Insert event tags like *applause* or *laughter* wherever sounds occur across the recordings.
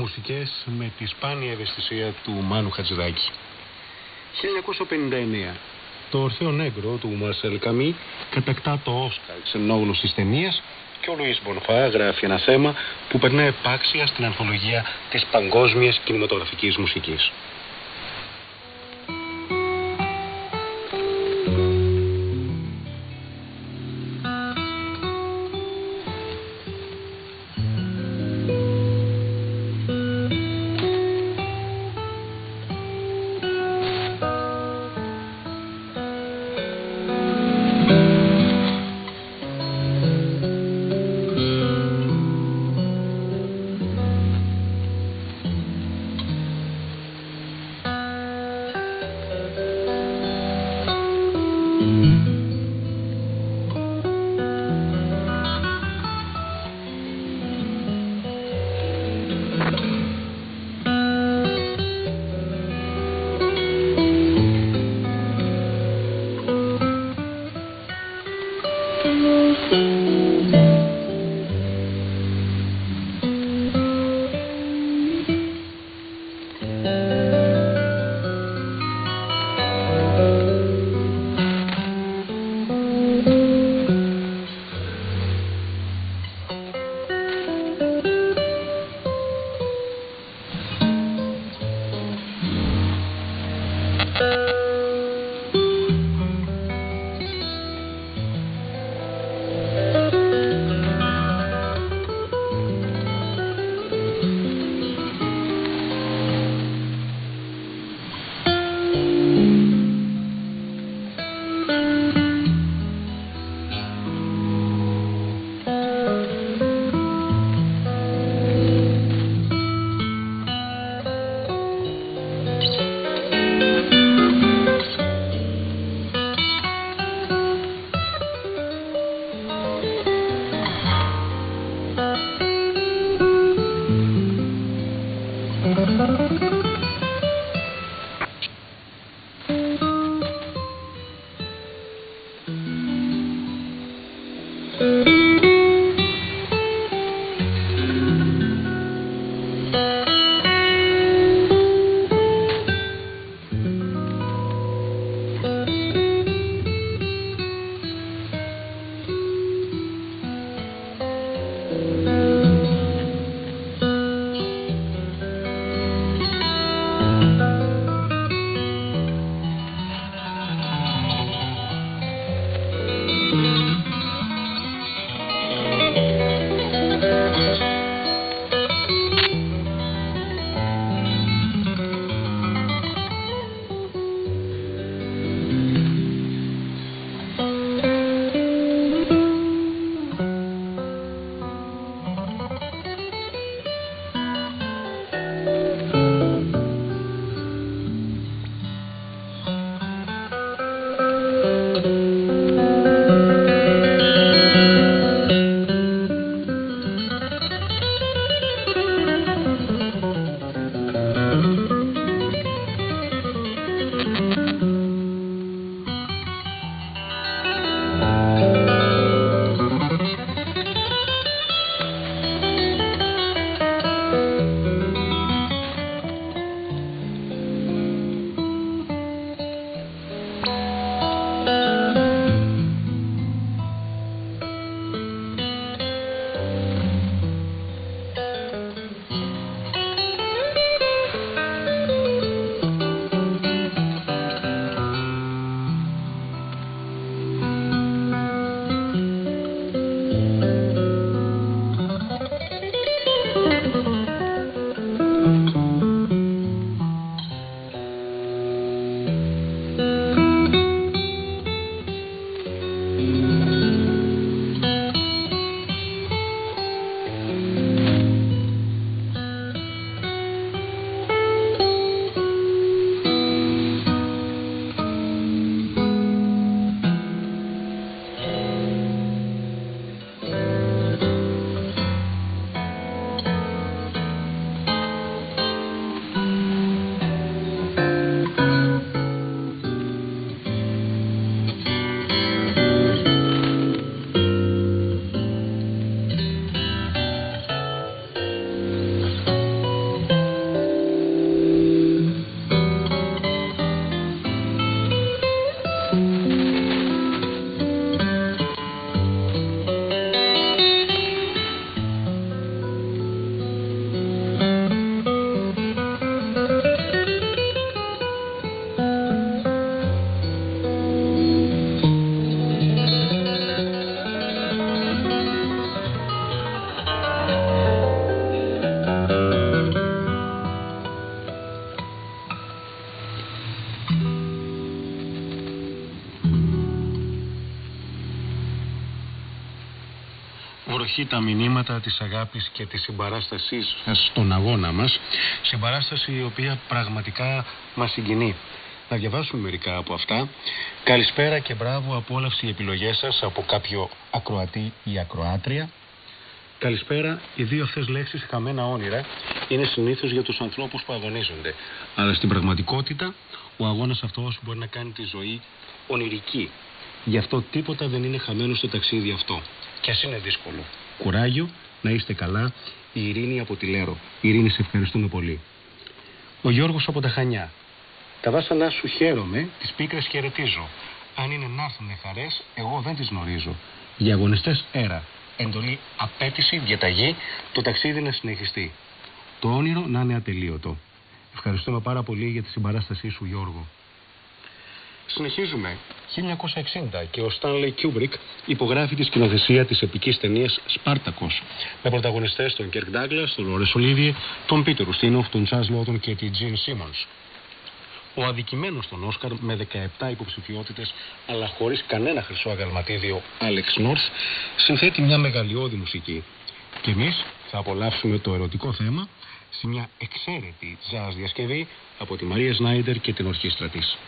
μουσικές με τη σπάνια ευαισθησία του Μάνου Χατζηδάκη. 1959. Το Ορθαίο Νέγκρο του Μαρσέλ Καμί κατακτά το Όσκαρ της ενόγνωσης ταινίας και ο Λουίς Μπονφά γράφει ένα θέμα που περνάει επάξια στην ανθολογία της παγκόσμιας κινηματογραφικής μουσικής. Προσοχή τα μηνύματα της αγάπης και της συμπαράστασής στον αγώνα μας. Συμπαράσταση η οποία πραγματικά μας συγκινεί. Να διαβάσουμε μερικά από αυτά. Καλησπέρα και μπράβο απόλαυση οι επιλογές σας από κάποιο ακροατή ή ακροάτρια. Καλησπέρα. Οι δύο αυτές λέξεις χαμένα όνειρα είναι συνήθως για τους ανθρώπους που αγωνίζονται. Αλλά στην πραγματικότητα ο αγώνας αυτός μπορεί να κάνει τη ζωή ονειρική. Γι' αυτό τίποτα δεν είναι χαμένο στο ταξίδι αυτό. Και ας είναι δύσκολο. Κουράγιο, να είστε καλά. Η Ειρήνη από τη Λέρο. Η Ειρήνη, σε ευχαριστούμε πολύ. Ο Γιώργος από τα Χανιά. Τα βάσανά σου χαίρομαι, τις πίκρες χαιρετίζω. Αν είναι να έρθουν χαρές, εγώ δεν τις γνωρίζω. Για αγωνιστέ έρα. Εντολή, απέτηση, διαταγή, το ταξίδι να συνεχιστεί. Το όνειρο να είναι ατελείωτο. Ευχαριστούμε πάρα πολύ για τη συμπαράστασή σου, Γιώργο. Συνεχίζουμε. 1960 και ο Στάνλεϊ Κιούμπρικ υπογράφει τη σκηνοθεσία της επικής ταινίας Σπάρτακο με πρωταγωνιστές τον Κέρκ Ντάγκλα, τον Λόρενς Ολίβιε, τον Πίτερ Ουστίνοφ, τον Τσαρλς Λότον και την Τζιν Σίμον. Ο αδικημένος στον Όσκαρ με 17 υποψηφιότητες αλλά χωρίς κανένα χρυσό αγαλματίδιο Άλεξ Νόρθ συνθέτει μια μεγαλειώδη μουσική. Και εμείς θα απολαύσουμε το ερωτικό θέμα σε μια εξαίρετη jazz διασκευή από τη Μαρία Σνάιντερ και την ορχήστρα της.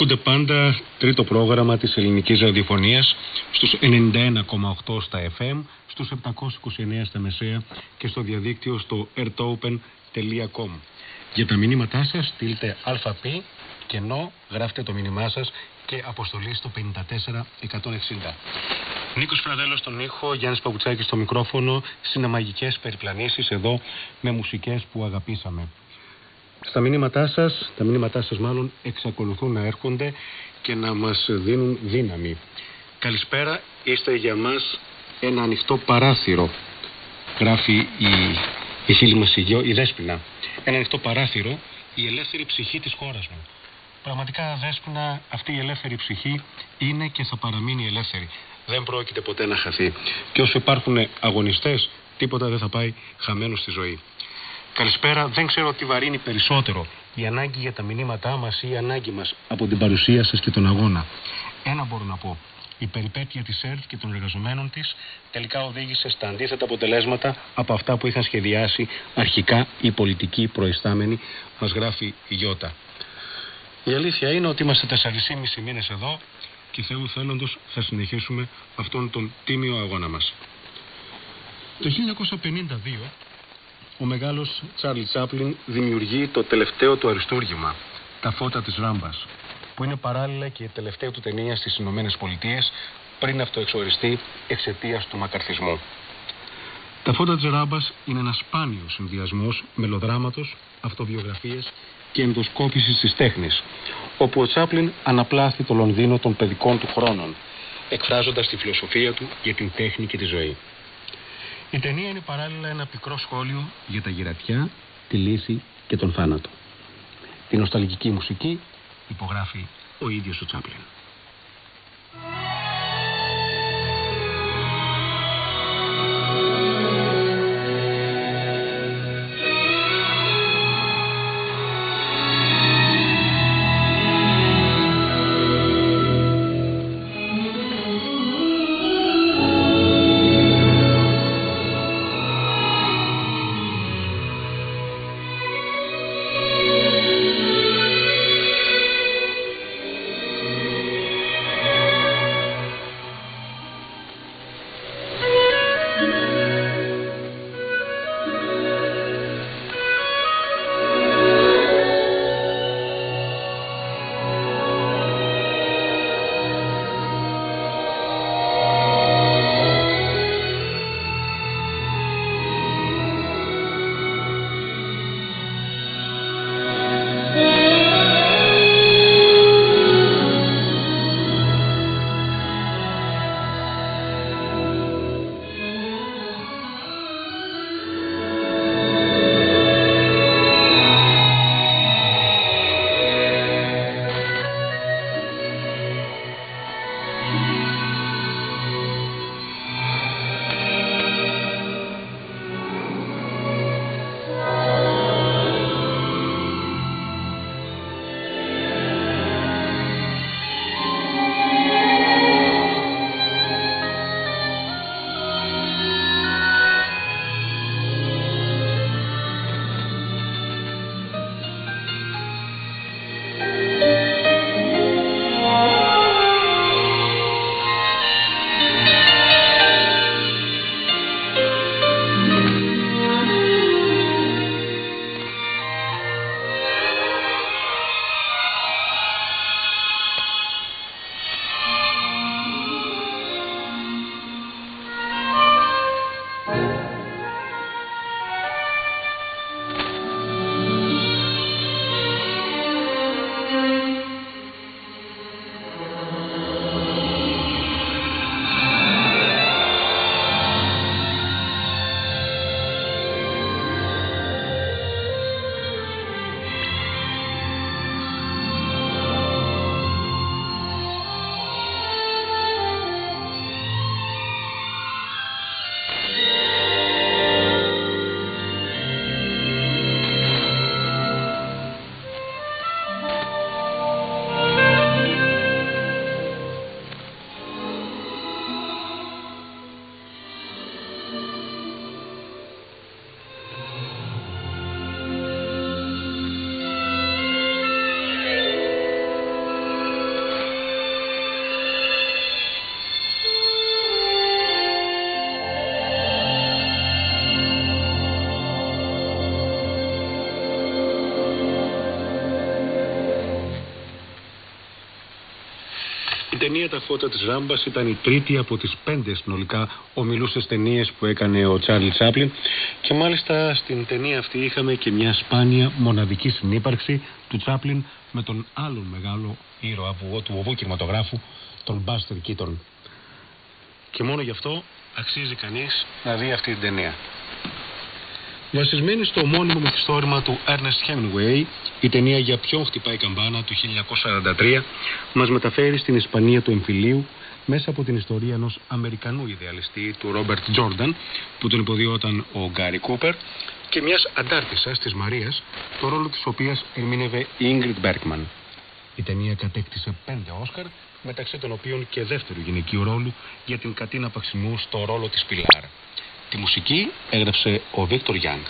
Ακούτε πάντα τρίτο πρόγραμμα της ελληνικής ραδιοφωνίας στους 91,8 στα FM, στους 729 στα μεσαία και στο διαδίκτυο στο eartopen.com. Για τα μηνύματά σας στείλτε ΑΠ, κενό, γράφτε το μήνυμά σας και αποστολή στο 54160. Νίκος Φραδέλος στον ήχο, Γιάννης Παπουτσάκης στο μικρόφωνο, συναμαγικές περιπλανήσεις εδώ με μουσικές που αγαπήσαμε. Στα μηνύματά σας, τα μηνύματά σας μάλλον εξακολουθούν να έρχονται και να μας δίνουν δύναμη. Καλησπέρα, είστε για μας ένα ανοιχτό παράθυρο. Γράφει η, η φίλη μας η, η Δέσποινα. Ένα ανοιχτό παράθυρο, η ελεύθερη ψυχή της χώρας μου. Πραγματικά, Δέσποινα, αυτή η ελεύθερη ψυχή είναι και θα παραμείνει ελεύθερη. Δεν πρόκειται ποτέ να χαθεί. Και όσο υπάρχουν αγωνιστές, τίποτα δεν θα πάει χαμένος στη ζωή. Καλησπέρα. Δεν ξέρω τι βαρύνει περισσότερο. Η ανάγκη για τα μηνύματά μας ή η ανάγκη μας από την παρουσία σας και τον αγώνα. Ένα μπορώ να πω. Η περιπέτεια της ΕΡΤ και των εργαζομένων της τελικά οδήγησε στα αντίθετα αποτελέσματα από αυτά που είχαν σχεδιάσει αρχικά οι πολιτικοί προϊστάμενοι, μας γράφει η Γιώτα. Η αλήθεια είναι ότι είμαστε 4,5 μήνες εδώ και Θεού θέλοντος θα συνεχίσουμε αυτόν τον τίμιο αγώνα μας. Το 1952 ο μεγάλος Τσάρλι Τσάπλιν δημιουργεί το τελευταίο του αριστούργημα, τα φώτα της Ράμπας, που είναι παράλληλα και η τελευταία του ταινία στις Ηνωμένες Πολιτείες πριν αυτοεξοριστεί εξαιτίας του μακαρθισμού. Τα φώτα της Ράμπας είναι ένας σπάνιος συνδυασμός μελοδράματος, αυτοβιογραφίες και ενδοσκόπησης της τέχνης, όπου ο Τσάπλιν αναπλάστη το Λονδίνο των παιδικών του χρόνων, εκφράζοντας τη φιλοσοφία του για την τέχνη και τη ζωή. Η ταινία είναι παράλληλα ένα πικρό σχόλιο για τα γυρατιά, τη λύση και τον θάνατο. Την νοσταλγική μουσική υπογράφει ο ίδιος ο Τσάπλιν. Ταινία «Τα φώτα της Ράμπας» ήταν η τρίτη από τις πέντε συνολικά ομιλούσες ταινίες που έκανε ο Τσάρλι Τσάπλιν και μάλιστα στην ταινία αυτή είχαμε και μια σπάνια μοναδική συνύπαρξη του Τσάπλιν με τον άλλον μεγάλο ήρωα του οβού κινηματογράφου, τον Μπάστερ Κίτον. Και μόνο γι' αυτό αξίζει κανείς να δει αυτή την ταινία. Βασισμένη στο μόνιμο μυθιστόρημα του Ernest Hemingway, η ταινία για ποιον χτυπάει η καμπάνα του 1943 μας μεταφέρει στην Ισπανία του εμφυλίου μέσα από την ιστορία ενός Αμερικανού ιδεαλιστή του Ρόμπερτ Τζόρνταν που τον υποδιόταν ο Γκάρι Κούπερ και μιας αντάρτισσας της Μαρίας το ρόλο της οποίας ερμήνευε η Ingrid Bergman. Η ταινία κατέκτησε πέντε Όσκαρ μεταξύ των οποίων και δεύτερου γυναικείου ρόλου για την Κατίνα Παξιμού στο ρόλο της Πιλάρ. Τη μουσική έγραψε ο Βίκτορ Γιάνγκ.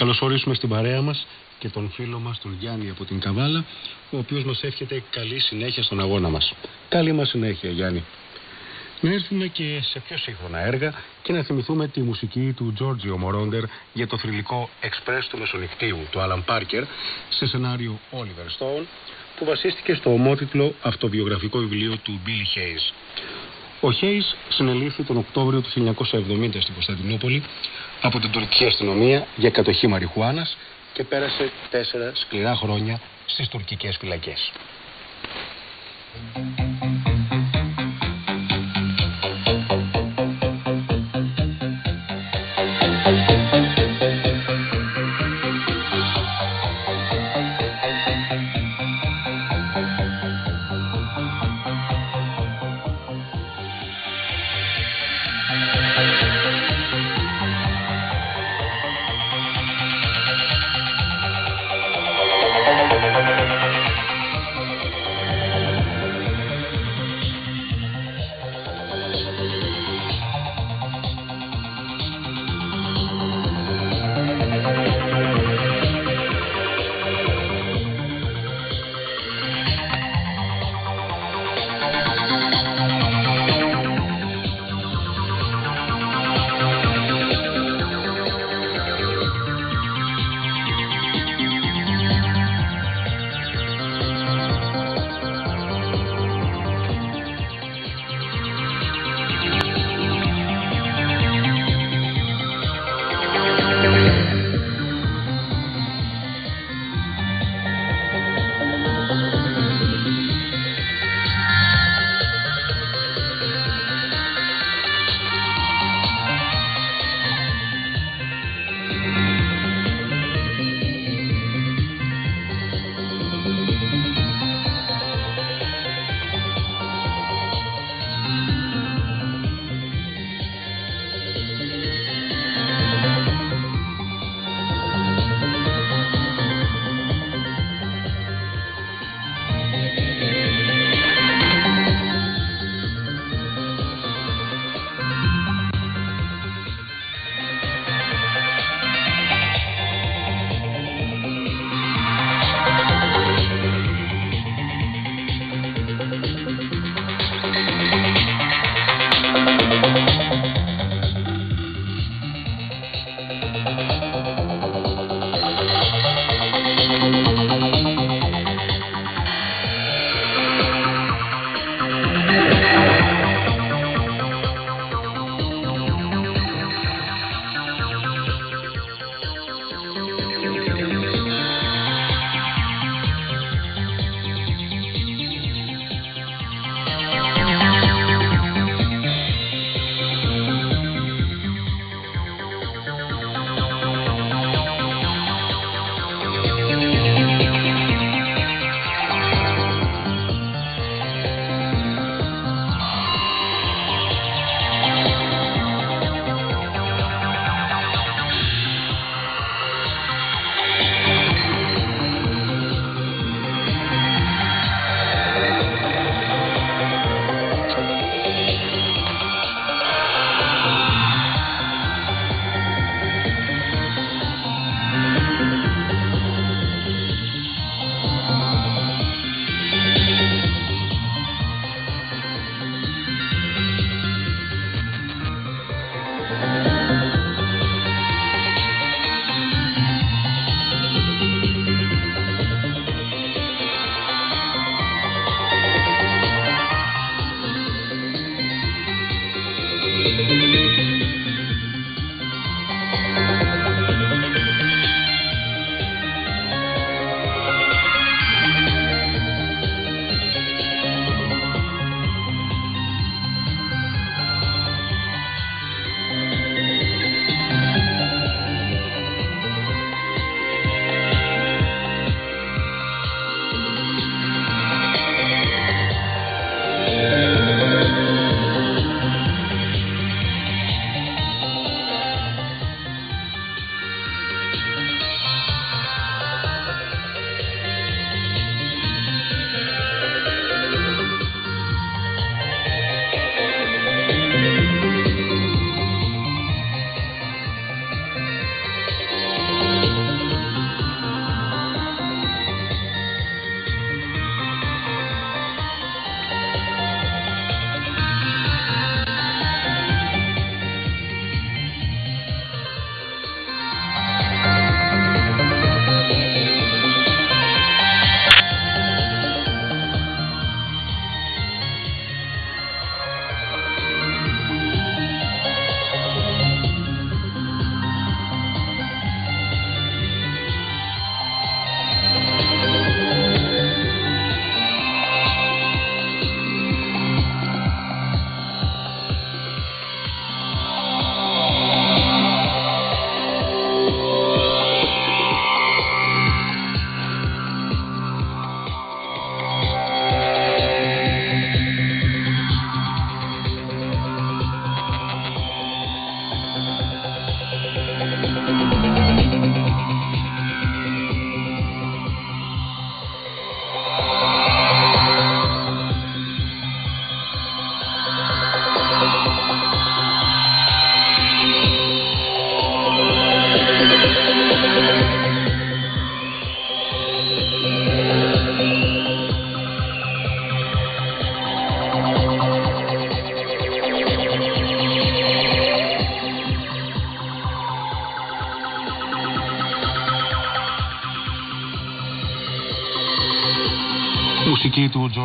Καλωσορίσουμε στην παρέα μας και τον φίλο μας τον Γιάννη από την Καβάλα, ο οποίος μας εύχεται καλή συνέχεια στον αγώνα μας. Καλή μας συνέχεια Γιάννη. Να έρθουμε και σε πιο σύγχρονα έργα και να θυμηθούμε τη μουσική του Giorgio Μορόντερ για το θρηλυκό Express του Μεσονυχτίου του Alan Parker σε σενάριο Oliver Stone που βασίστηκε στο ομότιτλο αυτοβιογραφικό βιβλίο του Billy Hayes. Ο Χέις συνελήφθη τον Οκτώβριο του 1970 στην Κωνσταντινούπολη από την τουρκική αστυνομία για κατοχή μαριχουάνας και πέρασε τέσσερα σκληρά χρόνια στις τουρκικές φυλακές.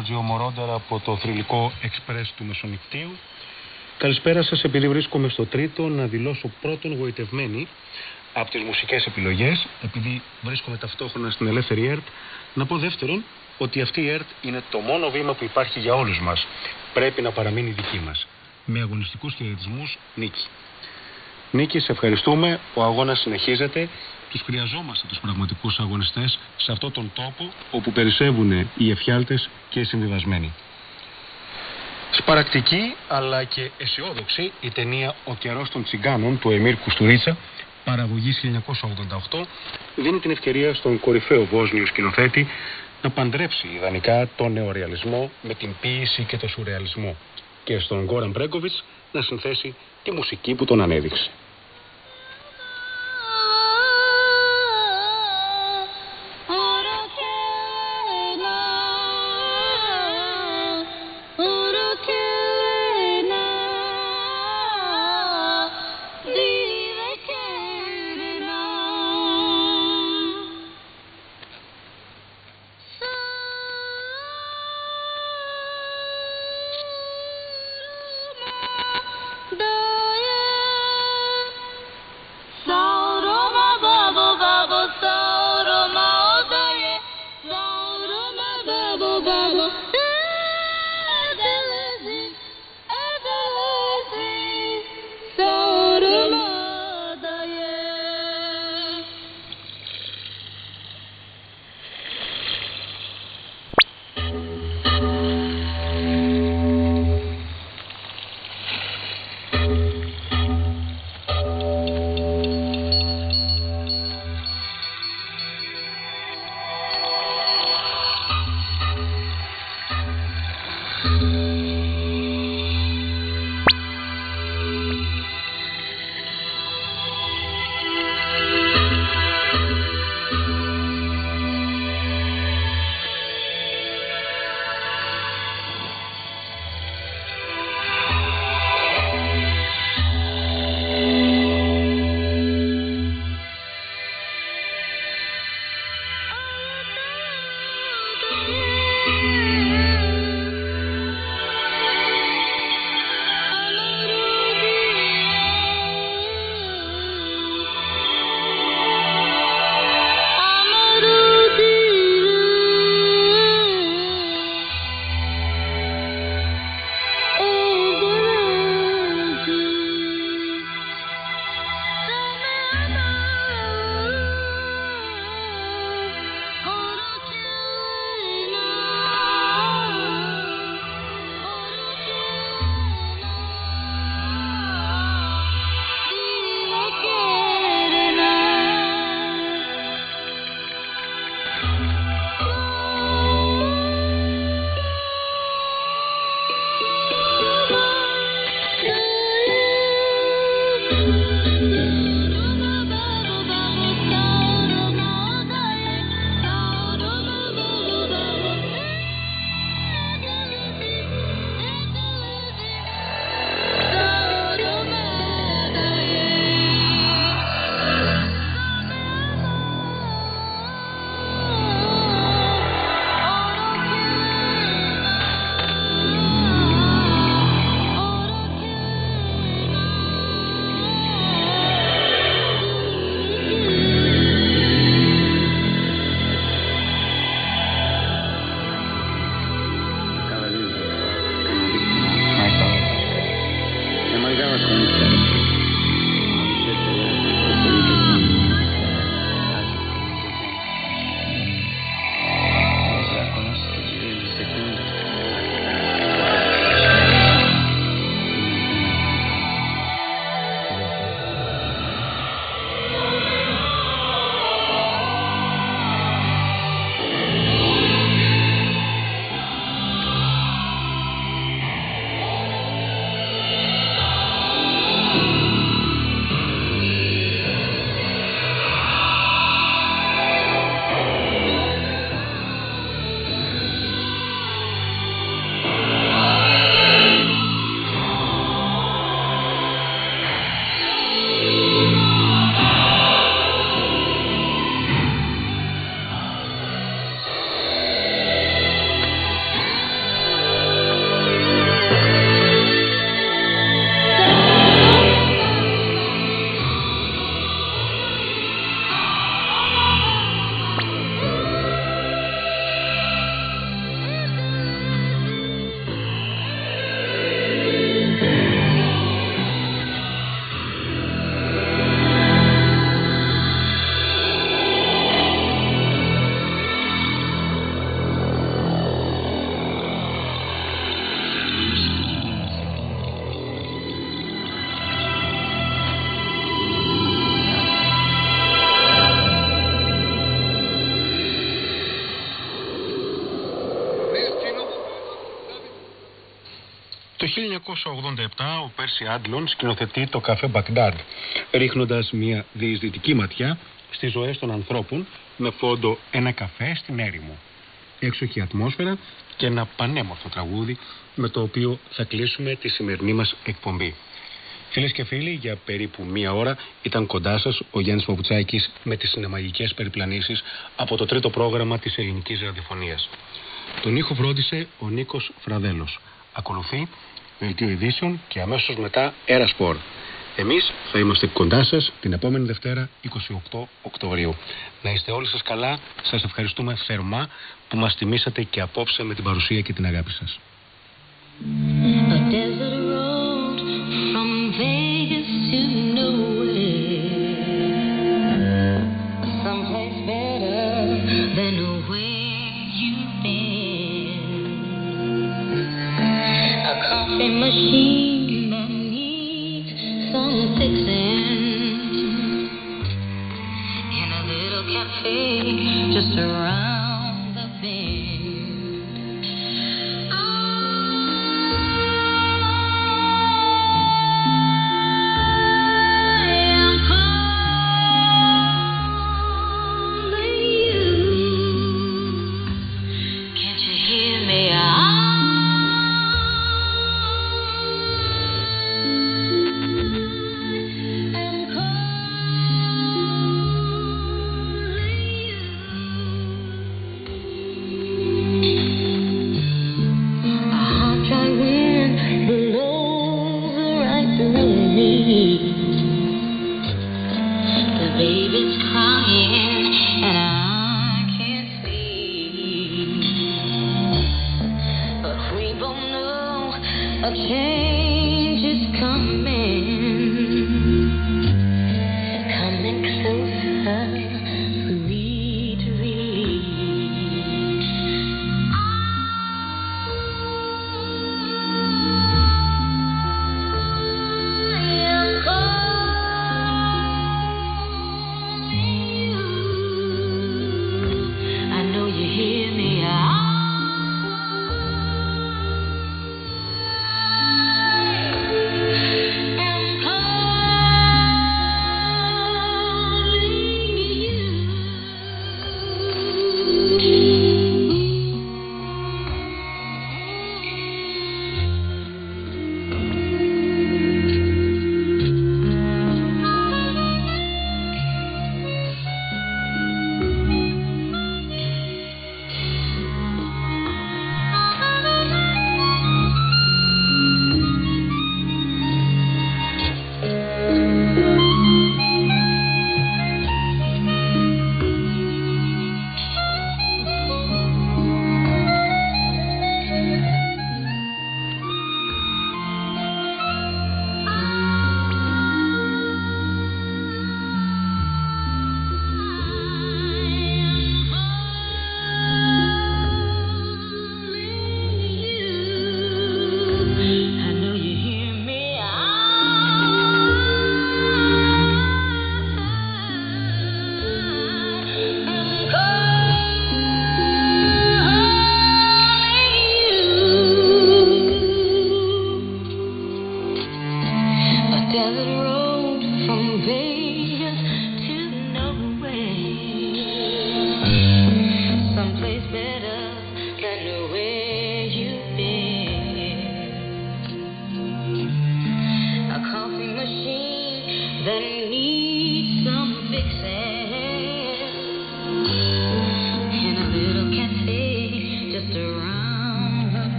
Μουσική του Τζόρτζιο Μορόντερα από το θρηλυκό Εξπρές του Μεσονικτίου. Καλησπέρα σας επειδή βρίσκομαι στο τρίτο να δηλώσω πρώτον γοητευμένη από τις μουσικές επιλογές επειδή βρίσκομαι ταυτόχρονα στην ελεύθερη ΕΡΤ να πω δεύτερον ότι αυτή η ΕΡΤ είναι το μόνο βήμα που υπάρχει για όλους μας. Πρέπει να παραμείνει δική μας. Με αγωνιστικούς χαιρετισμούς Νίκη. Νίκη, σε ευχαριστούμε. Ο αγώνας συνεχίζεται. Τους χρειαζόμαστε τους πραγματικούς αγωνιστές σε αυτόν τον τόπο όπου περισσεύουν οι εφιάλτες και οι συμβιβασμένοι. Σπαρακτική αλλά και αισιόδοξη η ταινία «Ο καιρός των τσιγκάνων» του Εμίρ Κουστουρίτσα παραγωγής 1988 δίνει την ευκαιρία στον κορυφαίο Βόσνιο σκηνοθέτη να παντρέψει ιδανικά τον νεορεαλισμό με την ποίηση και το σουρεαλισμό και στον Γκόραν Μπρέγκοβιτς να συνθέσει τη μουσική που τον ανέδειξε. 1987 ο Πέρσι Άντλον σκηνοθετεί το καφέ Μπακντάντ, ρίχνοντας μια διεισδυτική ματιά στις ζωές των ανθρώπων με φόντο ένα καφέ στην έρημο. Έξοχη ατμόσφαιρα και ένα πανέμορφο τραγούδι με το οποίο θα κλείσουμε τη σημερινή μας εκπομπή. Φίλες και φίλοι, για περίπου μία ώρα ήταν κοντά σας ο Γιάννης Παπουτσάκης με τις συνεμαγικέ περιπλανήσεις από το τρίτο πρόγραμμα της ελληνικής ραδιοφωνίας. Τον ήχο φρόντισε ο Νίκος Φραδέλος. Ακολουθεί δελτίο ειδήσεων και αμέσως μετά Έρα Σπορ. Εμείς θα είμαστε κοντά σας την επόμενη Δευτέρα 28 Οκτωβρίου. Να είστε όλοι σας καλά. Σας ευχαριστούμε θερμά που μας τιμήσατε και απόψε με την παρουσία και την αγάπη σας.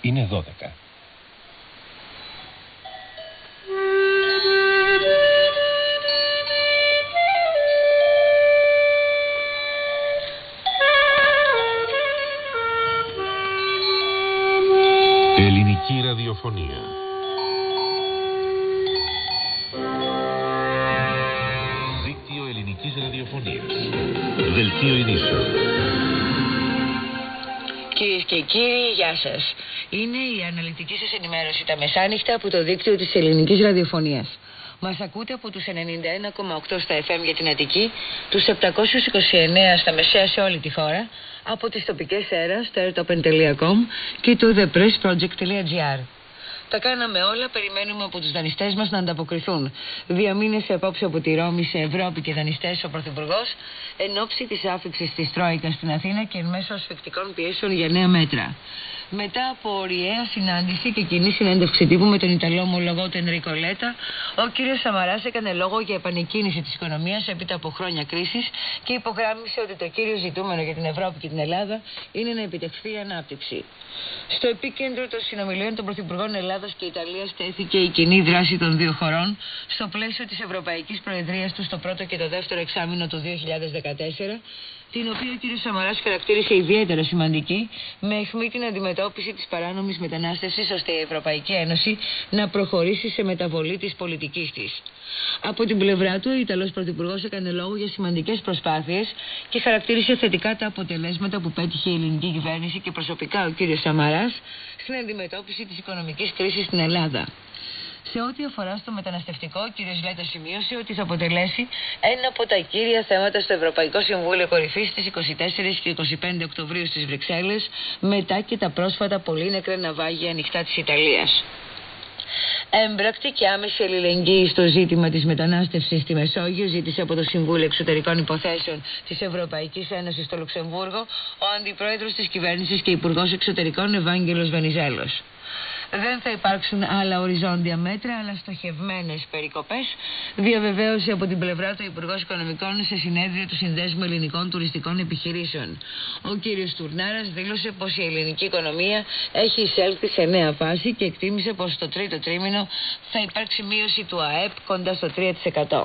είναι 12. Ελληνική ραδιοφωνία. Δίκτυο ελληνικής ραδιοφωνίας. Δελτίο ειδήσεων. Κυρίες και κύριοι, γεια σας. Είναι η αναλυτική σας ενημέρωση τα μεσάνυχτα από το δίκτυο της ελληνικής ραδιοφωνίας. Μας ακούτε από τους 91,8 στα FM για την Αττική, τους 729 στα μεσαία σε όλη τη χώρα, από τις τοπικές αίρα στο airtopen.com και το thepressproject.gr. Τα κάναμε όλα, περιμένουμε από τους δανειστές μας να ανταποκριθούν. Διαμήνεσαι απόψε από τη Ρώμη σε Ευρώπη και δανειστές ο Πρωθυπουργός εν ώψη της άφηξης της Τρόικας στην Αθήνα και εν μέσω ασφεκτικών πιέσεων για νέα μέτρα. Μετά από ωριαία συνάντηση και κοινή συνέντευξη τύπου με τον Ιταλό ομολογό του Ενρίκο Λέτα, ο κ. Σαμαράς έκανε λόγο για επανεκκίνηση της οικονομίας έπειτα από χρόνια κρίσης και υπογράμμισε ότι το κύριο ζητούμενο για την Ευρώπη και την Ελλάδα είναι να επιτευχθεί η ανάπτυξη. Στο επίκεντρο των συνομιλίων των Πρωθυπουργών Ελλάδας και Ιταλίας τέθηκε η κοινή δράση των δύο χωρών στο πλαίσιο της Ευρωπαϊκής Προεδρίας τους στο πρώτο και το δεύτερο εξάμεινο του 2014 την οποία ο κ. Σαμαράς χαρακτήρισε ιδιαίτερα σημαντική, με αιχμή την αντιμετώπιση της παράνομης μετανάστευσης, ώστε η Ευρωπαϊκή Ένωση να προχωρήσει σε μεταβολή της πολιτικής της. Από την πλευρά του, ο Ιταλός Πρωθυπουργός έκανε λόγο για σημαντικές προσπάθειες και χαρακτήρισε θετικά τα αποτελέσματα που πέτυχε η ελληνική κυβέρνηση και προσωπικά ο κ. Σαμαράς στην αντιμετώπιση της οικονομικής κρίσης στην Ελλάδα. Σε ό,τι αφορά στο μεταναστευτικό, ο κ. Λέτα σημείωσε ότι θα αποτελέσει ένα από τα κύρια θέματα στο Ευρωπαϊκό Συμβούλιο Κορυφής στις 24 και 25 Οκτωβρίου στις Βρυξέλλες, μετά και τα πρόσφατα πολύ νεκρά ναυάγια ανοιχτά της Ιταλίας. Έμπρακτη και άμεση αλληλεγγύη στο ζήτημα της μετανάστευσης στη Μεσόγειο ζήτησε από το Συμβούλιο Εξωτερικών Υποθέσεων της Ευρωπαϊκής Ένωσης στο Λουξεμβούργο ο Αντιπρόεδρος της Κυβέρνησης και Υπουργός Εξωτερικών Ευάγγελος Βενιζέλος. Δεν θα υπάρξουν άλλα οριζόντια μέτρα, αλλά στοχευμένες περικοπές. Διαβεβαίωσε από την πλευρά του Υπουργός Οικονομικών σε συνέδριο του Συνδέσμου Ελληνικών Τουριστικών Επιχειρήσεων. Ο κ. Τουρνάρας δήλωσε πως η ελληνική οικονομία έχει εισέλθει σε νέα φάση και εκτίμησε πως στο τρίτο τρίμηνο θα υπάρξει μείωση του ΑΕΠ κοντά στο 3%.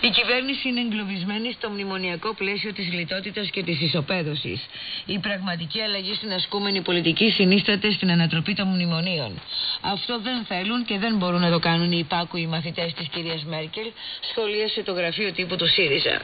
Η κυβέρνηση είναι εγκλωβισμένη στο μνημονιακό πλαίσιο της λιτότητας και της ισοπαίδωσης. Η πραγματική αλλαγή στην ασκούμενη πολιτική συνίσταται στην ανατροπή των μνημονίων. Αυτό δεν θέλουν και δεν μπορούν να το κάνουν οι υπάκουοι μαθητές της κυρίας Μέρκελ, σχολίασε το γραφείο τύπου του ΣΥΡΙΖΑ.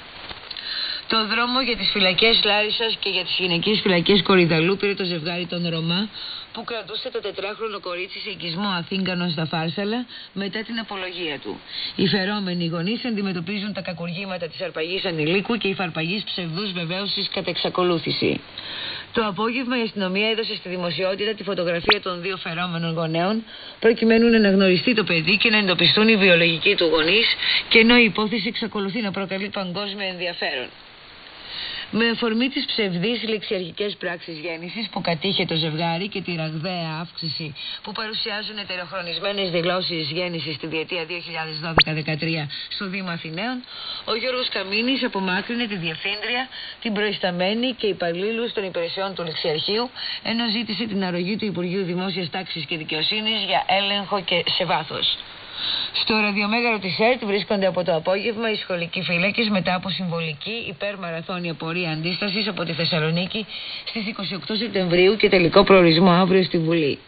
Το δρόμο για τις φυλακές Λάρισας και για τις γυναικείες φυλακές Κορυδαλού πήρε το ζευγάρι των Ρωμά που κρατούσε το τετράχρονο κορίτσι σε οικισμό Αθήγκανο στα Φάρσαλα μετά την απολογία του. Οι φερόμενοι γονείς αντιμετωπίζουν τα κακουργήματα της αρπαγής ανηλίκου και η φαρπαγής ψευδούς βεβαίωσης κατά εξακολούθηση. Το απόγευμα η αστυνομία έδωσε στη δημοσιότητα τη φωτογραφία των δύο φερόμενων γονέων προκειμένου να αναγνωριστεί το παιδί και να εντοπιστούν οι βιολογικοί του γονείς και ενώ η υπόθεση εξακολουθεί να προκαλεί παγκόσμιο ενδιαφέρον με αφορμή τις ψευδείς ληξιαρχικές πράξεις γέννησης που κατήχε το ζευγάρι και τη ραγδαία αύξηση που παρουσιάζουν ετεροχρονισμένες δηλώσεις γέννησης στη διετία 2012-2013 στο Δήμα Αθηναίων, ο Γιώργος Καμίνης απομάκρυνε τη Διευθύντρια, την προϊσταμένη και υπαλλήλου των υπηρεσιών του Ληξιαρχείου, ενώ ζήτησε την αρρωγή του Υπουργείου Δημόσιας Τάξης και Δικαιοσύνης για έλεγχο και σε βάθος. Στο ραδιομέγαρο της ΕΡΤ βρίσκονται από το απόγευμα οι σχολικοί φύλακες μετά από συμβολική υπερμαραθώνια πορεία αντίστασης από τη Θεσσαλονίκη στις 28 Σεπτεμβρίου και τελικό προορισμό αύριο στη Βουλή.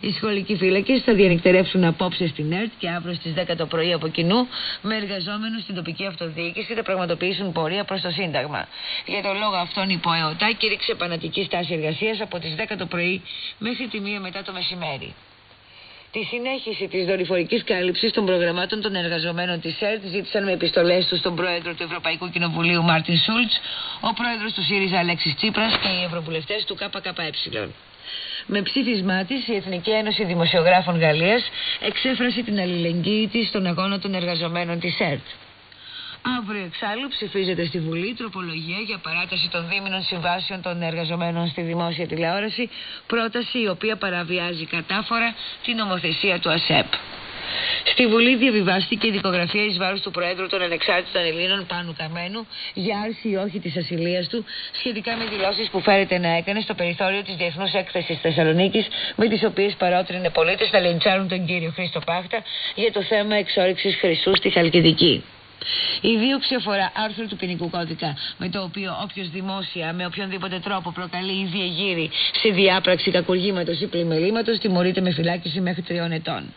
Οι σχολικοί φύλακες θα διανυκτερεύσουν απόψε στην ΕΡΤ και αύριο στις 10 το πρωί από κοινού με εργαζόμενους στην τοπική αυτοδιοίκηση θα πραγματοποιήσουν πορεία προς το Σύνταγμα. Για τον λόγο αυτόν η ΠΟΕΟΤΑ κήρυξε πανατική στάση εργασίας από τις 10 το πρωί μέχρι τη 1 μετά το μεσημέρι τη συνέχιση της δορυφορικής κάλυψης των προγραμμάτων των εργαζομένων της ΕΡΤ ζήτησαν με επιστολές τους τον πρόεδρο του Ευρωπαϊκού Κοινοβουλίου Μάρτιν Σούλτς, ο πρόεδρος του ΣΥΡΙΖΑ Αλέξης Τσίπρας και οι ευρωβουλευτές του ΚΚΕ. Με ψήφισμά της, η Εθνική Ένωση Δημοσιογράφων Γαλλίας εξέφρασε την αλληλεγγύη της στον αγώνα των εργαζομένων της ΕΡΤ. Αύριο εξάλλου ψηφίζεται στη Βουλή τροπολογία για παράταση των δίμηνων συμβάσεων των εργαζομένων στη δημόσια τηλεόραση, πρόταση η οποία παραβιάζει κατάφορα την νομοθεσία του ΑΣΕΠ. Στη Βουλή διαβιβάστηκε η δικογραφία εις βάρος του Προέδρου των Ανεξάρτητων Ελλήνων Πάνου Καμένου για άρση ή όχι της ασυλίας του σχετικά με δηλώσεις που φέρεται να έκανε στο περιθώριο της Διεθνούς Έκθεσης Θεσσαλονίκης με τις οποίες παρότρινε πολίτες να λιντσάρουν τον κύριο Χρήστο Πάχτα για το θέμα εξόριξης χρυσού στη Χαλκιδική. Η δίωξη αφορά άρθρο του ποινικού κώδικα, με το οποίο όποιος δημόσια με οποιονδήποτε τρόπο προκαλεί ή διεγείρει σε διάπραξη κακουργήματος ή πλημελήματος τιμωρείται με φυλάκιση μέχρι τριών ετών.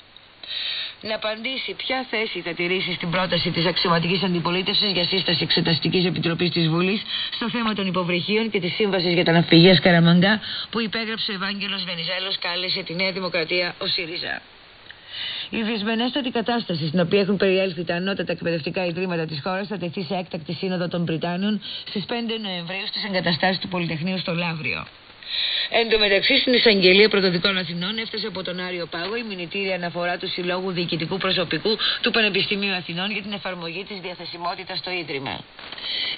να απαντήσει ποια θέση θα τηρήσει στην πρόταση της αξιωματικής αντιπολίτευσης για σύσταση εξεταστικής επιτροπής της Βουλής στο θέμα των υποβρυχίων και της σύμβασης για τα ναυπηγεία Σκαραμαγκά που υπέγραψε ο Ευάγγελος Βενιζέλος, κάλεσε τη Νέα Δημοκρατία ο ΣΥΡΙΖΑ. Η δυσμενέστατη κατάσταση στην οποία έχουν περιέλθει τα ανώτατα εκπαιδευτικά ιδρύματα της χώρας θα τεθεί σε έκτακτη σύνοδο των Βρυτάνων στις 5 Νοεμβρίου στις εγκαταστάσεις του Πολυτεχνείου στο Λαύριο. Εν τω μεταξύ, στην εισαγγελία πρωτοδικών Αθηνών έφτασε από τον Άριο Πάγο η μηνυτήρια αναφορά του Συλλόγου Διοικητικού Προσωπικού του Πανεπιστημίου Αθηνών για την εφαρμογή της διαθεσιμότητας στο Ίδρυμα.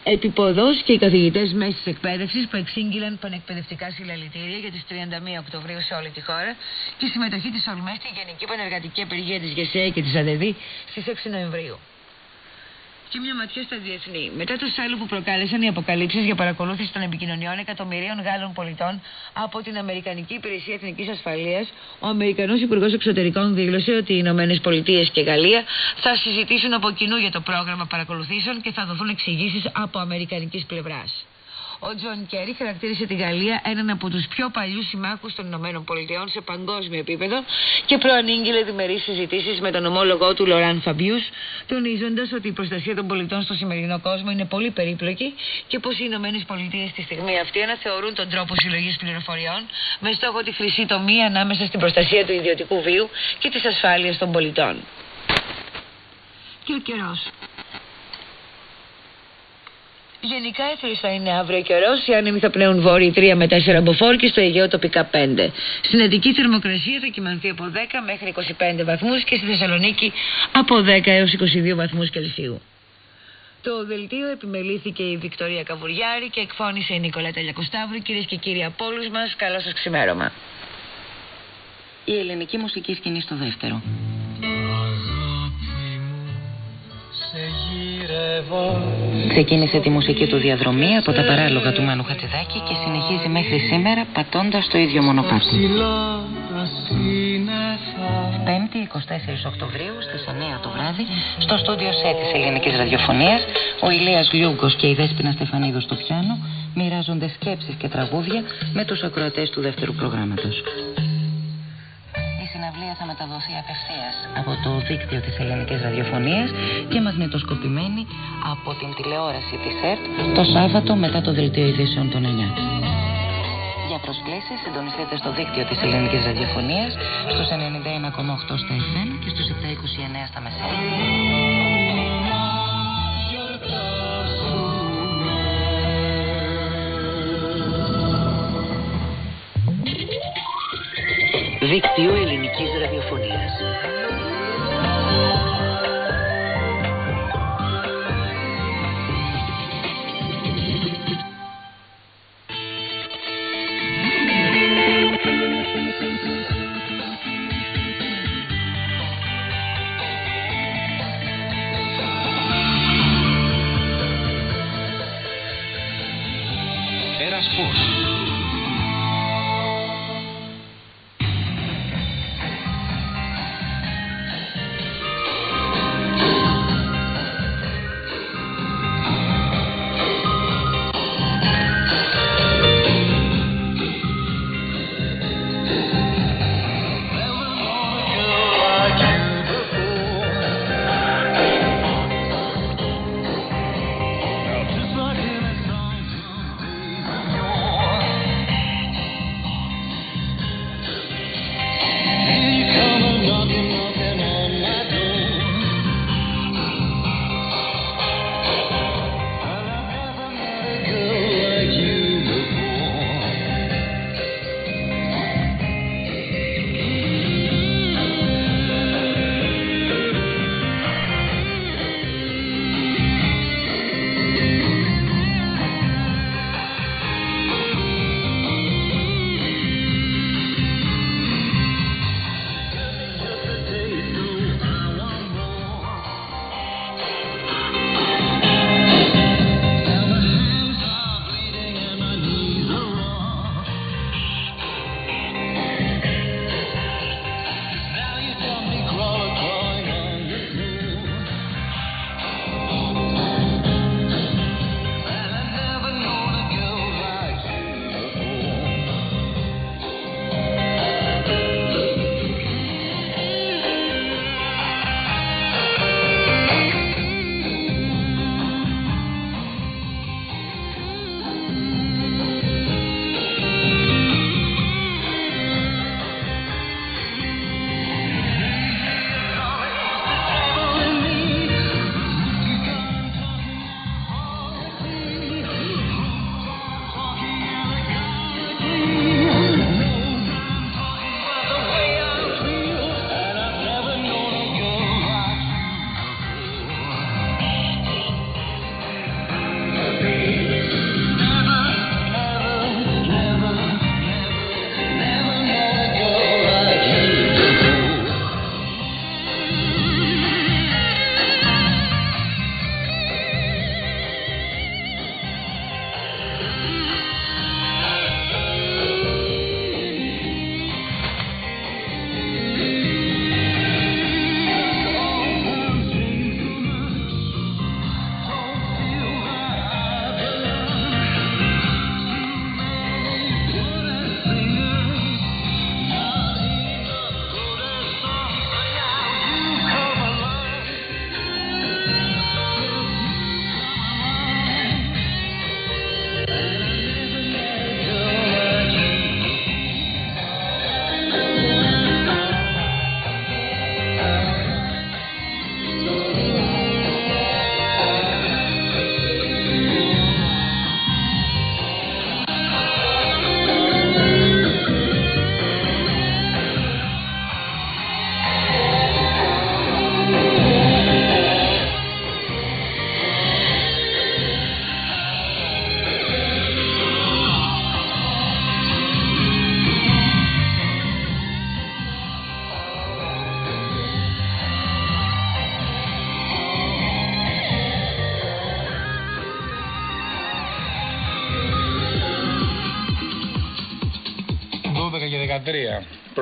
Επιποδός και οι καθηγητές μέσης εκπαίδευσης που εξήγηλαν πανεκπαιδευτικά συλλαλητήρια για τις 31 Οκτωβρίου σε όλη τη χώρα και η συμμετοχή της ΟΛΜΕ στη Γενική Πανεργατική Απεργία της ΓΕΣΕ και της ΑΔΕΔΗ στις 6 Νοεμβρίου και μια ματιά στα διεθνή. Μετά το σάλο που προκάλεσαν οι αποκαλύψεις για παρακολούθηση των επικοινωνιών εκατομμυρίων Γάλλων πολιτών από την Αμερικανική Υπηρεσία Εθνικής Ασφαλείας, ο Αμερικανός Υπουργός Εξωτερικών δήλωσε ότι οι Ηνωμένες Πολιτείες και Γαλλία θα συζητήσουν από κοινού για το πρόγραμμα παρακολουθήσεων και θα δοθούν εξηγήσεις από αμερικανικής πλευράς. Ο Τζον Κέρι χαρακτήρισε τη Γαλλία έναν από τους πιο παλιούς συμμάχους των Ηνωμένων Πολιτειών σε παγκόσμιο επίπεδο και προανήγγειλε διμερείς συζητήσεις με τον ομόλογό του Λοράν Φαμπιούς, τονίζοντας ότι η προστασία των πολιτών στο σημερινό κόσμο είναι πολύ περίπλοκη και πως οι Ηνωμένες Πολιτείες στη στιγμή αυτή αναθεωρούν τον τρόπο συλλογής πληροφοριών με στόχο τη χρυσή τομή ανάμεσα στην προστασία του ιδιωτικού βίου και της ασφάλειας των πολιτών. Και ο καιρός. Γενικά έθρε θα είναι αύριο καιρός. Οι άνεμοι θα πνέουν βόρειοι 3 με 4 μποφόρ και στο Αιγαίο τοπικά 5. Στην Αττική θερμοκρασία θα κοιμανθεί από 10 μέχρι 25 βαθμούς και στη Θεσσαλονίκη από 10 έως 22 βαθμούς Κελσίου. Το δελτίο επιμελήθηκε η Βικτωρία Καβουριάρη και εκφώνησε η Νικολέτα Λιακοσταύρου. Κυρίες και κύριοι από όλους μας, καλό σας ξημέρωμα. Η ελληνική μουσική σκηνή στο δεύτερο. Ξεκίνησε τη μουσική του διαδρομή από τα παράλογα του Μάνου Χατζηδάκη και συνεχίζει μέχρι σήμερα πατώντας το ίδιο μονοπάτι. 5η 24 Οκτωβρίου στις 9 το βράδυ στο στούντιο ΣΕ της Ελληνικής Ραδιοφωνίας ο Ηλίας Λιούγκος και η Δέσποινα Στεφανίδου στο πιάνο μοιράζονται σκέψεις και τραγούδια με τους ακροατές του δεύτερου προγράμματος συναυλία θα μεταδοθεί απευθείας από το δίκτυο της Ελληνικής Ραδιοφωνίας και μαγνητοσκοπημένη από την τηλεόραση της ΕΡΤ το Σάββατο μετά το δελτίο ειδήσεων των 9. Για προσκλήσεις συντονιστείτε στο δίκτυο της Ελληνικής Ραδιοφωνίας στους 91,8 στα FM και στους 729 στα μεσαία. Δίκτυο Ελληνικής Ραδιοφωνίας.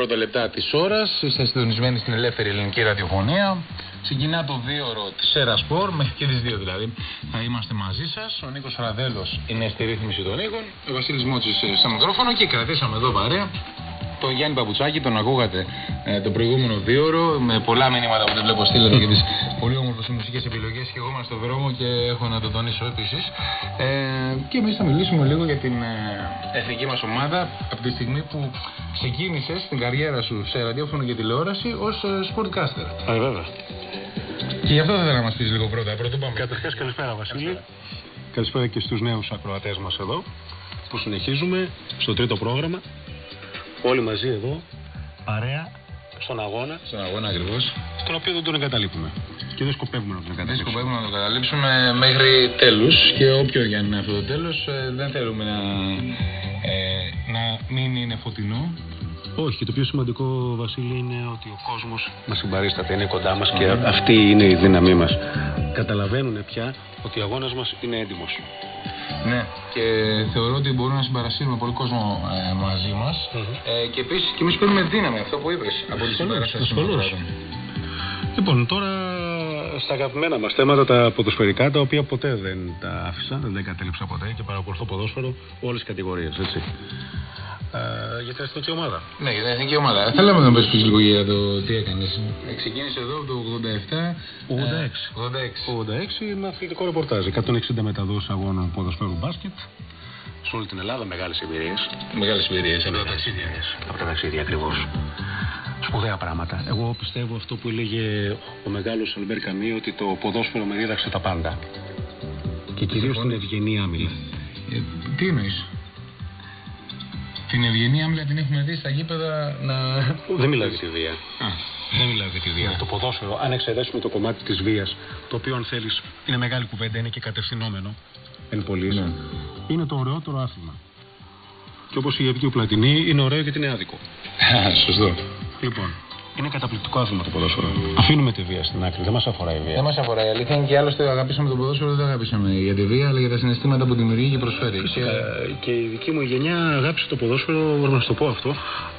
Πρώτα λεπτά της ώρας. Είστε συντονισμένοι στην ελεύθερη ελληνική ραδιοφωνία. Ξεκινά το δίωρο της Σέρα Σπορ, μέχρι και τις 2 δηλαδή. Θα είμαστε μαζί σας. Ο Νίκος Ραδέλος είναι στη ρύθμιση των Νίκων. Ο Βασίλης Μότσης στο μικρόφωνο και κρατήσαμε εδώ παρέα τον Γιάννη Παπουτσάκη, τον ακούγατε ε, το προηγούμενο δίωρο με πολλά μηνύματα που δεν βλέπω στείλετε για τις πολύ όμορφε μουσικές επιλογές και εγώ είμαι στον δρόμο και έχω να το τονίσω επίσης. Ε, και εμείς θα μιλήσουμε λίγο για την ε, εθνική μας ομάδα από τη στιγμή που ξεκίνησες την καριέρα σου σε ραδιόφωνο και τηλεόραση ως ε, sportcaster. Α, βέβαια. Και γι' αυτό θα ήθελα να μας πεις λίγο πρώτα. Πρώτο πάμε. Καταρχάς, καλησπέρα Βασίλη. Καλησπέρα και στους νέους ακροατές μας εδώ που συνεχίζουμε στο τρίτο πρόγραμμα. Όλοι μαζί εδώ, παρέα, στον αγώνα, Στον αγώνα ακριβώς. στον οποίο δεν τον εγκαταλείπουμε. Και δεν σκοπεύουμε να τον Δεν εγκαταλείψουμε. σκοπεύουμε να το καταλήψουμε μέχρι τέλους και όποιο για να είναι αυτό το τέλος, δεν θέλουμε να, ε, να μην είναι φωτεινό. Όχι, και το πιο σημαντικό, Βασίλη, είναι ότι ο κόσμος μα συμπαρίσταται, είναι κοντά μας και αυτή είναι η δύναμή μας. Καταλαβαίνουν πια ότι ο αγώνας μας είναι έντιμος. Ναι, και θεωρώ ότι μπορούμε να συμπαρασύρουμε πολύ κόσμο ε, μαζί μας. Ε, και επίσης και εμείς παίρνουμε δύναμη, αυτό που είπες, από τη Ασφαλώς, συμπαράσταση των ασφαλώς. ανθρώπων. Λοιπόν, τώρα στα αγαπημένα μας θέματα, τα ποδοσφαιρικά, τα οποία ποτέ δεν τα άφησα, δεν τα εγκατέλειψα ποτέ και παρακολουθώ ποδόσφαιρο όλες τις κατηγορίες, έτσι. Ε, για την εθνική ομάδα. Ναι, για την εθνική ομάδα. Θέλαμε να μα πεις λίγο για το τι έκανες. Ξεκίνησε εδώ από το 87. 86. 86. 86 με αθλητικό ρεπορτάζ. 160 μεταδόσεις αγώνων ποδοσφαίρου μπάσκετ. Σε όλη την Ελλάδα μεγάλες εμπειρίες. Μεγάλες εμπειρίες από τα ταξίδια. Από τα ταξίδια ακριβώς. Σπουδαία πράγματα. Εγώ πιστεύω αυτό που έλεγε ο μεγάλος Αλμπέρ Καμί ότι το ποδόσφαιρο με δίδαξε τα πάντα. Και κυρίως την ευγενή άμυλα. Ε, τι εννοείς; Την ευγενή άμυλα την έχουμε δει στα γήπεδα να. Δεν μιλάω για τη βία. Α, δεν μιλάω για τη βία. Το ποδόσφαιρο, αν εξαιρέσουμε το κομμάτι της βίας, το οποίο αν θέλεις είναι μεγάλη κουβέντα, είναι και κατευθυνόμενο εν πολλής, Ναι. είναι το ωραιότερο άθλημα. Και όπως η Ευγή Πλατινή, είναι ωραίο γιατί είναι άδικο. Α, *laughs* Σωστό. Λοιπόν, είναι καταπληκτικό άθλημα το ποδόσφαιρο. Αφήνουμε τη βία στην άκρη, δεν μας αφορά η βία. Δεν μας αφορά η αλήθεια είναι και άλλωστε αγαπήσαμε το ποδόσφαιρο, δεν το αγαπήσαμε για τη βία, αλλά για τα συναισθήματα που δημιουργεί και προσφέρει. Και... Ε, και η δική μου γενιά αγάπησε το ποδόσφαιρο, μπορώ να σου το πω αυτό,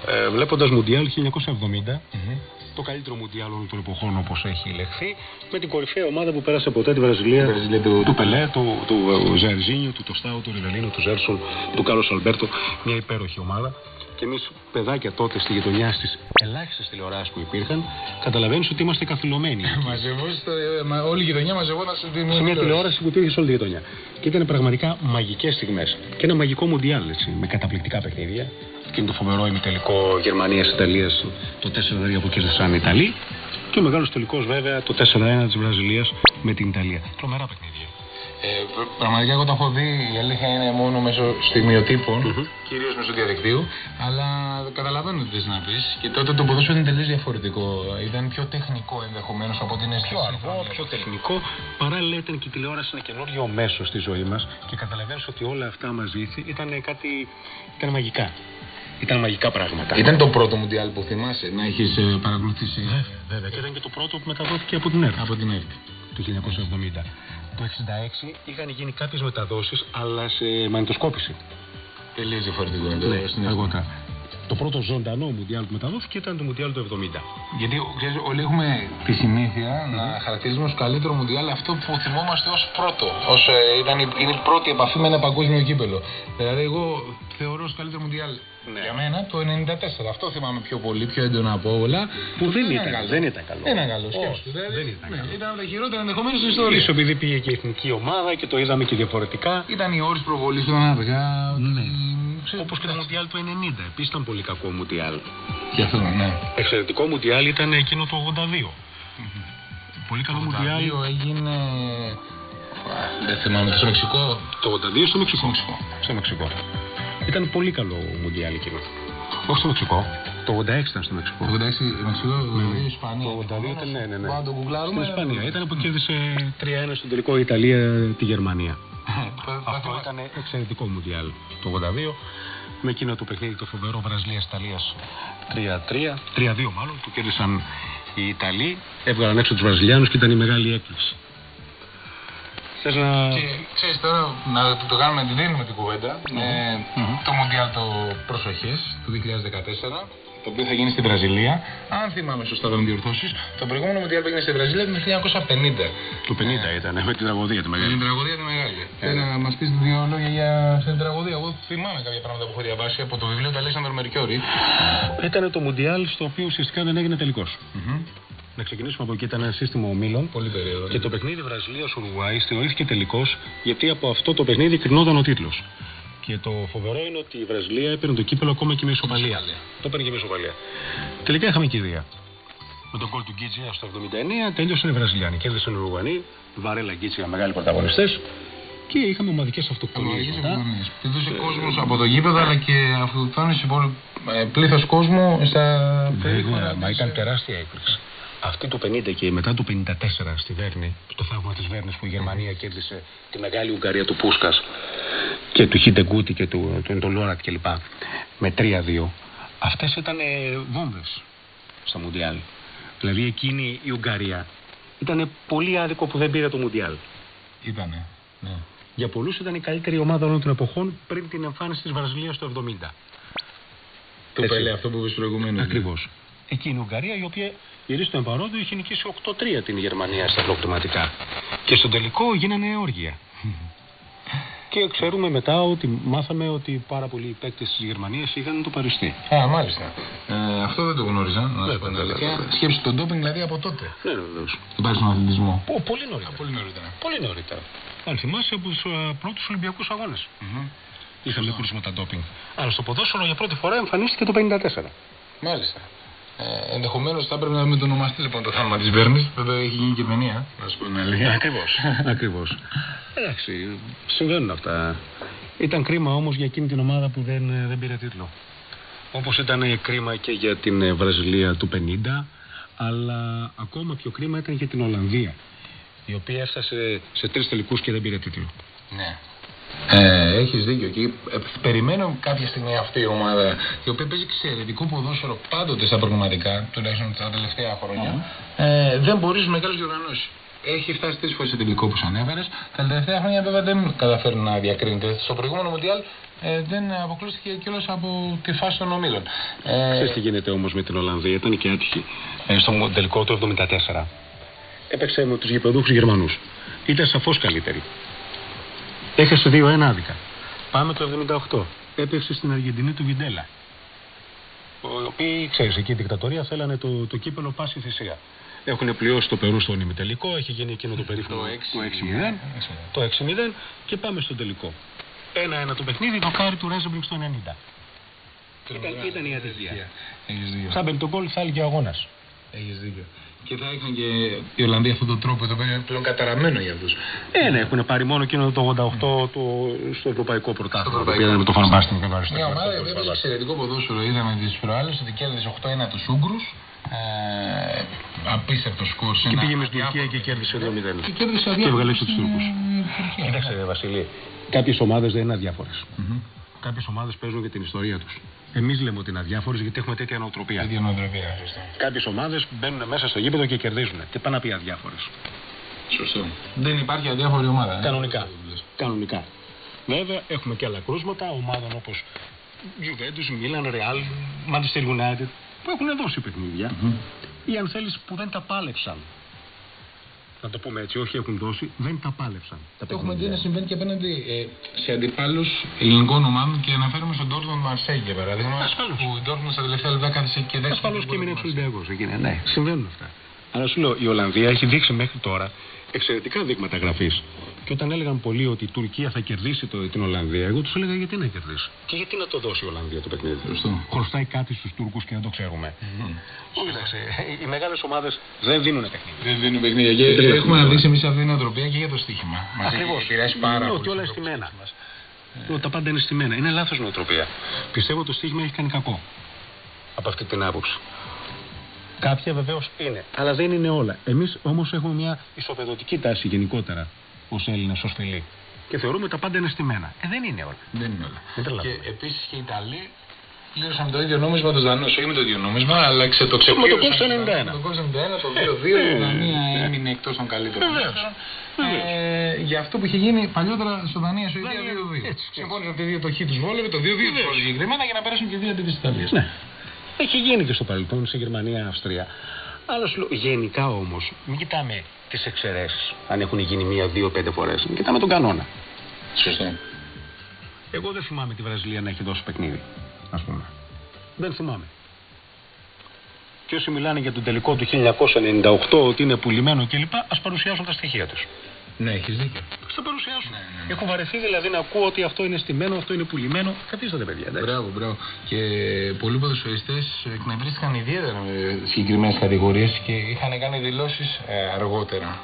ε, βλέποντας Μουντιάλ 1970, Μμμ. Το καλύτερο Μουντιάλ όλων των εποχών όπως έχει λεχθεί, με την κορυφαία ομάδα που πέρασε ποτέ τη Βραζιλία, Τη Βραζιλία του- του Πελέ, του, του ε, Ζαρζίνιο, του Τοστάου, του Ριβελίνου, του Ζέρσον, του Κάρλος Αλμπέρτο. Μια υπέροχη ομάδα. Και εμείς, παιδάκια τότε στη γειτονιά στις ελάχιστες τηλεοράσεις που υπήρχαν, καταλαβαίνεις ότι είμαστε καθυλωμένοι. Μαζευόστε, ε, μα- όλη η γειτονιά μαζευόταν σε την σε μια τηλεόραση που υπήρχε σε όλη τη γειτονιά. Και ήταν πραγματικά μαγικές στιγμές. Και ένα μαγικό μουντιάλ, έτσι, με καταπληκτικά παιχνίδια. Και είναι το φοβερό ημιτελικό Γερμανία-Ιταλία, το 4-2 που κέρδισαν οι Ιταλοί. Και ο μεγάλος τελικός, βέβαια, το 4-1 της Βραζιλίας με την Ιταλία. Τρομερά παιχνίδια. Ε, πr- πραγματικά εγώ το έχω δει, η αλήθεια είναι μόνο μέσω στιγμιοτύπων, κυρίως μέσω διαδικτύου, αλλά καταλαβαίνω τι θες να πεις και τότε το ποδόσφαιρο ήταν τελείως διαφορετικό, ήταν πιο τεχνικό ενδεχομένως από την αίσθηση. Πιο αργό, πιο τεχνικό. Παράλληλα ήταν και η τηλεόραση ένα καινούριο μέσο στη ζωή μας και καταλαβαίνεις ότι όλα αυτά μαζί ήταν κάτι. ήταν μαγικά. Ήταν μαγικά πράγματα. Ήταν το πρώτο μουντιάλ που θυμάσαι να έχεις ε, παρακολουθήσει Βέβαια, βέβαια. Και ήταν και το πρώτο που μεταδόθηκε από την ΕΡΤ. από την ΕΡΤ. το 1970. Το 1966 είχαν γίνει κάποιες μεταδόσεις, αλλά σε μαγνητοσκόπηση. Τελείως διαφορετικό είναι το Ναι, συνέστημα. αργότερα. Το πρώτο ζωντανό Μουντιάλ που μεταδόθηκε ήταν το Μουντιάλ του 70. Γιατί ξέρεις, όλοι έχουμε τη συνήθεια να χαρακτηρίζουμε ως καλύτερο μουντιάλ αυτό που θυμόμαστε ως πρώτο. Ως, ε, ήταν η, είναι η πρώτη επαφή με ένα παγκόσμιο κύπελο. Δηλαδή, εγώ θεωρώ ως καλύτερο μουντιάλ Ναι. για μένα το 94. Αυτό θυμάμαι πιο πολύ, πιο έντονα από όλα. Που δεν ήταν ήταν, καλό. δεν ήταν καλό. Δεν ήταν καλό. Όχι, σκέψου. Δηλαδή, δεν ήταν ναι, καλό. Ήταν από τα χειρότερα ενδεχομένως στην ιστορία. Ίσως επειδή πήγε και η εθνική ομάδα και το είδαμε και διαφορετικά. Ήταν οι ώρες προβολής ήταν αργά. Ναι. Ξέρεις, Όπως και το Μουντιάλ του 90. Επίσης ήταν πολύ κακό Μουντιάλ. Και αυτό, ναι. Εξαιρετικό Μουντιάλ ήταν εκείνο το 82. Πολύ καλό Το Μουντιάλ. 82 έγινε. Α, Δεν θυμάμαι, στο Μεξικό. Το 82 στο Μεξικό. Μεξικό. Στο Μεξικό. Ήταν πολύ καλό Μουντιάλ εκείνο. Όχι στο Μεξικό. Το 86 ήταν στο Μεξικό. 86 Μεξικό, 82 Ισπανία. Το 82 ήταν, ναι, ναι, ναι. Πάμε να το Στην γκουγκλάρουμε. Ισπανία. Ήταν που κέρδισε 3-1 στον τελικό η Ιταλία τη Γερμανία. Αυτό ήταν εξαιρετικό Μουντιάλ το 82. Με εκείνο το παιχνίδι το φοβερό Βραζιλία-Ιταλία 3-3. 3-2 μάλλον. Το κέρδισαν οι Ιταλοί. Έβγαλαν έξω τους Βραζιλιάνους και ήταν η μεγάλη έκπληξη. Θες να... Και ξέρεις τώρα, να το κάνουμε, την δίνουμε την κουβέντα. με το Μουντιάλ το προσοχέ του 2014, το οποίο θα γίνει στη Βραζιλία. Αν θυμάμαι σωστά, θα με διορθώσεις, το προηγούμενο Μουντιάλ που έγινε στη Βραζιλία ήταν το 1950. Το 50 ήταν, με την τραγωδία τη Με μεγάλη. την τραγωδία τη μεγάλη. Θέλω να μας πεις δύο λόγια για αυτή την τραγωδία. Εγώ θυμάμαι κάποια πράγματα που έχω διαβάσει από το βιβλίο του Αλέξανδρου Μερκιόρη. Ήταν το Μουντιάλ στο οποίο ουσιαστικά δεν έγινε τελικός. Να ξεκινήσουμε από εκεί, ήταν ένα σύστημα ομίλων. Πολύ περίεργο. Και το παιχνίδι Βραζιλία-Ουρουάη θεωρήθηκε τελικό γιατί από αυτό το παιχνίδι κρινόταν ο τίτλος. Και το φοβερό είναι ότι η Βραζιλία έπαιρνε το κύπελο ακόμα και με ισοπαλία. Το έπαιρνε και με ισοπαλία. Τελικά είχαμε κηδεία. Με τον κόλ του Γκίτσια στο 79 τέλειωσαν οι Βραζιλιάνοι. Κέρδισαν οι Ουρουγανοί, Βαρέλα Γκίτσια μεγάλοι πρωταγωνιστές. Και είχαμε ομαδικές αυτοκτονίες. Και δώσε κόσμος από το γήπεδο αλλά και αυτοκτόνησε πλήθος κόσμου στα Βέβαια, περίπτωρα. μα ήταν τεράστια έκπληξη. Αυτή το 50 και μετά το 54 στη Βέρνη, στο θαύμα της Βέρνης που η Γερμανία κέρδισε τη μεγάλη Ουγγαρία του Πούσκας και του Χιντεγκούτι και του, του, του Λόρατ κλπ. με 3-2. Αυτές ήταν βόμβες στα Μουντιάλ. Δηλαδή εκείνη η Ουγγαρία ήταν πολύ άδικο που δεν πήρε το Μουντιάλ. Ήτανε. Ναι. Για πολλούς ήταν η καλύτερη ομάδα όλων των εποχών πριν την εμφάνιση της Βραζιλίας το 70. Το Έτσι. πέλε αυτό που είπες προηγουμένως. Ακριβώς. Εκείνη η Ουγγαρία η οποία γυρίσει στον παρόντο είχε νικήσει 8-3 την Γερμανία στα κλοπτωματικά. Και στον τελικό γίνανε όργια. Και ξέρουμε μετά ότι μάθαμε ότι πάρα πολλοί παίκτες της Γερμανίας είχαν το παριστεί. Α, μάλιστα. Ε, αυτό δεν το γνώριζα. Να σου Βέβαια, πω την βέβαια, αλήθεια. βέβαια. Σκέψου τον ντόπινγκ δηλαδή από τότε. Ναι, βεβαίως. Δεν πάρει στον αθλητισμό. Πολύ νωρίτερα. Πολύ νωρίτερα. Πολύ νωρίτερα. Αν θυμάσαι από τους πρώτους Ολυμπιακούς αγώνες. Είχαμε κρούσματα ντόπινγκ. Αλλά στο ποδόσφαιρο για πρώτη φορά εμφανίστηκε το 54. Μάλιστα. Ε, Ενδεχομένως θα έπρεπε να με το ονομαστεί λοιπόν το θαύμα της Βέρνης. Βέβαια έχει γίνει και ταινία. Να σου πω την αλήθεια. Ακριβώς. *laughs* Ακριβώς. Εντάξει, συμβαίνουν αυτά. Ήταν κρίμα όμως για εκείνη την ομάδα που δεν, ε, δεν πήρε τίτλο. Όπως ήταν κρίμα και για την ε, Βραζιλία του 50, αλλά ακόμα πιο κρίμα ήταν για την Ολλανδία, η οποία έφτασε σε τρεις τελικούς και δεν πήρε τίτλο. Ναι. Ε, Έχεις δίκιο. Και ε, περιμένω κάποια στιγμή αυτή η ομάδα η οποία παίζει εξαιρετικό ποδόσφαιρο πάντοτε στα προγραμματικά, τουλάχιστον τα τελευταία χρόνια. Ε, δεν μπορείς με μεγάλες διοργανώσεις. Έχει φτάσει τρεις φορές σε τελικό που ανέφερε. Τα τελευταία χρόνια βέβαια δεν καταφέρει να διακρίνεται. Στο προηγούμενο Μοντιάλ ε, δεν αποκλείστηκε κιόλας από τη φάση των ομίλων. Ε, Ξέρεις τι γίνεται όμως με την Ολλανδία, ήταν και άτυχη. Ε, στο τελικό του 74 έπαιξε με τους γηπεδούχους Γερμανούς. Ήταν σαφώς καλύτερη. Έχασε 2-1 άδικα. Πάμε το 78. Έπαιξε στην Αργεντινή του Βιντέλα. Οι οποίοι, ξέρεις, εκεί η δικτατορία θέλανε το, το κύπελο πάση θυσία. Έχουν πληρώσει το Περού στον ημιτελικό, έχει γίνει εκείνο το περίφημο το 6-0. Το 6-0 και πάμε στο τελικό. 1-1 το παιχνίδι, δοκάρι του Ρέζεμπριγκ στο 90. Ήταν, ήταν η ατυχία. Έχεις δίκιο. Σαν πέμπτο γκολ θα έλεγε αγώνας. Έχεις δίκιο. Και θα είχαν και οι Ολλανδοί αυτόν τον τρόπο, το οποίο είναι πλέον καταραμένο για αυτούς. Ε, ναι, έχουν πάρει μόνο εκείνο το 88 το, στο Ευρωπαϊκό Πρωτάθλημα. Στο Το Ευρωπαϊκό. πήραν με το Φανμπάστιν και το Αριστοτέλη. Μια ομάδα η οποία παίζει εξαιρετικό ποδόσφαιρο. Είδαμε τις προάλλες ότι κέρδισε 8-1 τους Ούγκρου. Ε, απίστευτο σκορ. σε Και ένα πήγε με στην αδιάφορο Τουρκία και κέρδισε 2-0. Και κέρδισε Και αδιάφορο έβγαλε τους στην, Τούρκους. ε, Τουρκία. Κοίταξε, ρε Βασίλη. Κάποιες ομάδες δεν είναι αδιάφορες. Κάποιες ομάδες παίζουν για την ιστορία τους. Εμείς λέμε ότι είναι αδιάφορες γιατί έχουμε τέτοια νοοτροπία. Ίδια νοοτροπία, σωστό. Κάποιες ομάδες μπαίνουν μέσα στο γήπεδο και κερδίζουν. Τι πάνε να πει αδιάφορες. Σωστό. Δεν υπάρχει αδιάφορη ομάδα. ε. Κανονικά. Κανονικά. Βέβαια, έχουμε και άλλα κρούσματα ομάδων όπως Juventus, Milan, Real, Manchester United που έχουν δώσει παιχνίδια ή αν θέλεις που δεν τα πάλεψαν. Να το πούμε έτσι, όχι έχουν δώσει, δεν τα πάλεψαν. Τα Το έχουμε δει παιχνίδια. να συμβαίνει και απέναντι ε, σε αντιπάλους ελληνικών ομάδων και αναφέρομαι στον Dortmund Marseille για παράδειγμα. Ασφαλώς. Που η Dortmund στα τελευταία λεπτά κάθισε και δέχτηκε. Ασφαλώ τον και έμεινε γκολ του εξ Ολυμπιακό. Εκείνη. Ναι, συμβαίνουν αυτά. Αλλά σου λέω, η Ολλανδία έχει δείξει μέχρι τώρα εξαιρετικά δείγματα γραφής. Και όταν έλεγαν πολλοί ότι η Τουρκία θα κερδίσει το, την Ολλανδία, εγώ τους έλεγα γιατί να κερδίσει; Και γιατί να το δώσει η Ολλανδία το παιχνίδι; Σωστό. Χρωστάει κάτι στους Τούρκους και δεν το ξέρουμε. Κοίταξε, οι μεγάλες ομάδες δεν δίνουν παιχνίδι. Δεν δίνουν παιχνίδια. Και Δεν έχουμε αναδείξει εμεί αυτή την νοοτροπία και για το στοίχημα. Μας Ακριβώς. έχει επηρεάσει πάρα πολύ. Ότι όλα είναι στον στημένα. τρόπο της μας. Λέω, Τα πάντα είναι στημένα. Είναι λάθος νοοτροπία. Πιστεύω το στοίχημα έχει κάνει κακό. Από αυτή την άποψη. Κάποια βεβαίως είναι. Αλλά δεν είναι όλα. Εμείς όμως έχουμε μια ισοπεδωτική τάση γενικότερα ως Έλληνες, ως φιλοί. Και θεωρούμε τα πάντα είναι στημένα. Ε, δεν είναι όλα. Δεν είναι όλα. Δεν τρελαίνομαι. Και επίσης και οι Ιταλοί Πλήρωσαν το ίδιο νόμισμα τους Δανούς. Όχι με το ίδιο νόμισμα, αλλά ξε, το ξεπλήρωσαν. Με το κόστος 91. Το κόστος 91, το 2-2, η Δανία έμεινε εκτός των καλύτερων. Βεβαίως. Ε, για αυτό που είχε γίνει παλιότερα στο Δανία Σουηδία Δανία, 2-2. έτσι, Συμφώνησαν ότι το χ τους βόλευε, το 2-2 τους βόλευε συγκεκριμένα για να περάσουν και οι δύο αντί τη Ιταλία. Ναι. Έχει γίνει και στο παρελθόν σε Γερμανία, Αυστρία. Αλλά σου λέω, γενικά όμως, μην κοιτάμε τις εξαιρέσεις. Αν έχουν γίνει μία, δύο, πέντε φορές. Μην κοιτάμε τον κανόνα. Σωστό. Εγώ δεν θυμάμαι τη Βραζιλία να έχει δώσει παιχνίδι, ας πούμε. Δεν θυμάμαι. Και όσοι μιλάνε για τον τελικό του 1998 ότι είναι πουλημένο κλπ. Α παρουσιάσουν τα στοιχεία τους. Ναι, έχεις δίκιο. Θα παρουσιάσουν. Ναι, ναι, ναι. Έχω βαρεθεί δηλαδή να ακούω ότι αυτό είναι στημένο, αυτό είναι πουλημένο. Καθίστε τα παιδιά. εντάξει. Μπράβο, μπράβο. Και πολλοί ποδοσφαιριστές εκνευρίστηκαν ιδιαίτερα με συγκεκριμένες κατηγορίες και είχαν κάνει δηλώσεις αργότερα.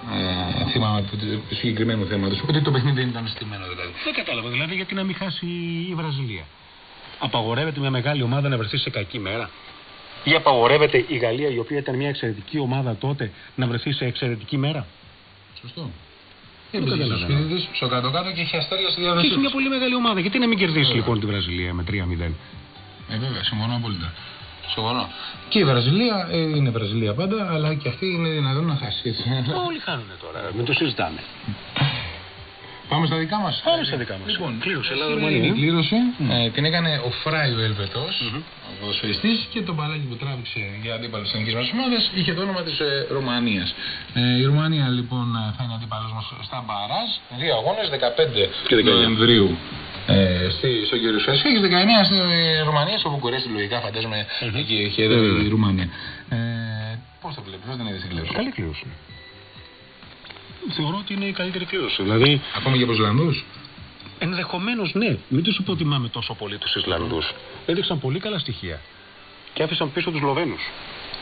Ε, θυμάμαι του του συγκεκριμένου θέματο. Ότι το παιχνίδι δεν ήταν στημένο δηλαδή. Δεν κατάλαβα δηλαδή γιατί να μην χάσει η Βραζιλία. Απαγορεύεται μια μεγάλη ομάδα να βρεθεί σε κακή μέρα; Ή απαγορεύεται η Γαλλία, η οποία ήταν μια εξαιρετική ομάδα τότε, να βρεθεί σε εξαιρετική μέρα; Σωστό. Δεν Έπαιζε στο καταλαβαίνω. σπίτι τη, στο κάτω-κάτω και είχε αστέρια στη Και διάθεσή έχει μια του. πολύ μεγάλη ομάδα. Γιατί να μην κερδίσει Βέβαια. λοιπόν τη Βραζιλία με 3-0. Ε, βέβαια, συμφωνώ απόλυτα. Συμφωνώ. Και η Βραζιλία ε, είναι Βραζιλία πάντα, αλλά και αυτή είναι δυνατόν να χάσει. έτσι. Όλοι χάνουν τώρα, μην το συζητάμε. *laughs* Πάμε στα δικά μας. Πάμε στα δικά μας. Λοιπόν, Κλήρωση, σήμερα Ελλάδα-Ρουμανία, είναι η ε. κλήρωση. Μμ. Ε, την έκανε ο Φράι ο Ελβετός, Μμμ. ο ποδοσφαιριστής και το μπαλάκι που τράβηξε για αντίπαλο της εθνική μα ομάδα είχε το όνομα της ε, Ρουμανίας. Ε, η Ρουμανία λοιπόν ε, θα είναι αντίπαλος μας στα Μπαράζ. Δύο αγώνες, 15 Και 19. Νοεμβρίου. Ε, στη, στο κύριο Σουέσιο και 19 στη Ρουμανία, στο Βουκουρέστι, λογικά φαντάζομαι Μμμ. εκεί έχει έδρα Βέβαια. η Ρουμανία. Ε, Πώς το βλέπεις, πώ την είδε την κλήρωση. Καλή κλήρωση. Θεωρώ ότι είναι η καλύτερη κλήρωση. Δηλαδή, Ακόμα για Προσλανδού. ενδεχομένως ναι, μην τους υποτιμάμε τόσο πολύ τους Ισλανδού. Έδειξαν πολύ καλά στοιχεία. Και άφησαν πίσω τους Σλοβαίνους.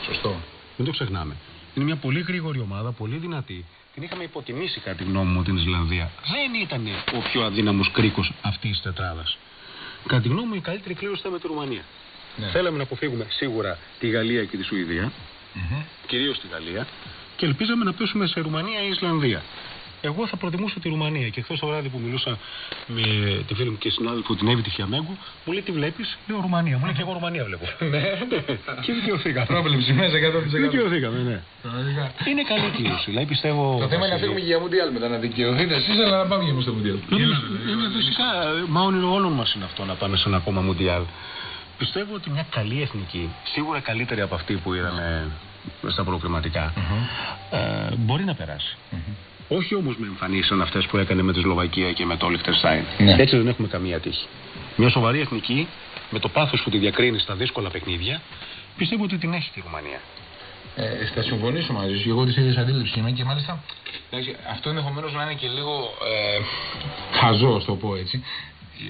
Σωστό. Μην το ξεχνάμε. Είναι μια πολύ γρήγορη ομάδα, πολύ δυνατή. Την είχαμε υποτιμήσει, κατά τη γνώμη μου, την Ισλανδία. Δεν ήταν ο πιο αδύναμος κρίκος αυτής της τετράδας. Κατά τη γνώμη μου, η καλύτερη κλήρωση ήταν με τη Ρουμανία. Ναι. Θέλαμε να αποφύγουμε σίγουρα τη Γαλλία και τη Σουηδία, Μμμ. κυρίως τη Γαλλία, και ελπίζαμε να πέσουμε σε Ρουμανία ή Ισλανδία. Εγώ θα προτιμούσα τη Ρουμανία και χθες το βράδυ που μιλούσα με τη φίλη μου και συνάδελφο την Εύη τη Φιαμέγκου, μου λέει τι βλέπεις, λέω Ρουμανία. Μου λέει και εγώ Ρουμανία βλέπω. *laughs* Ναι. και δικαιωθήκαμε. Πρόβλεψη μέσα 100%. Δικαιωθήκαμε, ναι. Πραγματικά. Είναι καλή κλήρωση. Δηλαδή πιστεύω. Το θέμα είναι να φύγουμε και για Μουντιάλ μετά να δικαιωθείτε εσείς, αλλά να πάμε και εμείς στο Μουντιάλ. Είναι φυσικά, μα όνειρο όλων μας είναι αυτό να πάμε σε ένα ακόμα Μουντιάλ. Πιστεύω ότι μια καλή εθνική, σίγουρα καλύτερη από αυτή που είδαμε στα προκριματικά, ε, μπορεί να περάσει. Όχι όμως με εμφανίσει σαν αυτές που έκανε με τη Σλοβακία και με το Λιχτενστάιν. Ναι. Έτσι δεν έχουμε καμία τύχη. Μια σοβαρή εθνική, με το πάθος που τη διακρίνει στα δύσκολα παιχνίδια, πιστεύω ότι την έχει τη Ρουμανία. Ε, θα συμφωνήσω μαζί σου. Εγώ της ίδιας αντίληψης είμαι και μάλιστα εντάξει, αυτό ενδεχομένως να είναι και λίγο ε, χαζό, το πω έτσι,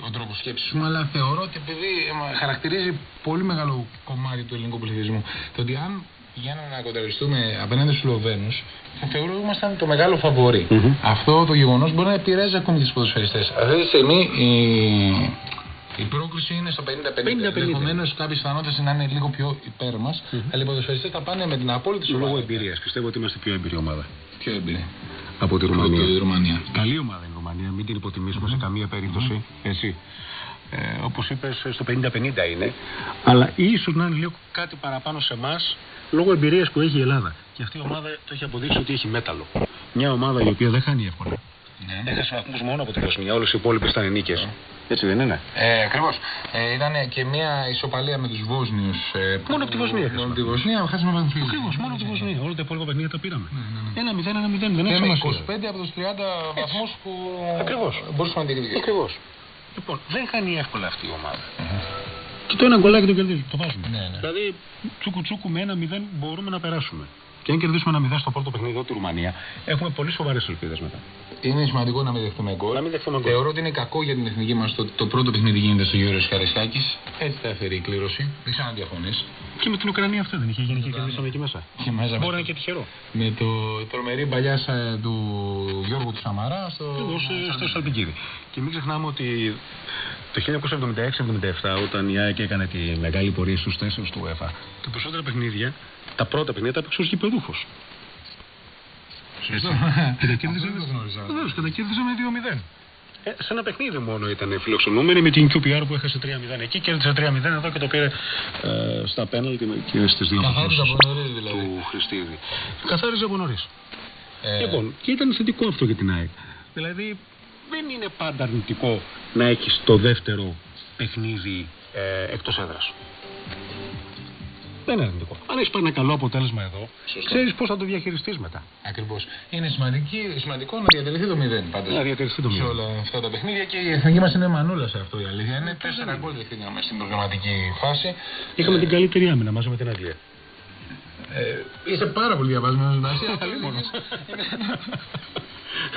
ο τρόπος σκέψης μου, αλλά θεωρώ ότι επειδή ε, χαρακτηρίζει πολύ μεγάλο κομμάτι του ελληνικού πληθυσμού, το ότι αν πηγαίναμε να κονταριστούμε απέναντι στους Σλοβαίνους, θα θεωρούμασταν το μεγάλο φαβορή. Μμμ. Αυτό το γεγονός μπορεί να επηρεάζει ακόμη και τους ποδοσφαιριστές. Αυτή τη στιγμή η, η πρόκληση είναι στο 50-50. 50-50. Ενδεχομένως κάποιες πιθανότητες να είναι λίγο πιο υπέρ μας, αλλά οι ποδοσφαιριστές θα πάνε με την απόλυτη Λόγω σοβαρότητα. εμπειρίας. Πιστεύω ότι είμαστε πιο εμπειρή ομάδα Πιο εμπειρία. από τη Από Ρουμανία. τη Ρουμανία. Καλή ομάδα είναι η Ρουμανία, μην την υποτιμήσουμε σε καμία περίπτωση. Έτσι. Ε, Όπως είπες, στο 50-50 είναι. Αλλά ίσως να είναι λίγο κάτι παραπάνω σε εμάς λόγω εμπειρίας που έχει η Ελλάδα. Και αυτή η ομάδα το έχει αποδείξει ότι έχει μέταλλο. Μια ομάδα η οποία δεν χάνει εύκολα. Ναι. Έχασε βαθμούς μόνο από τη Βοσνία. Όλες οι υπόλοιπες ήταν νίκες. Έτσι δεν είναι. Ε, Ακριβώς. Ε, ήταν και μια ισοπαλία με τους Βόσνιους. Ε, Μόνο από τη Βοσνία Μόνο χάσαμε. από τη Βοσνία, χάσαμε με του Ακριβώς, μόνο από τη Βοσνία. Όλα τα υπόλοιπα παιχνίδια τα πήραμε. Ένα 0, ένα 0, δεν Και έχει με σημασία. 25 από τους 30 βαθμούς που Ακριβώς. μπορούσαμε να διεκδικήσουμε. Ακριβώς. Λοιπόν, δεν χάνει εύκολα αυτή η ομάδα. Και το ένα γκολάκι το κερδίζεις. Το βάζουμε. Ναι, ναι. Δηλαδή, τσούκου τσούκου με ένα 0 μπορούμε να περάσουμε. Και αν κερδίσουμε ένα 0 στο πρώτο παιχνίδι εδώ τη Ρουμανία, έχουμε πολύ σοβαρές ελπίδες μετά. Είναι σημαντικό να μην δεχτούμε γκολ. Να μην δεχτούμε γκολ. Θεωρώ ότι είναι κακό για την εθνική μας το, το πρώτο παιχνίδι γίνεται στο Γιώργος Καρισκάκη. Έτσι θα έφερε η κλήρωση. Δεν ξέρω αν διαφωνεί. Και με την Ουκρανία αυτό δεν είχε γίνει και κερδίσαμε εκεί μέσα. Και μέσα με- Μπορεί να είναι και τυχερό. Με το η τρομερή παλιά σα- του Γιώργου του Σαμαρά στο. Εγώ σε- στο Σαλπικίδη. Και μην ξεχνάμε ότι το 1976-77, όταν η ΑΕΚ έκανε τη μεγάλη πορεία στους 4 του UEFA, τα περισσότερα παιχνίδια, τα πρώτα παιχνίδια τα έπαιξε ω γηπεδούχο. Σωστό. Και τα κέρδιζε Αυτό δεν το γνώριζα. Βεβαίως, και τα κέρδιζε με 2-0. Ε, σε ένα παιχνίδι μόνο ήταν φιλοξενούμενη με την QPR που έχασε 3-0 εκεί και έδειξε 3-0 εδώ και το πήρε ε, στα πέναλτι και στις δύο Καθάριζε αποχρώσεις από νωρίς, δηλαδή. του Χριστίδη. Καθάριζε από νωρίς. Ε, Λοιπόν, και ήταν θετικό αυτό για την ΑΕΚ. Δηλαδή, δεν είναι πάντα αρνητικό να έχεις το δεύτερο παιχνίδι ε, εκτός έδρας. Δεν είναι αρνητικό. Αν έχεις πάρει ένα καλό αποτέλεσμα εδώ, Σωστό. ξέρεις πώς θα το διαχειριστείς μετά. Ακριβώς. Είναι σημαντική, σημαντικό να διατηρηθεί το 0 πάντως. Να διατηρηθεί το Σε μήνυμα. όλα αυτά τα παιχνίδια και η εθνική μας είναι μανούλα σε αυτό η αλήθεια. Είναι τέσσερα γκολ δεχτήκαμε στην προγραμματική φάση. Είχαμε την καλύτερη άμυνα μαζί με την Αγγλία. Ε, είσαι πάρα πολύ διαβασμένος να είσαι.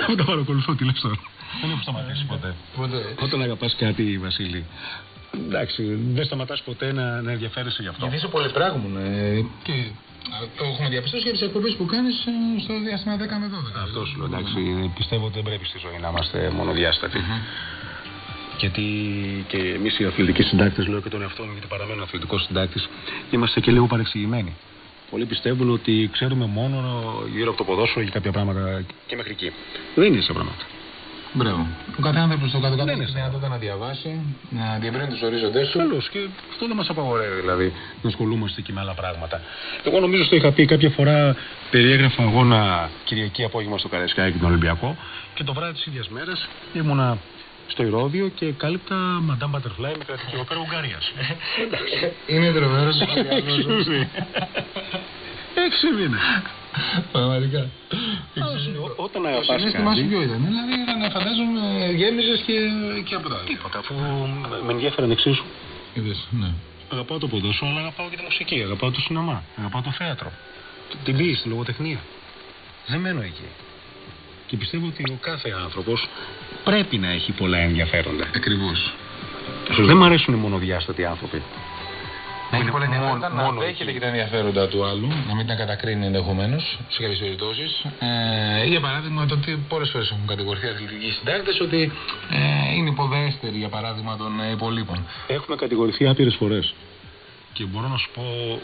Δεν τα παρακολουθώ τι λες τώρα. Δεν έχω σταματήσει ποτέ. Ποτέ. Όταν αγαπάς κάτι, Βασίλη, εντάξει, δεν σταματάς ποτέ να, να ενδιαφέρεσαι γι' αυτό. Γιατί είσαι πολυπράγμουν. Ε, και α, το έχουμε διαπιστώσει και τις εκπομπές που κάνεις στο διάστημα 10 με 12. Αυτό σου λέω, εντάξει, πιστεύω ότι δεν πρέπει στη ζωή να είμαστε μονοδιάστατοι. Γιατί και εμείς οι αθλητικοί συντάκτες, λέω και τον εαυτό μου, γιατί παραμένω αθλητικός συντάκτης, είμαστε και λίγο παρεξηγημένοι. Πολλοί πιστεύουν ότι ξέρουμε μόνο γύρω από το ποδόσφαιρο και κάποια πράγματα και μέχρι εκεί. Δεν είναι σε πράγματα. Μπράβο. Ο κάθε άνθρωπο στο κάτω κάτω Δεν έχει είναι τη δυνατότητα να διαβάσει, να διευρύνει τους ορίζοντές του. Καλώς και αυτό δεν μας απαγορεύει δηλαδή να ασχολούμαστε και με άλλα πράγματα. Εγώ νομίζω ότι το είχα πει κάποια φορά, περιέγραφα αγώνα Κυριακή απόγευμα στο Καραϊσκάκι τον Ολυμπιακό και το βράδυ της ίδιας μέρας ήμουνα στο Ηρώδιο και κάλυπτα Madame Butterfly με κρατική όπερα Ουγγαρίας. *laughs* Είναι τρομερός. Έξι μήνες. *laughs* Πραγματικά. Όταν Το αγαπάς συνέστημά σου κάτι, ποιο ήταν. Δηλαδή ήταν φαντάζομαι γέμιζες και, και από τα δύο. τίποτα, αφού με ενδιαφέραν εξίσου. Είδες, ναι. Αγαπάω το ποδόσφαιρο, αλλά αγαπάω και τη μουσική. Αγαπάω το σινεμά. Αγαπάω το θέατρο. Την ποιήση, τη λογοτεχνία. Δεν μένω εκεί. Και πιστεύω ότι ο κάθε άνθρωπος πρέπει να έχει πολλά ενδιαφέροντα. Ακριβώς. Ίσως δεν μου αρέσουν οι μονοδιάστατοι άνθρωποι. Να έχει Είναι πολλά ενδιαφέροντα, μόνο- να μόνο δέχεται εκεί. και τα ενδιαφέροντα του άλλου, να μην τα κατακρίνει ενδεχομένως σε κάποιες περιπτώσεις. Ε, ή για παράδειγμα το ότι πολλές φορές έχουν κατηγορηθεί αθλητικοί συντάκτες ότι ε, είναι υποδέστεροι για παράδειγμα των ε, υπολείπων. Έχουμε κατηγορηθεί άπειρες φορές. Και μπορώ να σου πω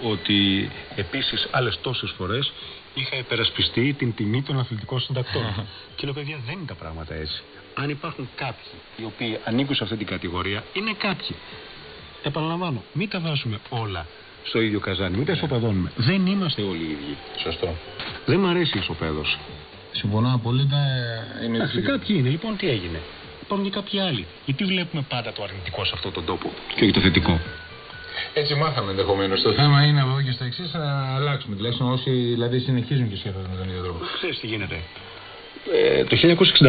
ότι επίσης άλλες τόσες φορές είχα υπερασπιστεί την τιμή των αθλητικών συντακτών. *laughs* και λέω, παιδιά, δεν είναι τα πράγματα έτσι. Αν υπάρχουν κάποιοι οι οποίοι ανήκουν σε αυτή την κατηγορία, είναι κάποιοι. Επαναλαμβάνω, μην τα βάζουμε όλα στο ίδιο καζάνι, μην τα ισοπεδώνουμε. Δεν είμαστε όλοι οι ίδιοι. Σωστό. Δεν μ' αρέσει η ισοπαίδωση. Συμφωνώ απόλυτα. ε, Είμαι Εντάξει, της ίδιας. κάποιοι είναι. Λοιπόν, τι έγινε; Υπάρχουν και κάποιοι άλλοι. Γιατί βλέπουμε πάντα το αρνητικό σε αυτόν τον τόπο και όχι το θετικό; Έτσι μάθαμε ενδεχομένως. Το θέμα είναι από εδώ και στο εξής να αλλάξουμε. Τουλάχιστον όσοι δηλαδή συνεχίζουν και σκέφτονται με τον ίδιο τρόπο. Ξέρεις τι γίνεται. Ε, το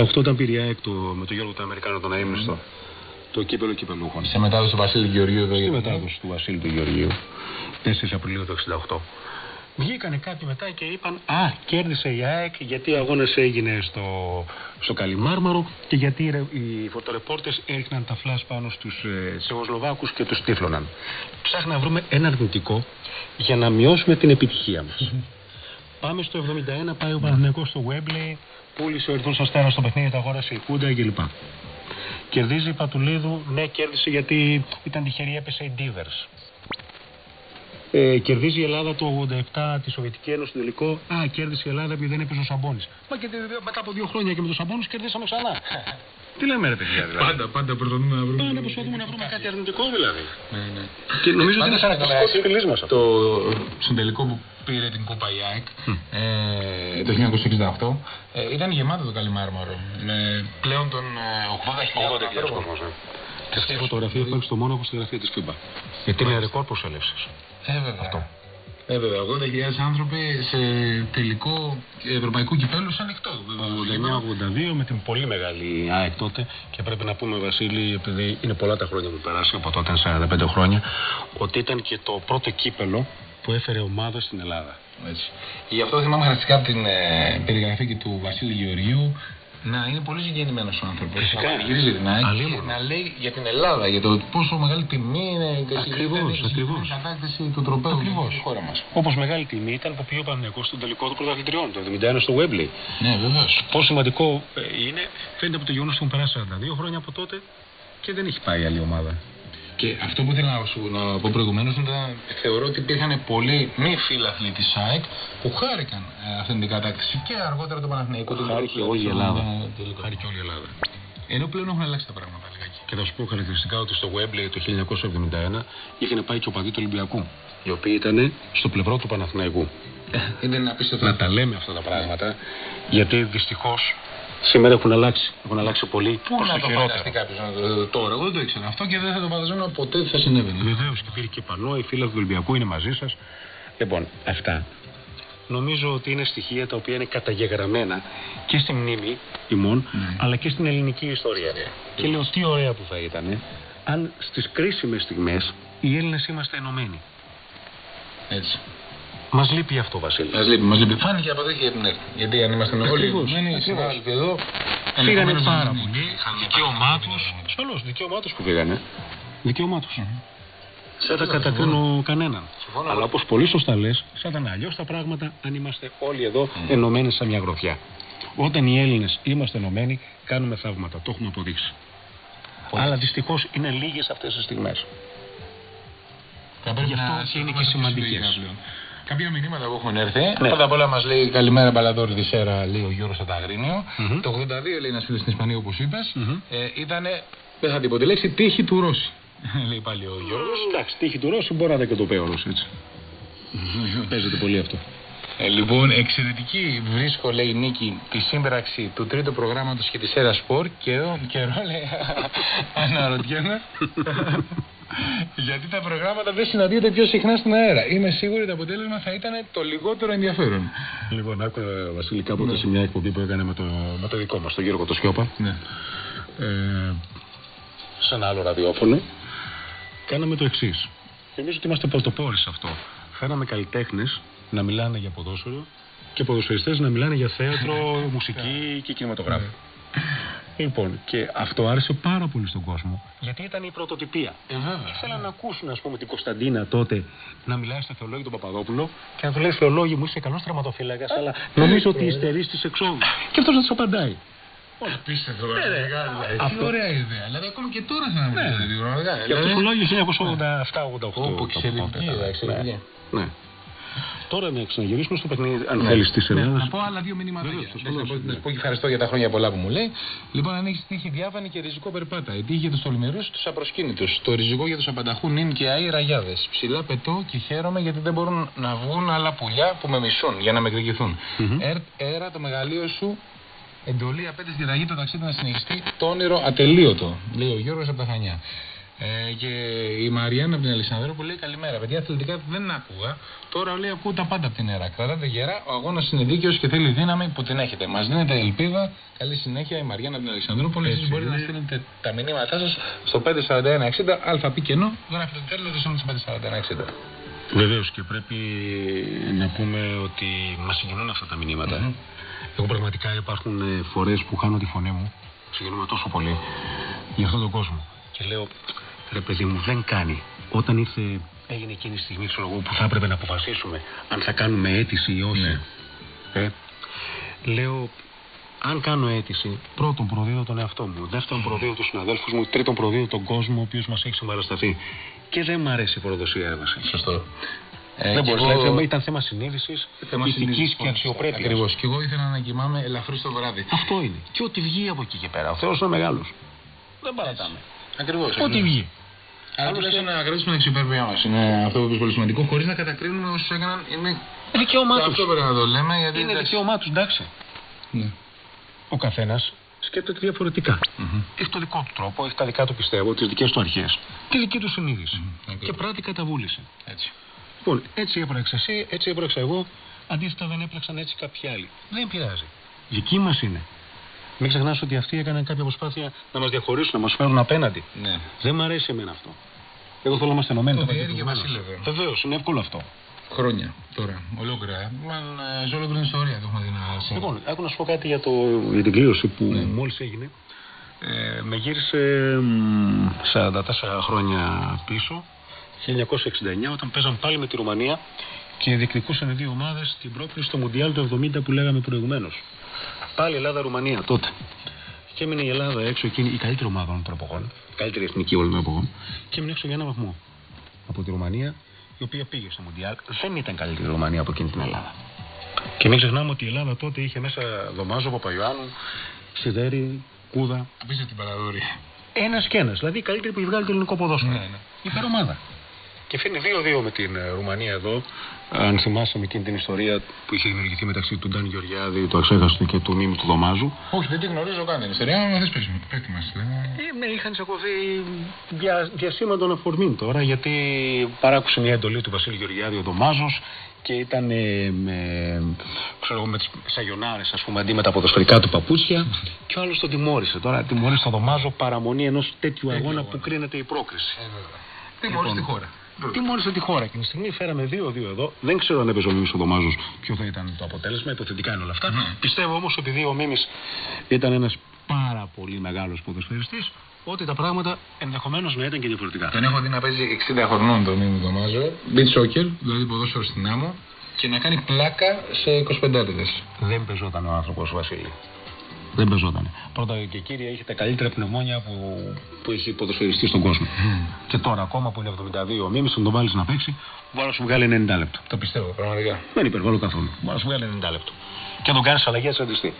1968 όταν πήρε η ΑΕΚ το, με τον Γιώργο τον Αμερικάνο τον αείμνηστο το κύπελο κυπελούχων. Σε μετάδοση του Βασίλη Γεωργίου εδώ Στη για μετάδοση του Βασίλη του Γεωργίου 4 Απριλίου του 68. Βγήκανε κάποιοι μετά και είπαν Α, κέρδισε η ΑΕΚ γιατί ο αγώνας έγινε στο, στο Καλιμάρμαρο και γιατί οι, ρε- οι φωτορεπόρτες έριχναν τα φλάς πάνω στους ε, Τσεχοσλοβάκους και τους τύφλωναν. Ψάχναμε να βρούμε ένα αρνητικό για να μειώσουμε την επιτυχία μας. *laughs* Πάμε στο 71, πάει ο Παναθηναϊκός στο Wembley, πούλησε ο Ερυθρός Αστέρας στο παιχνίδι, τα αγόρασε η Κούντα κλπ. Κερδίζει η Πατουλίδου, ναι κέρδισε γιατί ήταν τυχερή, έπεσε η Divers. Ε, κερδίζει η Ελλάδα το 87 τη Σοβιετική Ένωση στο τελικό. Α, κέρδισε η Ελλάδα επειδή δεν έπαιζε ο Σαμπόνι. Μα και τε- μετά από δύο χρόνια και με τον Σαμπόνι κερδίσαμε ξανά. Τι λέμε, ρε παιδιά, δηλαδή; Πάντα, πάντα προσπαθούμε να βρούμε. Πάντα προσπαθούμε να βρούμε κάτι αρνητικό δηλαδή. Ναι, ναι. Και νομίζω ότι είναι Πάντως, χαρακτηριστικό τη εντάξει, φυλή μας αυτό. Το στον τελικό που πήρε την κούπα η ΑΕΚ ε, το 1968 ε, ήταν γεμάτο το Καλιμάρμαρο. Με πλέον των ε, 80.000 ανθρώπων. Και αυτή η φωτογραφία υπάρχει στο μόνο στη γραφεία της FIBA. Γιατί είναι ρεκόρ προσέλευσης. Ε, βέβαια. Αυτό. Ε, βέβαια, 80.000 άνθρωποι σε τελικό ευρωπαϊκού κυπέλου σε ανοιχτό. βέβαια. 89-82 με την πολύ μεγάλη ΑΕΚ τότε και πρέπει να πούμε Βασίλη επειδή είναι πολλά τα χρόνια που περάσει από τότε ήταν 45 χρόνια ότι ήταν και το πρώτο κύπελο που έφερε ομάδα στην Ελλάδα. Έτσι. Γι' αυτό θυμάμαι χαρακτηριστικά από την ε, περιγραφή και του Βασίλη Γεωργίου να είναι πολύ συγκινημένος ο άνθρωπος. Φυσικά. Να γυρίζει την ΑΕΚ Αλλήμον. και να λέει για την Ελλάδα, για το πόσο μεγάλη τιμή είναι η Ακριβώς, η ακριβώς. κατάκτηση του τροπέου Ακριβώς. στη χώρα μας. Όπως μεγάλη τιμή ήταν που πήγε ο Παναγιακός στον τελικό του πρωταθλητριών το 71 στο Wembley. Ναι, βεβαίως. Πόσο σημαντικό ε, είναι, φαίνεται από το γεγονός ότι έχουν περάσει 42 χρόνια από τότε και δεν έχει πάει άλλη ομάδα. Και αυτό που ήθελα να σου να πω προηγουμένως ήταν θεωρώ ότι υπήρχαν πολλοί μη φίλαθλοι της ΑΕΚ που χάρηκαν ε, αυτή την κατάκτηση και αργότερα το Παναθηναϊκό. το Χάρηκε τελικό όλη η στο, Ελλάδα. ε, τελικό. Χάρηκε όλη η Ελλάδα. Ενώ πλέον έχουν αλλάξει τα πράγματα λιγάκι. Και θα σου πω χαρακτηριστικά ότι στο Wembley το 1971 είχαν πάει και ο παδί του Ολυμπιακού. Οι οποίοι ήταν στο πλευρό του Παναθηναϊκού. Είναι ένα απίστευτο. Να τα λέμε αυτά τα πράγματα, γιατί δυστυχώς σήμερα έχουν αλλάξει. Έχουν αλλάξει πολύ. Πού προς να το χειρότερο. φανταστεί κάποιος να το τώρα. Εγώ δεν το ήξερα αυτό και δεν θα το φανταζόμουν ποτέ ότι θα συνέβαινε. Βεβαίως και πήρε και πανό, οι φίλοι του Ολυμπιακού είναι μαζί σας. Λοιπόν, αυτά. Νομίζω ότι είναι στοιχεία τα οποία είναι καταγεγραμμένα και στη μνήμη ημών, Ναι. αλλά και στην ελληνική ιστορία. Και λέω τι ωραία που θα ήταν αν στις κρίσιμες στιγμές οι Έλληνες είμαστε ενωμένοι. Έτσι. Μας λείπει αυτό, Βασίλη. Μας λείπει, μας λείπει. Φάνηκε από εδώ και από την ΕΡΤ. Γιατί αν είμαστε όλοι Ακριβώς, ενωμένοι, ακριβώς. συνάδελφοι εδώ. Φύγανε ενδεχομένως πάρα να μην- πολλοί. είχαν Δικαίωμά υπάρχει τους. πρόβλημα. Ασφαλώς, δικαίωμά τους που φύγανε. Δικαίωμά τους. Δεν θα κατακρίνω κανέναν. Συμφωνώ. Αλλά όπως πολύ σωστά λες, θα ήταν αλλιώς τα πράγματα αν είμαστε όλοι εδώ ενωμένοι σαν μια γροθιά. Όταν οι Έλληνες είμαστε ενωμένοι, κάνουμε θαύματα. Το έχουμε αποδείξει. Αλλά δυστυχώς είναι λίγες αυτές τι στιγμές. Θα πρέπει Γι' αυτό να και είναι και σκεφτόμαστε σημαντικές. συλλογικά πλέον. Κάποια μηνύματα που έχουν έρθει. Ναι. Πρώτα απ' όλα μας λέει Καλημέρα Μπαλαδόρ Δισέρα, λέει ο Γιώργος από το Αγρίνιο. Μμμ. Το 82 λέει ένας φίλος στην Ισπανία όπως είπες. Μμμ. Ε, ήταν. Δεν θα την πω τη λέξη τύχη του Ρώση. *laughs* λέει πάλι ο Γιώργος. Εντάξει, τύχη του Ρώσου μπορεί να είναι και το πέονο έτσι. *laughs* Παίζεται πολύ αυτό. Ε, λοιπόν, εξαιρετική βρίσκω, λέει η Νίκη, τη σύμπραξη του τρίτου προγράμματος και της Έρα Σπορ και εδώ καιρό, λέει, *laughs* αναρωτιέμαι. Γιατί τα προγράμματα δεν συναντιόνται πιο συχνά στην αέρα. Είμαι σίγουρη ότι το αποτέλεσμα θα ήταν το λιγότερο ενδιαφέρον. Λοιπόν, άκουγα Βασίλη κάποτε σε μια εκπομπή που έκανε με το, με το δικό μας, τον Γιώργο το Σιώπα. Ναι. ε, σε ένα άλλο ραδιόφωνο, κάναμε το εξής. Νομίζω ότι είμαστε πρωτοπόροι σε αυτό. Φέραμε καλλιτέχνες να μιλάνε για ποδόσφαιρο και ποδοσφαιριστές να μιλάνε για θέατρο, *laughs* μουσική και κινηματογράφο. Λοιπόν, και αυτό άρεσε πάρα πολύ στον κόσμο. Γιατί ήταν η πρωτοτυπία. Ε, βέβαια. Ήθελαν να ακούσουν, ας πούμε, την Κωνσταντίνα τότε να μιλάει στο θεολόγιο του Παπαδόπουλο και να του λέει: Θεολόγιο μου, είσαι καλός τραυματοφύλακα, αλλά νομίζω ότι υστερείς τη εξόδους. Και αυτός να του απαντάει. Απίστευτο, Ναι, ρε. πραγματικά. δηλαδή. Τι Αυτό- ωραία ιδέα. Δηλαδή, ακόμη και τώρα σαν να μιλάτε, πραγματικά. Και αυτός Δηλαδή, το λόγιο 1987-88. Όπου εξαιρετική ιδέα, εξαιρετική. Ναι. Τώρα να ξαναγυρίσουμε στο παιχνίδι, αν θέλεις της Ναι, Ελλάδας. να πω άλλα δύο μηνύματα. Βεβαίως, Να ασφαλώς, πω- ναι. να πω και ευχαριστώ για τα χρόνια πολλά που μου λέει. Λοιπόν, αν έχεις τύχει διάφανη και ριζικό περπάτα. Η τύχη για τους τολμηρούς, τους απροσκύνητους. Το ριζικό για τους απανταχού νυν και αεί ραγιάδες. Ψηλά πετώ και χαίρομαι γιατί δεν μπορούν να βγουν άλλα πουλιά που με μισούν για να με εκδικηθούν. Μμμ. Ερτ, έρα το μεγαλείο σου. Εντολή απέντε στη ραγή το ταξίδι να συνεχιστεί. Το όνειρο ατελείωτο. Λέει ο Γιώργος από τα Χανιά. Ε, και η Μαριάννα από την Αλεξανδρόπου λέει καλημέρα. Παιδιά, αθλητικά δεν άκουγα. Τώρα λέει ακούω τα πάντα από την ΕΡΑ. Κρατάτε γερά, ο αγώνας είναι δίκαιος και θέλει δύναμη που την έχετε. Μας δίνετε ελπίδα. Καλή συνέχεια η Μαριάννα από την Αλεξανδρόπολη. Εσεί μπορείτε να στείλετε τα μηνύματά σας στο 54160 ΑΠ κενό. Γράφετε το τέλος του 54160. Βεβαίως και πρέπει να πούμε ότι μας συγκινούν αυτά τα μηνύματα. Μμμ. Εγώ πραγματικά υπάρχουν φορές που χάνω τη φωνή μου. Συγκινούμε τόσο πολύ για αυτόν τον κόσμο. Και λέω, ρε παιδί μου, δεν κάνει. Όταν ήρθε, έγινε εκείνη η στιγμή ξέρω εγώ, που θα έπρεπε να αποφασίσουμε αν θα κάνουμε αίτηση ή όχι. Ναι. Ε, λέω, αν κάνω αίτηση, πρώτον προδίδω τον εαυτό μου, δεύτερον προδίδω τους συναδέλφους μου, τρίτον προδίδω τον κόσμο ο οποίος μας έχει συμπαρασταθεί. Και δεν μ' αρέσει η προδοσία, ρε Βασίλη. Σωστό. Ε, δεν και μπορείς. εγώ- Δηλαδή, ήταν θέμα συνείδησης, Θέμα ηθικής συνείδησης, και αξιοπρέπειας. Ακριβώς. Και εγώ ήθελα να κοιμάμαι ελαφρύ το βράδυ. Αυτό είναι. Και ό,τι βγει από εκεί και πέρα. Ο Θεός είναι μεγάλος. Δεν παρατάμε. Ακριβώς. Ό,τι βγει. Αλλά τουλάχιστον να κρατήσουμε την αξιοπρέπειά μας. Είναι αυτό που είναι πολύ σημαντικό. Χωρίς να κατακρίνουμε όσους έκαναν. Είναι... Δικαίωμά Αυτό τους. πρέπει να το λέμε. Γιατί Είναι εντάξει. δικαίωμά τους, εντάξει. Ναι. Ο καθένας σκέπτεται διαφορετικά. Μμμ. Έχει το δικό του τρόπο, έχει τα δικά του πιστεύω, τις δικές του αρχές. Τη δική του συνείδηση. Μμμ, Και ακριβώς. πράττει κατά βούληση. Έτσι. Λοιπόν, έτσι έπραξε εσύ, έτσι έπραξα εγώ. Αντίθετα δεν έπραξαν έτσι κάποιοι άλλοι. Δεν πειράζει. Δική μας είναι. Μην ξεχνάς ότι αυτοί έκαναν κάποια προσπάθεια να μας διαχωρίσουν, να μας φέρουν απέναντι. Ναι. Δεν μ' αρέσει εμένα αυτό. Εγώ θέλω να είμαστε ενωμένοι. Το είπα και διέργε προηγουμένως. βασίλευε. Βεβαίως, είναι εύκολο αυτό. Χρόνια τώρα. Ολόκληρα. Μα ε, σε ολόκληρη την ιστορία το έχουμε δει να συμβεί. Λοιπόν, άκου να σου πω κάτι για, το, για την κλήρωση που Ναι. μόλις έγινε. Ε, με γύρισε μ, 44 χρόνια πίσω, 1969, όταν παίζαν πάλι με τη Ρουμανία και διεκδικούσαν οι δύο ομάδες την πρόκληση στο Μουντιάλ του 70 που λέγαμε προηγουμένως. Πάλι Ελλάδα-Ρουμανία τότε. Και έμεινε η Ελλάδα έξω, εκείνη η καλύτερη ομάδα όλων των εποχών, η καλύτερη εθνική όλων των εποχών, και έμεινε έξω για ένα βαθμό από τη Ρουμανία, η οποία πήγε στο Μουντιάλ. Δεν ήταν καλύτερη η Ρουμανία από εκείνη την Ελλάδα. Και μην ξεχνάμε ότι η Ελλάδα τότε είχε μέσα Δωμάζο, Παπαϊωάννου, Σιδέρη, Κούδα. Απίστευτη παραδόρη. Ένας και ένας. Δηλαδή η καλύτερη που έχει βγάλει το ελληνικό ποδόσφαιρο. Ναι, ναι. Υπερομάδα. Και φαίνει 2-2 με την ε, Ρουμανία εδώ. Αν θυμάσαι με εκείνη την ιστορία που είχε δημιουργηθεί μεταξύ του Ντάν Γεωργιάδη, του Αξέχαστου και του Μίμη του Δωμάζου. Όχι, δεν τη γνωρίζω καν την ιστορία, αλλά δεν παίζει παίκτη μας. Ε, με είχαν τσακωθεί δια, διασύμαντων αφορμήν τώρα, γιατί παράκουσε μια εντολή του Βασίλη Γεωργιάδη ο Δωμάζος και ήταν ε, με, ξέρω, εγώ, με τις σαγιονάρες ας πούμε αντί με τα ποδοσφαιρικά του παπούτσια *laughs* και ο άλλος τον τιμώρησε. Τώρα τιμώρησε τον Δωμάζο παραμονή ενός τέτοιου αγώνα αγώνα. που κρίνεται η πρόκριση. Τι Λοιπόν, μόλι τη χώρα. Τιμώρησε τη χώρα εκείνη τη στιγμή. Φέραμε 2-2 εδώ. Δεν ξέρω αν έπαιζε ο Μίμης ο Δωμάζο ποιο θα ήταν το αποτέλεσμα. Υποθετικά είναι όλα αυτά. Ναι. Πιστεύω όμως ότι επειδή ο Μίμης ήταν ένας πάρα πολύ μεγάλος ποδοσφαιριστής, ότι τα πράγματα ενδεχομένως να ήταν και διαφορετικά. Τον έχω δει να παίζει 60 χρονών τον Μίμη Δωμάζο. Beat soccer, δηλαδή ποδόσφαιρο στην άμμο. Και να κάνει πλάκα σε 25 άτομες. Δεν πεζόταν ο άνθρωπος Βασίλη. Δεν πεζόταν. Πρώτα και κύριε, είχε τα καλύτερα πνευμόνια που, που έχει ποδοσφαιριστεί στον κόσμο. Και τώρα, ακόμα που είναι 72 ο Μίμης, αν τον βάλεις να παίξει, μπορεί να σου βγάλει 90 λεπτό. Το πιστεύω πραγματικά. Δεν υπερβάλλω καθόλου. Μπορεί να σου βγάλει 90 λεπτό. Και να τον κάνεις αλλαγή έτσι αντιστεί.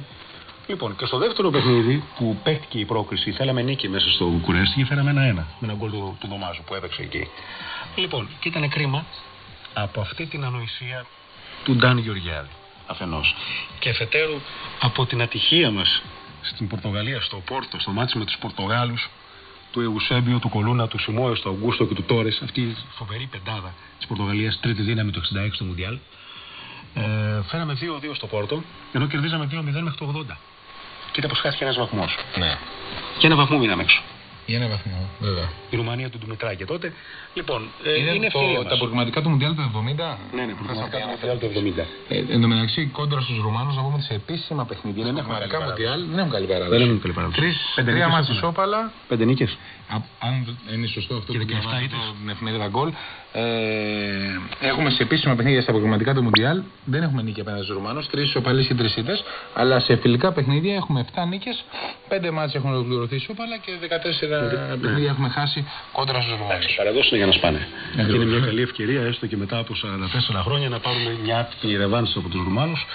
*laughs* λοιπόν, και στο δεύτερο παιχνίδι που παίχτηκε η πρόκριση, θέλαμε νίκη μέσα στο Βουκουρέστι και φέραμε ένα-ένα με έναν γκολ του, του Δωμάζου που έπαιξε εκεί. Λοιπόν, και ήταν κρίμα από αυτή την ανοησία του Ντάν Γεωργιάδη αφενός και εφετέρου από την ατυχία μας στην Πορτογαλία, στο Πόρτο, στο ματς με τους Πορτογάλους του Εουσέμπιο, του Κολούνα, του Σιμόε, του Αγκούστο και του Τόρες, αυτή η φοβερή πεντάδα της Πορτογαλίας, τρίτη δύναμη το 66 στο Μουντιάλ. Ε, φέραμε 2-2 στο Πόρτο, ενώ κερδίζαμε 2-0 μέχρι το 80. Κοίτα πώς χάθηκε ένας βαθμός. Ναι. Και ένα βαθμό μείναμε έξω. Για ένα βαθμό, βέβαια. Η Ρουμανία του Ντουμητράκη τότε. Λοιπόν, ε, είναι, Είναι, ευκαιρία το, μας. τα προκριματικά του Μουντιάλ του 70. Ναι, ναι, προκριματικά του Μουντιάλ του 70. Ε, εν τω μεταξύ, κόντρα στους Ρουμάνους, να πούμε σε επίσημα παιχνίδια. Δεν στα έχουμε πραγματικά καλή Μουντιάλ δεν έχουν καλή παράδοση. Δεν έχουν καλή παράδοση. Τρεις, Πέντε τρία νίκες μάτια έχουμε. ισόπαλα. Πέντε νίκες. Α- Αν είναι σωστό αυτό Και που 17 διαβάζω ήττες. την εφημερίδα γκολ. Ε, έχουμε σε επίσημα παιχνίδια στα προγραμματικά του Μουντιάλ. Δεν έχουμε νίκη απέναντι στους Ρουμάνους. Τρεις ισοπαλίες και τρεις ήττε. Αλλά σε φιλικά παιχνίδια έχουμε 7 νίκες. 5 μάτια έχουν ολοκληρωθεί ισόπαλα και 14 παιχνίδια έχουμε χάσει κόντρα στους Ρουμάνους. Παραδόσει είναι για να σπάνε. Ναι, Και είναι ναι. μια καλή ευκαιρία, έστω και μετά από 44 χρόνια, να πάρουμε μια άτυπη ρευάνση από τους Ρουμάνους.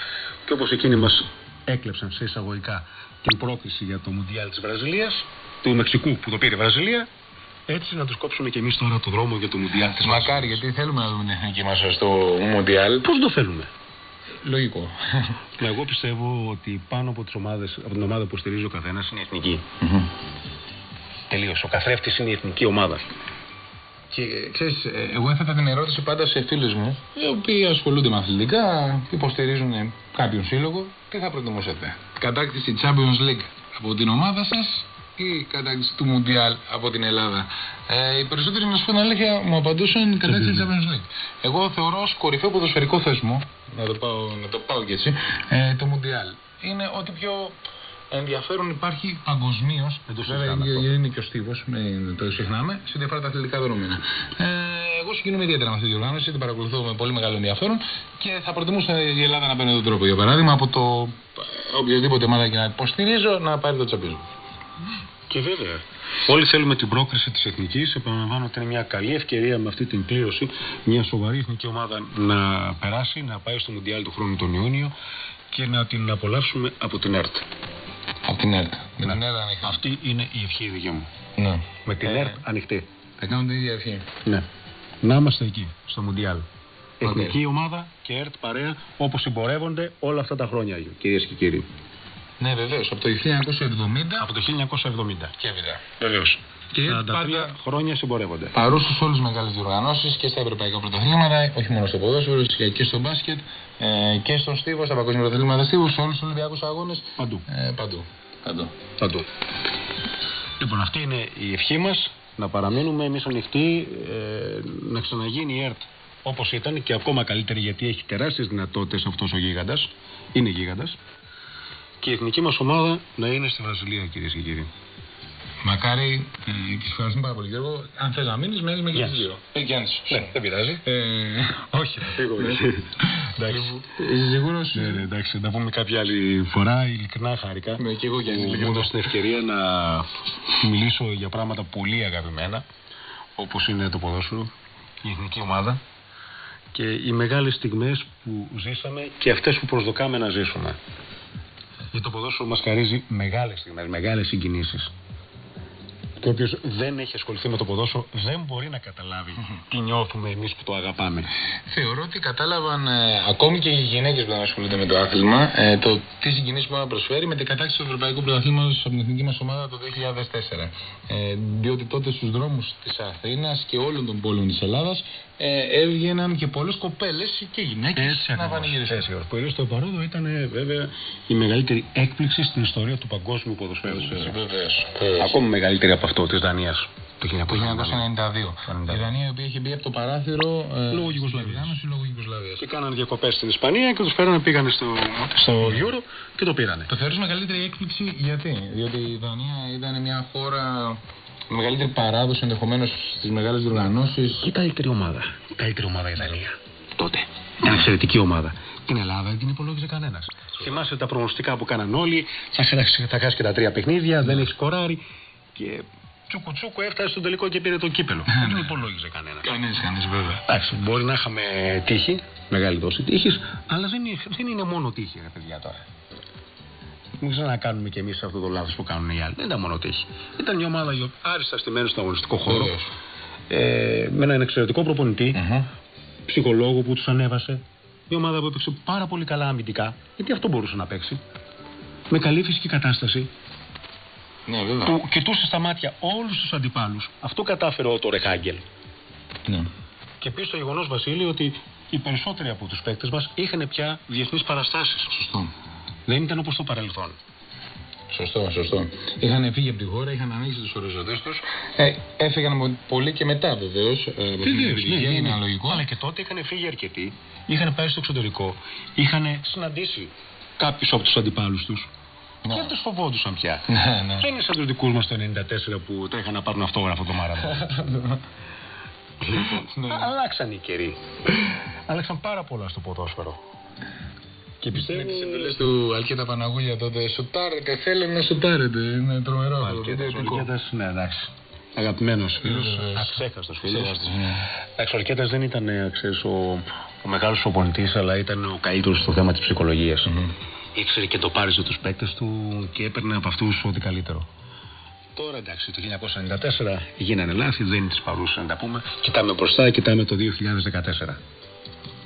Και όπως εκείνοι μας έκλεψαν σε εισαγωγικά την πρόκληση για το Μουντιάλ της Βραζιλίας, του Μεξικού που το πήρε η Βραζιλία, έτσι να τους κόψουμε και εμείς τώρα το δρόμο για το Μουντιάλ της Μακάρι, γιατί θέλουμε να δούμε την εθνική μας στο Μουντιάλ. Πώς το θέλουμε; Λογικό. Μα εγώ πιστεύω ότι πάνω από, τις ομάδες, από την ομάδα που στηρίζει ο καθένας είναι η εθνική. Τελείως. Ο καθρέφτης είναι η εθνική ομάδα. Και ξέρεις, ε, εγώ έθετα την ερώτηση πάντα σε φίλους μου, οι οποίοι ασχολούνται με αθλητικά, υποστηρίζουν κάποιον σύλλογο, τι θα προτιμούσατε. Κατάκτηση Champions League από την ομάδα σας ή κατάκτηση του Mundial από την Ελλάδα. Ε, οι περισσότεροι, να σου πω την αλήθεια, μου απαντούσαν κατάκτηση της Champions League. Εγώ θεωρώ ως κορυφαίο ποδοσφαιρικό θεσμό, να το πάω, να το πάω και έτσι, ε, το Mundial. Είναι ότι πιο ενδιαφέρον υπάρχει παγκοσμίως. Δεν το Βέβαια, συζητάμε αυτό. ε, είναι και ο στίβος, μην το ξεχνάμε, σε ό,τι αφορά τα αθλητικά δεδομένα. Ε, εγώ συγκινούμαι ιδιαίτερα με αυτή τη διοργάνωση, την παρακολουθώ με πολύ μεγάλο ενδιαφέρον και θα προτιμούσα η Ελλάδα να παίρνει τον τρόπο. Για παράδειγμα, από το ε, οποιοδήποτε ομάδα και να υποστηρίζω να πάρει το τσαπίζο. Και βέβαια. Όλοι θέλουμε την πρόκριση της εθνικής. Επαναλαμβάνω ότι είναι μια καλή ευκαιρία με αυτή την κλήρωση μια σοβαρή εθνική ομάδα να περάσει, να πάει στο Μουντιάλ του χρόνου τον Ιούνιο και να την απολαύσουμε από την ΕΡΤ. Από την ΕΡΤ. Με την ΕΡΤ ανοιχτή. Αυτή είναι η ευχή δική μου. Ναι. Με την Ε. ΕΡΤ ανοιχτή. Θα κάνουν την ίδια ευχή. Ναι. Να είμαστε εκεί, στο Μουντιάλ. Οκ. Εθνική ομάδα και ΕΡΤ παρέα όπως συμπορεύονται όλα αυτά τα χρόνια, κυρίες και κύριοι. Ναι, βεβαίως. Από το 1970 Από το 1970. και έπειτα. Βεβαίως. Και 43 πάντα χρόνια συμπορεύονται. παρούσες σε όλες τις μεγάλες διοργανώσεις και στα ευρωπαϊκά πρωταθλήματα, όχι μόνο στο ποδόσφαιρο, και και στο μπάσκετ ε, και στον στίβο, στα παγκόσμια πρωταθλήματα στίβου, σε όλους τους Ολυμπιακούς αγώνες. Παντού. Ε, παντού. παντού. Παντού. Λοιπόν, αυτή είναι η ευχή μας. Να παραμείνουμε εμείς ανοιχτοί, ε, να ξαναγίνει η ΕΡΤ όπως ήταν και ακόμα καλύτερη γιατί έχει τεράστιες δυνατότητες αυτός ο γίγαντας. Είναι γίγαντας. Και η εθνική μας ομάδα να είναι στη Βραζιλία, κυρίες και κύριοι. Μακάρι ε, και σε ευχαριστούμε πάρα πολύ Γιώργο. Αν θες να μείνεις, μένεις με και Γιάννης. γύρω. Ε, Γιάννης. Ναι, δεν πειράζει. Ε, όχι. Εντάξει. Είσαι σίγουρος; Ναι, ναι, εντάξει, να πούμε κάποια άλλη φορά. Ειλικρινά χάρηκα. Ναι, και εγώ, Γιάννη, που ειλικρινά. μου έδωσε την ευκαιρία να μιλήσω για πράγματα πολύ αγαπημένα, όπως είναι το ποδόσφαιρο, η εθνική ομάδα και οι μεγάλες στιγμές που ζήσαμε και αυτές που προσδοκάμε να ζήσουμε. Γιατί το ποδόσφαιρο μας χαρίζει μεγάλες στιγμές, μεγάλες συγκινήσεις. Και όποιο δεν έχει ασχοληθεί με το ποδόσφαιρο δεν μπορεί να καταλάβει τι νιώθουμε εμείς που το αγαπάμε. Θεωρώ ότι κατάλαβαν ε, ακόμη και οι γυναίκες που δεν ασχολούνται με το άθλημα ε, το τι συγκινήσεις μπορεί να προσφέρει με την κατάκτηση του Ευρωπαϊκού Πρωταθλήματος από την εθνική μας ομάδα το 2004. Ε, διότι τότε στους δρόμους της Αθήνας και όλων των πόλεων της Ελλάδας ε, έβγαιναν και πολλές κοπέλες και γυναίκες να ακριβώς. πανηγυριστούν. Έτσι, ακριβώς. που ήρθε στο παρόδο ήταν ε, βέβαια η μεγαλύτερη έκπληξη στην ιστορία του παγκόσμιου ποδοσφαίρου. Βεβαίως. Ακόμα μεγαλύτερη από αυτό της Δανίας. Το 1992. Το 1992. Η Δανία η οποία είχε μπει από το παράθυρο ε, Λόγω Ιουγκοσλαβίας. στην οργάνωση λόγω Ιουγκοσλαβίας. Και κάναν διακοπές στην Ισπανία και τους φέρανε, πήγανε στο, στο Euro και το πήρανε. Το θεωρείς μεγαλύτερη έκπληξη γιατί; Διότι η Δανία ήταν μια χώρα με μεγαλύτερη παράδοση ενδεχομένως στις μεγάλες διοργανώσεις. Η καλύτερη ομάδα. Η καλύτερη ομάδα η Δανία. Τότε. Μια εξαιρετική ομάδα. Την Ελλάδα δεν την υπολόγιζε κανένας. Θυμάσαι τα προγνωστικά που κάναν όλοι. Θα χάσει, θα χάσει και τα τρία παιχνίδια, δεν έχεις σκοράρει. Και τσούκου τσούκου έφτασε στο τελικό και πήρε το κύπελο. δεν την υπολόγιζε κανένας. Κανεί, κανεί βέβαια. Εντάξει, μπορεί να είχαμε τύχη, μεγάλη δόση τύχης, αλλά δεν είναι, δεν είναι μόνο τύχη, ρε παιδιά τώρα. Μην ξανακάνουμε κι εμείς αυτό το λάθος που κάνουν οι άλλοι. Δεν ήταν μόνο τύχη. Ήταν μια ομάδα η οποία άριστα στημένη στον αγωνιστικό χώρο. Βεβαίως. Ε, με έναν εξαιρετικό προπονητή, ψυχολόγο που τους ανέβασε. Μια ομάδα που έπαιξε πάρα πολύ καλά αμυντικά. Γιατί αυτό μπορούσε να παίξει. Με καλή φυσική κατάσταση. Ναι, βέβαια. Που κοιτούσε στα μάτια όλους τους αντιπάλους. Αυτό κατάφερε ο Τόρε Χάγκελ. Ναι. Και επίση το γεγονός, Βασίλη, ότι οι περισσότεροι από τους παίκτες μας είχαν πια διεθνείς παραστάσεις. Σωστό. Δεν ήταν όπως το παρελθόν. Σωστό, σωστό. Είχαν φύγει από τη χώρα, είχαν ανοίξει τους οριζοντές τους. Ε, έφυγαν από- πολύ και μετά βεβαίως. Ε, με την ηλικία, είναι αναλογικό. Αλλά και τότε είχαν φύγει αρκετοί, είχαν πάει στο εξωτερικό, είχαν συναντήσει κάποιους από τους αντιπάλους τους. Ναι. Και τους φοβόντουσαν πια. Ναι, ναι. Δεν είναι σαν τους δικούς μας το 94 που τρέχαν να πάρουν αυτόγραφο το μάραθον. *laughs* Ναι. Αλλάξαν οι καιροί. Αλλάξαν πάρα πολλά στο ποδόσφαιρο. Και πιστεύω. Με τις εντολές του Αλκέτα Παναγούλια τότε. Σουτάρετε, θέλω να σουτάρετε. Είναι τρομερό. αυτό, Αλκέτας, ο βιντεοθετικό. Αλκέτας, ναι, εντάξει. Αγαπημένος φίλος, Βεβαίως. αξέχαστος φίλος. Ξέχαστος, ναι. Εντάξει, ο Αλκέτας δεν ήταν ε, ξέρεις, ο, ο μεγάλος οπονητής, αλλά ήταν ο καλύτερος στο θέμα της ψυχολογίας. Ήξερε και το πάριζε τους παίκτες του και έπαιρνε από αυτούς ό,τι καλύτερο. Τώρα εντάξει, το 1994 γίνανε λάθη, δεν τις παρούσε να τα πούμε. Κοιτάμε μπροστά, κοιτάμε το 2014.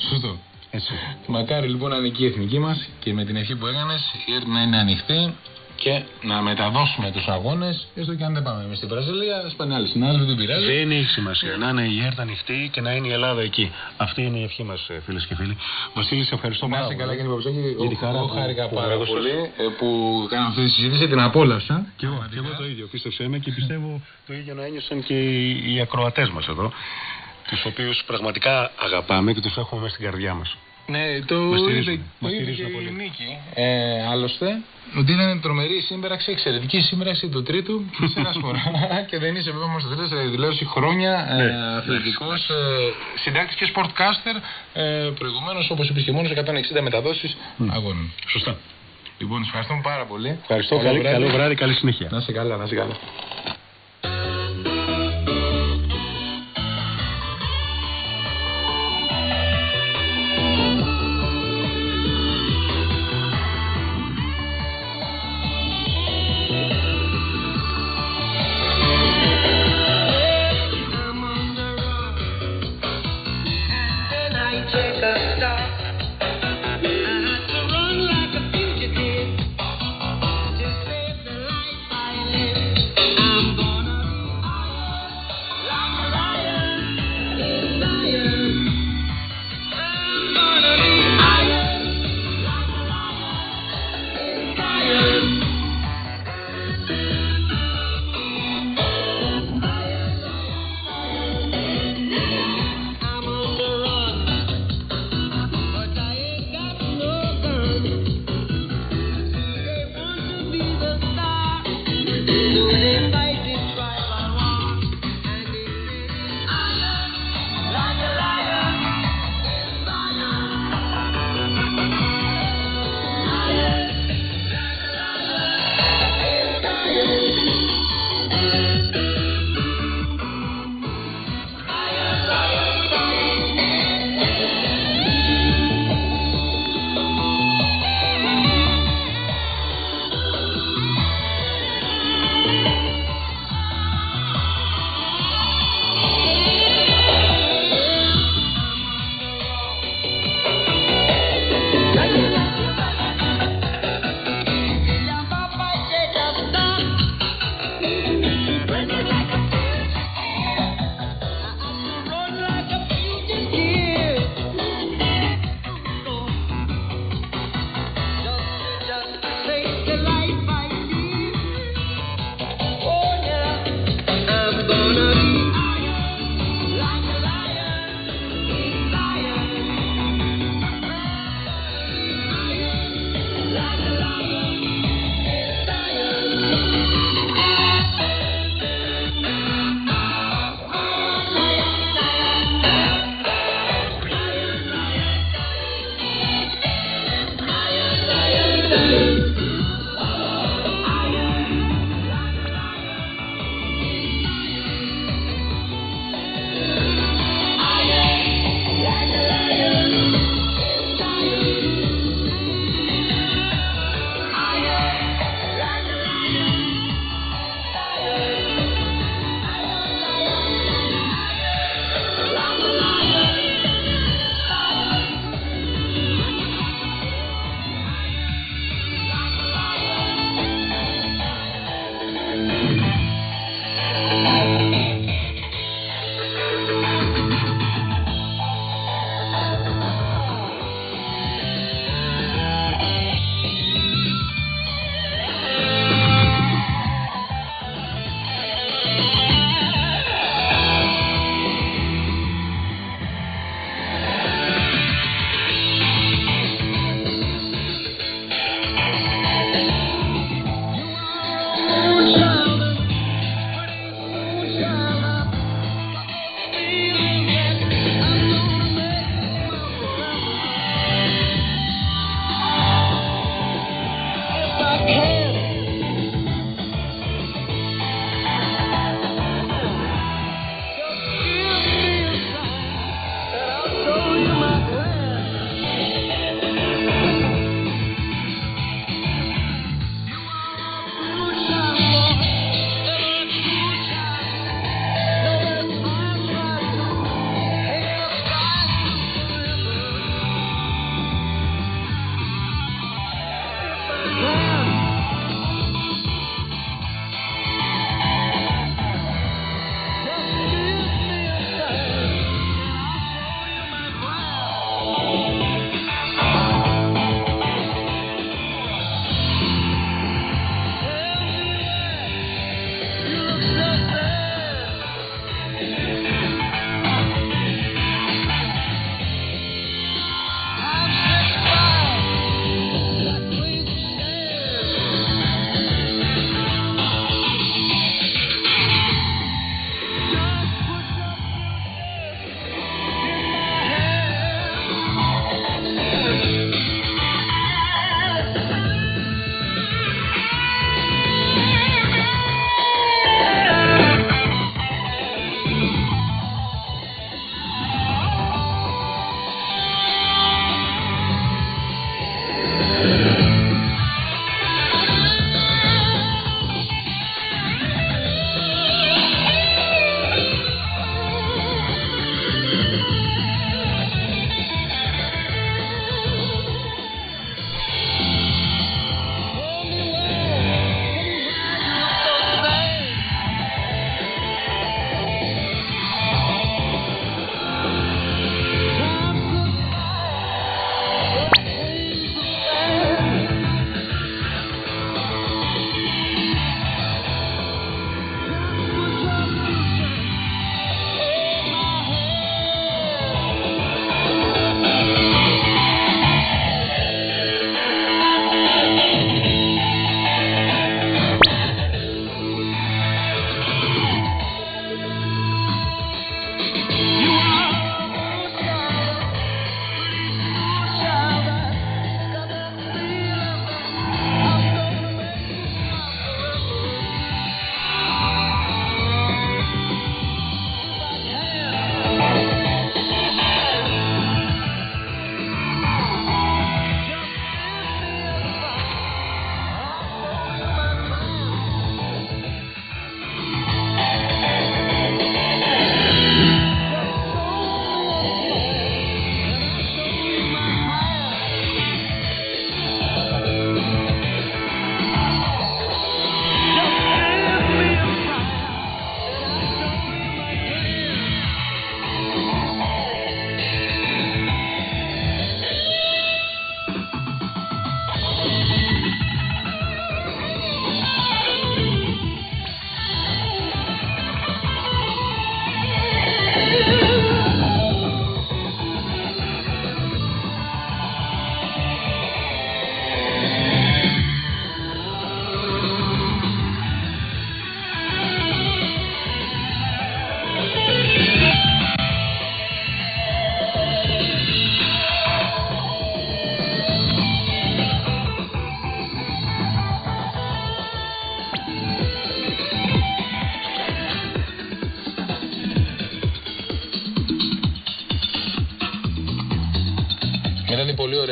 Σωστό. Έτσι. Μακάρι λοιπόν να είναι και η εθνική μας και με την ευχή που έκανες η ΕΡΤ να είναι ανοιχτή και να μεταδώσουμε τους αγώνες. Έστω και αν δεν πάμε εμείς στη Βραζιλία, ας πάνε άλλοι συνάδελφοι, δεν πειράζει. Δεν έχει σημασία να είναι η ΕΡΤ ανοιχτή και να είναι η Ελλάδα εκεί. Αυτή είναι η ευχή μας, φίλες και φίλοι. Βασίλη, σε ευχαριστώ Να πάρα είσαι καλά, πολύ. κύριε Παψάκη. Για τη χαρά Εγώ που- χάρηκα που πάρα έδωσες. πολύ ε, που κάνω αυτή τη συζήτηση, την απόλαυσα. Και εγώ, και εγώ το ίδιο, πίστεψέ με και πιστεύω το ίδιο να ένιωσαν και οι, οι ακροατές μας εδώ. Τους οποίους πραγματικά αγαπάμε και τους έχουμε μέσα στην καρδιά μας. Ναι, το Μας είπε, στηρίζουν, το μας είπε στηρίζουν και η πολύ. Νίκη. Ε, άλλωστε, ότι ήταν τρομερή η σύμπραξη, εξαιρετική σύμπραξη του τρίτου και σε ένας σπορά. *laughs* και δεν είσαι βέβαια όμως το τρίτο ραδιοδηλώσεις χρόνια Ναι. ε, αθλητικός ε, συντάκτης και sportcaster ε, προηγουμένως όπως είπες και μόνο 160 μεταδόσεις αγώνων. Σωστά. Λοιπόν, σας ευχαριστούμε πάρα πολύ. Ευχαριστώ. Καλό Καλή, βράδυ. καλό βράδυ, καλή συνέχεια. Να είσαι καλά, να είσαι καλά.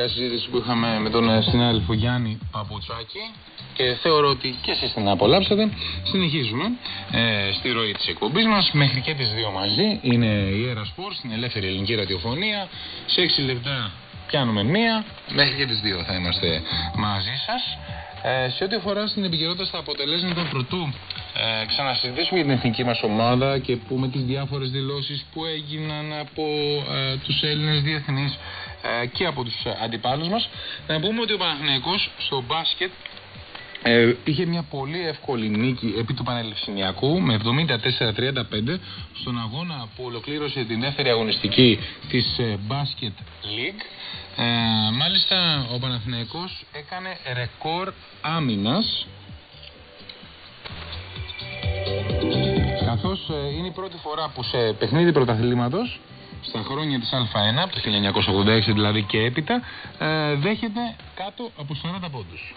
Ωραία συζήτηση που είχαμε με τον ε, συνάδελφο Γιάννη Παπουτσάκη και θεωρώ ότι και εσείς την απολαύσατε. Συνεχίζουμε ε, στη ροή της εκπομπής μας μέχρι και τις δύο μαζί. Είναι η Air Sport στην ελεύθερη ελληνική ραδιοφωνία. Σε 6 λεπτά πιάνουμε μία. Μέχρι και τις δύο θα είμαστε μαζί σας. Ε, σε ό,τι αφορά στην επικαιρότητα στα αποτελέσματα πρωτού ε, ξανασυζητήσουμε για την εθνική μας ομάδα και πούμε τις διάφορες δηλώσεις που έγιναν από ε, τους Έλληνες διεθνείς ε, και από τους ε, αντιπάλους μας. Να πούμε ότι ο Παναθηναϊκός στο μπάσκετ ε, είχε μια πολύ εύκολη νίκη επί του Πανελληνιακού με 74-35 στον αγώνα που ολοκλήρωσε την δεύτερη αγωνιστική της ε, Basket League. Ε, μάλιστα ο Παναθηναϊκός έκανε ρεκόρ άμυνας καθώς ε, είναι η πρώτη φορά που σε παιχνίδι πρωταθλήματος στα χρόνια της Α1, από το 1986 δηλαδή και έπειτα, ε, δέχεται κάτω από 40 πόντους.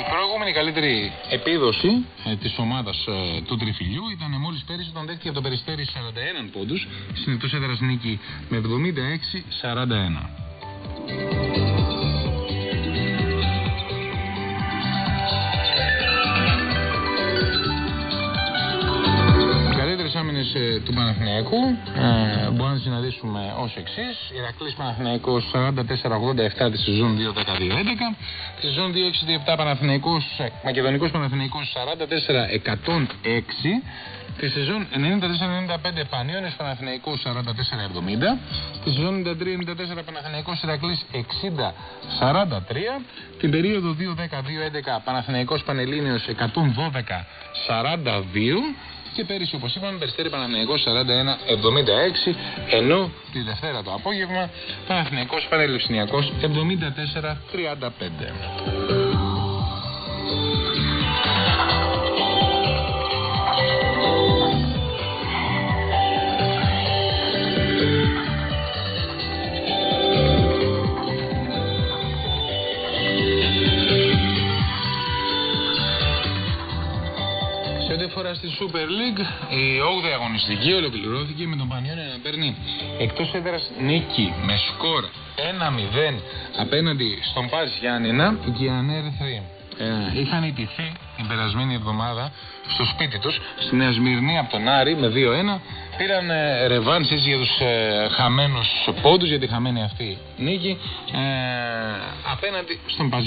Η προηγούμενη καλύτερη επίδοση ε, της ομάδας ε, του Τριφυλιού ήταν μόλις πέρυσι τον δέχτηκε από το Περιστέρι 41 πόντους, συνεχτός έδρας νίκη με 76-41. Καλύτερες άμυνες ε, του Παναθηναϊκού ε, μπορούμε να τις συναντήσουμε ως εξής. Ηρακλής Παναθηναϊκός 44-87 τη σεζόν 2-12-11. Τη σεζόν 2-6-2-7 Παναθηναϊκός, ε, Μακεδονικός Παναθηναϊκός 44-106. Τη σεζόν 94-95 Πανιώνιος Παναθηναϊκός 44-70. Τη σεζόν 93-94 Παναθηναϊκός Ηρακλής 60-43. Την περίοδο 2-10-2-11 Παναθηναϊκός Πανελλήνιος 112-42. Και πέρυσι, όπως είπαμε, Περιστέρη Παναθηναϊκός 41-76, ενώ τη Δευτέρα το απόγευμα Παναθηναϊκός Πανελληνιακός 74-35. Αφορά στη Super League, η 8η αγωνιστική ολοκληρώθηκε με τον Πανιόνιο να παίρνει εκτός έδρας νίκη με σκορ 1-0 απέναντι στον Πας Γιάννηνα. Και οι ανέρθροι ε, είχαν ιτηθεί την περασμένη εβδομάδα στο σπίτι τους στη Νέα Σμυρνή από τον Άρη με 2-1 πήραν ε, ρεβάνς έτσι για τους ε, χαμένους πόντους για τη χαμένη αυτή νίκη ε, απέναντι στον Πας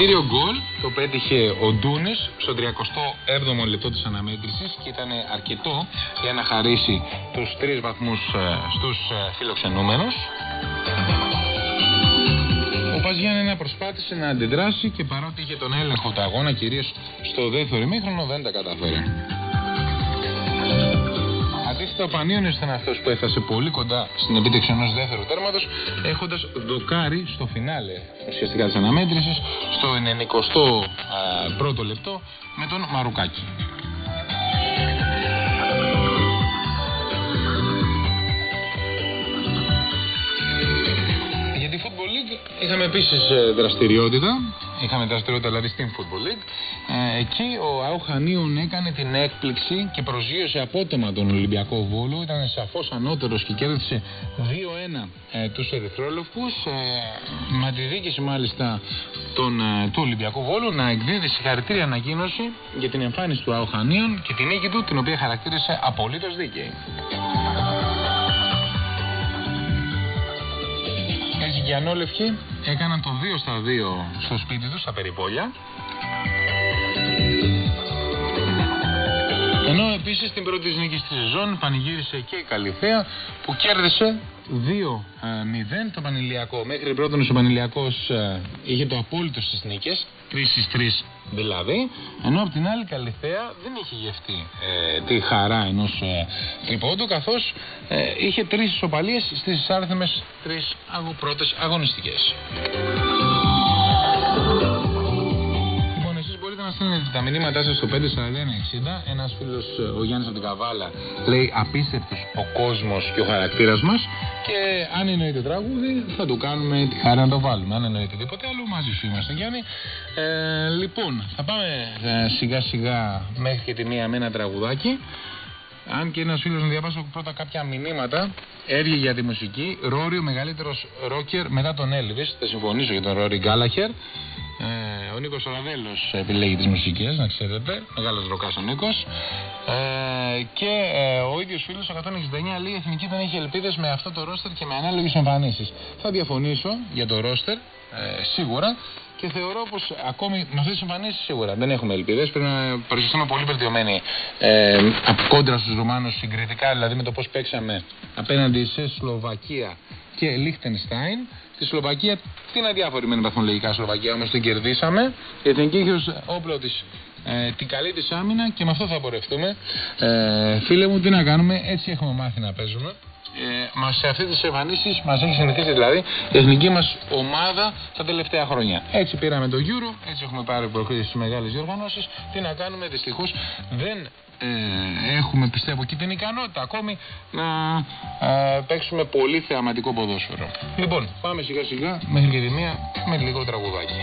Γιάννηνα. Το νικητήριο γκολ το πέτυχε ο Ντούνης στο 37ο λεπτό της αναμέτρησης και ήταν αρκετό για να χαρίσει τους τρεις βαθμούς ε, στους ε, φιλοξενούμενους. Ο Πας Γιάννενα προσπάθησε να αντιδράσει και παρότι είχε τον έλεγχο του αγώνα κυρίως στο δεύτερο ημίχρονο δεν τα καταφέρει. Αντίθετα, ο Πανίωνης ήταν αυτός που έφτασε πολύ κοντά στην επίτευξη ενός δεύτερου τέρματος, έχοντας δοκάρι στο φινάλε ουσιαστικά της αναμέτρησης, στο 91ο λεπτό με τον Μαρουκάκη. Είχαμε επίσης ε, δραστηριότητα. Είχαμε δραστηριότητα δηλαδή στην Football League. Ε, εκεί ο Αουχανίων έκανε την έκπληξη και προσγείωσε απότομα τον Ολυμπιακό Βόλο. Ήταν σαφώς ανώτερος και κέρδισε 2-1 ε, τους Ερυθρόλευκους. Ε, με αντιδίκηση μάλιστα τον, ε, του Ολυμπιακού Βόλου να εκδίδει συγχαρητήρια ανακοίνωση για την εμφάνιση του Αουχανίων και την νίκη του, την οποία χαρακτήρισε απολύτως δίκαιη. Έτσι και οι ανόλευκοι έκαναν το 2 στα 2 στο σπίτι τους, στα περιπόλια. Ενώ επίσης στην πρώτη της νίκη τη σεζόν πανηγύρισε και η Καλυθέα που κέρδισε 2-0 το Πανηλιακό. Μέχρι πρώτον ο Πανηλιακός ε, είχε το απόλυτο στις νίκες, 3 στις 3 δηλαδή, ενώ από την άλλη Καλυθέα δεν είχε γευτεί ε, τη χαρά ενός ε, τριπόντου καθώς ε, είχε τρεις ισοπαλίες στις άρθμες τρεις αγω, πρώτες αγωνιστικές. Λοιπόν, εσείς μπορείτε να στείλετε τα μηνύματά σας στο 54160. Ένα φίλος, ο Γιάννης από την Καβάλα, λέει απίστευτος ο κόσμος και ο χαρακτήρας μας. Και αν εννοείται τραγούδι, θα του κάνουμε τη χαρά να το βάλουμε. Αν εννοείται τίποτε άλλο, μαζί σου είμαστε, Γιάννη. Ε, λοιπόν, θα πάμε ε, σιγά σιγά μέχρι και τη μία με ένα τραγουδάκι. Αν και ένας φίλος να διαβάσω πρώτα κάποια μηνύματα. Έργη για τη μουσική. Ρόρι, ο μεγαλύτερος ρόκερ μετά τον Έλβη. Θα συμφωνήσω για τον Ρόρι Γκάλαχερ. Ε, ο Νίκος Ραδέλο επιλέγει τις μουσικές, να ξέρετε. Μεγάλος ροκάς ο Νίκος. Ε, και ε, ο ίδιος φίλος 169 λέει: Η εθνική δεν έχει ελπίδες με αυτό το ρόστερ και με ανάλογες εμφανίσεις. Θα διαφωνήσω για το ρόστερ, ε, σίγουρα. Και θεωρώ πως ακόμη με αυτές τις εμφανίσεις σίγουρα δεν έχουμε ελπίδες. Πρέπει να παρουσιαστούμε πολύ βελτιωμένοι ε, από κόντρα στους Ρουμάνους συγκριτικά, δηλαδή με το πώς παίξαμε απέναντι σε Σλοβακία και Λίχτενστάιν. Στη Σλοβακία, τι είναι αδιάφορη με την βαθμολογικά Σλοβακία, όμως την κερδίσαμε. Η εθνική έχει ω όπλο τη ε, την καλή της άμυνα και με αυτό θα πορευτούμε. Ε, φίλε μου, τι να κάνουμε, έτσι έχουμε μάθει να παίζουμε. Ε, μας, σε αυτέ τις εμφανίσεις μας έχει συνηθίσει δηλαδή η εθνική μας ομάδα τα τελευταία χρόνια. Έτσι πήραμε το Euro, έτσι έχουμε πάρει προκρίσει στις μεγάλες διοργανώσεις. Τι να κάνουμε, δυστυχώς δεν ε, έχουμε πιστεύω και την ικανότητα ακόμη να ε, παίξουμε πολύ θεαματικό ποδόσφαιρο. Λοιπόν, πάμε σιγά σιγά μέχρι και τη μία με λίγο τραγουδάκι.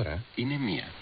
Ώρα είναι μία.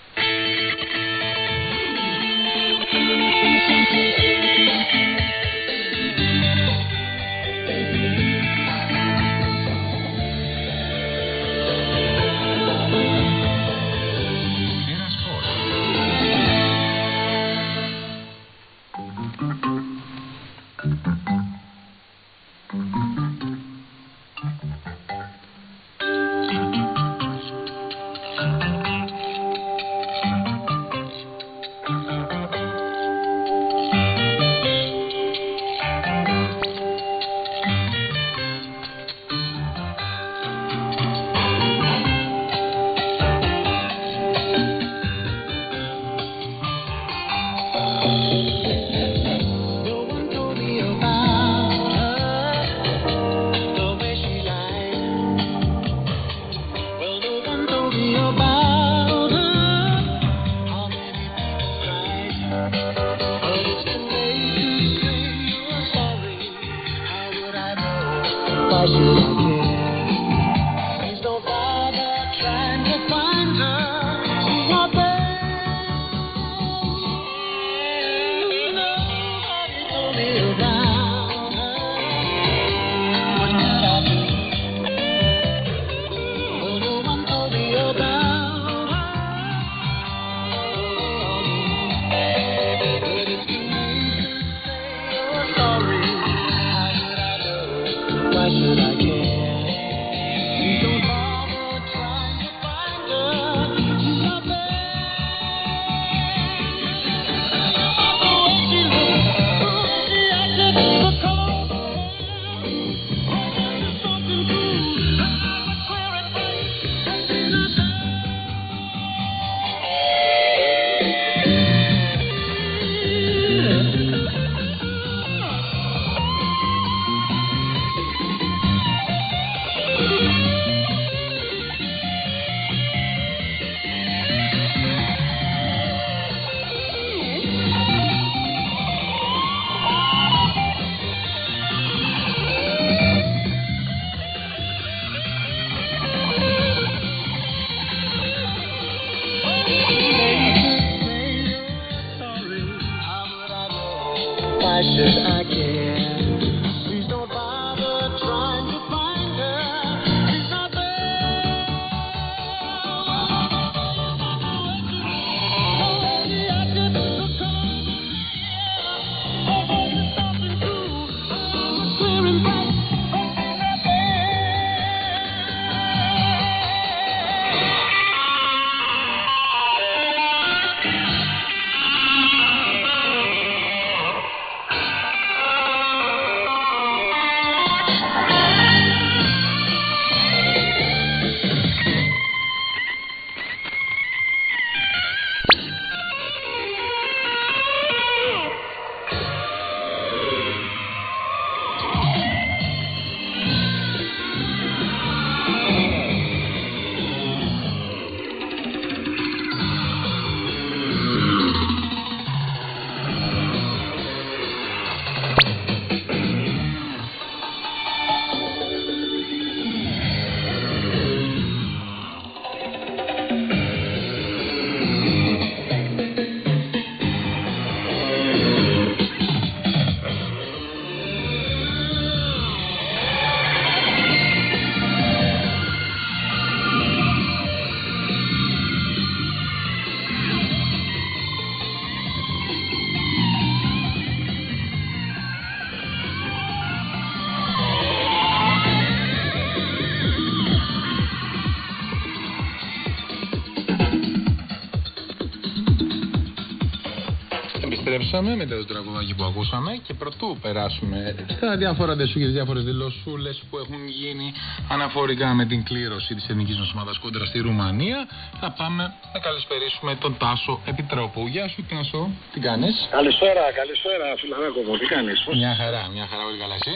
Επιστρέψαμε με το τραγουδάκι που ακούσαμε και πρωτού περάσουμε στα διάφορα ντεσού και τις διάφορες δηλωσούλες που έχουν γίνει αναφορικά με την κλήρωση της εθνικής μας ομάδας κόντρα στη Ρουμανία. Θα πάμε να καλησπερίσουμε τον Τάσο Επιτρόπου. Γεια σου, Τάσο, τι κάνεις; Καλησπέρα, καλησπέρα, φιλαράκο μου. Τι κάνεις, Μια χαρά, μια χαρά, όλοι καλά εσύ;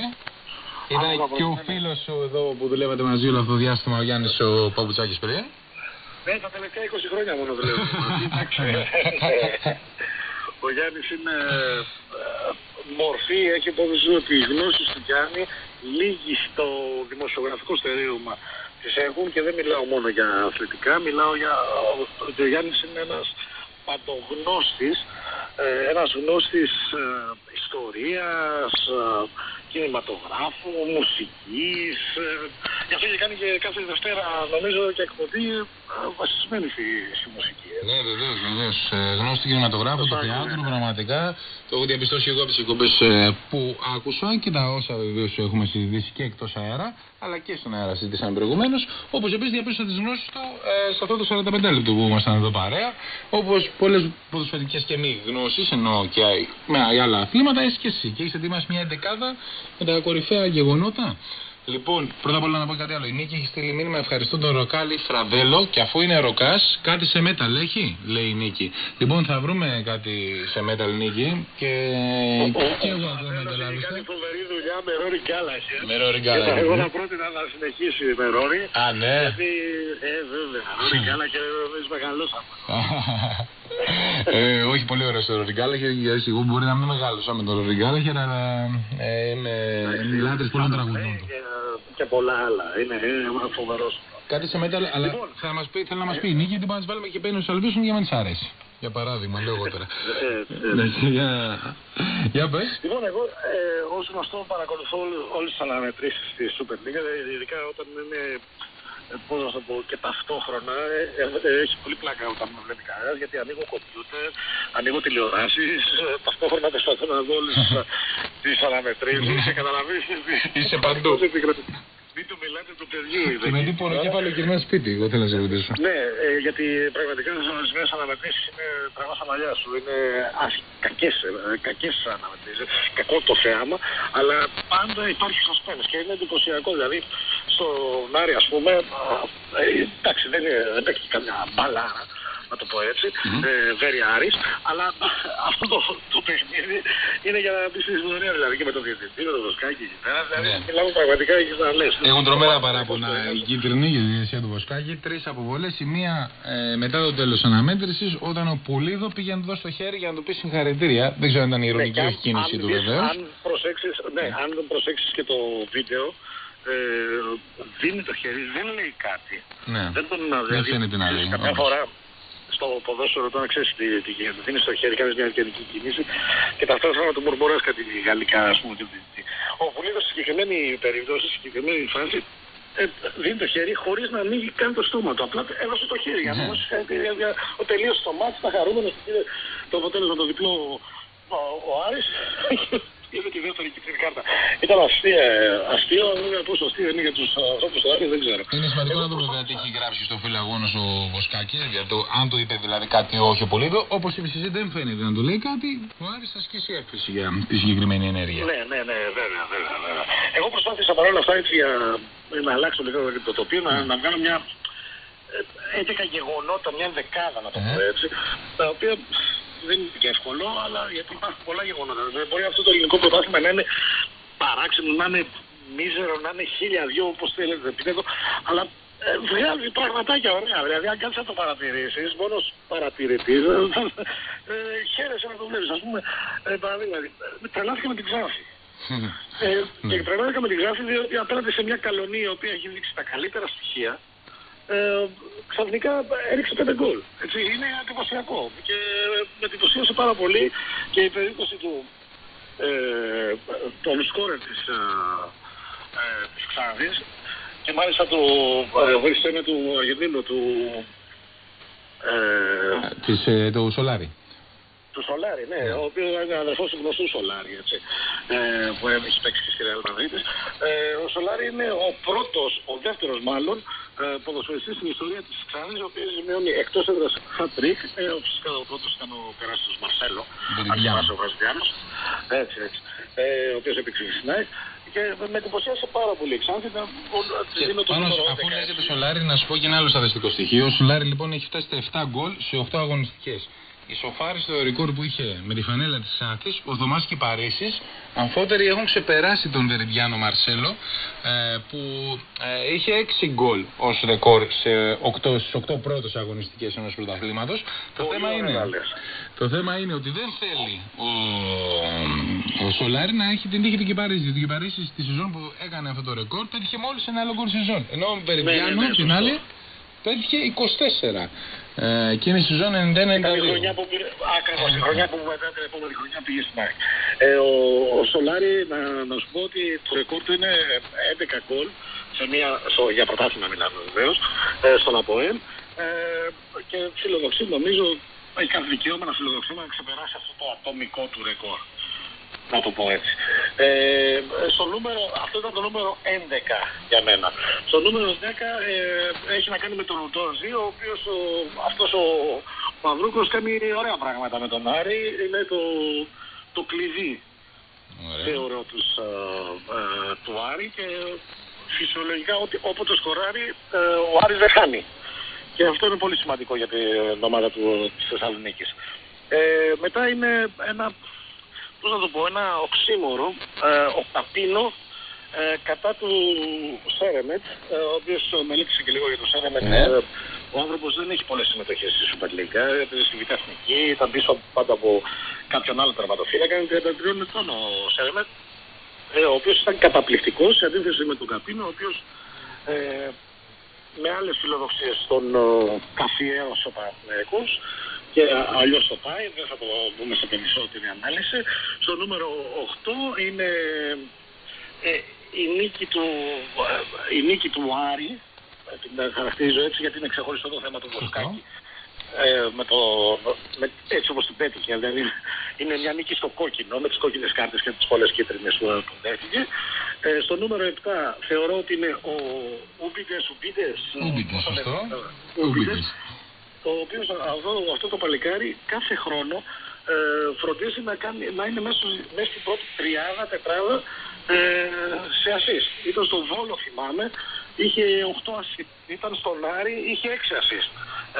Ήταν Άκουγα και ο προηγουμένως. φίλος σου εδώ που δουλεύατε μαζί όλο αυτό το διάστημα, ο Γιάννης ο Παπουτσάκης πριν. Ναι, τα τελευταία 20 χρόνια μόνο δουλεύω. *laughs* Εντάξει. Ο Γιάννης είναι ε, μορφή, έχει υπόθεση ότι οι γνώσεις του Γιάννη λίγοι στο δημοσιογραφικό στερέωμα τις έχουν και δεν μιλάω μόνο για αθλητικά, μιλάω για ότι ο Γιάννης είναι ένας παντογνώστης, ε, ένας γνώστης ε, ιστορίας, ε, κινηματογράφου, μουσικής. Ε, γι' αυτό και κάνει και κάθε Δευτέρα νομίζω και εκπομπή ε, βασισμένη στη, στη μουσική. ε. Ναι, βεβαίως, βεβαίως. Γνώση του κινηματογράφου, του Το θεάτρου, σάγουμε. πραγματικά. Το έχω διαπιστώσει εγώ από τις εκπομπές που άκουσα και τα όσα βεβαίως έχουμε συζητήσει και εκτός αέρα, αλλά και στον αέρα συζητήσαμε προηγουμένως. Όπως επίσης διαπίστωσα τις γνώσεις του ε, σε αυτό το 45 λεπτό που ήμασταν εδώ παρέα. Όπως πολλές ποδοσφαιρικές και μη γνώσεις, ενώ και με άλλα αθλήματα, έχεις και εσύ. Και έχεις ετοιμάσει μια εντεκάδα με τα κορυφαία γεγονότα. Λοιπόν, πρώτα απ' όλα να πω κάτι άλλο. Η Νίκη έχει στείλει μήνυμα ευχαριστώ τον Ροκάλι Φραδέλο και αφού είναι ροκάς, κάτι σε metal έχει, λέει η Νίκη. Λοιπόν, θα βρούμε κάτι σε metal Νίκη και, και εγώ εδώ Ένας metal έχει άλλωστε. κάνει φοβερή δουλειά με Ρόρι Γκάλαχερ. Με Ρόρι Και θα- Εγώ Γκάλαχερ. θα πρότεινα να συνεχίσει με Ρόρι. Α, ναι. Γιατί, ε, βέβαια, Ρόρι Γκάλαχερ εμείς μεγαλώσαμε. Ε, όχι πολύ ωραίο ο Ρόρι Γκάλαχερ. γιατί Εγώ μπορεί να μην μεγάλωσα με τον Ρόρι Γκάλαχερ, αλλά ε, είμαι λάτρης πολλών τραγουδών του. Και, και πολλά άλλα. Είναι, είναι φοβερός. Κάτι σε metal, αλλά Λοιπόν. θα μας πει, θέλω να μας πει η Νίκη ότι μπορεί να τις βάλουμε και παίρνει στο Salvation για να της αρέσει. Για παράδειγμα, λέω εγώ τώρα. Ε, ε, Ναι, για... για πες. Λοιπόν, εγώ ε, ως γνωστό παρακολουθώ όλες τις αναμετρήσεις της Super League, ε, ειδικά όταν είναι. Ε, Πώς να το πω, και ταυτόχρονα ε, ε, ε, έχει πολύ πλάκα όταν με βλέπει κανένας γιατί ανοίγω κομπιούτερ, ανοίγω τηλεοράσεις, ταυτόχρονα προσπαθώ να δω όλες *laughs* τις αναμετρήσεις και καταλαβαίνεις. Είσαι παντού. *laughs* Μην του μιλάτε του παιδιού. Και με τι πονοκέφαλο γυρνά σπίτι, εγώ θέλω να σε ρωτήσω. Ναι, ε, γιατί πραγματικά σε ορισμένε αναμετρήσεις είναι τραγά στα μαλλιά σου. Είναι κακές κακές αναμετρήσεις. Κακό το θέαμα, αλλά πάντα υπάρχει suspense και είναι εντυπωσιακό. Δηλαδή, στο Νάρη, ας πούμε, ε, εντάξει, δεν, είναι, δεν παίξει καμιά μπαλάρα. Να το πω έτσι, ε, very Aris, αλλά αυτό το, το παιχνίδι είναι για να μπει στην ιστορία, δηλαδή και με τον διευθυντή, με τον Βοσκάκη εκεί πέρα. Δηλαδή, Ναι. μιλάμε πραγματικά έχεις να λες. Έχουν τρομερά παράπονα η κίτρινη για τη διαδικασία του Βοσκάκη. Τρεις αποβολές. Η μία ε, μετά το τέλος αναμέτρησης, όταν ο Πολύδο πήγε να του δώσει το χέρι για να του πει συγχαρητήρια. Δεν ξέρω αν ήταν η Ναι, ηρωνική και αν- όχι κίνηση αν του δεις- βεβαίως. Αν προσέξεις, ναι, αν δεν προσέξεις και το βίντεο, ε, δίνει το χέρι, δεν λέει κάτι. Ναι. Δεν τον Δεν φαίνεται να λέει, Καμιά όντως. φορά στο ποδόσφαιρο όταν ξέρεις τι, τι γίνεται. Δίνεις το χέρι, κάνεις μια γενική κίνηση και ταυτόχρονα του μουρμουράς κάτι γαλλικά, ας πούμε. και τι- τι. Ο Βουλίδο στη συγκεκριμένη περίπτωση, στη συγκεκριμένη φάση, ε, δίνει το χέρι χωρίς να ανοίγει καν το στόμα του. Απλά έδωσε το χέρι για να Ναι. δώσει συγχαρητήρια. για- Ο τελείωσε το μάτι, τα χαρούμενο και πήρε το αποτέλεσμα το διπλό ο, ο Άρης. Είδε τη δεύτερη κίτρινη κάρτα. Ήταν αστείο, αστείο, βέβαια πόσο αστείο είναι για τους ανθρώπους του Άρη, δεν ξέρω. Είναι σημαντικό Εγώ να δούμε προσπάθησα- τι έχει γράψει στο φυλαγόνος ο Βοσκάκη. Για το αν του είπε δηλαδή κάτι όχι ο Πολύδο. Όπως είπε εσύ, δεν φαίνεται να του λέει κάτι. Ο Άρης θα ασκήσει έκπληση για τη συγκεκριμένη ενέργεια. Ναι, ναι, ναι, βέβαια, βέβαια. βέβαια. Εγώ προσπάθησα παρόλα αυτά έτσι για να αλλάξω λίγο το τοπίο, να, να βγάλω μια ε, 11 γεγονότα, μια δεκάδα να το πω Ε. έτσι, τα οποία δεν είναι και εύκολο, αλλά γιατί υπάρχουν πολλά γεγονότα. Δηλαδή, μπορεί αυτό το ελληνικό πρωτάθλημα να είναι παράξενο, να είναι μίζερο, να είναι χίλια δυο, όπως θέλετε επίπεδο, αλλά ε, βγάζει πραγματάκια ωραία. Δηλαδή, αν κάτσει να το παρατηρήσει, μόνο παρατηρητή, ε, χαίρεσαι να το βλέπεις. Α πούμε, ε, παραδείγμα, ε, τρελάθηκα με την Ξάφη. Ε, Ναι. και τρελάθηκα με την Ξάφη διότι απέναντι σε μια καλονία η οποία έχει δείξει τα καλύτερα στοιχεία, ε, ξαφνικά έριξε πέντε γκολ. Έτσι, είναι εντυπωσιακό. Και με εντυπωσίασε πάρα πολύ και η περίπτωση του ε, των σκόρερ της, ε, ε, της Ξάνθης και μάλιστα του ε, βοηθητή με του Αργεντίνου του ε, Της, ε, του Σολάρη. Του Σολάρι, ναι, ο οποίος είναι αδερφός του γνωστού Σολάρι, έτσι, ε, που έχει παίξει και στη Real Madrid. Ε, ο Σολάρι είναι ο πρώτος, ο δεύτερος μάλλον, ε, ποδοσφαιριστής στην ιστορία της Ξάνης, ο οποίος σημειώνει εκτός έδρας hat-trick. Ε, ο- φυσικά ο πρώτος ήταν ο τεράστιο Μαρσέλο, Βραζιλιάνος. αρχηγός ο Βραζιλιάνος. Έτσι, έτσι. Ε, ο οποίος έπαιξε στη Νάικ. Και με εντυπωσίασε πάρα πολύ η Ξάνθη. Να, Και δίνω το πάνω νούμερο σε- αφού 11, λέγεται έτσι. Σολάρι, να σου πω και ένα άλλο στατιστικό στοιχείο. Ο Σολάρι λοιπόν έχει φτάσει στα 7 γκολ σε 8 αγωνιστικές. Ισοφάρισε το ρεκόρ που είχε με τη φανέλα της Άκης, ο Δωμάς και Παρίσις. Αμφότεροι έχουν ξεπεράσει τον Βερεντιάνο Μαρσέλο, ε, που ε, είχε 6 γκολ ως ρεκόρ σε 8, στις 8 πρώτες αγωνιστικές ενός πρωταθλήματος. Το, Πολύ θέμα ωραία, είναι, λες. το θέμα είναι ότι δεν θέλει ο, ο Σολάρι να έχει την τύχη του Κυπαρίσι. Γιατί ο Κυπαρίσι στη σεζόν που έκανε αυτό το ρεκόρ πέτυχε μόλις ένα άλλο γκολ σεζόν. Ενώ ο Βερεντιάνο ναι, ναι, την σωστό. άλλη πέτυχε 24. Ε, και είναι η σεζόν 91-92. Ήταν η χρονιά που πήρε, ακριβώς, η χρονιά που μετά την επόμενη χρονιά πήγε στην ΑΕΚ. Ε, ο, ο Σολάρη, να, να σου πω ότι το ρεκόρ του είναι 11 γκολ, σε μια, στο, για πρωτάθλημα μιλάμε βεβαίως, ε, στον ΑΠΟΕΛ. Ε, και φιλοδοξεί, νομίζω, έχει κάθε δικαίωμα να φιλοδοξεί να ξεπεράσει αυτό το ατομικό του ρεκόρ. Να το πω έτσι. Ε, στο νούμερο, αυτό ήταν το νούμερο 11 για μένα. Στο νούμερο 10 ε, έχει να κάνει με τον Ουντόζη, ο οποίος ο, αυτός ο Μαυρούκος κάνει ωραία πράγματα με τον Άρη. Είναι το, το κλειδί, Ωραία. θεωρώ, τους, ε, ε, του Άρη και φυσιολογικά ότι όποτε σκοράρει ε, ο Άρης δεν χάνει. Και αυτό είναι πολύ σημαντικό για την ομάδα του της Θεσσαλονίκης. Ε, μετά είναι ένα, πώς να το πω, ένα οξύμορο, ε, ο Παπίνο ε, κατά του Σέρεμετ, ε, ο οποίος μελέτησε και λίγο για το Σέρεμετ. Ναι. Ε, ο άνθρωπος δεν έχει πολλές συμμετοχές στη Super League. Ε, έπαιζε στη Β' Εθνική, ήταν πίσω πάντα από κάποιον άλλο τερματοφύλακα. Είναι 33 ετών ο Σέρεμετ, ε, ο οποίος ήταν καταπληκτικός σε αντίθεση με τον Καπίνο, ο οποίος ε, με άλλες φιλοδοξίες τον ε, καθιέρωσε ο Παναθηναϊκός και αλλιώς το πάει, δεν θα το δούμε σε περισσότερη ανάλυση. Στο νούμερο 8 είναι ε, η, νίκη του, ε, η νίκη του Άρη, ε, την χαρακτηρίζω έτσι γιατί είναι ξεχωριστό το θέμα του Βοσκάκη. Ε, με το, με, έτσι όπως την πέτυχε, δηλαδή είναι μια νίκη στο κόκκινο με τις κόκκινες κάρτες και τις πολλές κίτρινες που τον δέχτηκε. Ε, στο νούμερο 7 θεωρώ ότι είναι ο Ούμπιτες, Ούμπιτες, Ούμπιτες, πώς το σωστό. λέμε, ε, Ούμπιτες. το οποίος αυτό, αυτό το παλικάρι κάθε χρόνο ε, φροντίζει να, κάνει, να είναι μέσα, στο- μέσα στην πρώτη τριάδα, τετράδα ε, σε assist. Ήταν στο Βόλο θυμάμαι, είχε 8 assist. Ήταν στον Άρη, είχε 6 assist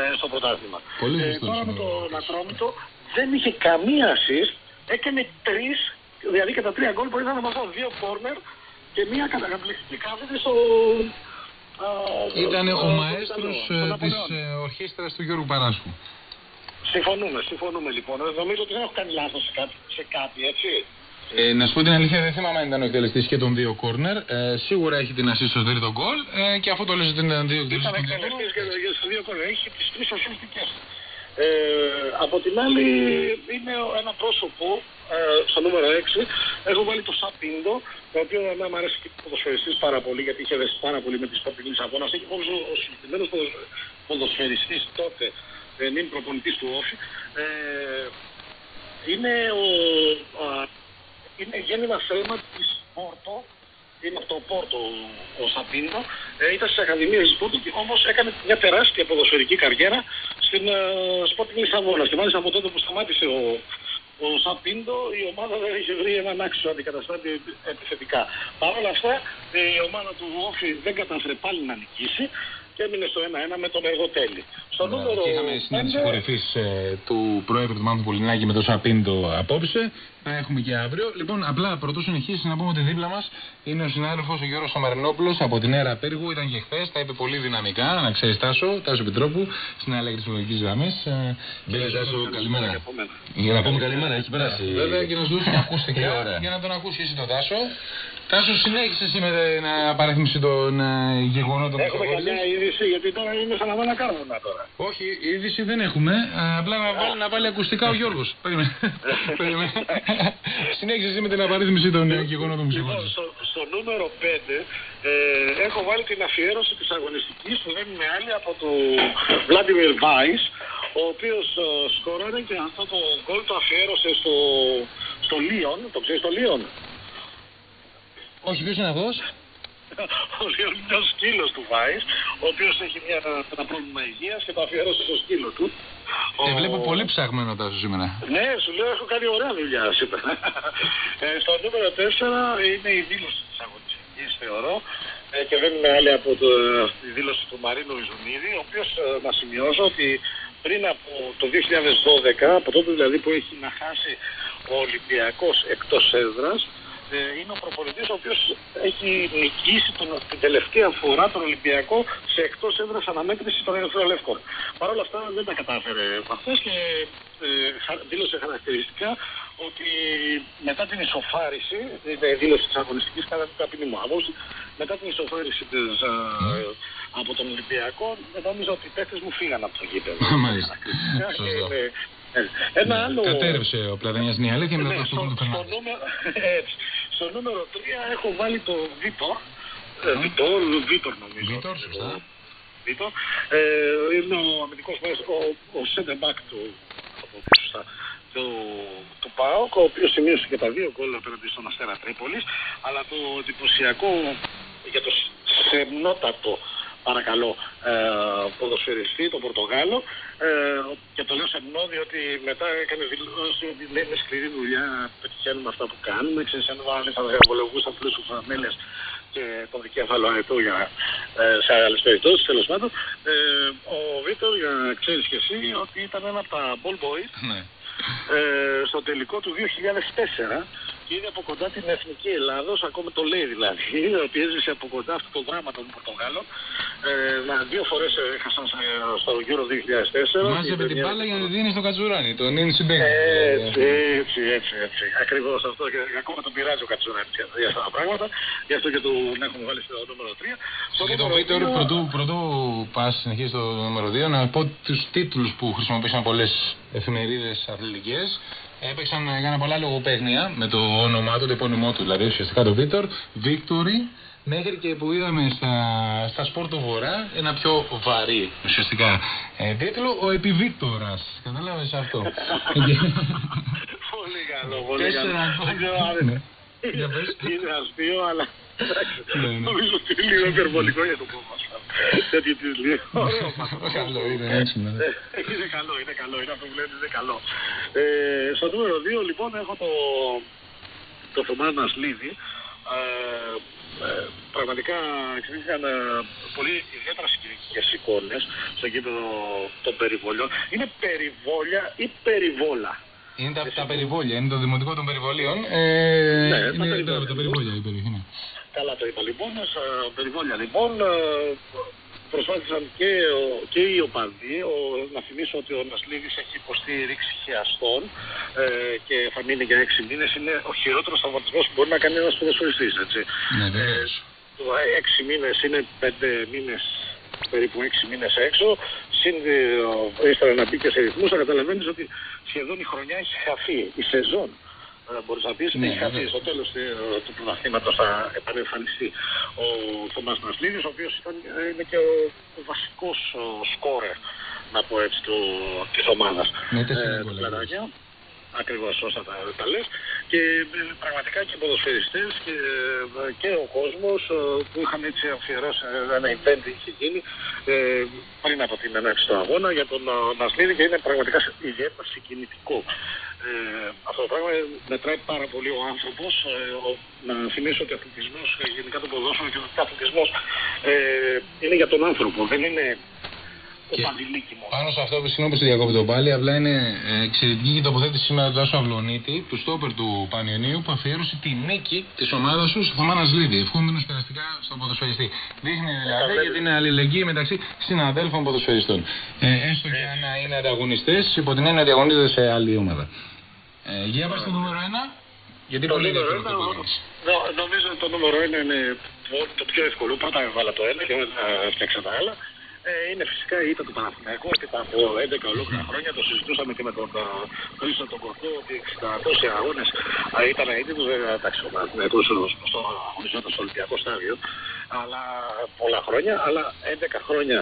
ε, στο πρωτάθλημα. Πολύ ε, σωστός τώρα με είναι το ο Ατρόμητο δεν είχε καμία assist, έκανε τρεις, δηλαδή και τα τρία γκολ μπορεί να είναι αυτό, δύο κόρνερ και μία καταπληκτική κάθετη στο... α, Ήταν στο- ο στο μαέστρος Ιταλό, στον ε, της Ναπολεόν. ε, ορχήστρας του Γιώργου Παράσχου. Συμφωνούμε, συμφωνούμε λοιπόν. Ε, Νομίζω ότι δεν έχω κάνει λάθος σε κάτι, σε κάτι έτσι. Ε, να σου πω την αλήθεια, δεν θυμάμαι αν ήταν ο εκτελεστής και των δύο κόρνερ. Ε, σίγουρα έχει την assist στο τρίτο γκολ ε, και αφού το λες ότι ήταν δύο εκτελεστές Ήταν των δύο εκτελεστής γκολ. και για τι δύο κόρνερ. Έχει τις τρεις ουσιαστικέ. Ε, από την άλλη, είναι ένα πρόσωπο ε, στο νούμερο 6. Έχω βάλει το Σαπίντο, το οποίο εμένα μου αρέσει και ποδοσφαιριστής πάρα πολύ, γιατί είχε δέσει πάρα πολύ με τη Sporting Λισαβόνα. Έχει υπόψη ο συγκεκριμένος ποδοσφαιριστής τότε, ε, νυν προπονητής του Όφη. Ε, είναι ο, α, είναι γέννημα θέμα της Πόρτο, είναι από το Πόρτο ο- ο Σαπίνο, ε, ήταν στις Ακαδημίες της Πόρτο και όμως έκανε μια τεράστια ποδοσφαιρική καριέρα στην ε, Sporting Λισαβόνα. Και μάλιστα από τότε που σταμάτησε ο, ο Σαπίντο, η ομάδα δεν είχε βρει έναν άξιο αντικαταστάτη επι- επιθετικά. Παρ' όλα αυτά, ε, η ομάδα του Όφη δεν κατάφερε πάλι να νικήσει και έμεινε στο 1-1 με τον Εργοτέλη. Στο νούμερο Και είχαμε συνάντηση 5, κορυφής του Προέδρου του Μάνθου Πολυνάκη με το Σαπίντο απόψε. Να έχουμε και αύριο. Λοιπόν, απλά πρωτού συνεχίσει να πούμε ότι δίπλα μας είναι ο συνάδελφος ο Γιώργος Σαμαρινόπουλος από την αίρα Πύργου. Ήταν και χθες, τα είπε πολύ δυναμικά. Να ξέρεις, Τάσο, Τάσο Επιτρόπου, στην άλλη τεχνολογική γραμμή. Μπέλε, Τάσο, καλημέρα. από μένα. Για να πούμε καλημέρα, έχει περάσει. Βέβαια και να σου δώσει Τι ακουστικά ώρα. για να τον ακούσει εσύ τον Τάσο. Τάσο, συνέχισε εσύ με την ε, απαρίθμηση των ε, γεγονότων που Έχουμε ξεχωρίζεις. καμιά είδηση γιατί τώρα είναι σαν να βάλω κάρβουνα τώρα. Όχι, είδηση δεν έχουμε. Α, απλά να βάλει, να βάλει ακουστικά ο Γιώργος. Περίμενε. *laughs* Περίμενε. *laughs* Συνέχισε εσύ με την απαρίθμηση των ε, γεγονότων που Λοιπόν, ξεχωρίζεις. στο, στο νούμερο 5 ε, έχω βάλει την αφιέρωση της αγωνιστικής που δεν είναι άλλη από τον Vladimir Weiss, ο ο οποίος ε, σκόραρε και αυτό το γκολ το αφιέρωσε στο, στο Λίον, το ξέρεις το Λίον; Όχι, ποιος είναι αυτός; *laughs* ο Λιονίδας σκύλος του Βάης, ο οποίος έχει μια, ένα πρόβλημα υγείας και το αφιέρωσε στο σκύλο του. Ε, Ο- βλέπω πολύ ψαγμένο τάσο σήμερα. Ναι, σου λέω έχω κάνει ωραία δουλειά σήμερα. ε, στο νούμερο 4 είναι η δήλωση της αγωνιστικής, θεωρώ, ε, και δεν είναι άλλη από το, τη δήλωση του Μαρίνου Ιζουνίδη, ο οποίος ε, να σημειώσω ότι πριν από το 2012, από τότε δηλαδή που έχει να χάσει ο Ολυμπιακός εκτός έδρας, ε, είναι ο προπονητής ο οποίος έχει νικήσει τον, την τελευταία φορά τον Ολυμπιακό σε εκτός έδρας αναμέτρησης των Ερυθρολεύκων. Παρ' όλα αυτά δεν τα κατάφερε αυτές και ε, χα- δήλωσε χαρακτηριστικά ότι μετά την ισοφάριση, είναι η δήλωση της αγωνιστικής κατά την ταπεινή μου άποψη, μετά την ισοφάριση της, ε, από τον Ολυμπιακό, νόμιζα ότι οι παίκτες μου φύγαν από το γήπεδο. Μάλιστα. Σωστό. Ε, ε, Ένα άλλο... Κατέρευσε ο Πλατανιάς είναι η αλήθεια Ναι, μετά το στο, στόχο του στο, Φερνάνδη. νούμερο, έτσι. στο νούμερο *laughs* 3 έχω βάλει το Βίτορ. Ε, Βίτορ, Βίτορ νομίζω. Βίτορ, σωστά. Βίτορ. Ε, είναι ο αμυντικός μέσος, ο, ο center back του, θα το πω σωστά, του, του ΠΑΟΚ, ο οποίος σημείωσε και τα δύο γκολ απέναντι στον Αστέρα Τρίπολης, αλλά το εντυπωσιακό για το σεμνότατο παρακαλώ, ε, ποδοσφαιριστή, τον Πορτογάλο, ε, και το λέω σεμνό διότι μετά έκανε δηλώσεις ότι λέει με σκληρή δουλειά πετυχαίνουμε αυτά που κάνουμε, ξέρεις, ενώ άλλοι θα διαβολογούσαν πλούσιους φαμέλες και τον δικέφαλο αετού για, ε, σε άλλες περιπτώσεις, τέλος πάντων. Ε, ο Βίτορ, για να ξέρεις και εσύ, ότι ήταν ένα από τα ball boys Ναι. ε, στο τελικό του 2004 και είδε από κοντά την Εθνική Ελλάδος, ακόμα το λέει δηλαδή, *laughs* ότι έζησε από κοντά αυτό το δράμα των Πορτογάλων. Ε, να, δύο φορές έχασαν σε- στο Euro 2004. Μάζευε την Premier μπάλα για να τη League. δίνεις στο Κατσουράνι, τον Νίνι Συμπέκ. Έτσι, έτσι, έτσι, έτσι. Ακριβώς αυτό και ακόμα τον πειράζει ο Κατσούρανης για για αυτά τα πράγματα. Γι' αυτό και τον έχουμε βάλει στο νούμερο 3. Στο Για τον νούμερο Βίτορ, δύο- πρωτού, πρωτού πας συνεχίσει στο νούμερο 2, να πω τους τίτλους που χρησιμοποίησαν πολλές εφημερίδες αθλητικές. Έπαιξαν, έκαναν πολλά λογοπαίγνια με το όνομά του, το επώνυμό του, δηλαδή ουσιαστικά το Βίτορ, Victory, μέχρι και που είδαμε στα, στα σπορ του Βορρά ένα πιο βαρύ ουσιαστικά ε, τίτλο, ο Επιβίκτορας. Κατάλαβες αυτό; *laughs* Πολύ καλό, πολύ καλό. Τέσσερα Δεν ξέρω αν Ναι. Για πες. είναι αστείο, αλλά εντάξει, Ναι, ναι. Νομίζω ότι είναι λίγο υπερβολικό για το κόμμα σας. Τέτοιοι τίτλοι. Ωραίο πάθος. Καλό είναι, έξυπνο. ναι. Ε, Είναι καλό, είναι καλό, είναι αυτό που λένε, είναι καλό. Ε, στο νούμερο 2 λοιπόν έχω το, το Θωμάς Νασλίδη. Ε, ε, πραγματικά εξηγήθηκαν ε, πολύ ιδιαίτερα συγκεκριμένες εικόνες στο γήπεδο των περιβολιών. Είναι περιβόλια ή περιβόλα; Είναι τα, τα περιβόλια, είναι το δημοτικό των περιβολίων. Ε, Ναι, τα είναι περιβόλια. τα, τα περιβόλια η περιοχή. ναι. Καλά το είπα λοιπόν, στα περιβόλια λοιπόν ε, προσπάθησαν και, ο- και οι οπαδοί, ο, να θυμίσω ότι ο Νασλίδης έχει υποστεί ρήξη χιαστών ε, και θα μείνει για έξι μήνες, είναι ο χειρότερος τραυματισμός που μπορεί να κάνει ένας ποδοσφαιριστής, έτσι. Ναι, βεβαίως. Το έξι μήνες είναι πέντε μήνες, περίπου έξι μήνες έξω, συν ε, ύστερα να μπει και σε ρυθμούς, θα καταλαβαίνεις ότι σχεδόν η χρονιά έχει χαθεί, η σεζόν. Ε, μπορείς να πεις, Ναι, έχει χαθεί. βεβαίως. Στο τέλος ε, του πρωταθλήματος θα επανεμφανιστεί ο Θωμάς Νασλίδης, ο οποίος ήταν, ε, είναι και ο, ο βασικός ο, σκόρερ, να πω έτσι, του, της ομάδας. Με τέσσερα Ε, γκολ, του Πλατάκια. Ακριβώς όσο τα, τα λες. Και ε, πραγματικά και οι ποδοσφαιριστές και, ε, και ο κόσμος ε, που είχαν έτσι αφιερώσει ε, ένα event είχε γίνει ε, πριν από την έναρξη του αγώνα για τον ε, Νασλίδη και είναι πραγματικά σε- ιδιαίτερα συγκινητικό. Ε, αυτό το πράγμα ε, μετράει πάρα πολύ ο άνθρωπος. Ε, ο- να θυμίσω ότι ο αθλητισμός, ε, γενικά το ποδόσφαιρο και ο αθλητισμός ε, είναι για τον άνθρωπο, δεν είναι ο Και- παντιλίκι μόνο. Πάνω σε αυτό που συγγνώμη που σε διακόπτω πάλι, απλά είναι ε, εξαιρετική η τοποθέτηση σήμερα του Τάσου Αυλονίτη, του στόπερ του Πανιωνίου, που αφιέρωσε τη νίκη της ομάδας τους στο Θωμάνα Λίδη. Ευχόμενος περαστικά στον ποδοσφαιριστή. Δείχνει δηλαδή βλέπει. γιατί είναι αλληλεγγύη μεταξύ συναδέλφων ποδοσφαιριστών. Ε, έστω και αν είναι ανταγωνιστές, υπό την έννοια ότι αγωνίζονται σε άλλη ομάδα. Ε, για πάμε στο νούμερο 1. Γιατί Το πολύ νούμερο ενδιαφέρον ένα, αυτό που είπες. νο- νομίζω ότι το νούμερο ένα είναι το- το πιο εύκολο. Πρώτα έβαλα το ένα και μετά έφτιαξα τα άλλα. Ε, είναι φυσικά η ήττα του Παναθηναϊκού, ότι τα από 11 ολόκληρα χρόνια το συζητούσαμε και με τον ε, Χρήστο τον Κορκό ότι 60 τόσοι αγώνες ε, ήταν αίτητος, βέβαια εντάξει ο Παναθηναϊκός στο στο αγωνιζόταν στο Ολυμπιακό στάδιο, αλλά πολλά χρόνια, αλλά 11 χρόνια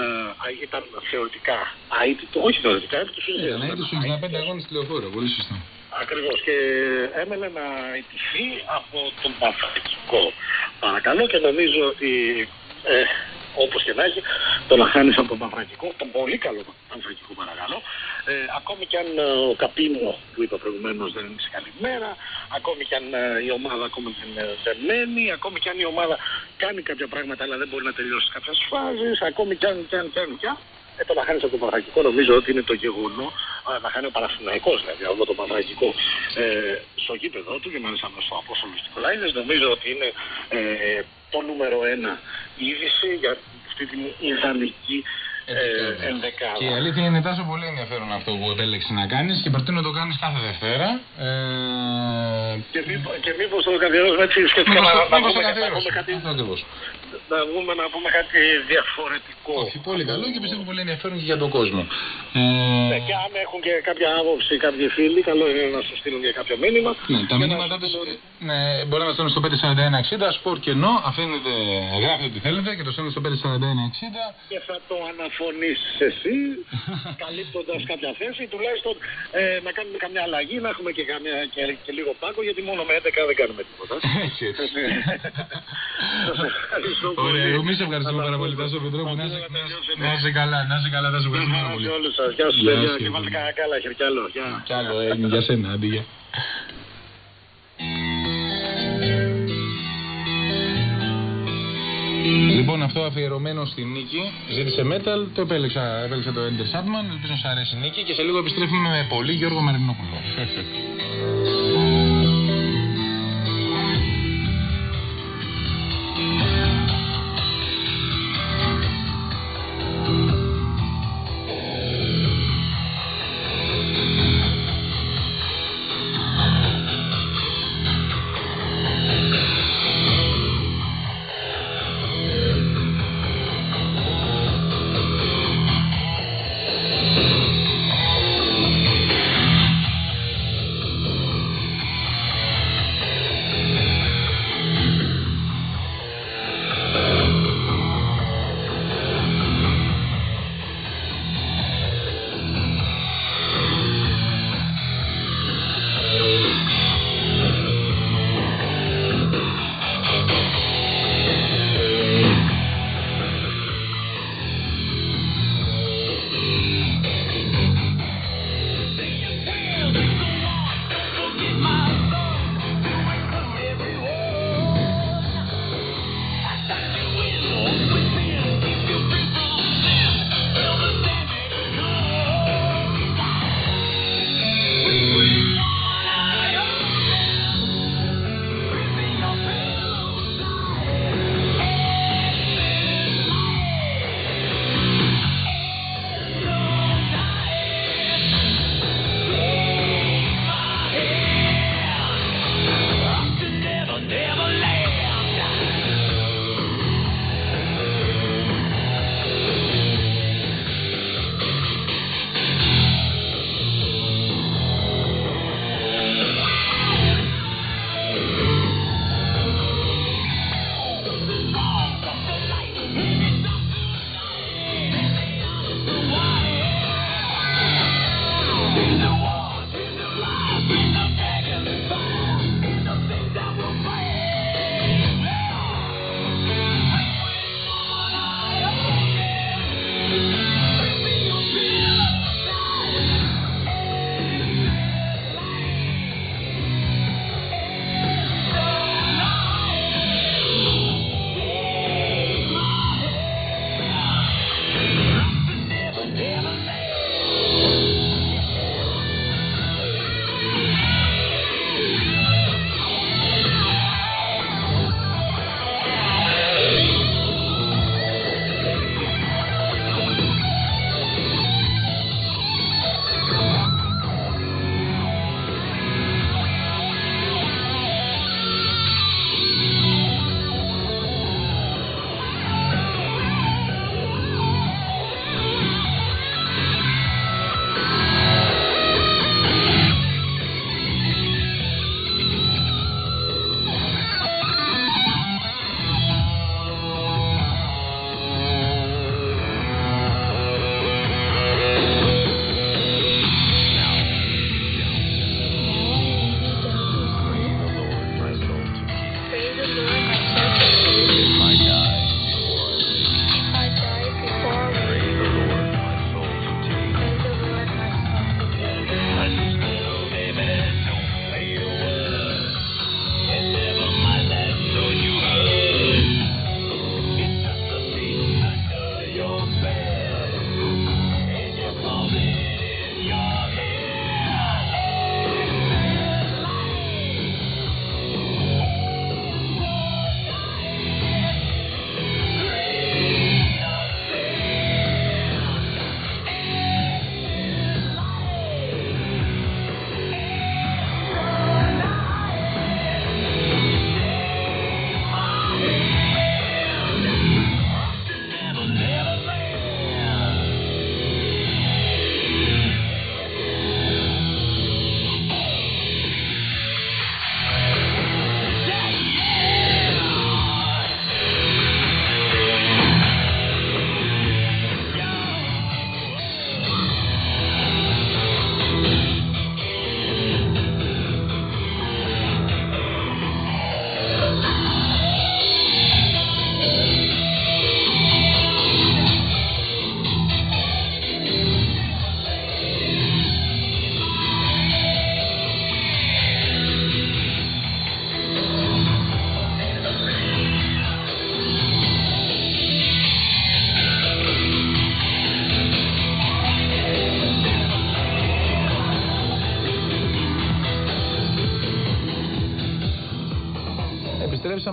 ε, ήταν θεωρητικά αίτητο, όχι θεωρητικά, αίτητος στους Ήταν έτσι στους 65 αγώνες τηλεοφόρο, πολύ σωστά. Ακριβώς και έμενε να ιτηθεί από τον Παθητικό. Παρακαλώ και νομίζω ότι ε, όπως και να έχει, το να χάνεις από τον Παθητικό, τον πολύ καλό Παθητικό παρακαλώ, ε, ακόμη και αν ε, ο Καπίνο που είπα προηγουμένως δεν είναι σε καλή μέρα, ακόμη και αν ε, η ομάδα ακόμα δεν είναι δεμένη, ακόμη και αν η ομάδα κάνει κάποια πράγματα αλλά δεν μπορεί να τελειώσει κάποιες φάσεις, ακόμη και αν, και αν, και αν, και αν, ε, το να χάνεις από τον Παναγικό νομίζω ότι είναι το γεγονό, α, να χάνει ο Παναθηναϊκός δηλαδή από τον Παναγικό ε, στο γήπεδο του και μάλιστα στο Απόστολο Νικολάηδες νομίζω ότι είναι ε, το νούμερο ένα είδηση για αυτή την ιδανική ε, ενδεκάδα. Και η αλήθεια είναι τόσο πολύ ενδιαφέρον αυτό που επέλεξε να κάνεις και προτείνω να το κάνεις κάθε Δευτέρα. Ε... Και, μήπως, και μήπως το καθιερώσουμε έτσι σκέφτηκα να, να, Μήπως το πούμε, να, καθιερώσουμε. πούμε κάτι, Αυτό ακριβώς. να, πούμε, να πούμε κάτι διαφορετικό. Όχι, πολύ καλό και πιστεύω πολύ ενδιαφέρον και για τον κόσμο. Ε... Ναι, και αν έχουν και κάποια άποψη κάποιοι φίλοι, καλό είναι να σου στείλουν και κάποιο μήνυμα. Ναι, τα Για να μηνύματά σου του στείλουν- ναι, μπορεί να τα στέλνουν στο 54160, σπορ και ενώ, αφήνετε, γράφετε ό,τι θέλετε και το στέλνετε στο 54160. και θα το αναφωνήσεις εσύ, *laughs* καλύπτοντας κάποια θέση, τουλάχιστον ε, να κάνουμε καμιά αλλαγή, να έχουμε και, καμιά, και, και λίγο πάγκο, γιατί μόνο με 11 δεν κάνουμε τίποτα. *laughs* Έτσι, έτσι. Σας ευχαριστώ πολύ. Ωραία, εγώ εμείς ευχαριστούμε πάρα πολύ, Τάσο Πετρόπου. Να είσαι- να είσαι καλά, να είσαι καλά, Τάσο, ευχαριστούμε πάρα πολύ. σε όλους σας. Γεια σας, Γεια παιδιά. σας, Και κύριε. βάλτε κανένα καλά, χερκιάλο. Γεια. Κι άλλο, ε, για σένα, αντί για. Λοιπόν, αυτό αφιερωμένο στη νίκη. Ζήτησε metal, το επέλεξα, επέλεξα το Ender Sandman. Ελπίζω να σας αρέσει η νίκη και σε λίγο επιστρέφουμε με πολύ Γιώργο Μαρινόπουλο. *laughs*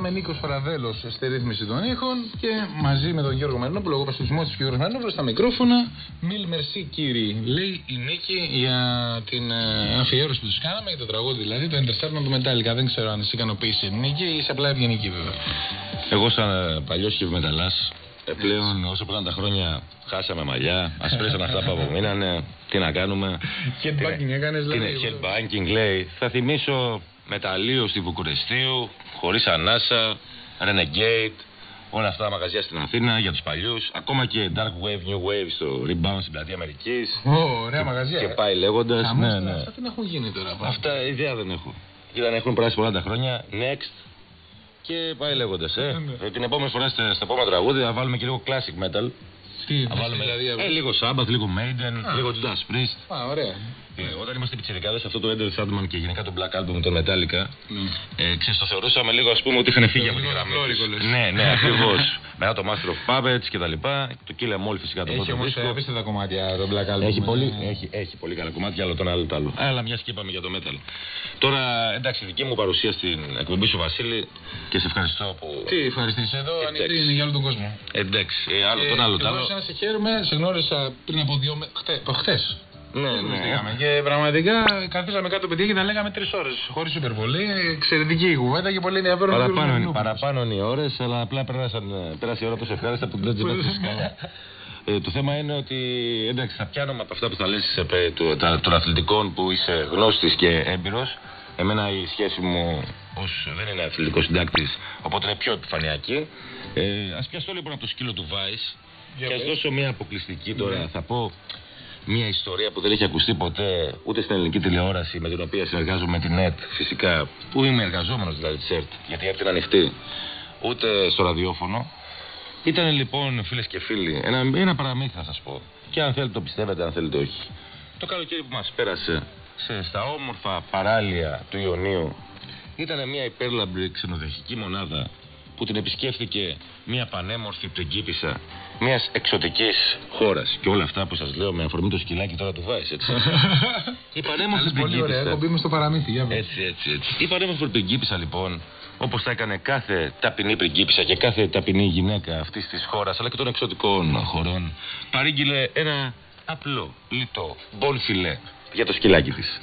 επιστρέψαμε Νίκος Φαραδέλος στη ρύθμιση των ήχων και μαζί με τον Γιώργο Μαρινόπουλο, εγώ παστισμό της Γιώργος Μαρινόπουλος στα μικρόφωνα. Μιλ μερσή κύριοι, λέει η Νίκη για την ε, αφιέρωση που του κάναμε, για το τραγούδι δηλαδή, το Interstellar του Metallica. Δεν ξέρω αν σε ικανοποίησε η Νίκη ή είσαι απλά ευγενική βέβαια. Εγώ σαν παλιός κυβερνηταλά, πλέον όσο πέραν τα χρόνια χάσαμε μαλλιά, ασπρέσαν αυτά που απομείνανε, τι να κάνουμε; Headbanging έκανες Τι είναι δηλαδή. headbanging λέει. Θα θυμίσω μεταλλείο στη Βουκουρεστίου, χωρίς ανάσα, Renegade, όλα αυτά τα μαγαζιά στην Αθήνα για τους παλιούς. Ακόμα και Dark Wave, New Wave στο Rebound στην πλατεία Αμερικής. Ω, ωραία μαγαζιά. Και ε. πάει λέγοντας. Χαμός Ναι, τώρα, ναι. Αυτά τι να έχουν γίνει τώρα. πάλι. Αυτά ιδέα δεν έχω. Κοίτα, έχουν περάσει πολλά τα χρόνια. Next. Και πάει λέγοντας. Ε. Ναι. Ε, την επόμενη φορά στα, στα επόμενα τραγούδια θα βάλουμε και λίγο classic metal. Τι, Θα βάλουμε δηλαδή. ε, λίγο Sabbath, λίγο Maiden, Α. λίγο Judas Priest. Α, ωραία. Ε, όταν είμαστε πιτσιρικάδες, αυτό το Ender Sandman και γενικά το Black Album, το Metallica, ε, ξέρεις, το θεωρούσαμε λίγο ας πούμε ότι είχαν φύγει από τη λίγο γραμμή. φλόρικο, τους. λες. Ναι, ναι, ακριβώς. *laughs* Μετά το Master of Puppets και τα λοιπά, το Kill Em All φυσικά το Έχει πρώτο όμως δίσκο. απίστευτα κομμάτια το Black Album. Έχει ε. πολύ, έχει, έχει πολύ καλά κομμάτια, άλλο το ένα, άλλο το άλλο. Αλλά μια και είπαμε για το metal. Τώρα, εντάξει, δική μου παρουσία στην εκπομπή σου, Βασίλη, και σε ευχαριστώ που. Τι ευχαριστήσει εδώ, Εντάξει. ανοιχτή είναι για όλο τον κόσμο. Εντάξει, ε, άλλο το ένα, άλλο το εγώ άλλο. σαν να σε χαίρομαι, σε γνώρισα πριν από δύο μέρε. Χτες. Ναι, ναι. Γνωριστήκαμε. Και πραγματικά καθίσαμε κάτω παιδιά και τα λέγαμε τρεις ώρες. Χωρίς υπερβολή. Εξαιρετική η κουβέντα και πολύ ενδιαφέρον. ο κύριος Παραπάνω, είναι- Μαρινόπουλος. παραπάνω είναι οι ώρες, αλλά απλά πέρασαν, ε, πέρασε η ώρα τόσο ευχάριστα που δεν τσιμπάτε καλά. Ε, το θέμα είναι ότι εντάξει, θα πιάνομαι από αυτά που θα λες ε, του, τα, των αθλητικών που είσαι γνώστης και έμπειρος. Εμένα η σχέση μου ως δεν είναι αθλητικός συντάκτης, οπότε είναι πιο επιφανειακή. Ε, ας πιαστώ λοιπόν από το σκύλο του Vice Για και ας πες. δώσω μια αποκλειστική τώρα. Θα πω μια ιστορία που δεν έχει ακουστεί ποτέ ούτε στην ελληνική τηλεόραση με την οποία συνεργάζομαι με την ΕΤ φυσικά, που είμαι εργαζόμενος δηλαδή της ΕΡΤ, γιατί η ΕΡΤ είναι ανοιχτή, ούτε στο ραδιόφωνο. Ήταν λοιπόν φίλες και φίλοι ένα, ένα παραμύθι θα σας πω. Και αν θέλετε το πιστεύετε, αν θέλετε όχι. Το καλοκαίρι που μας πέρασε σε, στα όμορφα παράλια του Ιωνίου ήταν μια υπέρλαμπρη ξενοδοχική μονάδα που την επισκέφθηκε μια πανέμορφη πριγκίπισσα μιας εξωτικής χώρας. Και όλα αυτά που σας λέω με αφορμή το σκυλάκι τώρα του Βάης, έτσι. *laughs* Η πανέμορφη Άλλες πολύ ωραία. πριγκίπισσα. Έχω μπει μες στο παραμύθι. Για πες. Έτσι, έτσι, έτσι. Η πανέμορφη πριγκίπισσα λοιπόν, όπως θα έκανε κάθε ταπεινή πριγκίπισσα και κάθε ταπεινή γυναίκα αυτής της χώρας, αλλά και των εξωτικών χωρών, παρήγγειλε ένα απλό, λιτό, μπον φιλέ για το σκυλάκι της.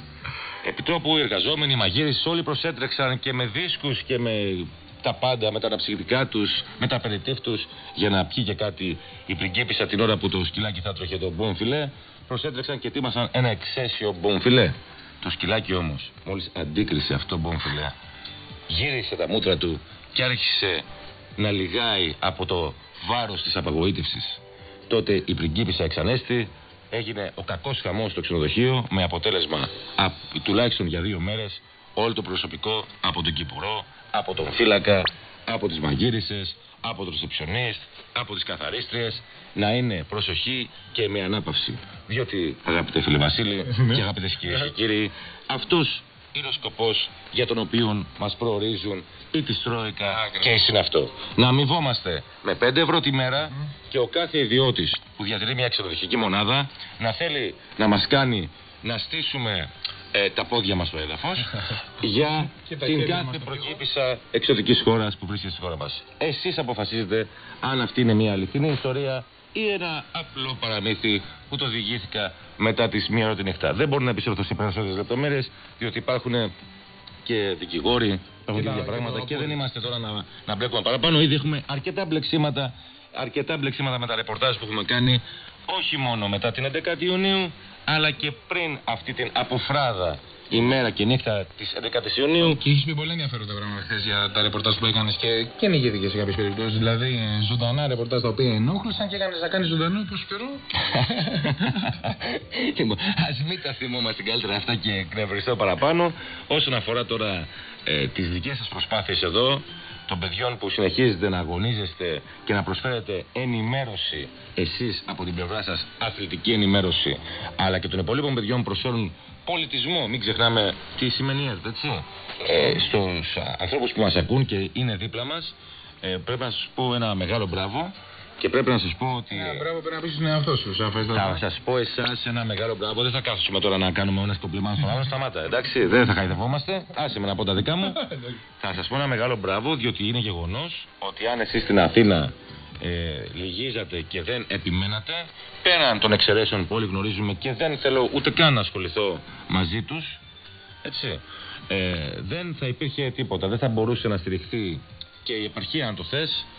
Επιτόπου οι εργαζόμενοι, οι μαγείρες, όλοι προσέτρεξαν και με δίσκους και με τα πάντα, με τα αναψυκτικά τους, με τα περιτύφ τους, για να πιει και κάτι η πριγκίπισσα την ώρα που το σκυλάκι θα τρώχε το μπον φιλέ, προσέτρεξαν και ετοίμασαν ένα εξαίσιο μπον φιλέ. Το σκυλάκι όμως, μόλις αντίκρισε αυτό μπον φιλέ, γύρισε τα μούτρα του και άρχισε να λιγάει από το βάρος της απαγοήτευσης. Τότε η πριγκίπισσα εξανέστη, έγινε ο κακός χαμός στο ξενοδοχείο με αποτέλεσμα α, τουλάχιστον για δύο μέρες όλο το προσωπικό από τον κυπουρό, από τον φύλακα, από τις μαγείρισες, από τον ρεσεψιονίστ, από τις καθαρίστριες να είναι προσοχή και με ανάπαυση. Διότι αγαπητέ φίλε Βασίλη και αγαπητές κυρίες και κύριοι, αυτός είναι ο σκοπός για τον οποίο μας προορίζουν ή της Τρόικα και η Συναυτό. Να αμοιβόμαστε με 5 ευρώ τη μέρα και ο κάθε ιδιώτης που διατηρεί μια ξενοδοχική μονάδα να θέλει να μας κάνει να στήσουμε ε, τα πόδια μας στο έδαφος *laughs* για Και τα την χέρια κάθε μας στο προκύπησα εξωτικής χώρας που βρίσκεται στη χώρα μας. Εσείς αποφασίζετε αν αυτή είναι μια αληθινή ιστορία ή ένα απλό παραμύθι που το διηγήθηκα μετά τις μία ώρα τη νύχτα. Δεν μπορώ να επισέλθω σε περισσότερες λεπτομέρειες διότι υπάρχουν και δικηγόροι, υπάρχουν Και τέτοια τα- πράγματα και και το δεν είμαστε τώρα να, να μπλέκουμε παραπάνω. Ήδη έχουμε αρκετά μπλεξίματα, αρκετά μπλεξίματα με τα ρεπορτάζ που έχουμε κάνει όχι μόνο μετά την 11η Ιουνίου αλλά και πριν αυτή την αποφράδα ημέρα και νύχτα της 11ης Ιουνίου Και έχει πει πολύ ενδιαφέροντα πράγματα χθες για τα ρεπορτάζ που έκανες και, και νικήθηκε σε κάποιες περιπτώσεις. Δηλαδή, ε, ζωντανά ρεπορτάζ τα οποία ενόχλησαν και έκανες να κάνεις ζωντανό πόσο καιρό. *laughs* Λοιπόν, ας μην τα θυμόμαστε καλύτερα αυτά και εκνευριστώ παραπάνω. Όσον αφορά τώρα ε, τις δικές σας προσπάθειες εδώ, των παιδιών που συνεχίζετε να αγωνίζεστε και να προσφέρετε ενημέρωση εσείς από την πλευρά σας, αθλητική ενημέρωση, αλλά και των υπολείπων παιδιών που προσφέρουν πολιτισμό. Μην ξεχνάμε τις σημαίνει ΕΡΤ, έτσι. Ε, στους ανθρώπους που μας ακούν και είναι δίπλα μας, ε, πρέπει να σας πω ένα μεγάλο μπράβο Και πρέπει να σας πω ότι. Ένα μπράβο πρέπει να πεις στον εαυτό σου. σαν φας Θα σας πω εσάς ένα μεγάλο μπράβο. Δεν θα κάθομαι τώρα να κάνουμε όλες κομπλιμάν στον άλλον. Σταμάτα, εντάξει. Δεν θα χαϊδευόμαστε. Άσε με να πω τα δικά μου. *laughs* θα σας πω ένα μεγάλο μπράβο, διότι είναι γεγονός ότι αν εσείς στην Αθήνα ε, λυγίζατε και δεν επιμένατε, πέραν των εξαιρέσεων που όλοι γνωρίζουμε και δεν θέλω ούτε καν να ασχοληθώ μαζί τους, έτσι, ε, δεν θα υπήρχε τίποτα. Δεν θα μπορούσε να στηριχθεί και η επαρχία, αν το θες, ε,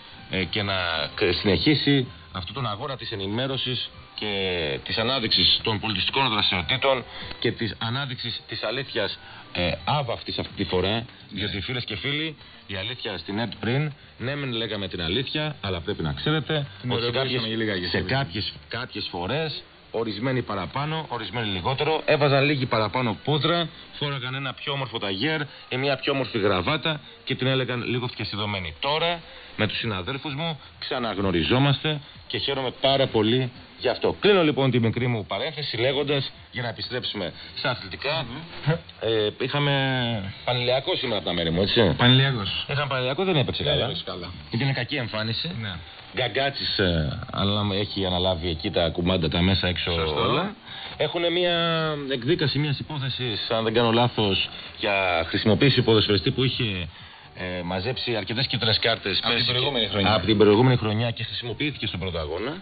και να κα- συνεχίσει αυτόν τον αγώνα της ενημέρωσης και της ανάδειξης των πολιτιστικών δραστηριοτήτων και της ανάδειξης της αλήθειας ε, άβαυτης αυτής τη φορά διότι φίλες και φίλοι η αλήθεια στην ΕΤ πριν ναι μεν λέγαμε την αλήθεια αλλά πρέπει να ξέρετε Την ότι σε κάποιες, ωραιοποιήσαμε για λιγάκι, σε έτσι. κάποιες, κάποιες φορές ορισμένοι παραπάνω, ορισμένοι λιγότερο, έβαζαν λίγη παραπάνω πούδρα, φόραγαν ένα πιο όμορφο ταγέρ ή μια πιο όμορφη γραβάτα και την έλεγαν λίγο φτιασιδωμένη. Τώρα, με τους συναδέλφους μου, ξαναγνωριζόμαστε και χαίρομαι πάρα πολύ γι' αυτό. Κλείνω λοιπόν τη μικρή μου παρένθεση λέγοντας, για να επιστρέψουμε στα αθλητικά, ε, είχαμε πανηλιακό σήμερα από τα μέρη μου, έτσι. Πανηλιακό. Είχαμε πανηλιακό, δεν έπαιξε καλά. έπαιξε καλά. Ήταν κακή εμφάνιση. Ναι. Γκαγκάτσι αλλά έχει αναλάβει εκεί τα κουμάντα τα μέσα έξω Σωστό. όλα. Έχουν μια εκδίκαση μια υπόθεση, αν δεν κάνω λάθος, για χρησιμοποίηση ποδοσφαιριστή που είχε ε, μαζέψει αρκετές κίτρινες κάρτες Από την προηγούμενη χρονιά. Από την προηγούμενη χρονιά και χρησιμοποιήθηκε στον πρώτο αγώνα.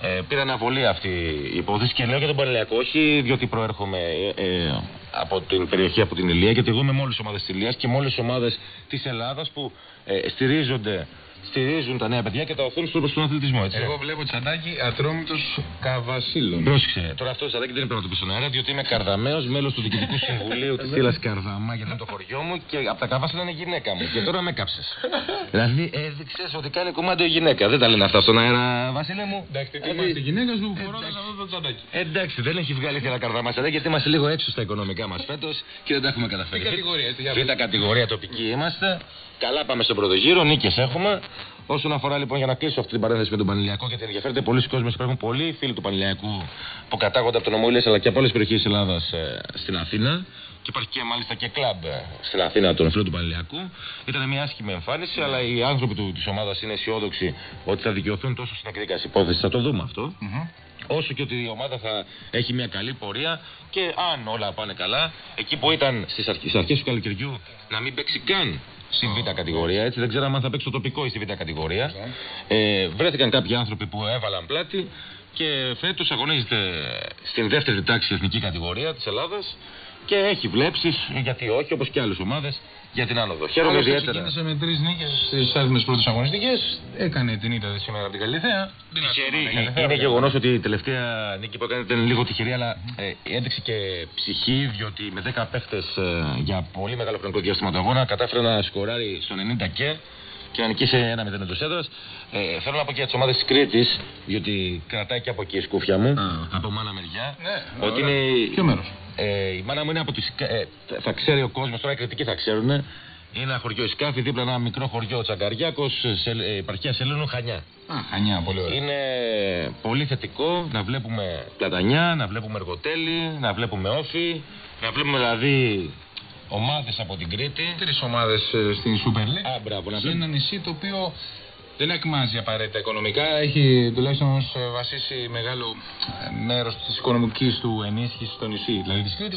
Ε, πήρε αναβολή αυτή η υπόθεση και λέω για τον Πανελιακό, όχι διότι προέρχομαι ε, ε, από την περιοχή από την Ηλία, γιατί εγώ είμαι με όλες τις ομάδες της Ηλίας και με όλες τις ομάδες της Ελλάδας που ε, στηρίζονται, στηρίζουν τα νέα παιδιά και τα οθούν στον στον αθλητισμό. Έτσι. Εγώ βλέπω τσαντάκι ατρόμητος καβασίλων. Πρόσεξε. Τώρα αυτός Σαδάκη δεν πρέπει να το πει στον αέρα, διότι είμαι καρδαμαίο μέλος του Διοικητικού Συμβουλίου της Σύλλα Καρδαμά, γιατί είναι το χωριό μου και από τα καβάσιλα είναι γυναίκα μου. Και τώρα με κάψες. δηλαδή έδειξε ότι κάνει κομμάτι η γυναίκα. Δεν τα λένε αυτά στον αέρα, Βασίλε μου. Εντάξει, τι Δηλαδή, είμαστε γυναίκα σου φορώντα αυτό το τσαντάκι. Εντάξει, δεν έχει βγάλει θεία καρδαμά Σαδάκη, γιατί είμαστε λίγο έξω στα οικονομικά μας φέτος και δεν τα έχουμε καταφέρει. Τι κατηγορία, τι για Β' κατηγορία τοπική είμαστε. Καλά πάμε στον πρώτο γύρο, νίκες έχουμε. Όσον αφορά λοιπόν για να κλείσω αυτή την παρένθεση με τον Πανηλιακό, γιατί ενδιαφέρεται πολλοί κόσμοι, υπάρχουν πολλοί φίλοι του Πανηλιακού που κατάγονται από τον Ομοήλε αλλά και από άλλες περιοχές της Ελλάδας στην Αθήνα. Και υπάρχει και μάλιστα και κλαμπ ε, στην Αθήνα των φίλων του Πανηλιακού. Ήταν μια άσχημη εμφάνιση, αλλά οι άνθρωποι της ομάδας είναι αισιόδοξοι ότι θα δικαιωθούν τόσο στην εκδίκαση υπόθεση. Θα το δούμε αυτό όσο και ότι η ομάδα θα έχει μια καλή πορεία και αν όλα πάνε καλά, εκεί που ήταν στις αρχές, στις αρχές του καλοκαιριού να μην παίξει καν στη β' κατηγορία, έτσι δεν ξέραμε αν θα παίξει το τοπικό ή στη β' κατηγορία. Ε, βρέθηκαν κάποιοι άνθρωποι που έβαλαν πλάτη και φέτος αγωνίζεται στην δεύτερη τάξη εθνική κατηγορία της Ελλάδας και έχει βλέψεις, γιατί όχι, όπως και άλλες ομάδες, για την άνοδο. Χαίρομαι Άλλωστε, ιδιαίτερα. Ξεκίνησε με τρεις νίκες στις άτιμε πρώτε αγωνιστικέ. Έκανε την ήττα σήμερα από την Καλυθέα. Τυχερή. Είναι γεγονός ότι η τελευταία νίκη που έκανε ήταν λίγο τυχερή, αλλά ε, έδειξε και ψυχή, διότι με 10 παίχτες για πολύ μεγάλο χρονικό διάστημα του αγώνα κατάφερε να σκοράρει στο 90 και και να νικήσει ένα 0 εντός έδρας. Ε, θέλω να πω και για τις ομάδες της Κρήτης, διότι κρατάει και από εκεί η σκούφια μου, από μάνα μεριά. Ναι, ότι ωραία. είναι. Ποιο μέρος; Ε, η μάνα μου είναι από τι. Ε, θα ξέρει ο κόσμος, τώρα οι κριτικοί θα ξέρουν. Είναι ένα χωριό Ισκάφη, δίπλα ένα μικρό χωριό Τσαγκαριάκος, σε, ε, επαρχία Σελήνου Χανιά. Α, χανιά, πολύ ωραία. Είναι πολύ θετικό να βλέπουμε πλατανιά, να βλέπουμε εργοτέλη, να βλέπουμε όφη, να βλέπουμε δηλαδή ομάδες από την Κρήτη. Τρεις ομάδες στην Super League. Α, μπράβο, να σε βλέπουμε. ένα νησί το οποίο δεν εκμάζει απαραίτητα οικονομικά. Έχει τουλάχιστον ως, ε, βασίσει μεγάλο μέρος της οικονομικής του ενίσχυσης στο νησί. Δηλαδή τη Κρήτη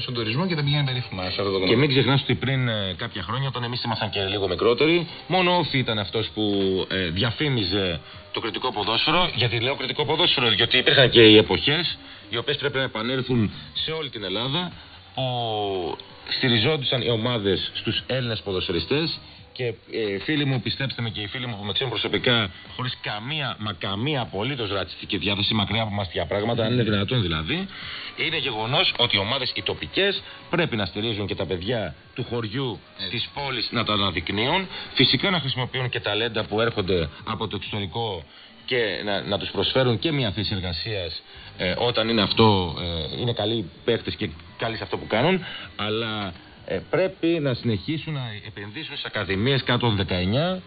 στον τουρισμό και τα πηγαίνει περίφημα σε αυτό το Και κομμάτι. μην ξεχνάς ότι πριν ε, κάποια χρόνια, όταν εμείς ήμασταν και λίγο μικρότεροι, μόνο ο Όφη ήταν αυτός που ε, διαφήμιζε το κριτικό ποδόσφαιρο. Γιατί λέω κριτικό ποδόσφαιρο, γιατί υπήρχαν και οι εποχές οι οποίες πρέπει να επανέλθουν σε όλη την Ελλάδα που στηριζόντουσαν οι ομάδες στους Έλληνες ποδοσφαιριστές και ε, φίλοι μου, πιστέψτε με και οι φίλοι μου που με ξέρουν προσωπικά, χωρίς καμία, μα καμία απολύτως ρατσιστική διάθεση, μακριά από εμάς τέτοια πράγματα, αν είναι δυνατόν δηλαδή, είναι γεγονός ότι οι ομάδες οι τοπικές πρέπει να στηρίζουν και τα παιδιά του χωριού, της πόλης να τα αναδεικνύουν. Φυσικά να χρησιμοποιούν και ταλέντα που έρχονται από το εξωτερικό και να, να τους προσφέρουν και μια θέση εργασίας ε, όταν είναι αυτό, ε, είναι καλοί παίκτες και καλοί σε αυτό που κάνουν, αλλά ε, πρέπει να συνεχίσουν να επενδύσουν σε ακαδημίες κάτω των 19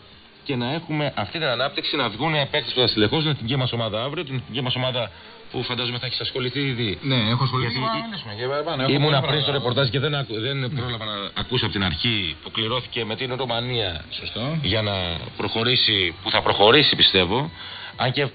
και να έχουμε αυτή την ανάπτυξη να βγουν παίκτες που θα στελεχώσουν την εθνική μας ομάδα αύριο, την εθνική μας ομάδα που φαντάζομαι θα έχει ασχοληθεί ήδη. Ναι, έχω ασχοληθεί. Γιατί Μα, μιλήσουμε και παραπάνω. Έχω Ήμουνα πολλά πριν στο πράγματα. ρεπορτάζ και δεν, ακου- δεν πρόλαβα να ακούσω από την αρχή που κληρώθηκε με την Ρουμανία Σωστό. για να προχωρήσει, που θα προχωρήσει πιστεύω, Αν και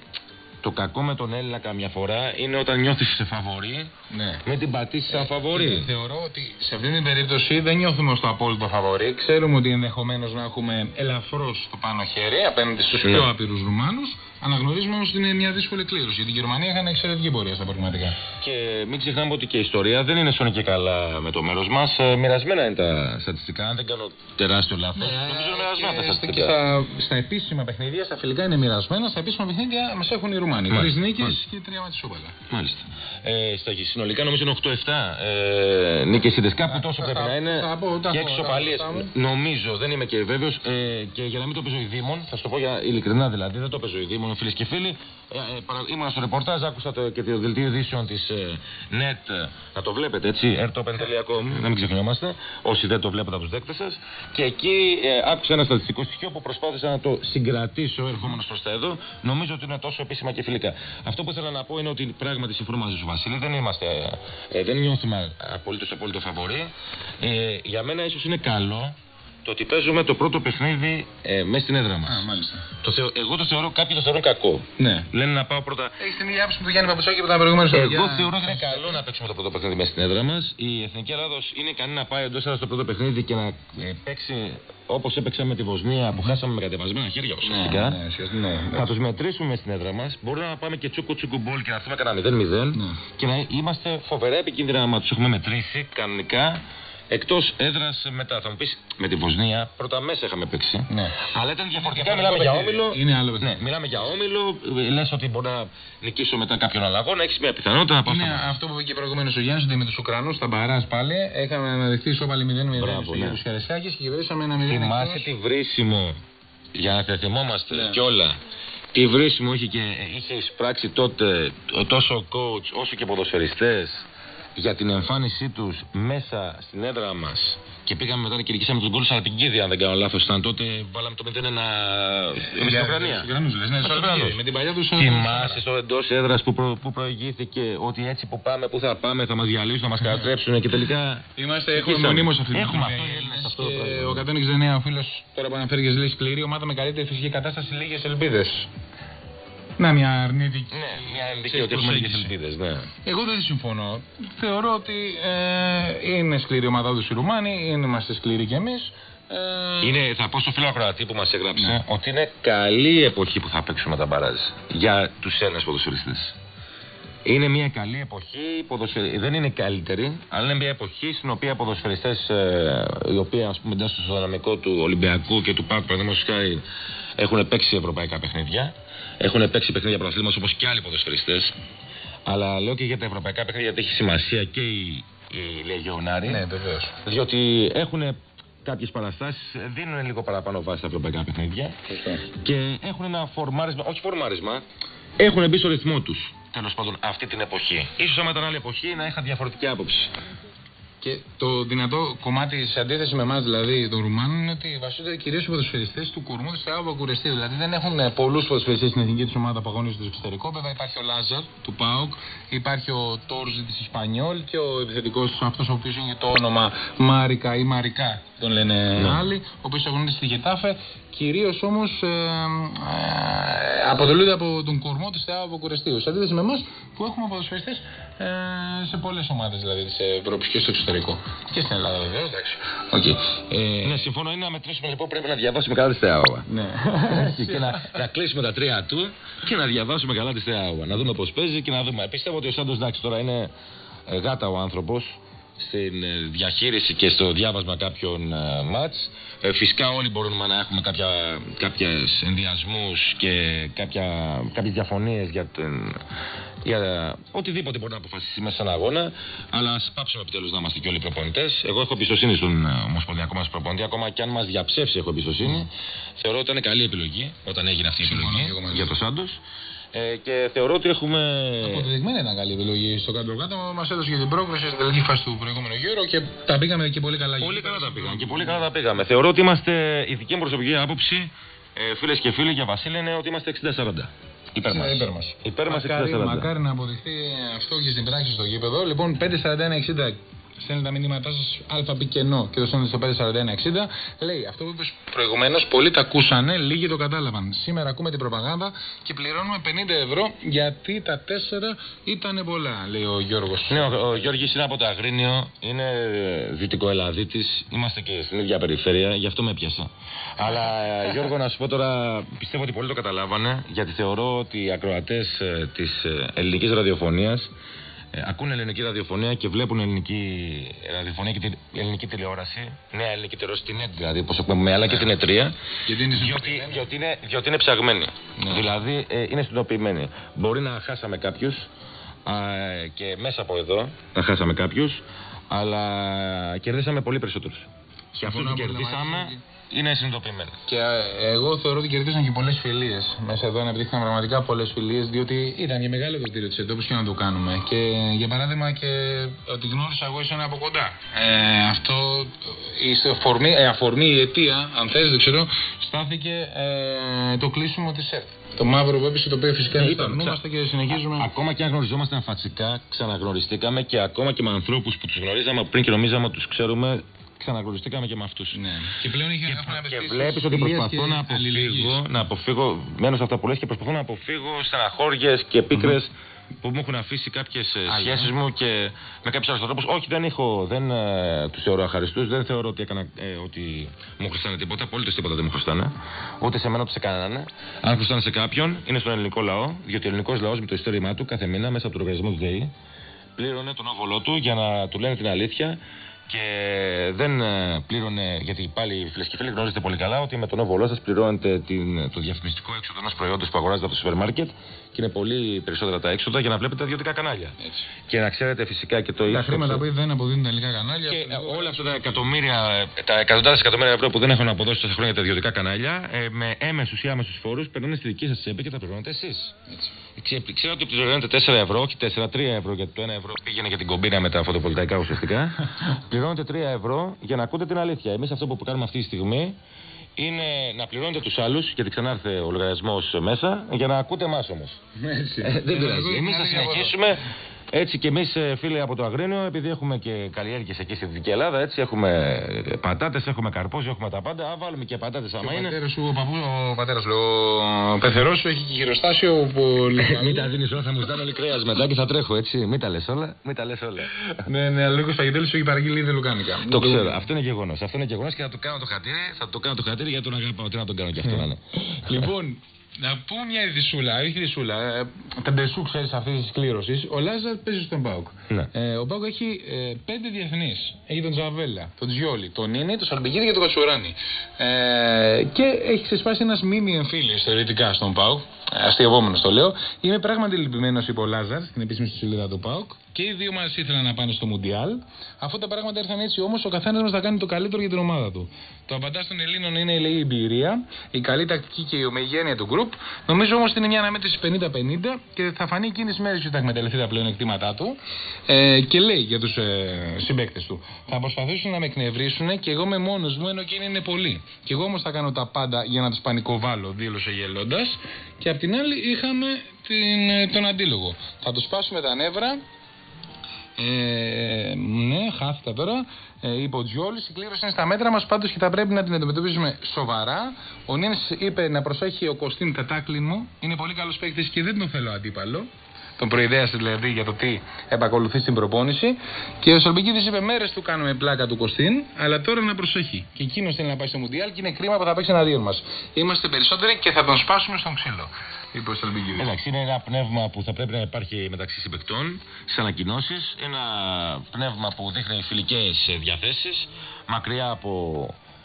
το κακό με τον Έλληνα καμιά φορά είναι όταν νιώθεις σε φαβορή, Ναι. με την πατήσει σαν φαβορή. Θεωρώ ότι σε αυτή την περίπτωση δεν νιώθουμε στο απόλυτο φαβορή. Ξέρουμε ότι ενδεχομένως να έχουμε ελαφρώς το πάνω χέρι απέναντι στους Ναι. πιο άπειρους Ρουμάνους. Αναγνωρίζουμε όμως ότι είναι μια δύσκολη κλήρωση. Γιατί η Γερμανία είχαν εξαιρετική πορεία στα πραγματικά. Και μην ξεχνάμε ότι και η ιστορία δεν είναι σώνη και καλά με το μέρος μας. μοιρασμένα είναι τα στατιστικά. Αν δεν κάνω τεράστιο λάθος. Νομίζω είναι μοιρασμένα τα Και στατιστικά. στα, στα επίσημα παιχνίδια, στα φιλικά είναι μοιρασμένα. Στα επίσημα παιχνίδια μας έχουν οι Ρουμάνοι. Τρεις Μάλιστα. νίκες Μάλιστα. και τρία μάτια σούμπαλα. Μάλιστα. Ε, στα συνολικά νομίζω είναι 8-7 ε, νίκες είτε κάπου τόσο θα- πρέπει θα- να είναι. θα πω, τα και έχω, τα εξωπαλίε. έχω μπροστά Νομίζω, δεν είμαι και βέβαιος. Ε, και για να μην το παίζω η Δήμον, θα σου το πω για ειλικρινά δηλαδή, δεν το παίζω η Δήμον, φίλες και φίλοι. Ε, ε, παρα- ήμουν στο ρεπορτάζ, άκουσα το, και το δελτίο ειδήσεων της ε, NET. ε, Θα το βλέπετε έτσι, airtopen.com, να μην ξεχνιόμαστε, όσοι δεν το βλέπετε από τους δέκτες σας. Και εκεί ε, άκουσα ένα στατιστικό στοιχείο που προσπάθησα να το συγκρατήσω ερχόμενος προς τα εδώ. Νομίζω ότι είναι τόσο επίσημα και φιλικά. Αυτό που ήθελα να πω είναι ότι πράγματι συμφωνώ μαζί σου, Βασίλη. Δεν είμαστε, ε, δεν νιώθουμε απολύτως απόλυτο φαβορή. Ε, για μένα ίσως είναι καλό το ότι παίζουμε το πρώτο παιχνίδι ε, μέσα στην έδρα μας. μάλιστα. Το θεω, εγώ το θεωρώ, κάποιοι το θεωρούν κακό. Ναι. Λένε να πάω πρώτα. Έχει την ίδια άποψη με τον Γιάννη Παπουτσάκη που ήταν προηγούμενο Εγώ θεωρώ ότι είναι καλό να παίξουμε το πρώτο παιχνίδι μέσα στην έδρα μας. Η Εθνική Ελλάδος είναι ικανή να πάει εντός έδρας στο πρώτο παιχνίδι και να ε, παίξει όπως έπαιξε με τη Βοσνία που χάσαμε με κατεβασμένα χέρια ουσιαστικά. Ναι, ουσιαστικά, ναι. Θα τους μετρήσουμε στην έδρα μας. Μπορούμε να πάμε και τσούκου τσούκου μπολ και να έρθουμε κανένα 0-0 Ναι. και να είμαστε φοβερά επικίνδυνα να τους έχουμε μετρήσει κανονικά εκτός έδρας μετά. Θα μου πεις με τη Βοσνία πρώτα μέσα είχαμε παίξει. Ναι. Αλλά ήταν διαφορετικά. διαφορετικό Μιλάμε για παιχνίδι. όμιλο. Είναι άλλο παιχνίδι. Ναι, μιλάμε για όμιλο. Λες ότι μπορεί να νικήσω μετά κάποιον αλλαγό, να έχεις μια πιθανότητα να πάω Είναι στα μάτια. αυτό που είπε και προηγουμένως ο Γιάννης, ότι με τους Ουκρανούς στα μπαράζ πάλι είχαμε αναδειχθεί ισόπαλη 0-0 Μπράβο, στο ναι. Γιάννη Καρεσιάκη και κερδίσαμε ένα 0 Θυμάσαι τι βρίσιμο για να τα θυμόμαστε Ναι. κιόλα. Τι βρίσιμο είχε, και, είχε εισπράξει τότε ο- τόσο ο coach όσο και οι ποδοσφαιριστές για την εμφάνισή τους μέσα στην έδρα μας και πήγαμε μετά και νικήσαμε τον γκολ Σαλπικίδη αν δεν κάνω λάθος ήταν τότε βάλαμε το 0-1 εμείς στην Ουκρανία. Ουκρανούς λες, ναι, Με στους τους Ουκρανούς. Ουκρανούς. Με την παλιά τους... Θυμάσαι στο εντός έδρας που, προ, που προηγήθηκε ότι έτσι που πάμε, που θα πάμε, θα μας διαλύσουν, θα μας καταστρέψουν και τελικά. Είμαστε, έχουμε Νικήσαμε. μονίμως αυτή την Έχουμε στιγμή, αυτό οι οι Έλληνες, Έλληνες αυτό το Και πράγμα. ο 169 ο φίλος τώρα που αναφέρει και λέει σκληρή ομάδα με καλύτερη φυσική κατάσταση, λίγες ελπίδες. Να μια αρνητική. Ναι, μια ενδική ότι έχουμε λίγε προσέγγιση. ελπίδες, ναι. Εγώ δεν συμφωνώ. Θεωρώ ότι ε, είναι σκληρή η ομάδα τους οι Ρουμάνοι, είμαστε σκληροί κι εμείς. Ε, Είναι, θα πω στο φίλο ακροατή που μας έγραψε Ναι. ότι είναι καλή η εποχή που θα παίξουμε τα μπαράζ για τους Έλληνες ποδοσφαιριστές. Είναι μια καλή εποχή, οι ποδοσφαιρι- δεν είναι καλύτερη, αλλά είναι μια εποχή στην οποία οι ποδοσφαιριστές, ε, οι οποίοι ας πούμε εντάσσονται στο δυναμικό του Ολυμπιακού και του ΠΑΚ, παραδείγματος χάρη, έχουν παίξει ευρωπαϊκά παιχνίδια, έχουν παίξει παιχνίδια πρωταθλήματος όπως και άλλοι ποδοσφαιριστές. Αλλά λέω και για τα ευρωπαϊκά παιχνίδια γιατί έχει σημασία και οι, οι Λεγιονάροι. ναι, βεβαίως. Διότι έχουν κάποιες παραστάσεις, δίνουν λίγο παραπάνω βάση στα ευρωπαϊκά παιχνίδια και έχουν ένα φορμάρισμα, όχι φορμάρισμα, έχουν μπει στο ρυθμό τους. Τέλος πάντων, αυτή την εποχή. σω άμα ήταν άλλη εποχή να είχα διαφορετική άποψη. Και το δυνατό κομμάτι σε αντίθεση με εμάς, δηλαδή των Ρουμάνων, είναι ότι βασίζονται κυρίως οι ποδοσφαιριστές του κορμού του Θεάβου Κουρεστή. Δηλαδή δεν έχουν πολλούς ποδοσφαιριστές στην εθνική τους ομάδα που αγωνίζονται στο εξωτερικό. Βέβαια υπάρχει ο Λάζαρ του Πάοκ, υπάρχει ο Τόρζι της Ισπανιόλ και ο επιθετικός αυτός ο οποίος είναι το όνομα Μάρικα ή Μαρικά, τον λένε Ναι. άλλοι, ο οποίος αγωνίζεται στη Γετάφε. Κυρίως όμως ε, ε, αποτελούνται από τον κορμό του Θεάβου Κουρεστίου. Σε αντίθεση με εμάς που έχουμε ποδοσφαιριστές ε, σε πολλές ομάδες δηλαδή της Ευρώπης και στο εξωτερικό. Και στην Ελλάδα βεβαίως, εντάξει. Okay. Ε, Ναι, συμφωνώ. Είναι να μετρήσουμε λοιπόν πρέπει να διαβάσουμε καλά τη Θεάουα. ναι. *laughs* και να, να κλείσουμε τα τρία του και να διαβάσουμε καλά τη Θεάουα. Να δούμε πώς παίζει και να δούμε. Πιστεύω ότι ο Σάντος εντάξει τώρα είναι ε, γάτα ο άνθρωπος στην ε, διαχείριση και στο διάβασμα κάποιων ε, μάτς. Ε, φυσικά όλοι μπορούμε να έχουμε κάποια, κάποιες ενδιασμούς και κάποια, κάποιες διαφωνίες για, την, για οτιδήποτε μπορεί να αποφασίσει μέσα σε ένα αγώνα. Αλλά ας πάψουμε επιτέλους να είμαστε και όλοι προπονητές. Εγώ έχω εμπιστοσύνη στον ε, ομοσπονδιακό μας προπονητή, ακόμα και αν μας διαψεύσει έχω εμπιστοσύνη. Θεωρώ ότι ήταν καλή επιλογή όταν έγινε αυτή η Συμφωνώ επιλογή και εγώ μαζί για σου. το Σάντος. Ε, και θεωρώ ότι έχουμε... Αποδεδειγμένα ήταν καλή επιλογή στο κάτω κάτω. Μας έδωσε και την πρόκληση στην τελική φάση του προηγούμενου γύρου και τα πήγαμε και πολύ καλά. Πολύ καλά τα πήγαμε και πολύ καλά τα πήγαμε. Θεωρώ ότι είμαστε, η δική μου προσωπική άποψη, ε, φίλες και φίλοι για Βασίλη, είναι ότι είμαστε 60-40. Υπέρ μας. Υπέρ μας. Υπέρ μας Μακάρι, 60-40. μακάρι να αποδειχθεί αυτό και στην πράξη στο γήπεδο. Λοιπόν, 5-41-60 στέλνετε τα μηνύματά σας ΑΠ κενό και το στέλνετε στο 54160. Λέει αυτό που είπες προηγουμένως, πολλοί τα ακούσανε, λίγοι το κατάλαβαν. Σήμερα ακούμε την προπαγάνδα και πληρώνουμε 50 ευρώ γιατί τα 4 ήταν πολλά, λέει ο Γιώργος. Ναι, ο, ο Γιώργης είναι από το Αγρίνιο, είναι δυτικοελαδίτης, είμαστε και στην ίδια περιφέρεια, γι' αυτό με έπιασα. Αλλά ε, Γιώργο να σου πω τώρα, πιστεύω ότι πολλοί το καταλάβανε, γιατί θεωρώ ότι οι ακροατές ε, της ε, ελληνικής ραδιοφωνίας ε, ακούνε ελληνική ραδιοφωνία και βλέπουν ελληνική ραδιοφωνία και την ελληνική τηλεόραση. Νέα ελληνική τηλεόραση, την ΕΤ δηλαδή, όπως ακούμε, αλλά και την ΕΤΡΙΑ. Γιατί είναι διότι, διότι, είναι, διότι είναι ψαγμένοι. Δηλαδή ε, είναι συνειδητοποιημένοι. Μπορεί να χάσαμε κάποιους και μέσα από εδώ να χάσαμε κάποιους, αλλά κερδίσαμε πολύ περισσότερους. Και αυτούς που κερδίσαμε είναι συνειδητοποιημένοι. Και ε, εγώ θεωρώ ότι κερδίσαν και πολλές φιλίες. Μέσα εδώ αναπτύχθηκαν πραγματικά πολλές φιλίες, διότι ήταν και μεγάλο το κτίριο της ΕΤΟ, και να το κάνουμε. Και για παράδειγμα, και ότι γνώρισα εγώ ήσουν από κοντά. Ε, αυτό η αφορμή, ε, αφορμή, η αιτία, αν θες, δεν ξέρω, στάθηκε ε, το κλείσιμο της ΕΡΤ. Το μαύρο που έπεσε, το οποίο φυσικά Είπαμε, αισθανόμαστε και συνεχίζουμε. Α- Ακόμα και αν γνωριζόμασταν φατσικά, ξαναγνωριστήκαμε και ακόμα και με ανθρώπους που τους γνωρίζαμε πριν και νομίζαμε ότι τους ξέρουμε, ξαναγνωριστήκαμε και με αυτούς. Ναι. Και πλέον είχε Και βλέπεις ότι προσπαθώ να αποφύγω, να αποφύγω, μένω σε αυτά που λες και προσπαθώ να αποφύγω στεναχώριες και πίκρε που μου έχουν αφήσει κάποιες σχέσεις μου και με κάποιους άλλους ανθρώπους. Όχι, δεν, έχω, δεν ε, τους θεωρώ αχαριστούς, δεν θεωρώ ότι, έκανα, ε, ότι μου χρωστάνε τίποτα. Απολύτως τίποτα δεν μου χρωστάνε. Ούτε σε μένα ούτε σε κανέναν. Αν χρωστάνε σε κάποιον, είναι στον ελληνικό λαό, γιατί ο ελληνικός λαός με το ιστόρημά του κάθε μήνα μέσα από τον οργανισμό του ΔΕΗ πλήρωνε τον όβολό του για να του λένε την αλήθεια και δεν ε, πλήρωνε, γιατί πάλι οι φίλες και φίλοι γνωρίζετε πολύ καλά ότι με τον όβολό σα πληρώνετε την, το διαφημιστικό έξοδο ενός προϊόντος που αγοράζετε από το σούπερ μάρκετ και είναι πολύ περισσότερα τα έξοδα για να βλέπετε τα ιδιωτικά κανάλια. Και να ξέρετε φυσικά και το Τα ίσο- χρήματα που δεν αποδίδουν τα ελληνικά κανάλια. και ε, όλα αυτά τα εκατομμύρια, ε, τα εκατοντάδες εκατομμύρια ευρώ που δεν έχουν αποδώσει τόσα χρόνια τα ιδιωτικά κανάλια, ε, με έμεσους ή άμεσους φόρους περνάνε στη δική σας τσέπη και τα πληρώνετε εσείς. Ξέρω ότι πληρώνετε 4 ευρώ, όχι 4, 3 ευρώ, γιατί το 1 ευρώ πήγαινε για την κομπίνα με τα φωτοβολταϊκά ουσιαστικά. *laughs* πληρώνετε 3 ευρώ για να ακούτε την αλήθεια. Εμείς αυτό που κάνουμε αυτή τη στιγμή είναι να πληρώνετε τους άλλους, γιατί ξανά έρθε ο λογαριασμός μέσα, για να ακούτε εμάς όμως. Έτσι. Ε, δεν Ε, πειράζει. εγώ Εμείς την θα αλήθεια από εδώ. συνεχίσουμε. Έτσι και εμείς, φίλοι από το Αγρίνιο, επειδή έχουμε και καλλιέργειες εκεί στη Δυτική Ελλάδα, έτσι έχουμε πατάτες, έχουμε καρπούζι, έχουμε τα πάντα. Α, βάλουμε και πατάτες άμα Ο είναι. πατέρας σου, ο παππούς, ο πατέρας σου, ο πεθερός σου έχει και γυροστάσιο που Μην τα δίνεις όλα, θα μου ζητάνε όλοι κρέας μετά και θα τρέχω έτσι. Μην τα λες όλα. Μην τα λες όλα. Ναι, ναι, αλλά λίγο Παγιτέλης σου έχει παραγγείλει ήδη λουκάνικα. Το ξέρω. Αυτό είναι γεγονός. Αυτό είναι γεγονός και θα το κάνω το χατήρι. Θα το κάνω το χατήρι γιατί τον αγαπάω. Τι να τον κάνω κι αυτό να είναι. Λοιπόν, να πούμε μια ειδισούλα, όχι ειδισούλα. Ε, τα ντεσού ξέρεις αυτής της κλήρωσης. Ο Λάζαρ παίζει στον Πάουκ. Ναι. Ε, ο Πάουκ έχει ε, πέντε διεθνείς. Έχει τον Τζαβέλα, τον Τζιόλι, τον Νίνι, τον Σαλμπικίδη και τον Κατσουράνη. Ε, και έχει ξεσπάσει ένας μήνυ εμφύλιο θεωρητικά στον Πάουκ. Ε, Αστειευόμενος το λέω. Είμαι πράγματι λυπημένος, είπε ο Λάζαρ στην επίσημη του σελίδα του Πάουκ. Και οι δύο μας ήθελαν να πάνε στο Μουντιάλ. Αφού τα πράγματα ήρθαν έτσι όμως, ο καθένας μας θα κάνει το καλύτερο για την ομάδα του. Το απαντάς των Ελλήνων είναι λέει, η εμπειρία, η καλή τακτική και η ομογένεια του γκρουπ. Νομίζω όμως ότι είναι μια αναμέτρηση 50-50 και θα φανεί εκείνης τη μέρες ότι θα εκμεταλλευτεί τα πλεονεκτήματά του. Ε, και λέει για τους ε, συμπαίκτες του. Θα προσπαθήσουν να με εκνευρίσουν και εγώ με μόνος μου, ενώ εκείνοι είναι πολλοί. Και εγώ όμως θα κάνω τα πάντα για να τους πανικοβάλω, δήλωσε γελώντας. Και απ' την άλλη είχαμε την, ε, τον αντίλογο. Θα τους σπάσουμε τα νεύρα ε, ναι, χάθηκα τώρα. Ε, είπε ο Τζιόλης, η κλήρωση είναι στα μέτρα μας πάντως και θα πρέπει να την αντιμετωπίζουμε σοβαρά. Ο Νίν είπε να προσέχει ο Κωστίν τα τάκλιν μου. Είναι πολύ καλός παίκτης και δεν τον θέλω αντίπαλο. Τον προειδέασε δηλαδή για το τι επακολουθεί στην προπόνηση. Και ο Σολμπικίδη είπε: Μέρες του κάνουμε πλάκα του Κωστίν, αλλά τώρα να προσέχει. Και εκείνος θέλει να πάει στο Μουντιάλ και είναι κρίμα που θα παίξει εναντίον μας. Είμαστε περισσότεροι και θα τον σπάσουμε στον ξύλο. Είπε ο Σολμπικίδη. Εντάξει, είναι ένα πνεύμα που θα πρέπει να υπάρχει μεταξύ συμπεκτών στις ανακοινώσεις. Ένα πνεύμα που δείχνει φιλικές διαθέσεις, μακριά από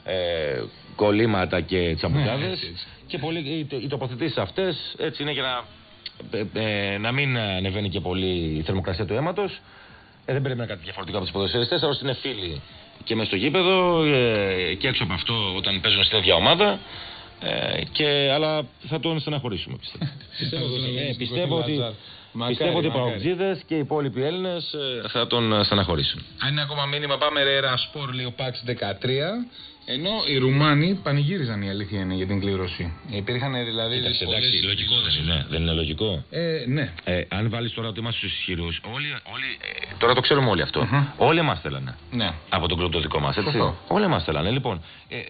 ε, κολλήματα και τσαμπουκάδες. Ναι, έτσι, έτσι. και πολύ, οι, οι τοποθετήσεις αυτές έτσι είναι για να, ε, ε, να μην ανεβαίνει και πολύ η θερμοκρασία του αίματος. Ε, δεν πρέπει να είναι κάτι διαφορετικό από τους ποδοσφαιριστές, αλλά είναι φίλοι και μέσα στο γήπεδο ε, και έξω από αυτό όταν παίζουν στην ίδια ομάδα. Ε, και, αλλά θα τον στεναχωρήσουμε πιστεύω. *laughs* πιστεύω, Θα τον ότι- στεναχωρήσουμε, ε, πιστεύω Κωστή ότι Λαζάρ. Μακάρι, Πιστεύω ότι οι μακάρι. παοκτζήδες και οι υπόλοιποι Έλληνες θα τον ε, στεναχωρήσουν. Αν είναι ακόμα μήνυμα, πάμε ρε ΕΡΑ Σπορ, λέει ο Πάξ 13. Ενώ οι Ρουμάνοι πανηγύριζαν η αλήθεια είναι για την κλήρωση. Υπήρχαν δηλαδή. Κοίταξε, πολλές εντάξει, λογικό δεν είναι. Δεν είναι λογικό. Ε, ναι. Ε, αν βάλεις τώρα ότι είμαστε στους ισχυρούς, όλοι, όλοι, ε, τώρα το ξέρουμε όλοι αυτό. Μμμ. Όλοι εμάς θέλανε. Ναι. Από τον γκρουπ το δικό μας, έτσι. Σωστό. Όλοι εμάς θέλανε. Λοιπόν, ε, ε,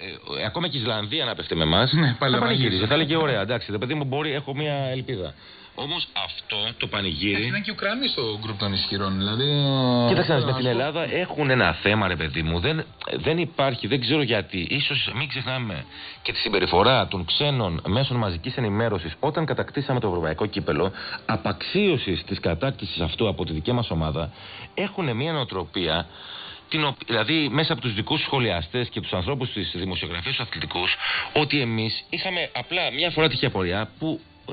ε, ακόμα και η Ισλανδία να πέφτει με εμάς, Ναι, πάλι θα θα πανηγύριζε. πανηγύριζε. Θα έλεγε ωραία, εντάξει, ρε παιδί μου, μπορεί, έχω μια ελπίδα. Όμως αυτό το πανηγύρι. Ήταν και οι Ουκρανοί στο γκρουπ των ισχυρών. Δηλαδή. Κοίταξε να δεις, θέλω με να την σου πω- Ελλάδα έχουν ένα θέμα, ρε παιδί μου. Δεν, δεν υπάρχει, δεν ξέρω γιατί. Ίσως μην ξεχνάμε και τη συμπεριφορά των ξένων μέσων μαζικής ενημέρωσης όταν κατακτήσαμε το ευρωπαϊκό κύπελο, απαξίωσης της κατάκτησης αυτού από τη δική μας ομάδα, έχουν μια νοοτροπία την, οπ- δηλαδή μέσα από τους δικούς σχολιαστές και τους ανθρώπους της δημοσιογραφίας τους αθλητικούς ότι εμείς είχαμε απλά μια φορά τυχαία πορεία που ε,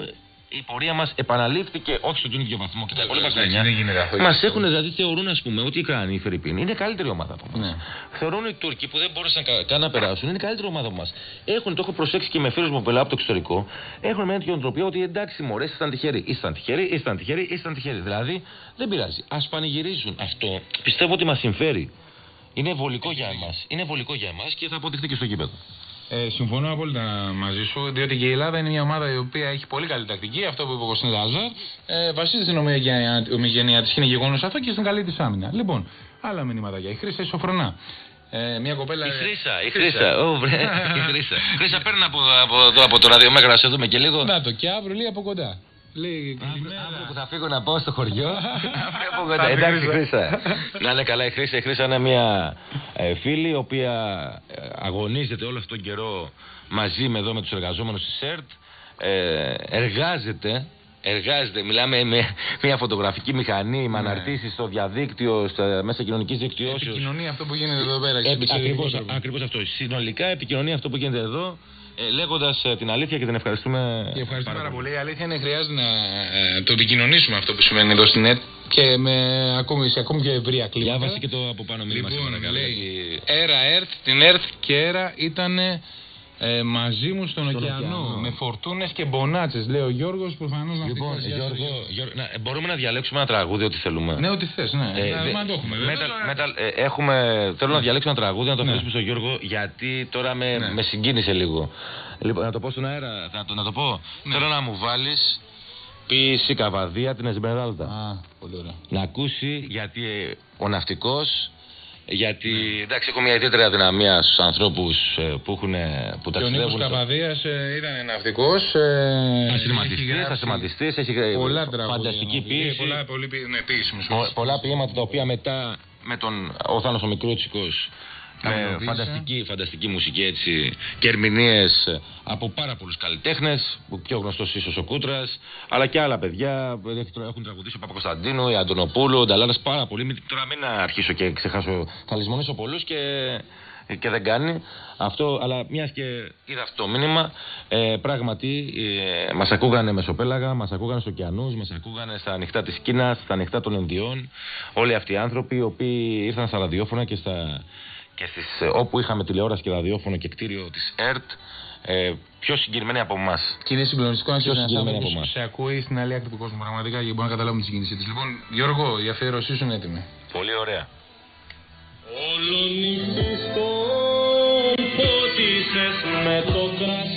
η πορεία μας επαναλήφθηκε όχι στον ίδιο βαθμό και τα υπόλοιπα Εντάξει, χρόνια. δεν γίνεται αυτό. Μας έχουν δηλαδή θεωρούν, ας πούμε, ότι οι Κρανοί, οι Φερρυπίνοι είναι καλύτερη ομάδα από εμάς. Ναι. Θεωρούν οι Τούρκοι που δεν μπόρεσαν κα- καν να περάσουν είναι η καλύτερη ομάδα από εμάς. Έχουν, το έχω προσέξει και με φίλους μου που από το εξωτερικό, έχουν μια τέτοια νοοτροπία ότι εντάξει, μωρέ, ήσασταν τυχεροί. Ήσασταν τυχεροί, ήσασταν τυχεροί, ήσασταν τυχεροί. Δηλαδή δεν πειράζει. Α πανηγυρίζουν αυτό. Πιστεύω ότι μας συμφέρει. Είναι βολικό για εμάς. Είναι βολικό για εμάς και θα αποδειχθεί και στο γήπεδο. Ε, συμφωνώ απόλυτα μαζί σου, διότι και η Ελλάδα είναι μια ομάδα η οποία έχει πολύ καλή τακτική. Αυτό που είπε ο Κωστίν Λάζαρ. Ε, βασίζεται στην ομογενειά, ομογενειά τη και είναι γεγονός αυτό και στην καλή της άμυνα. Λοιπόν, άλλα μηνύματα για η Χρήσα Ισοφρονά. Ε, μια κοπέλα. Η Χρήσα, η Χρήσα. Ω, βρε, η Χρήσα. *laughs* Χρήσα, παίρνει από, από, εδώ, από το ραδιομέγρα να σε δούμε και λίγο. Να το και αύριο λέει από κοντά. Λέει Αύριο αύριο που θα φύγω να πάω στο χωριό. από κοντά. Θα Εντάξει, φύγεις, ε. Χρήσα. Να είναι καλά η Χρήσα. Η Χρήσα είναι μια ε, φίλη η οποία ε, αγωνίζεται όλο αυτόν τον καιρό μαζί με εδώ με τους εργαζόμενους της ΣΕΡΤ. Ε, εργάζεται. Εργάζεται, μιλάμε με μια φωτογραφική μηχανή, με Ναι. αναρτήσεις στο διαδίκτυο, στα μέσα κοινωνικής δικτυώσεως. επικοινωνία αυτό που γίνεται εδώ πέρα. Επι- στο ακριβώς, εξωτερικό τρόπο. ακριβώς αυτό. Συνολικά επικοινωνία αυτό που γίνεται εδώ, ε, λέγοντας ε, την αλήθεια και την ευχαριστούμε. Και ευχαριστώ πάρα πολύ. Η αλήθεια είναι χρειάζεται να ε, το επικοινωνήσουμε αυτό που σημαίνει εδώ στην ΕΤ και με ακόμη, σε ακόμη πιο ευρία κλίμακα. Διάβασε και το από πάνω μήνυμα σε Λοιπόν, παρακαλώ. λέει, γιατί- Έρα ΕΡΤ, την ΕΡΤ και ΕΡΑ ήταν ε, μαζί μου στον, Στον ωκεανό, ωκεανό. με φορτούνες και μπονάτσες, λέει ο Γιώργος, προφανώς να Λοιπόν, Γιώργο, Γιώργο, να, ε, μπορούμε να διαλέξουμε ένα τραγούδι ό,τι θέλουμε. Ναι, ό,τι θες, ναι. Ε, Ε, δε- μα το έχουμε. βέβαια. metal- metal, ε, έχουμε, θέλω να διαλέξω ένα τραγούδι να το Ναι. αφήσουμε στον Γιώργο γιατί τώρα με, Ναι. με συγκίνησε λίγο. Λοιπόν, να το πω στον αέρα, θα το, να το πω. Ναι. Θέλω να μου βάλεις ποιήση καβαδία την Εσμεράλτα. Α, πολύ ωραία. Να ακούσει γιατί ε, ο ναυτικός γιατί εντάξει, έχω μια ιδιαίτερη αδυναμία στους ανθρώπους που, έχουν, που Και ο Νίκος ταξιδεύουν. στο- Καβαδίας ε, ήταν ναυτικός. Ε, Ασυρματιστής, έχει γράψει ασυρματιστής, έχει ε, Πολλά τραγούδια. φανταστική να πει. Ε, ποίηση. Πολλά, πολύ, ποι- ναι, ποίηση, μου Πο- σωστά. πολλά ποίηματα τα οποία μετά με τον ο Θάνος ο Μικρούτσικος με Κανονοποίησε. φανταστική, φανταστική μουσική έτσι και ερμηνείες από πάρα πολλούς καλλιτέχνες που πιο γνωστός ίσως ο Κούτρας αλλά και άλλα παιδιά Έχει- έχουν τραγουδίσει ο Παπακοσταντίνου, η Αντωνοπούλου, ο Νταλάρας πάρα πολύ Μην- τώρα μην αρχίσω και ξεχάσω θα λησμονήσω πολλούς και, και δεν κάνει αυτό αλλά μιας και είδα αυτό το μήνυμα ε, πράγματι ε, μας ακούγανε μεσοπέλαγα, μας ακούγανε στους ωκεανούς μας ακούγανε στα ανοιχτά της Κίνας, στα ανοιχτά των Ινδιών όλοι αυτοί οι άνθρωποι οι οποίοι ήρθαν στα ραδιόφωνα και, στα, και στις, ε, όπου είχαμε τηλεόραση και ραδιόφωνο και κτίριο της ΕΡΤ ε, πιο συγκεκριμένοι από εμάς. Και είναι συγκλονιστικό να Πιο είσαι ένας συγκεκριμένοι άνθρωπος από που σε ακούει στην άλλη άκρη του κόσμου. Πραγματικά και μπορεί να καταλάβουμε τη συγκίνησή της. Λοιπόν, Γιώργο, η αφιέρωσή σου είναι έτοιμη. Πολύ ωραία. Πότισες με το κρασί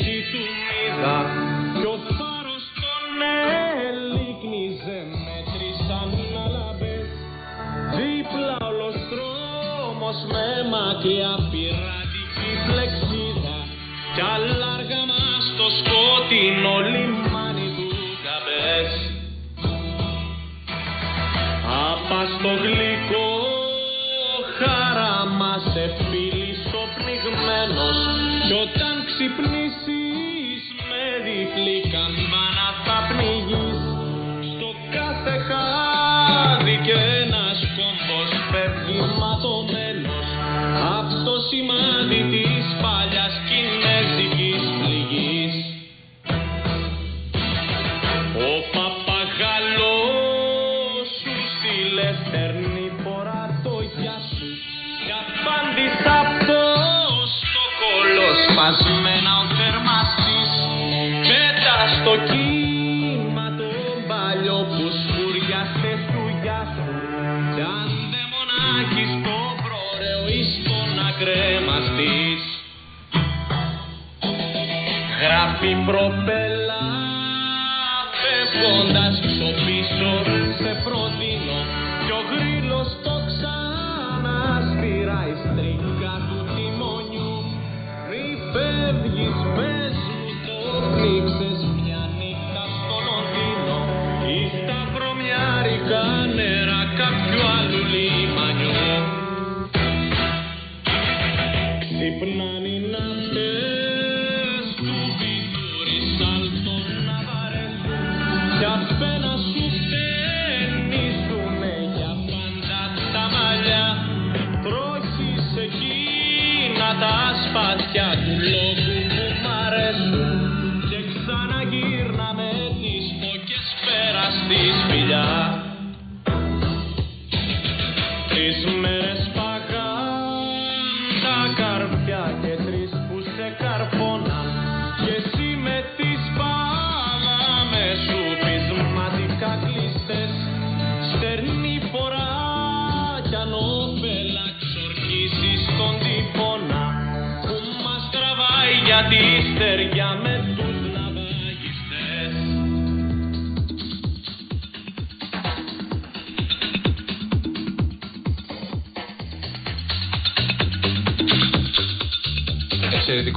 μακριά πειρατική πλεξίδα Κι αλλάργα μας στο σκότεινο λιμάνι του Γκαμπές Απά στο γλυκό Απ'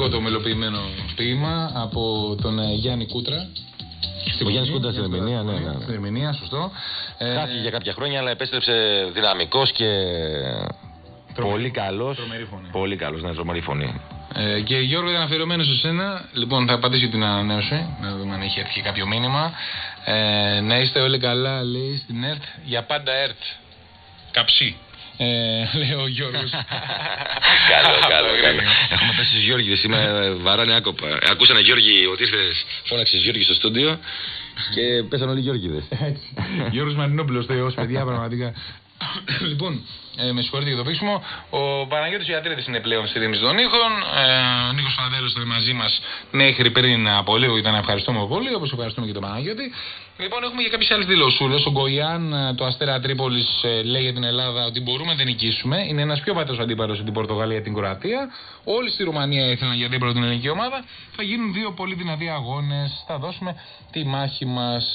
Εξαιρετικό το μελοποιημένο ποίημα από τον ε, Γιάννη Κούτρα. Ο Γιάννης Κούντας στην ερμηνεία, ναι, ναι, ναι. Στην ερμηνεία, σωστό. Ε, Χάθηκε για κάποια χρόνια, αλλά επέστρεψε δυναμικός και πολύ καλός. τρομερή φωνή. Πολύ καλός, ναι, τρομερή φωνή. Ε, και Γιώργο ήταν αφιερωμένος σε σένα. Λοιπόν, θα απαντήσω την ανανέωση. Να δούμε αν έχει έρθει κάποιο μήνυμα. Ε, να είστε όλοι καλά, λέει στην ΕΡΤ. Για πάντα ΕΡΤ. Καψί. Ε, λέει ο Γιώργος. *laughs* καλό, καλό, Πολύ καλό. ωραίο. Έχουμε πέσει στους Γιώργηδες, είμαι βαράνε άκοπα. Ακούσανε Γιώργη ότι ήρθες, φώναξες Γιώργη στο στούντιο και πέσανε όλοι οι Γιώργηδες. Έτσι. Γιώργος Μαρινόπουλος, θεός, παιδιά, πραγματικά. λοιπόν, ε, με συγχωρείτε για το πείσιμο. Ο Παναγιώτης Ιατρίδης είναι πλέον στη ρύθμιση των ήχων. Ε, ο Νίκος Φαδέλος ήταν μαζί μας μέχρι πριν από λίγο. Ήταν ευχαριστούμε πολύ, όπως ευχαριστούμε και τον Παναγιώτη. Λοιπόν, έχουμε και κάποιες άλλες δηλωσούλες. Ο Γκοϊάν, ε, το Αστέρα Τρίπολης, λέει για την Ελλάδα ότι μπορούμε να την νικήσουμε. Είναι ένας πιο πατέρας αντίπαλος από την Πορτογαλία την Κροατία. Όλοι στη Ρουμανία ήθελαν για αντίπαλο την ελληνική ομάδα. Θα γίνουν δύο πολύ δυνατοί αγώνες. Θα δώσουμε τη μάχη μας.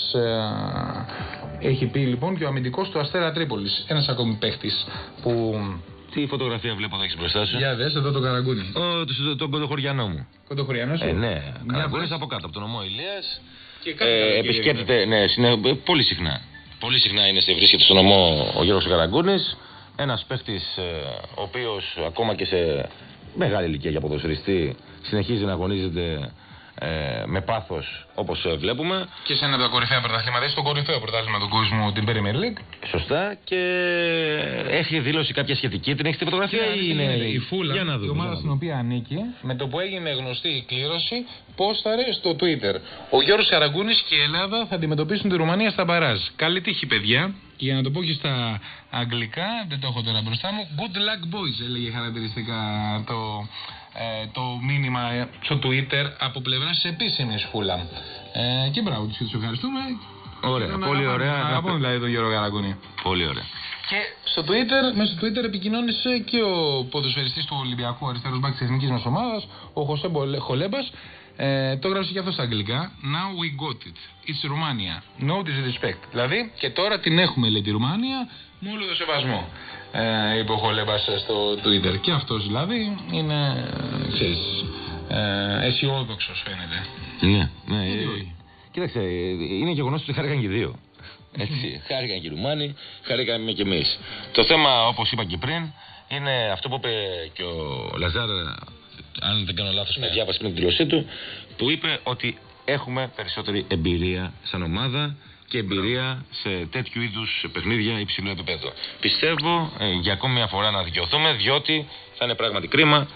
Έχει πει λοιπόν και ο αμυντικός του Αστέρα Τρίπολης. Ένας ακόμη παίχτης που. Τι φωτογραφία βλέπω να έχεις μπροστά σου; Για δες εδώ το καραγκούνι. Ο, το, τον κοντοχωριανό μου. Κοντοχωριανός. Ε, ναι. Μια Καραγκούνης φορά- από κάτω, από τον ομό Ηλίας. Και κάθε Ε, καλοκαίρι επισκέπτεται, ναι, συνε- ε, πολύ συχνά. Πολύ συχνά είναι σε βρίσκεται στον ομό ο Γιώργος Καραγκούνης. Ένας παίχτης ε, ο οποίος ακόμα και σε μεγάλη ηλικία για ποδοσφαιριστή συνεχίζει να αγωνίζεται ε, με πάθος όπως ε, βλέπουμε. Και σε ένα από τα κορυφαία πρωταθλήματα, στο κορυφαίο πρωτάθλημα του κόσμου, την Premier League. Σωστά και έχει δήλωση κάποια σχετική. Την έχεις τη φωτογραφία ή είναι η Φούλα, Για να δούμε. η ομάδα για να στην δούμε. οποία ανήκει, με το που έγινε γνωστή η κλήρωση, πόσταρε στο Twitter. Ο Γιώργος Καραγκούνης και η Ελλάδα θα αντιμετωπίσουν τη Ρουμανία στα μπαράζ. Καλή τύχη, παιδιά. Για να το πω και στα αγγλικά, δεν το έχω τώρα μπροστά μου. Good luck, boys, έλεγε χαρακτηριστικά το, ε, το μήνυμα ε, στο Twitter από πλευρά επίσημη Φούλα. Ε, και μπράβο τους και τους ευχαριστούμε. Ωραία, Και τον πολύ αγαπάμε, ωραία. τον Αγαπάμε δηλαδή τον Γιώργο Καραγκούνη. Πολύ ωραία. Και στο Twitter, μέσα στο Twitter επικοινώνησε και ο ποδοσφαιριστής του Ολυμπιακού αριστερός μπακ της εθνικής μας ομάδας, ο Χωσέ Μπολε- Χολέμπας, ε, το έγραψε και αυτός στα αγγλικά. Now we got it. It's Romania. No disrespect. Δηλαδή, και τώρα την έχουμε, λέει τη Ρουμάνια, με όλο το σεβασμό. Ε, είπε ο Χολέμπας στο Twitter. Και αυτός δηλαδή είναι, ε, ξέρεις, ε, αισιόδοξος φαίνεται. Ναι, ναι. Γιατί ε, όχι. Κοίταξε, ε, είναι γεγονός ότι χάρηκαν και οι δύο. Έτσι, *laughs* χάρηκαν και οι Ρουμάνοι, χάρηκαμε και εμείς. Το θέμα, όπως είπα και πριν, είναι αυτό που είπε και ο Λαζάρ, αν δεν κάνω λάθος, Ναι. με διάβασε πριν την δηλωσή του, που είπε ότι έχουμε περισσότερη εμπειρία σαν ομάδα και εμπειρία σε τέτοιου είδους παιχνίδια υψηλού επίπεδου. Πιστεύω ε, για ακόμη μια φορά να δικαιωθούμε, διότι θα είναι πράγματι κρίμα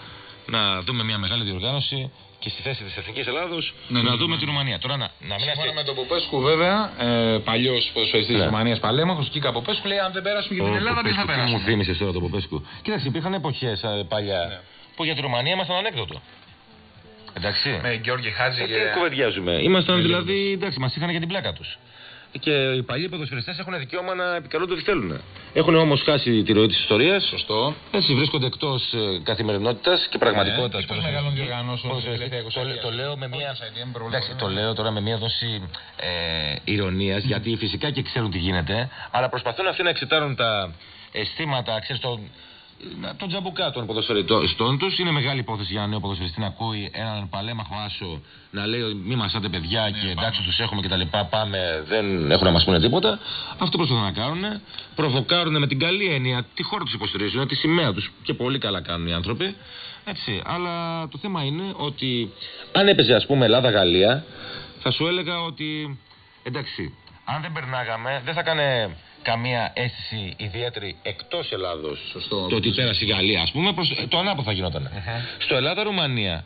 να δούμε μια μεγάλη διοργάνωση και στη θέση της Εθνικής Ελλάδος Ναι, να ναι, δούμε ναι. τη Ρουμανία. Τώρα να, να μην Σύμφωνα αυτή- με τον Ποπέσκου, βέβαια, ε, παλιός ποδοσφαιριστής Ναι. τη Ρουμανίας Παλέμαχος, Κίκα Ποπέσκου, λέει: Αν δεν πέρασουμε για την Ο Ελλάδα, δεν θα Ποπέσκου, τι πέρασουμε. Μου θύμισες τώρα το Ποπέσκου. Κοίταξε, υπήρχαν εποχές παλιά Ναι. που για τη Ρουμανία ήμασταν ανέκδοτο. Εντάξει. Με Γιώργη Χάτζη Ε, και. τι κουβεντιάζουμε. Ήμασταν Με δηλαδή, εντάξει, μας είχαν για την πλάκα τους. Και οι παλιοί ποδοσφαιριστές έχουν δικαίωμα να επικαλούνται ό,τι θέλουν. Έχουν όμως χάσει τη ροή της ιστορίας. Σωστό. Έτσι βρίσκονται εκτός ε, καθημερινότητας και πραγματικότητας. εκτός μεγάλων διοργανώσεων το, τα τελευταία 20 το, χρόνια. το λέω με μια. Όχι, Σαϊντή, δεν προβλέπω, Εντάξει, ναι. το λέω τώρα με μια δόση ε, ηρωνίας, γιατί φυσικά και ξέρουν τι γίνεται, αλλά προσπαθούν αυτοί να εξετάρουν τα αισθήματα, ξέρεις, τον, να- τον τζαμπουκά των ποδοσφαιριστών τους. Είναι μεγάλη υπόθεση για ένα νέο ποδοσφαιριστή να ακούει έναν παλέμαχο άσο να λέει ότι μη μασάτε παιδιά και εντάξει τους έχουμε κτλ. Πάμε, δεν έχουν να μας πούνε τίποτα. Αυτό προσπαθούν να κάνουν. Προβοκάρουν με την καλή έννοια τη χώρα τους υποστηρίζουν, τη σημαία τους και πολύ καλά κάνουν οι άνθρωποι. Έτσι, αλλά το θέμα είναι ότι αν έπαιζε ας πούμε Ελλάδα-Γαλλία, θα σου έλεγα ότι εντάξει, αν δεν περνάγαμε, δεν θα έκανε καμία αίσθηση ιδιαίτερη εκτός Ελλάδος. Σωστό. Το ότι πέρασε η Γαλλία, ας πούμε, προς, το ανάποδο θα γινόταν. Στο Ελλάδα-Ρουμανία,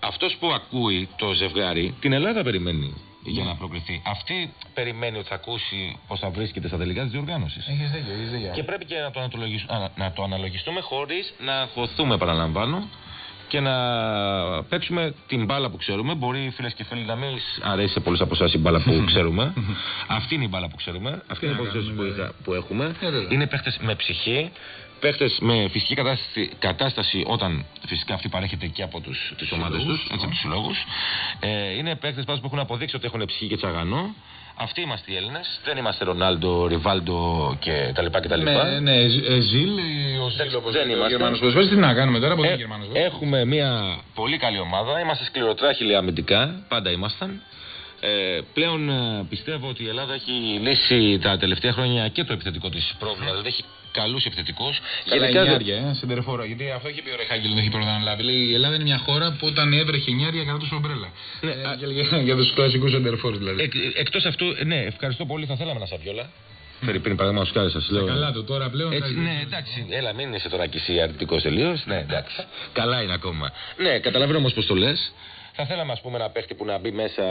αυτός που ακούει το ζευγάρι, την Ελλάδα περιμένει για να προκριθεί. Αυτή περιμένει ότι θα ακούσει πώς θα βρίσκεται στα τελικά της διοργάνωσης. Έχεις δίκιο, έχεις δίκιο. Και πρέπει και να το, ανατολογισ- α, να το αναλογιστούμε χωρίς να αγχωθούμε, παραλαμβάνω, και να παίξουμε την μπάλα που ξέρουμε. Μπορεί, φίλες και φίλοι, να μην σ αρέσει σε πολλού από εσάς η μπάλα που *laughs* ξέρουμε. Αυτή είναι η μπάλα που ξέρουμε. Αυτή είναι η να υπόθεση που, κάνουμε, είχα- που έχουμε. Ε, βέβαια. είναι παίχτες με ψυχή. Παίχτες με φυσική κατάσταση, κατάσταση όταν φυσικά αυτή παρέχεται και από τους, τις ομάδες συλλόγους, τους, έτσι, από τους συλλόγους. Ε, είναι παίχτες πάντως που έχουν αποδείξει ότι έχουν ψυχή και τσαγανό. Αυτοί είμαστε οι Έλληνες. Δεν είμαστε Ρονάλντο, Ριβάλντο και τα λοιπά και τα λοιπά. Ναι, ναι, Ζ- ε, Ζιλ, ή ο Ζιλ όπως δεν λέει ο είμαστε. Γερμανός ποδοσφαιριστής. Τι να κάνουμε τώρα, από Ε, τον Γερμανός βέβαια. έχουμε μια πολύ καλή ομάδα. Είμαστε σκληροτράχυλοι αμυντικά. Πάντα ήμασταν. Ε, πλέον ε, πιστεύω ότι η Ελλάδα έχει λύσει τα τελευταία χρόνια και το επιθετικό της πρόβλημα. Δηλαδή έχει καλούς επιθετικούς. Καλά, εννιάρια, ε, σεντερφόρα. Γιατί αυτό έχει πει ο Ρεχάγκελ, δεν έχει πρώτα αναλάβει. Λέει η Ελλάδα είναι μια χώρα που όταν έβρεχε εννιάρια κρατούσε ομπρέλα. Ναι, Ε, α- και έλεγε για τους κλασικούς σεντερφόρ δηλαδή. Εκ, εκτός αυτού, ναι, ευχαριστώ πολύ. Θα θέλαμε ένα σαβιόλα. Πριν, πριν παραδείγματο χάρη σας λέω. Καλά το τώρα πλέον. Έτσι, θα- ναι, εντάξει. Έλα, μην είσαι τώρα κι εσύ αρνητικός τελείως. Ναι, εντάξει. *laughs* Καλά είναι ακόμα. Ναι, καταλαβαίνω όμως πώ το λες. Θα θέλαμε, ας πούμε, ένα παίχτη που να μπει μέσα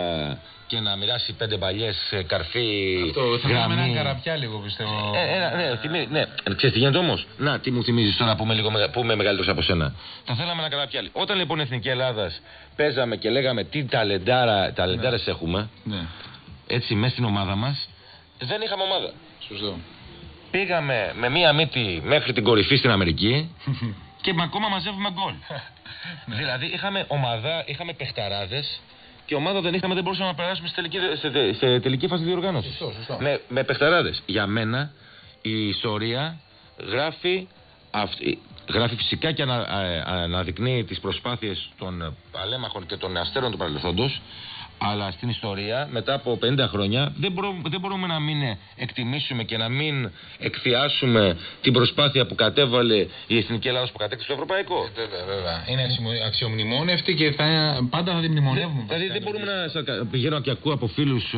και να μοιράσει πέντε παλιές καρφί. Αυτό θα θέλαμε γραμμή. έναν καραπιά λίγο πιστεύω. Ε, ένα, ναι, θυμί, ναι. Ξέρεις τι γίνεται όμως; Να, τι μου θυμίζεις τώρα που είμαι, λίγο, μεγα- που είμαι μεγαλύτερος από σένα. Θα θέλαμε ένα καραπιά. Όταν λοιπόν η Εθνική Ελλάδας παίζαμε και λέγαμε τι ταλεντάρα, ταλεντάρες έχουμε, Ναι, έτσι μέσα στην ομάδα μας, δεν είχαμε ομάδα. σωστό. Πήγαμε με μία μύτη μέχρι την κορυφή στην Αμερική *laughs* και με ακόμα μαζεύουμε γκολ. *laughs* δηλαδή είχαμε ομάδα, είχαμε παιχταράδες και ομάδα δεν είχαμε, δεν μπορούσαμε να περάσουμε σε τελική, σε, σε τελική φάση διοργάνωσης. Σωστό, σωστό. Με, με παιχταράδες. Για μένα η ιστορία γράφει, αυτή, γράφει φυσικά και ανα, α- αναδεικνύει τις προσπάθειες των παλέμαχων και των αστέρων του παρελθόντος αλλά στην ιστορία, μετά από 50 χρόνια, δεν μπορούμε, δεν μπορούμε να μην εκτιμήσουμε και να μην εκθιάσουμε την προσπάθεια που κατέβαλε η Εθνική Ελλάδα που κατέκτησε το Ευρωπαϊκό. Βέβαια, βέβαια. Είναι αξιμο- αξιομνημόνευτη και θα, πάντα θα την μνημονεύουμε. Δηλαδή βασικά, δεν μπορούμε νομίζω. να σα- πηγαίνω και ακούω από φίλους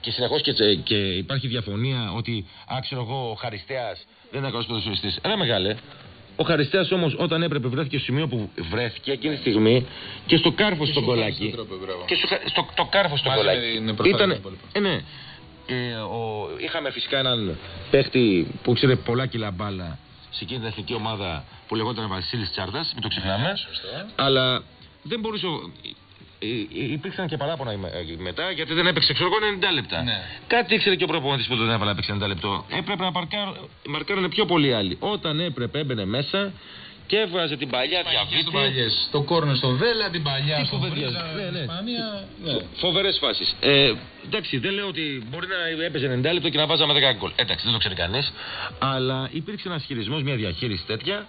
και συνεχώς και, τσε- και υπάρχει διαφωνία ότι α, ξέρω εγώ, ο Χαριστέας δεν είναι καλός ποδοσφαιριστής. Ρε μεγάλε. Ο Χαριστέας όμως όταν έπρεπε βρέθηκε στο σημείο που βρέθηκε εκείνη τη στιγμή και στο κάρφος στο σου κολάκι. χάρισε τον τρόπο, μπράβο. Και στο, στο το κάρφος στο Μαζί με κολάκι. την προσπάθεια Ήταν, των υπόλοιπων. ε, ναι. Ε, ο, είχαμε φυσικά έναν παίχτη που ήξερε πολλά κιλά μπάλα σε εκείνη την εθνική ομάδα που λεγόταν Βασίλης Τσάρδα, μην το ξεχνάμε. Αλλά δεν μπορούσε. Ο- ε, ε, Υπήρξαν και παράπονα ε, μετά γιατί δεν έπαιξε ξέρω εγώ 90 λεπτά. Ναι. Κάτι ήξερε και ο προπονητής που δεν έβαλε να παίξει 90 λεπτό. Έπρεπε να παρκάρ, μαρκάρουν πιο πολλοί άλλοι. Όταν έπρεπε έμπαινε μέσα και έβγαζε την παλιά Παλιές διαβίτη. του παλιές. Το κόρνο στο Βέλα, την παλιά Τι στον κουβεντιάζει. Βρίζα, Ναι, ναι. Ισπανία. Ναι. Φοβερές φάσεις. Ε, εντάξει, δεν λέω ότι μπορεί να έπαιζε 90 λεπτό και να βάζαμε 10 γκολ. Εντάξει, δεν το ξέρει κανείς. Αλλά υπήρξε ένας χειρισμός, μια διαχείριση τέτοια.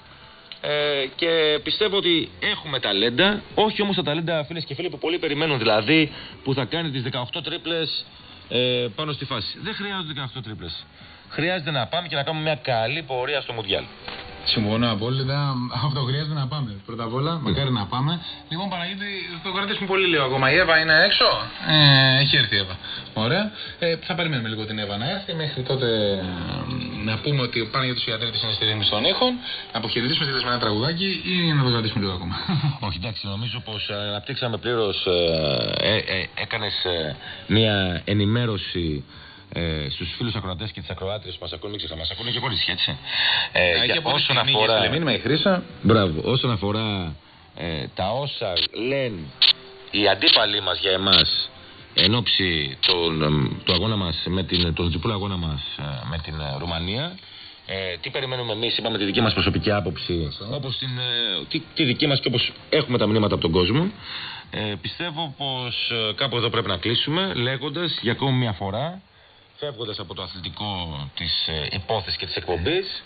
Ε, και πιστεύω ότι έχουμε ταλέντα. Όχι όμως τα ταλέντα, φίλες και φίλοι, που πολλοί περιμένουν. Δηλαδή που θα κάνει τις 18 τρίπλες ε, πάνω στη φάση. Δεν χρειάζονται 18 τρίπλες. Χρειάζεται να πάμε και να κάνουμε μια καλή πορεία στο Μουντιάλ. Συμφωνώ απόλυτα. Αυτό χρειάζεται να πάμε. Πρώτα απ' όλα, μακάρι να πάμε. Λοιπόν, Παναγίτη, το κρατήσουμε πολύ λίγο ακόμα. Η Εύα είναι έξω; Ε, έχει έρθει η Εύα. Ωραία. Ε, θα περιμένουμε λίγο την Εύα να έρθει. Μέχρι τότε ε, να πούμε ότι πάνε για του ιατροί είναι στη ρύθμιση των ήχων. Να αποχαιρετήσουμε τη με ένα τραγουδάκι ή να το κρατήσουμε λίγο ακόμα. *laughs* Όχι, εντάξει, νομίζω πως αναπτύξαμε πλήρως. Ε, ε, Έκανες μια ενημέρωση ε, στους φίλους ακροατές και τις ακροάτριες που μας ακούνε. Μην ξεχνάμε, μας ακούνε και κορίτσια, έτσι. Ε, για όσον αφορά. Μήνυμα η Χρήσα. Μπράβο, όσον αφορά ε, τα όσα λένε οι αντίπαλοι μας για εμάς εν ώψη τον, εμ, του αγώνα μας, με την, τον διπλό αγώνα μας ε, με την ε, Ρουμανία. Ε, τι περιμένουμε εμείς, είπαμε τη δική μας προσωπική άποψη, όπως την, ε, τη, τη δική μας και όπως έχουμε τα μηνύματα από τον κόσμο. Ε, πιστεύω πως ε, κάπου εδώ πρέπει να κλείσουμε, λέγοντας για ακόμη μια φορά, φεύγοντας από το αθλητικό της ε, υπόθεσης και της εκπομπής,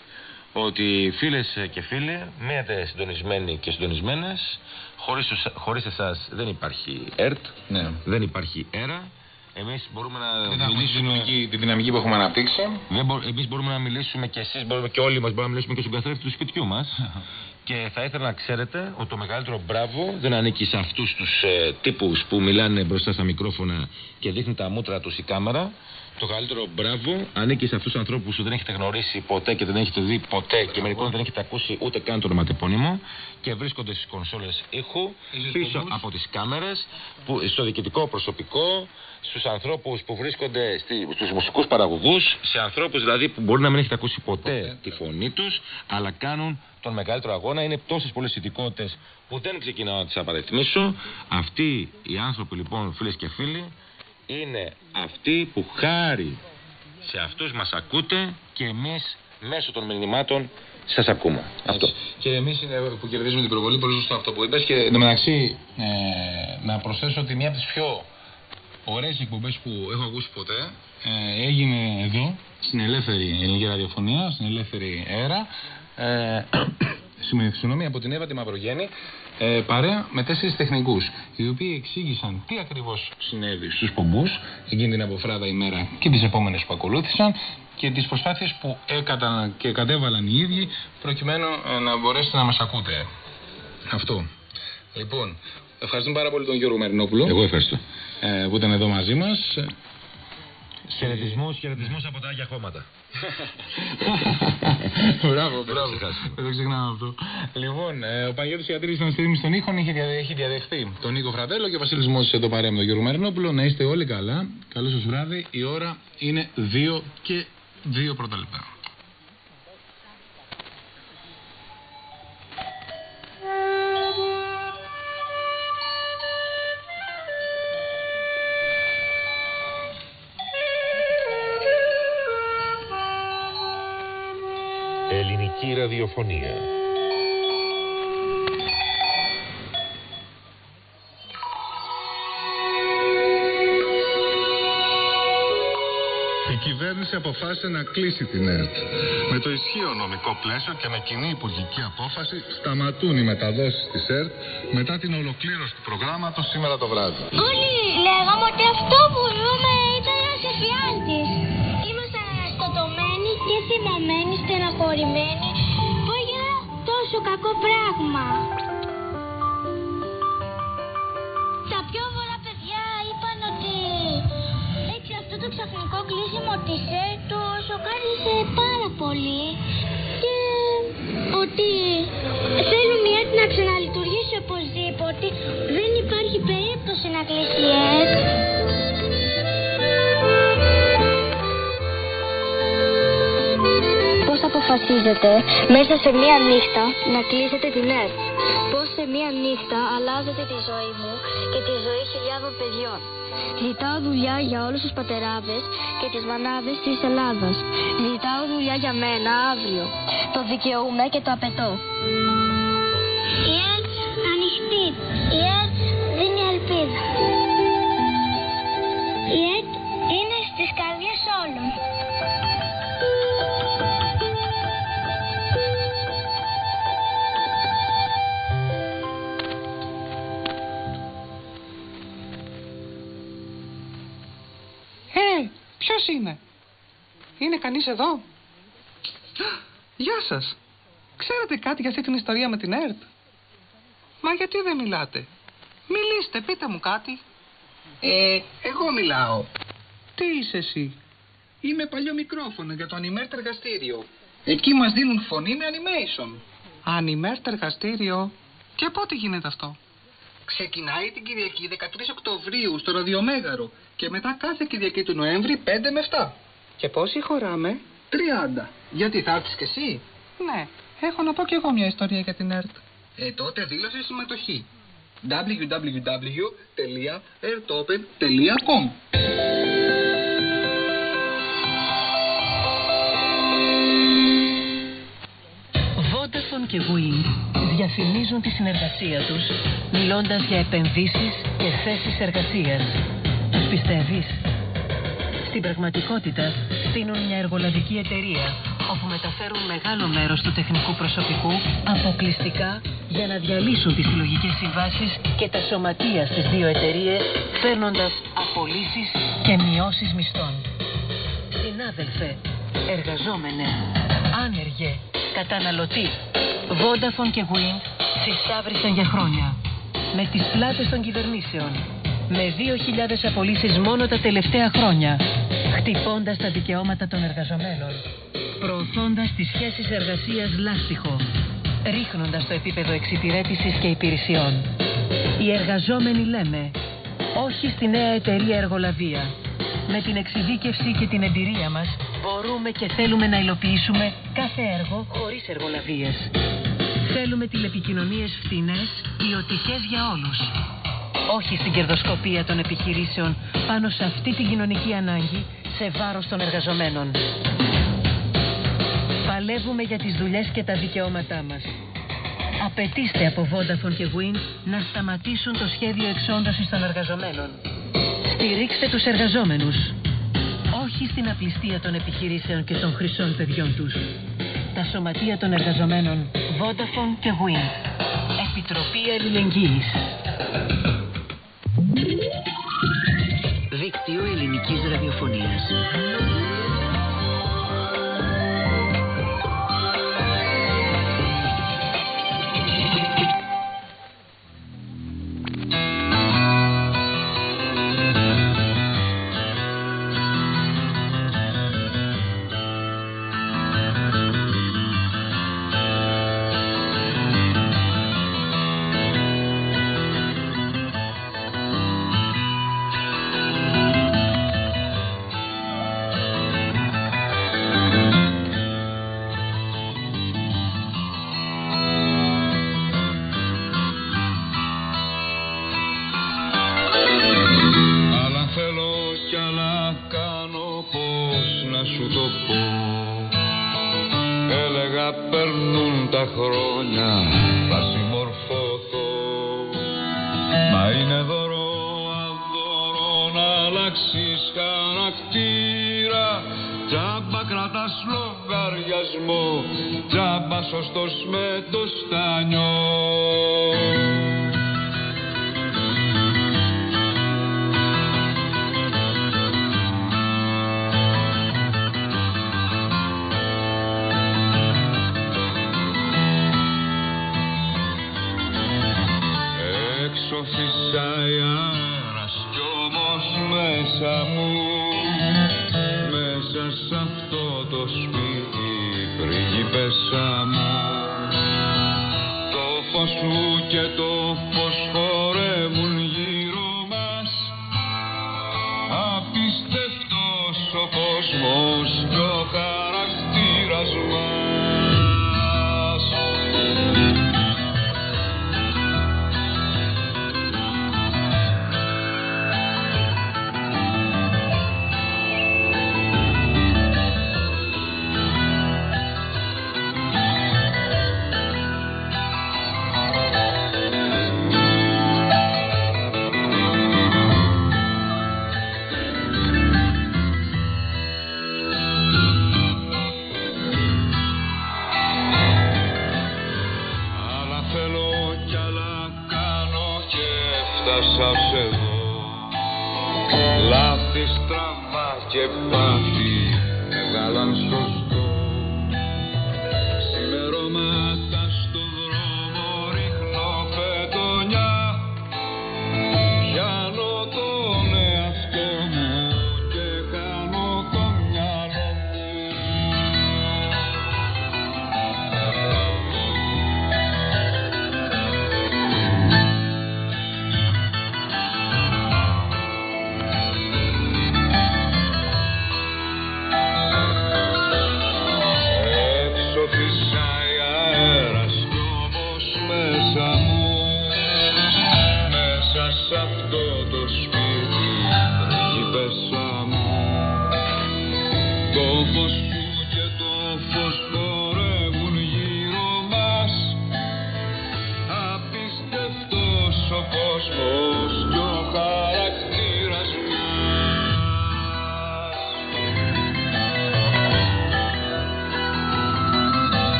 ότι φίλες και φίλοι, μείνετε συντονισμένοι και συντονισμένες. Χωρίς χωρίς εσάς δεν υπάρχει ΕΡΤ, Ναι. δεν υπάρχει ΕΡΑ. Εμείς μπορούμε να Δεν έχουμε τη μιλήσουμε. δυναμική, τη δυναμική που έχουμε αναπτύξει. Δεν μπο... Εμείς μπορούμε να μιλήσουμε και εσείς μπορούμε και όλοι μας μπορούμε να μιλήσουμε και στον καθρέφτη του σπιτιού μας. *laughs* και θα ήθελα να ξέρετε ότι το μεγαλύτερο μπράβο δεν ανήκει σε αυτούς τους ε, τύπους που μιλάνε μπροστά στα μικρόφωνα και δείχνουν τα μούτρα τους η κάμερα. Το καλύτερο μπράβο ανήκει σε αυτούς τους ανθρώπους που δεν έχετε γνωρίσει ποτέ και δεν έχετε δει ποτέ και μερικών δεν έχετε ακούσει ούτε καν το ονοματεπώνυμο και βρίσκονται στις κονσόλες ήχου πίσω από τις κάμερες, στο διοικητικό προσωπικό, στους ανθρώπους που βρίσκονται στους μουσικούς παραγωγούς, σε ανθρώπους δηλαδή που μπορεί να μην έχετε ακούσει ποτέ τη φωνή τους, αλλά κάνουν τον μεγαλύτερο αγώνα. Είναι τόσες πολλές ειδικότητες που δεν ξεκινάω να τις απαριθμίσω. Αυτοί οι άνθρωποι λοιπόν, φίλες και φίλοι, είναι αυτοί που χάρη σε αυτούς μας ακούτε και εμείς μέσω των μηνυμάτων σας ακούμε. Αυτό. Και εμείς που κερδίζουμε την προβολή, πολύ σωστό αυτό που είπες. Και εν τω μεταξύ, ε, να προσθέσω ότι μία από τις πιο ωραίες εκπομπές που έχω ακούσει ποτέ ε, έγινε εδώ, στην ελεύθερη ελληνική ραδιοφωνία, στην ελεύθερη αέρα. Ε, *coughs* συγγνώμη, συγγνώμη, από την Εύα τη Μαυρογέννη, ε, παρέα με τέσσερις τεχνικούς, οι οποίοι εξήγησαν τι ακριβώς συνέβη στους πομπούς εκείνη την αποφράδα ημέρα και τις επόμενες που ακολούθησαν και τις προσπάθειες που έκαναν και κατέβαλαν οι ίδιοι προκειμένου ε, να μπορέσετε να μας ακούτε. Αυτό. Λοιπόν, ευχαριστούμε πάρα πολύ τον Γιώργο Μερινόπουλο Εγώ ευχαριστώ. ε, που ήταν εδώ μαζί μας. Χαιρετισμούς, χαιρετισμούς από τα Άγια Χώματα. *laughs* μπράβο, μπράβο. ξεχάσουμε. Δεν το ξεχνάμε αυτό. Λοιπόν, ε, ο Παναγιώτης Ιατρίδης ήταν στη ρύθμιση των ήχων, είχε, δια- έχει διαδεχθεί τον Νίκο Φραδέλο και ο Βασίλης Μόσης εδώ παρέα με τον Γιώργο Μερινόπουλο. Να είστε όλοι καλά. Καλό σας βράδυ. Η ώρα είναι 2 και 2 πρώτα λεπτά. Ελληνική ραδιοφωνία. Η κυβέρνηση αποφάσισε να κλείσει την ΕΡΤ. Με το ισχύο νομικό πλαίσιο και με κοινή υπουργική απόφαση σταματούν οι μεταδόσεις της ΕΡΤ μετά την ολοκλήρωση του προγράμματος σήμερα το βράδυ. Όλοι λέγαμε ότι αυτό που ζούμε ήταν ένας εφιάλτης. Ήμασταν σκοτωμένοι και θυμωμένοι, στεναχωρημένοι που έγινε τόσο κακό πράγμα. Τα πιο πολλά παιδιά είπαν ότι έτσι αυτό το ξαφνικό κλείσιμο της ΕΡΤ το σοκάρισε πάρα πολύ και ότι θέλουν η ΕΡΤ να ξαναλειτουργήσει οπωσδήποτε. Δεν υπάρχει περίπτωση να κλείσει η ΕΡΤ. Αποφασίζετε μέσα σε μία νύχτα να κλείσετε την ΕΡΤ. Πώς σε μία νύχτα αλλάζετε τη ζωή μου και τη ζωή χιλιάδων παιδιών. Ζητάω δουλειά για όλους τους πατεράδες και τις μανάδες της Ελλάδας. Ζητάω δουλειά για μένα αύριο. Το δικαιούμαι και το απαιτώ. Η ΕΡΤ ανοιχτή. Η ΕΡΤ δίνει ελπίδα. Η ΕΡΤ είναι στις καρδιές όλων. Ποιος είναι; Είναι κανείς εδώ; Γεια σας. Ξέρετε κάτι για αυτή την ιστορία με την ΕΡΤ; Μα γιατί δεν μιλάτε; Μιλήστε, πείτε μου κάτι. Ε, εγώ μιλάω. Τι είσαι εσύ; Είμαι παλιό μικρόφωνο για το Animert εργαστήριο. Εκεί μας δίνουν φωνή με animation. Ανημέρτ εργαστήριο. Και πότε γίνεται αυτό; Ξεκινάει την Κυριακή 13 Οκτωβρίου στο Ραδιομέγαρο και μετά κάθε Κυριακή του Νοέμβρη 5 με 7. Και πόσοι χωράμε; 30. Γιατί θα έρθεις κι εσύ; Ναι, έχω να πω κι εγώ μια ιστορία για την ΕΡΤ. Ε, τότε δήλωσε συμμετοχή. www.airtopen.com Vodafone και Wing διαφημίζουν τη συνεργασία τους μιλώντας για επενδύσεις και θέσεις εργασίας. Τους πιστεύεις; Στην πραγματικότητα στείνουν μια εργολαβική εταιρεία όπου μεταφέρουν μεγάλο μέρος του τεχνικού προσωπικού αποκλειστικά για να διαλύσουν τις συλλογικές συμβάσεις και τα σωματεία στις δύο εταιρείες φέρνοντας απολύσεις και μειώσεις μισθών. Συνάδελφε, εργαζόμενε, άνεργε, καταναλωτή, Vodafone και Win συστάβρισαν για χρόνια. Με τις πλάτες των κυβερνήσεων. Με 2.000 απολύσεις μόνο τα τελευταία χρόνια. Χτυπώντας τα δικαιώματα των εργαζομένων. Προωθώντας τις σχέσεις εργασίας λάστιχο. Ρίχνοντας το επίπεδο εξυπηρέτησης και υπηρεσιών. Οι εργαζόμενοι λέμε όχι στη νέα εταιρεία εργολαβία. Με την εξειδίκευση και την εμπειρία μας μπορούμε και θέλουμε να υλοποιήσουμε κάθε έργο χωρίς εργολαβίες. Θέλουμε τηλεπικοινωνίες φθηνές, ποιοτικές για όλους. Όχι στην κερδοσκοπία των επιχειρήσεων πάνω σε αυτή την κοινωνική ανάγκη σε βάρος των εργαζομένων. Παλεύουμε για τις δουλειές και τα δικαιώματά μας. Απαιτήστε από Vodafone και Win να σταματήσουν το σχέδιο εξόντωσης των εργαζομένων. Στηρίξτε τους εργαζόμενους. Όχι στην απληστία των επιχειρήσεων και των χρυσών παιδιών τους. Τα σωματεία των εργαζομένων Vodafone και Win. Επιτροπή Αλληλεγγύης. Δίκτυο ελληνικής ραδιοφωνίας.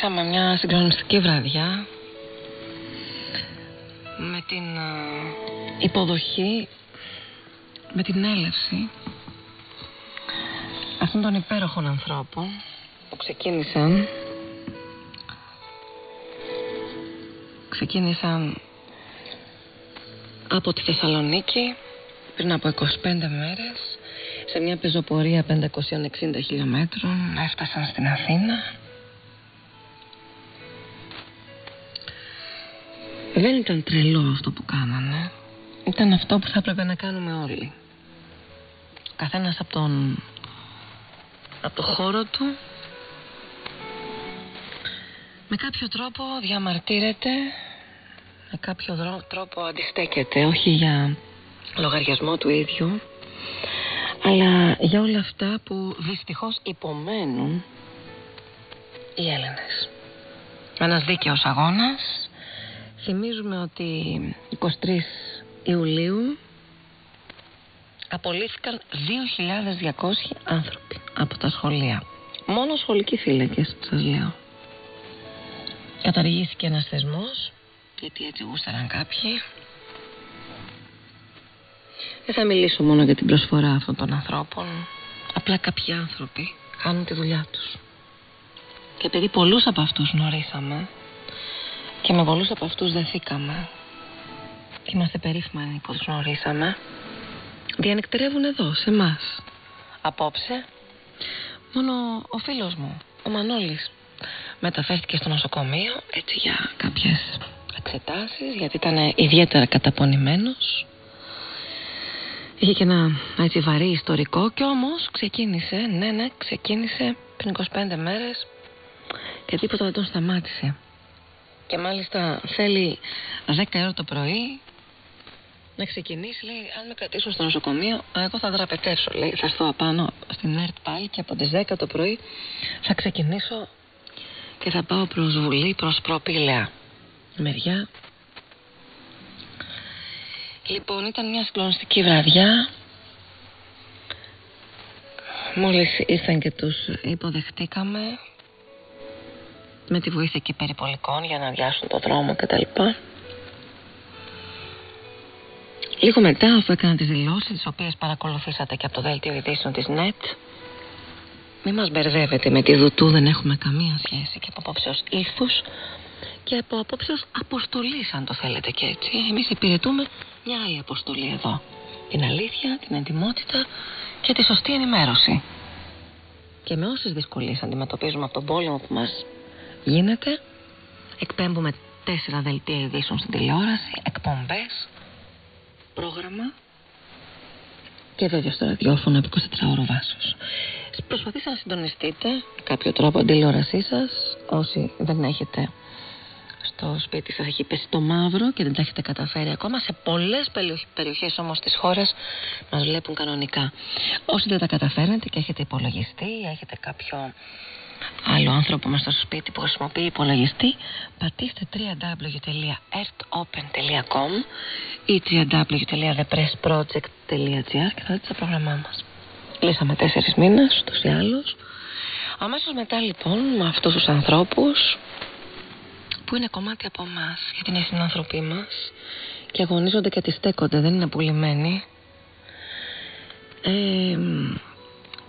Ζήσαμε μια συγκλονιστική βραδιά με την α, υποδοχή, με την έλευση αυτών των υπέροχων ανθρώπων που ξεκίνησαν ξεκίνησαν από τη Θεσσαλονίκη πριν από 25 μέρες σε μια πεζοπορία 560 χιλιόμετρων έφτασαν στην Αθήνα δεν ήταν τρελό αυτό που κάνανε ήταν αυτό που θα έπρεπε να κάνουμε όλοι. Καθένας από τον από το χώρο του. Με κάποιο τρόπο διαμαρτύρεται. Με κάποιο δρό- τρόπο αντιστέκεται. Όχι για λογαριασμό του ίδιου Αλλά για όλα αυτά που δυστυχώς υπομένουν οι Έλληνες. Με ένας δίκαιος αγώνας θυμίζουμε ότι 23 Ιουλίου απολύθηκαν 2.200 άνθρωποι από τα σχολεία. Μόνο σχολικοί φύλακες, σας λέω. Καταργήθηκε ένας θεσμός, γιατί έτσι γούσταραν κάποιοι. Δεν θα μιλήσω μόνο για την προσφορά αυτών των ανθρώπων. Απλά κάποιοι άνθρωποι κάνουν τη δουλειά τους. Και επειδή πολλούς από αυτούς γνωρίσαμε και με πολλούς από αυτούς δεθήκαμε και είμαστε περίφημοι που τους γνωρίσαμε, διανυκτερεύουν εδώ, σε εμάς. Απόψε, μόνο ο φίλος μου, ο Μανώλης, μεταφέρθηκε στο νοσοκομείο έτσι για κάποιες εξετάσεις γιατί ήταν ιδιαίτερα καταπονημένος. Είχε και ένα έτσι βαρύ ιστορικό και όμως ξεκίνησε, ναι ναι ξεκίνησε πριν 25 μέρες και τίποτα δεν τον σταμάτησε και μάλιστα θέλει 10 ώρα το πρωί να ξεκινήσει, λέει, αν με κρατήσουν στο νοσοκομείο, εγώ θα δραπετεύσω, λέει, θα έρθω απάνω στην ΕΡΤ πάλι και από τις 10 το πρωί θα ξεκινήσω και θα πάω προς Βουλή, προς Προπήλαια. Μεριά. Λοιπόν, ήταν μια συγκλονιστική βραδιά. Μόλις ήρθαν και τους υποδεχτήκαμε με τη βοήθεια και περιπολικών για να αδειάσουν το δρόμο κτλ. Λίγο μετά, αφού έκανα τις δηλώσεις, τις οποίες παρακολουθήσατε και από το δέλτιο ειδήσεων της ΝΕΤ, μην μας μπερδεύετε με τη Δουτού, δεν έχουμε καμία σχέση και από απόψεως ήθους και από απόψεως αποστολής, αν το θέλετε και έτσι. Εμείς υπηρετούμε μια άλλη αποστολή εδώ. Την αλήθεια, την εντιμότητα και τη σωστή ενημέρωση. Και με όσες δυσκολίες αντιμετωπίζουμε από τον πόλεμο που μας γίνεται, εκπέμπουμε τέσσερα δελτία ειδήσεων στην τηλεόραση, εκπομπές, πρόγραμμα και βέβαια στο ραδιόφωνο επί 24 ώρο βάσος. Προσπαθήστε να συντονιστείτε με κάποιο τρόπο την τηλεόρασή σας όσοι δεν έχετε στο σπίτι σας έχει πέσει το μαύρο και δεν τα έχετε καταφέρει ακόμα. Σε πολλές περιοχές όμως της χώρας μας βλέπουν κανονικά. Όσοι δεν τα καταφέρνετε και έχετε υπολογιστεί ή έχετε κάποιο άλλο άνθρωπο μας στο σπίτι που χρησιμοποιεί υπολογιστή πατήστε www.earthopen.com ή www.thepressproject.gr και θα δείτε το πρόγραμμά μας. Λύσαμε τέσσερις μήνες, ούτως ή άλλως. Αμέσως μετά λοιπόν με αυτούς τους ανθρώπους που είναι κομμάτι από εμάς, γιατί είναι συνάνθρωποι μας και αγωνίζονται και αντιστέκονται, δεν είναι πουλημένοι. Ε,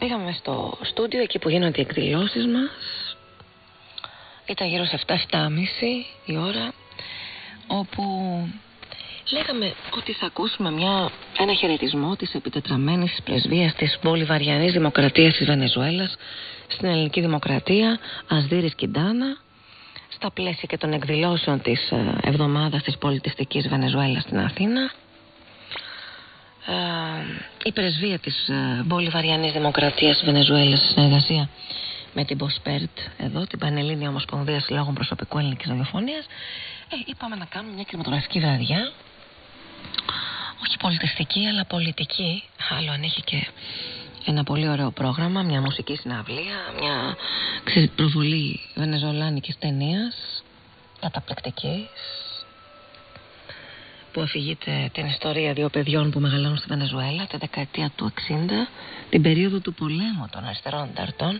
πήγαμε στο στούντιο εκεί που γίνονται οι εκδηλώσεις μας. Ήταν γύρω σε 7-7.30 η ώρα όπου λέγαμε ότι θα ακούσουμε μια, ένα χαιρετισμό της επιτετραμένης πρεσβείας της Βαριανής Δημοκρατίας της Βενεζουέλας στην ελληνική δημοκρατία Ασδύρης Κιντάνα στα πλαίσια και των εκδηλώσεων της ε, εβδομάδας της πολιτιστικής Βενεζουέλας στην Αθήνα ε, η πρεσβεία της ε, Βαριανής Δημοκρατίας της Βενεζουέλας στη συνεργασία με την Μποσπέρτ εδώ, την Πανελλήνια Ομοσπονδία Συλλόγων Προσωπικού Ελληνικής Ραδιοφωνίας. Ε, είπαμε να κάνουμε μια κινηματογραφική βραδιά. Όχι πολιτιστική αλλά πολιτική. Άλλο αν έχει και ένα πολύ ωραίο πρόγραμμα, μια μουσική συναυλία, μια ξέρετε, προβολή βενεζολάνικης ταινίας καταπληκτικής που αφηγείται την ιστορία δύο παιδιών που μεγαλώνουν στη Βενεζουέλα τη δεκαετία του 60, την περίοδο του πολέμου των αριστερών ταρτών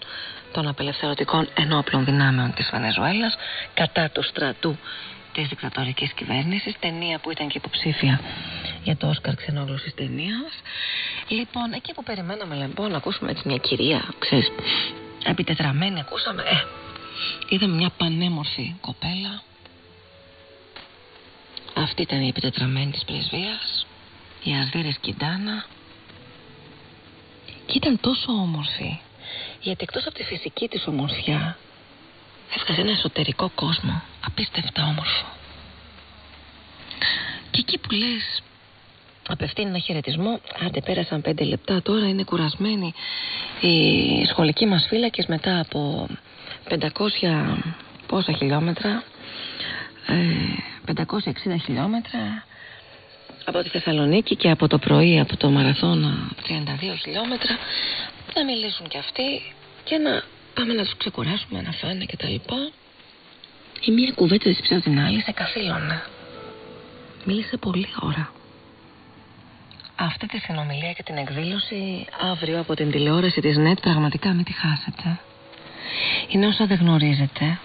των απελευθερωτικών ενόπλων δυνάμεων της Βενεζουέλας κατά του στρατού της δικτατορικής κυβέρνησης, ταινία που ήταν και υποψήφια για το Όσκαρ ξενόγλωσης ταινίας. Λοιπόν, εκεί που περιμέναμε λοιπόν να ακούσουμε έτσι μια κυρία, ξέρεις, επιτετραμένη ακούσαμε, ε, είδαμε μια πανέμορφη κοπέλα. Αυτή ήταν η επιτετραμένη της πρεσβείας, η Ασδύρες Κιντάνα. Και ήταν τόσο όμορφη, γιατί εκτός από τη φυσική της ομορφιά, έβγαζε ένα εσωτερικό κόσμο, απίστευτα όμορφο. Και εκεί που λες, απευθύνει ένα χαιρετισμό, άντε πέρασαν πέντε λεπτά, τώρα είναι κουρασμένοι οι σχολικοί μας φύλακες μετά από 500 πόσα χιλιόμετρα, 560 ε, χιλιόμετρα, από τη Θεσσαλονίκη και από το πρωί από το μαραθώνα 32 χιλιόμετρα να μιλήσουν κι αυτοί και να πάμε να τους ξεκουράσουμε, να φάνε και τα λοιπά. Η μία κουβέντα της πίσω την άλλη σε καθήλωνα. Μίλησε πολλή ώρα. Αυτή τη συνομιλία και την εκδήλωση αύριο από την τηλεόραση της ΝΕΤ πραγματικά μην τη χάσετε. Είναι όσα δεν γνωρίζετε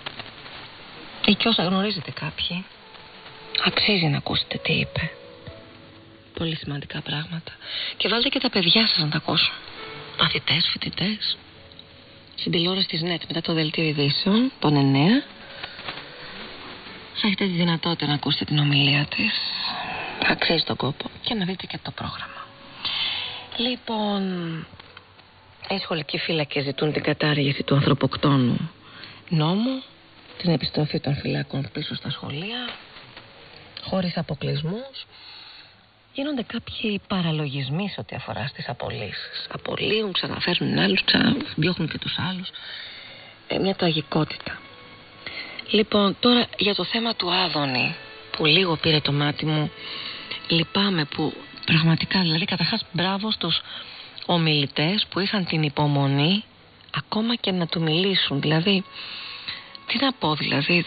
ή και όσα γνωρίζετε κάποιοι. Αξίζει να ακούσετε τι είπε. Πολύ σημαντικά πράγματα. Και βάλτε και τα παιδιά σας να τα ακούσουν. Μαθητές, φοιτητές. Στην τηλεόραση της ΝΕΤ μετά το δελτίο ειδήσεων, τον 9, θα έχετε τη δυνατότητα να ακούσετε την ομιλία της. Αξίζει τον κόπο και να δείτε και το πρόγραμμα. Λοιπόν, οι σχολικοί φύλακες ζητούν την κατάργηση του ανθρωποκτόνου νόμου, την επιστροφή των φυλάκων πίσω στα σχολεία, χωρίς αποκλεισμούς. Γίνονται κάποιοι παραλογισμοί σε ό,τι αφορά στις απολύσεις. Απολύουν, ξαναφέρνουν άλλους, ξαναδιώχνουν και τους άλλους. Ε, μια τραγικότητα. Λοιπόν, τώρα για το θέμα του Άδωνη, που λίγο πήρε το μάτι μου, λυπάμαι που πραγματικά, δηλαδή καταρχάς μπράβο στους ομιλητές που είχαν την υπομονή ακόμα και να του μιλήσουν. Δηλαδή, τι να πω δηλαδή,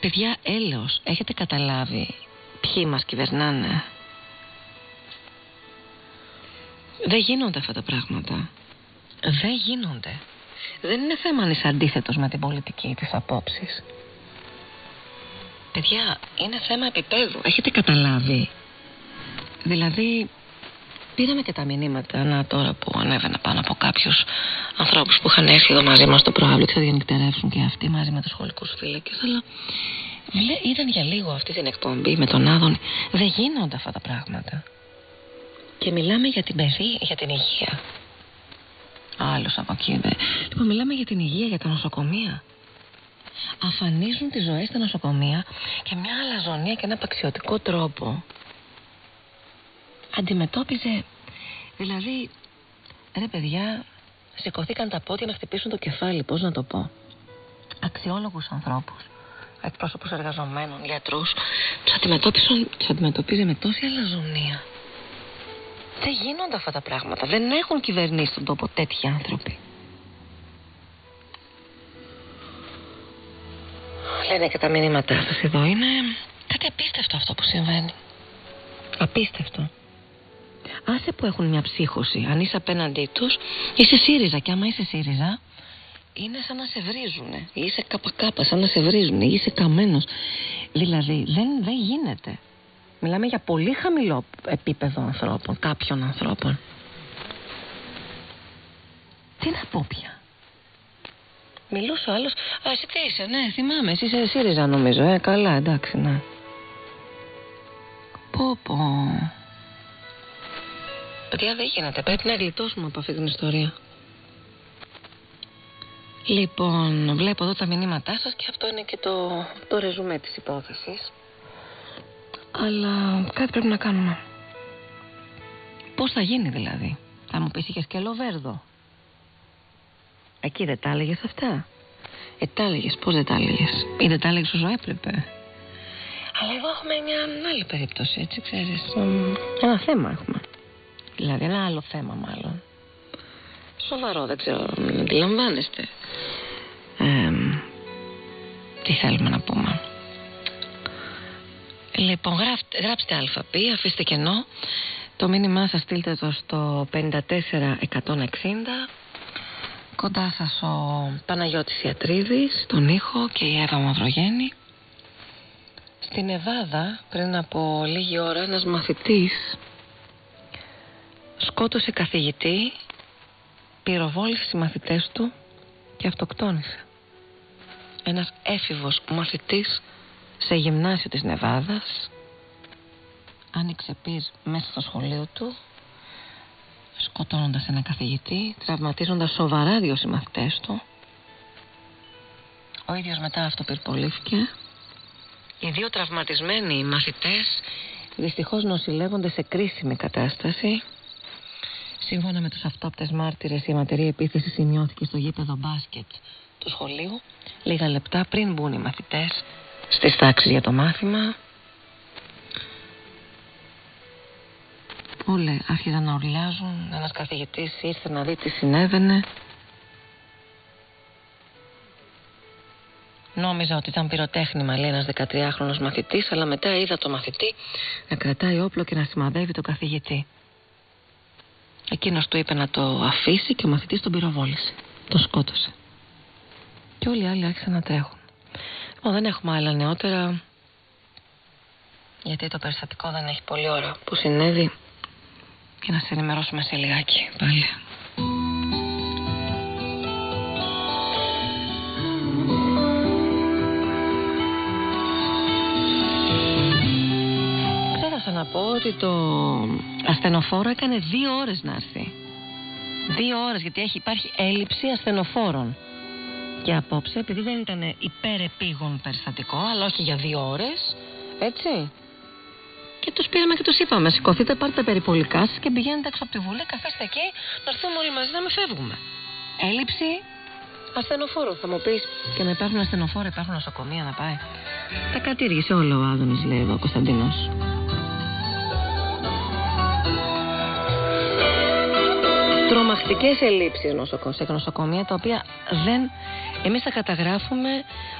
παιδιά έλεος, έχετε καταλάβει ποιοι μας κυβερνάνε; Δεν γίνονται αυτά τα πράγματα. Δεν γίνονται. Δεν είναι θέμα αν είσαι αντίθετος με την πολιτική της απόψης. Παιδιά, είναι θέμα επίπεδου. Έχετε καταλάβει. Δηλαδή, πήραμε και τα μηνύματα να, τώρα που ανέβαινα πάνω από κάποιους ανθρώπους που είχαν έρθει εδώ μαζί μας το προάβλο και θα διανυκτερεύσουν και αυτοί μαζί με τους σχολικούς φύλακες, αλλά είδαν για λίγο αυτή την εκπομπή με τον Άδων. Δεν γίνονται αυτά τα πράγματα. Και μιλάμε για την παιδεία, για την υγεία. Άλλος από εκεί. Δε. Λοιπόν, μιλάμε για την υγεία, για τα νοσοκομεία. Αφανίζουν τις ζωές στα νοσοκομεία και μια αλαζονία και ένα απαξιωτικό τρόπο. Αντιμετώπιζε, δηλαδή, ρε παιδιά, σηκωθήκαν τα πόδια να χτυπήσουν το κεφάλι, πώς να το πω. Αξιόλογους ανθρώπους, εκπρόσωπους εργαζομένων, γιατρούς, τους αντιμετώπιζε με τόση αλαζονία. Δεν γίνονται αυτά τα πράγματα. Δεν έχουν κυβερνήσει τον τόπο τέτοιοι άνθρωποι. Λένε και τα μηνύματά σας εδώ. Είναι κάτι απίστευτο αυτό που συμβαίνει. Απίστευτο. Άσε που έχουν μια ψύχωση. Αν είσαι απέναντί τους, είσαι ΣΥΡΙΖΑ. Και άμα είσαι ΣΥΡΙΖΑ, είναι σαν να σε βρίζουνε. Είσαι καπακάπα, σαν να σε βρίζουνε. Είσαι καμένος. Δηλαδή, δεν, δεν γίνεται. Μιλάμε για πολύ χαμηλό επίπεδο ανθρώπων, κάποιων ανθρώπων. Τι να πω πια; Μιλούσε ο άλλος, α, εσύ τι είσαι, ναι, θυμάμαι, εσύ είσαι ΣΥΡΙΖΑ νομίζω, ε, καλά, εντάξει, ναι. Πω πω. Παιδιά δεν γίνεται, πρέπει να γλιτώσουμε από αυτή την ιστορία. Λοιπόν, βλέπω εδώ τα μηνύματά σας και αυτό είναι και το, το ρεζουμέ της υπόθεσης. Αλλά κάτι πρέπει να κάνουμε. Πώς θα γίνει δηλαδή; Θα μου πεις είχες και λοβέρδο. Εκεί δεν τα έλεγες αυτά. Ε, τα έλεγες. Πώς δεν τα έλεγες; Ή δεν τα έλεγες όσο έπρεπε; Αλλά εδώ έχουμε μια άλλη περίπτωση, έτσι ξέρεις. Ένα θέμα έχουμε. Δηλαδή ένα άλλο θέμα μάλλον. Σοβαρό, δεν ξέρω, αντιλαμβάνεστε. Ε, τι θέλουμε να πούμε. Λοιπόν, γράψτε αλφαπή, αφήστε κενό. Το μήνυμά σας στείλτε το στο 54160. Κοντά σας ο Παναγιώτης Ιατρίδης, τον ήχο και η Εύα Μαυρογέννη. Στην Εβάδα, πριν από λίγη ώρα, ένας μαθητής σκότωσε καθηγητή, πυροβόλησε μαθητές του και αυτοκτόνησε. Ένας έφηβος μαθητής σε γυμνάσιο της Νεβάδας άνοιξε πυρ μέσα στο σχολείο του σκοτώνοντας ένα καθηγητή τραυματίζοντας σοβαρά δύο συμμαθητές του. Ο ίδιος μετά αυτοπυρπολήθηκε οι δύο τραυματισμένοι μαθητές δυστυχώς νοσηλεύονται σε κρίσιμη κατάσταση Σύμφωνα με τους αυτόπτες μάρτυρες, η ματερή επίθεση σημειώθηκε στο γήπεδο μπάσκετ του σχολείου λίγα λεπτά πριν μπουν οι μαθητές στις τάξεις για το μάθημα Όλοι άρχιζαν να ουρλιάζουν. Ένας καθηγητής ήρθε να δει τι συνέβαινε. Νόμιζα ότι ήταν πυροτέχνημα, λέει ένας 13χρονος μαθητής, αλλά μετά είδα το μαθητή να κρατάει όπλο και να σημαδεύει τον καθηγητή. Εκείνος του είπε να το αφήσει και ο μαθητής τον πυροβόλησε. Το σκότωσε. Και όλοι οι άλλοι άρχισαν να τρέχουν. Λοιπόν, δεν έχουμε άλλα νεότερα, γιατί το περιστατικό δεν έχει πολλή ώρα που συνέβη και να σε ενημερώσουμε σε λιγάκι πάλι. Πω ότι το ασθενοφόρο έκανε δύο ώρες να έρθει. Δύο ώρες γιατί έχει, υπάρχει έλλειψη ασθενοφόρων. Και απόψε, επειδή δεν ήταν υπερεπίγον περιστατικό, αλλά όχι για δύο ώρες, έτσι. Και τους πήραμε και τους είπαμε: Σηκωθείτε, πάρτε τα περιπολικά σας και πηγαίνετε έξω από τη Βουλή, καθίστε εκεί, να έρθουμε όλοι μαζί να με φεύγουμε. Έλλειψη ασθενοφόρου. Θα μου πεις και να υπάρχουν ασθενοφόροι, υπάρχουν νοσοκομεία να πάει. Τα κατήργησε όλο ο Άδωνης, λέει εδώ ο Κωνσταντίνος. Τρομακτικές ελλείψεις σε νοσοκομεία τα οποία δεν. Εμείς θα καταγράφουμε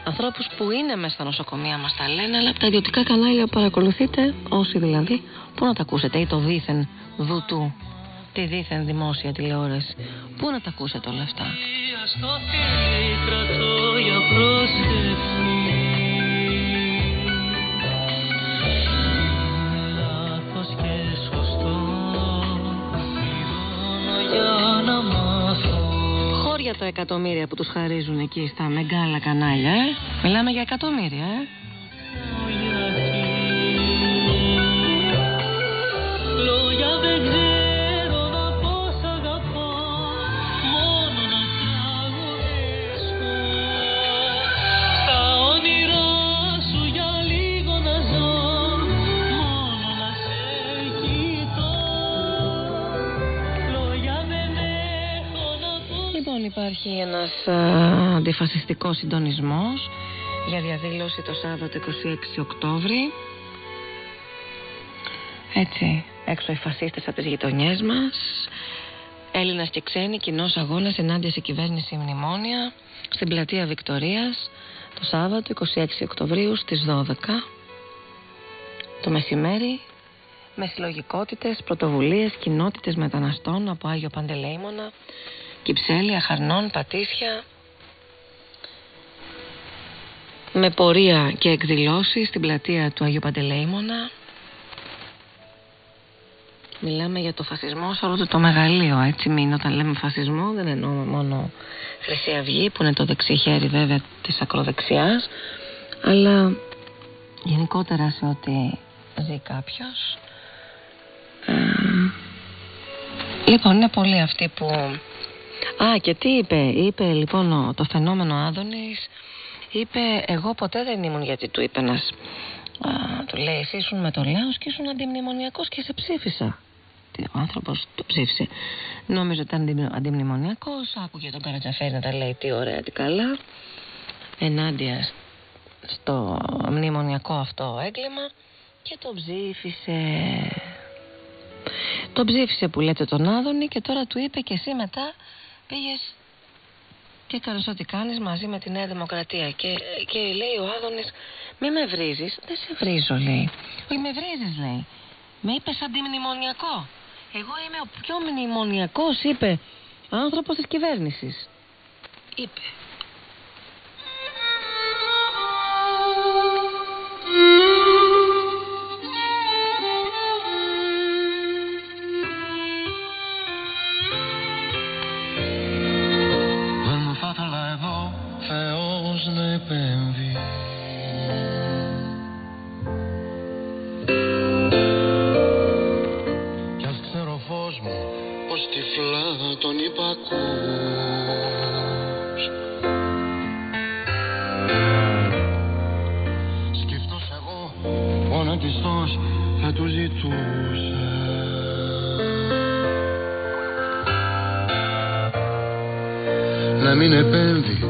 ανθρώπους που είναι μέσα στα νοσοκομεία, μας τα λένε, αλλά από τα ιδιωτικά κανάλια που παρακολουθείτε, όσοι δηλαδή, πού να τα ακούσετε, ή το δίθεν δουτού, τη δίθεν δημόσια τηλεόραση. Πού να τα ακούσετε όλα αυτά; Χώρια τα εκατομμύρια που τους χαρίζουν εκεί στα μεγάλα κανάλια, ε. Μιλάμε για εκατομμύρια, ε. Υπάρχει ένας α, αντιφασιστικός συντονισμός για διαδήλωση το Σάββατο 26 Οκτώβρη. Έτσι, έξω οι φασίστες από τις γειτονιές μας. Έλληνας και ξένοι, κοινός αγώνας ενάντια σε κυβέρνηση μνημόνια στην πλατεία Βικτορίας το Σάββατο 26 Οκτωβρίου στις 12 το μεσημέρι με συλλογικότητες, πρωτοβουλίες, κοινότητες μεταναστών από Άγιο Παντελεήμονα, Κυψέλη, Αχαρνών, Πατήσια. Με πορεία και εκδηλώσεις στην πλατεία του Αγίου Παντελεήμονα. Μιλάμε για το φασισμό σε όλο το, το μεγαλείο, έτσι μην όταν λέμε φασισμό δεν εννοούμε μόνο Χρυσή Αυγή που είναι το δεξί χέρι βέβαια της ακροδεξιάς αλλά γενικότερα σε ό,τι ζει κάποιος. Ε, λοιπόν είναι πολλοί αυτοί που Α και τι είπε, είπε λοιπόν ο- το φαινόμενο Άδωνης είπε εγώ ποτέ δεν ήμουν γιατί του είπε ένας α, του λέει εσύ ήσουν με το Λάος και ήσουν αντιμνημονιακός και σε ψήφισα Τι, ο άνθρωπος το ψήφισε. Νόμιζε ότι ήταν αντι- αντιμνημονιακός άκουγε τον Καρατζαφέρη να τα λέει τι ωραία τι καλά ενάντια στο μνημονιακό αυτό έγκλημα και το ψήφισε. Το ψήφισε που λέτε τον Άδωνη και τώρα του είπε και εσύ μετά πήγες και έκανες ό,τι κάνεις μαζί με τη Νέα Δημοκρατία. Και, και λέει ο Άδωνης, μη με βρίζεις. Δεν σε βρίζω, λέει. Όχι, με βρίζεις, λέει. Με είπες αντιμνημονιακό. Εγώ είμαι ο πιο μνημονιακός, είπε, άνθρωπος της κυβέρνησης. Είπε. Υπακούς Σκεφτός εγώ γονατιστός θα του ζητούσα. Να μην επέμβει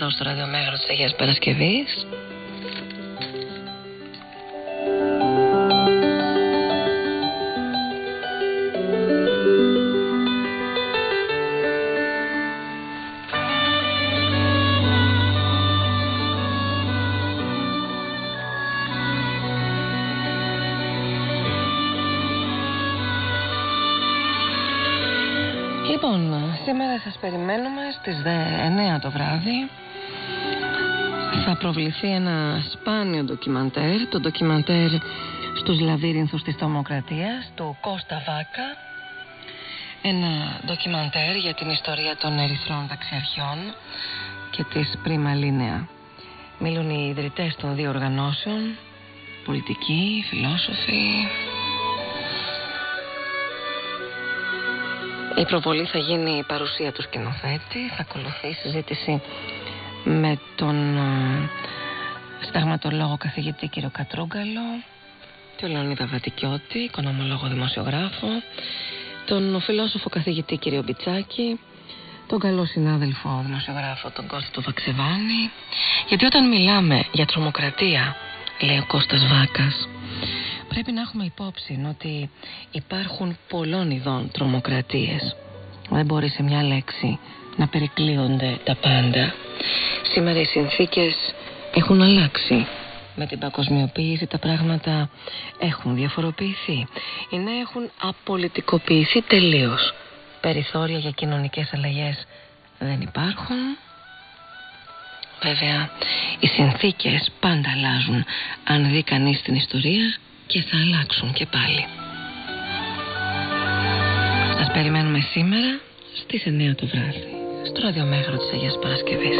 εδώ στο ραδιομέγαρο της Αγίας Παρασκευής. Λοιπόν, σήμερα σας περιμένουμε στις 9 το βράδυ. Θα προβληθεί ένα σπάνιο ντοκιμαντέρ, το ντοκιμαντέρ στους λαβύρινθους της Τομοκρατίας, του Κώστα Βάκα. Ένα ντοκιμαντέρ για την ιστορία των ερυθρών ταξιαρχιών και της Πρίμα Λίνεα. Μιλούν οι ιδρυτές των δύο οργανώσεων, πολιτικοί, φιλόσοφοι, Η προβολή θα γίνει η παρουσία του σκηνοθέτη, θα ακολουθεί η συζήτηση με τον ε, σταγματολόγο καθηγητή κύριο Κατρούγκαλο, τον Λεωνίδα Βατικιώτη, οικονομολόγο δημοσιογράφο, τον φιλόσοφο καθηγητή κύριο Μπιτσάκη, τον καλό συνάδελφο δημοσιογράφο τον Κώστα του Βαξεβάνη. Γιατί όταν μιλάμε για τρομοκρατία, λέει ο Κώστας Βάκας, πρέπει να έχουμε υπόψη ότι υπάρχουν πολλών ειδών τρομοκρατίες. Δεν μπορεί σε μια λέξη να περικλείονται τα πάντα. Σήμερα οι συνθήκες έχουν αλλάξει. Με την παγκοσμιοποίηση τα πράγματα έχουν διαφοροποιηθεί. Οι νέοι έχουν απολυτικοποιηθεί τελείως. Περιθώρια για κοινωνικές αλλαγές δεν υπάρχουν. Βέβαια, οι συνθήκες πάντα αλλάζουν αν δει κανείς την ιστορία και θα αλλάξουν και πάλι. Σας περιμένουμε σήμερα στις 9 το βράδυ στο ραδιομέγαρο της Αγίας Παρασκευής.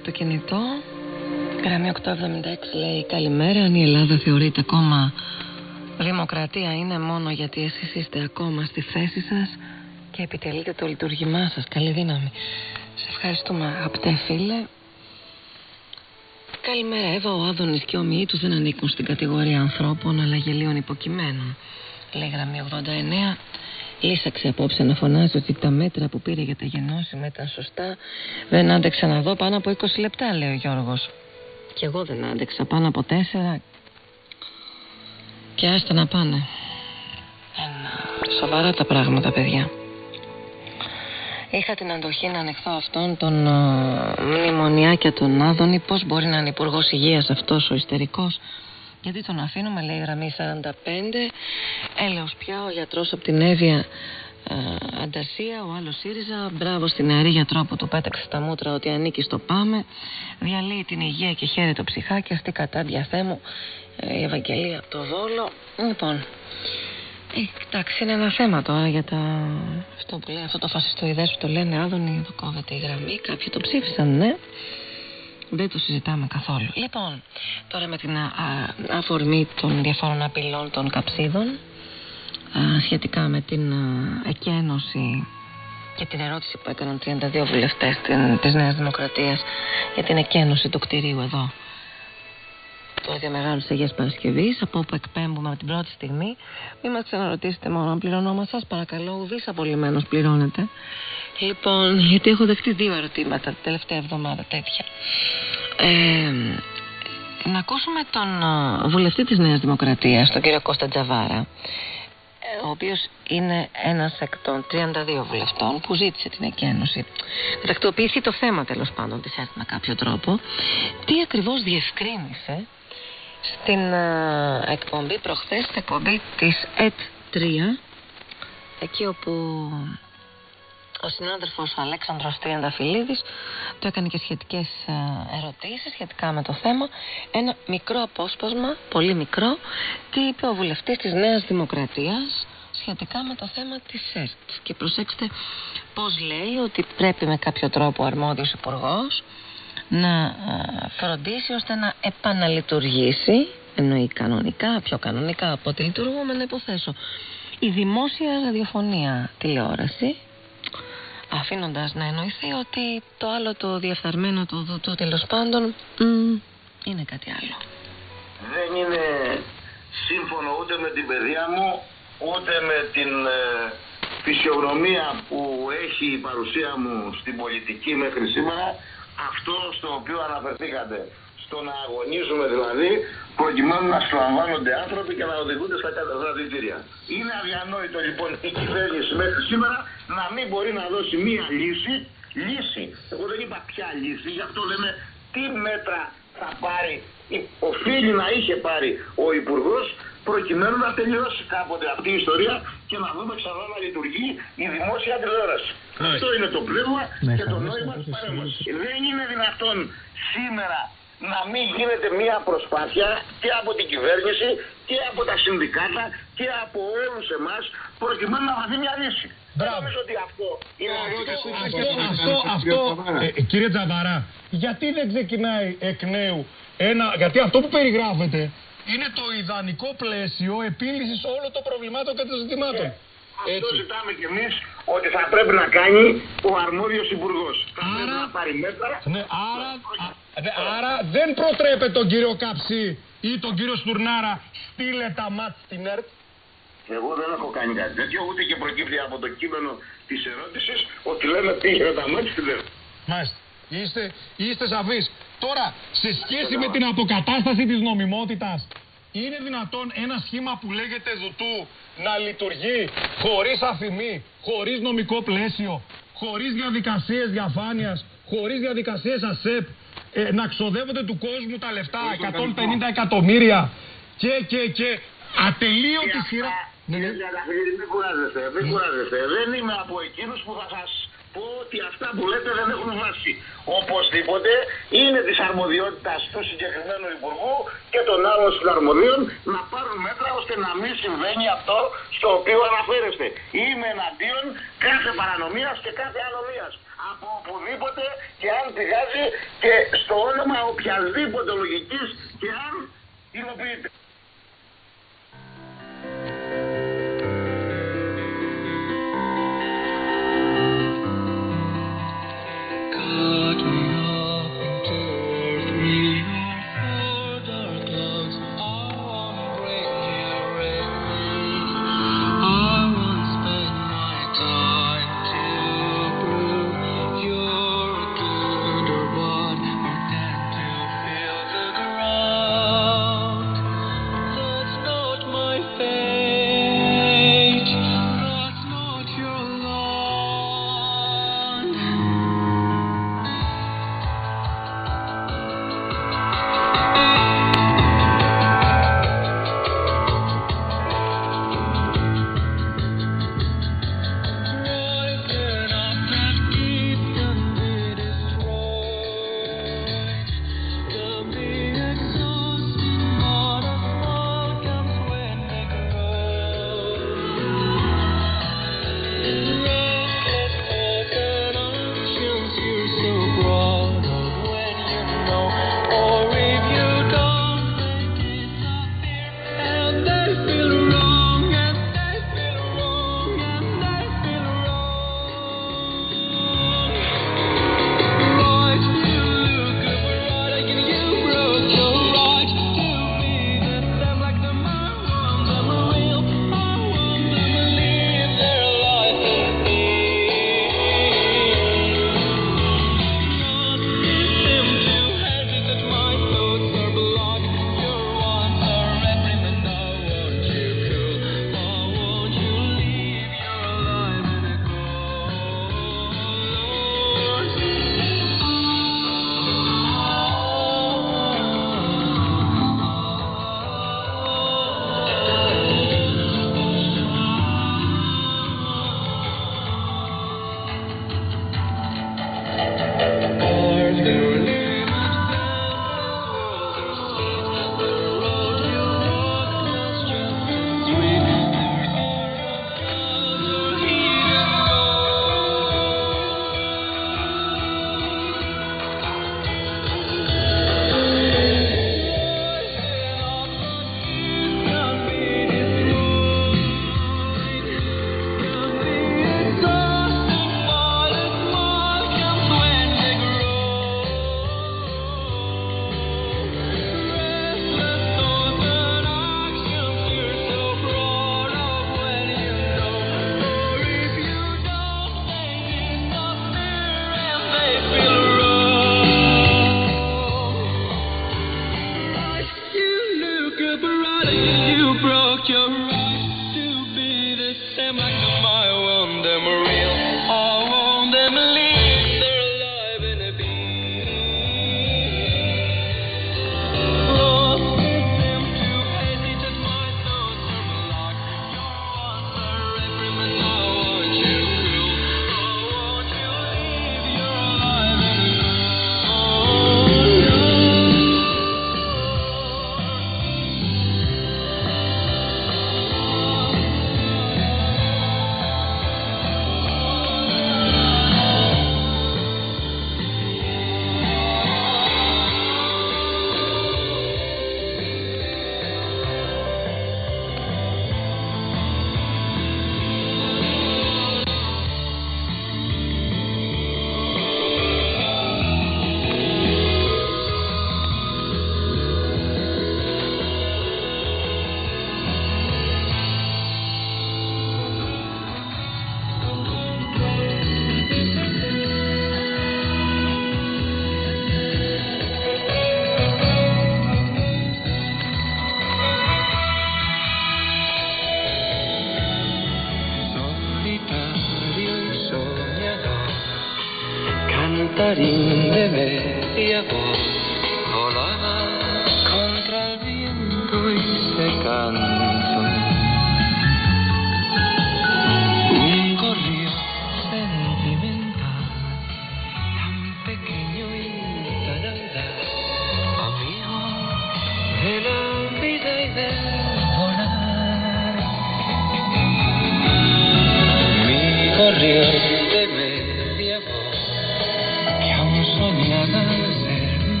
Από το κινητό. Γραμμή 876 λέει καλημέρα. Αν η Ελλάδα θεωρείται ακόμα δημοκρατία είναι μόνο γιατί εσείς είστε ακόμα στη θέση σας και επιτελείτε το λειτουργήμά σας. Καλή δύναμη. Σε ευχαριστούμε αγαπητέ φίλε. Καλημέρα Εύα, ο Άδωνης και ο Μιήτους δεν ανήκουν στην κατηγορία ανθρώπων αλλά γελίων υποκειμένων. Λέει γραμμή 89. Λύσαξε απόψε να φωνάζει ότι τα μέτρα που πήρε για τα γενώσιμα ήταν σωστά. Δεν άντεξα να δω πάνω από 20 λεπτά, λέει ο Γιώργος. Και εγώ δεν άντεξα πάνω από 4. Και άστα να πάνε. Ένα. Σοβαρά τα πράγματα, παιδιά. Είχα την αντοχή να ανεχθώ αυτόν τον uh, μνημονιάκια τον Άδωνη. Πώς μπορεί να είναι υπουργός υγείας αυτός ο ιστερικός; Γιατί τον αφήνουμε, λέει η γραμμή 45. Έλεος πια ο γιατρός από την Εύβοια ε, Αντασία, ο άλλος ΣΥΡΙΖΑ. Μπράβο στην νεαρή γιατρό που του πέταξε στα μούτρα ότι ανήκει στο ΠΑΜΕ. Διαλύει την υγεία και χαίρεται το ψυχάκι. Αυτή κατά διαθέμου ε, η Ευαγγελία από το Βόλο. Λοιπόν, ε, εντάξει, είναι ένα θέμα τώρα για τα... αυτό που λέει, αυτό το φασιστοειδές που το λένε Άδωνη, εδώ κόβεται η γραμμή. Κάποιοι το ψήφισαν, ναι. Δεν το συζητάμε καθόλου. Λοιπόν, τώρα με την α, αφορμή των διαφόρων απειλών των καψίδων α, σχετικά με την α, εκένωση και την ερώτηση που έκαναν 32 βουλευτές της Νέας Δημοκρατίας για την εκένωση του κτηρίου εδώ του Αδιαμεγάλου Αγίας Παρασκευής από όπου εκπέμπουμε από την πρώτη στιγμή μην μας ξαναρωτήσετε μόνο αν πληρωνόμαστε σας παρακαλώ ουδής απολυμμένος πληρώνετε λοιπόν γιατί έχω δεχτεί δύο ερωτήματα την τελευταία εβδομάδα τέτοια ε, να ακούσουμε τον ε, βουλευτή της Νέας Δημοκρατίας τον κύριο Κώστα Τζαβάρα ε, ο οποίος είναι ένας εκ των 32 βουλευτών που ζήτησε την εκένωση. Τακτοποιήθηκε το θέμα τέλος πάντων της ΕΡΤ με κάποιο τρόπο. Τι ακριβώς διευκρίνησε στην uh, εκπομπή προχθές, στην εκπομπή της ΕΤ3 εκεί όπου ο συνάδελφος Αλέξανδρος Τριανταφυλλίδης του έκανε και σχετικές uh, ερωτήσεις σχετικά με το θέμα. Ένα μικρό απόσπασμα, πολύ μικρό τι είπε ο βουλευτής της Νέας Δημοκρατίας σχετικά με το θέμα της ΕΡΤ. Και προσέξτε πως λέει ότι πρέπει με κάποιο τρόπο ο αρμόδιος υπουργός να φροντίσει ώστε να επαναλειτουργήσει εννοεί κανονικά, πιο κανονικά από ό,τι λειτουργούμε να υποθέσω η δημόσια ραδιοφωνία τηλεόραση αφήνοντας να εννοηθεί ότι το άλλο το διεφθαρμένο το δουτού τέλος πάντων είναι κάτι άλλο. Δεν είναι σύμφωνο ούτε με την παιδεία μου ούτε με την ε, φυσιογνωμία που έχει η παρουσία μου στην πολιτική μέχρι σήμερα. Αυτό στο οποίο αναφερθήκατε. Στο να αγωνίζουμε δηλαδή προκειμένου να συλλαμβάνονται άνθρωποι και να οδηγούνται στα καταδρατητήρια. Είναι αδιανόητο λοιπόν η κυβέρνηση μέχρι σήμερα να μην μπορεί να δώσει μία λύση. Λύση. Εγώ δεν είπα ποια λύση, γι' αυτό λέμε τι μέτρα θα πάρει, οφείλει να είχε πάρει ο Υπουργός προκειμένου να τελειώσει κάποτε αυτή η ιστορία και να δούμε ξανά να λειτουργεί η δημόσια τηλεόραση. Αυτό είναι το πνεύμα και το νόημα της παρέμβασης. Δεν είναι δυνατόν σήμερα να μην γίνεται μια προσπάθεια και από την κυβέρνηση και από τα συνδικάτα και από όλους εμάς προκειμένου να βρεθεί μια λύση. Μπράβο. Νομίζω ότι αυτό είναι αυτό, αυτό, αυτό, ε, κύριε Τζαβαρά, γιατί δεν ξεκινάει εκ νέου ένα, γιατί αυτό που περιγράφεται είναι το ιδανικό πλαίσιο επίλυσης όλων των προβλημάτων και των ζητημάτων. Ε, αυτό ζητάμε κι εμείς ότι θα πρέπει να κάνει ο αρμόδιος υπουργός. Θα πρέπει να πάρει μέτρα. Ναι, άρα, α, άρα δεν προτρέπεται τον κύριο Καψί ή τον κύριο Στουρνάρα στείλε τα μάτς στην ΕΡΤ. Εγώ δεν έχω κάνει κάτι τέτοιο, ούτε και προκύπτει από το κείμενο της ερώτησης ότι λέμε πήγαινε τα μάτια στην ΕΡΤ. Μάλιστα. Είστε, είστε σαφείς. Τώρα, σε σχέση με την αποκατάσταση της νομιμότητας, είναι δυνατόν ένα σχήμα που λέγεται Δουτού να λειτουργεί χωρίς αφημί, χωρίς νομικό πλαίσιο, χωρίς διαδικασίες διαφάνειας, χωρίς διαδικασίες ΑΣΕΠ, ε, να ξοδεύονται του κόσμου τα λεφτά, 150 εκατομμύρια και, και, και ατελείωτη σειρά... Ναι, ναι. Μην κουράζεστε, μην κουράζεστε. Δεν είμαι από εκείνους που θα σας πω ότι αυτά που λέτε δεν έχουν βάση. Οπωσδήποτε είναι της αρμοδιότητας του συγκεκριμένου Υπουργού και των άλλων συναρμοδίων να πάρουν μέτρα ώστε να μην συμβαίνει αυτό στο οποίο αναφέρεστε. Είμαι εναντίον κάθε παρανομίας και κάθε ανομίας από οπουδήποτε και αν πηγάζει και στο όνομα οποιασδήποτε λογικής και αν υλοποιείται.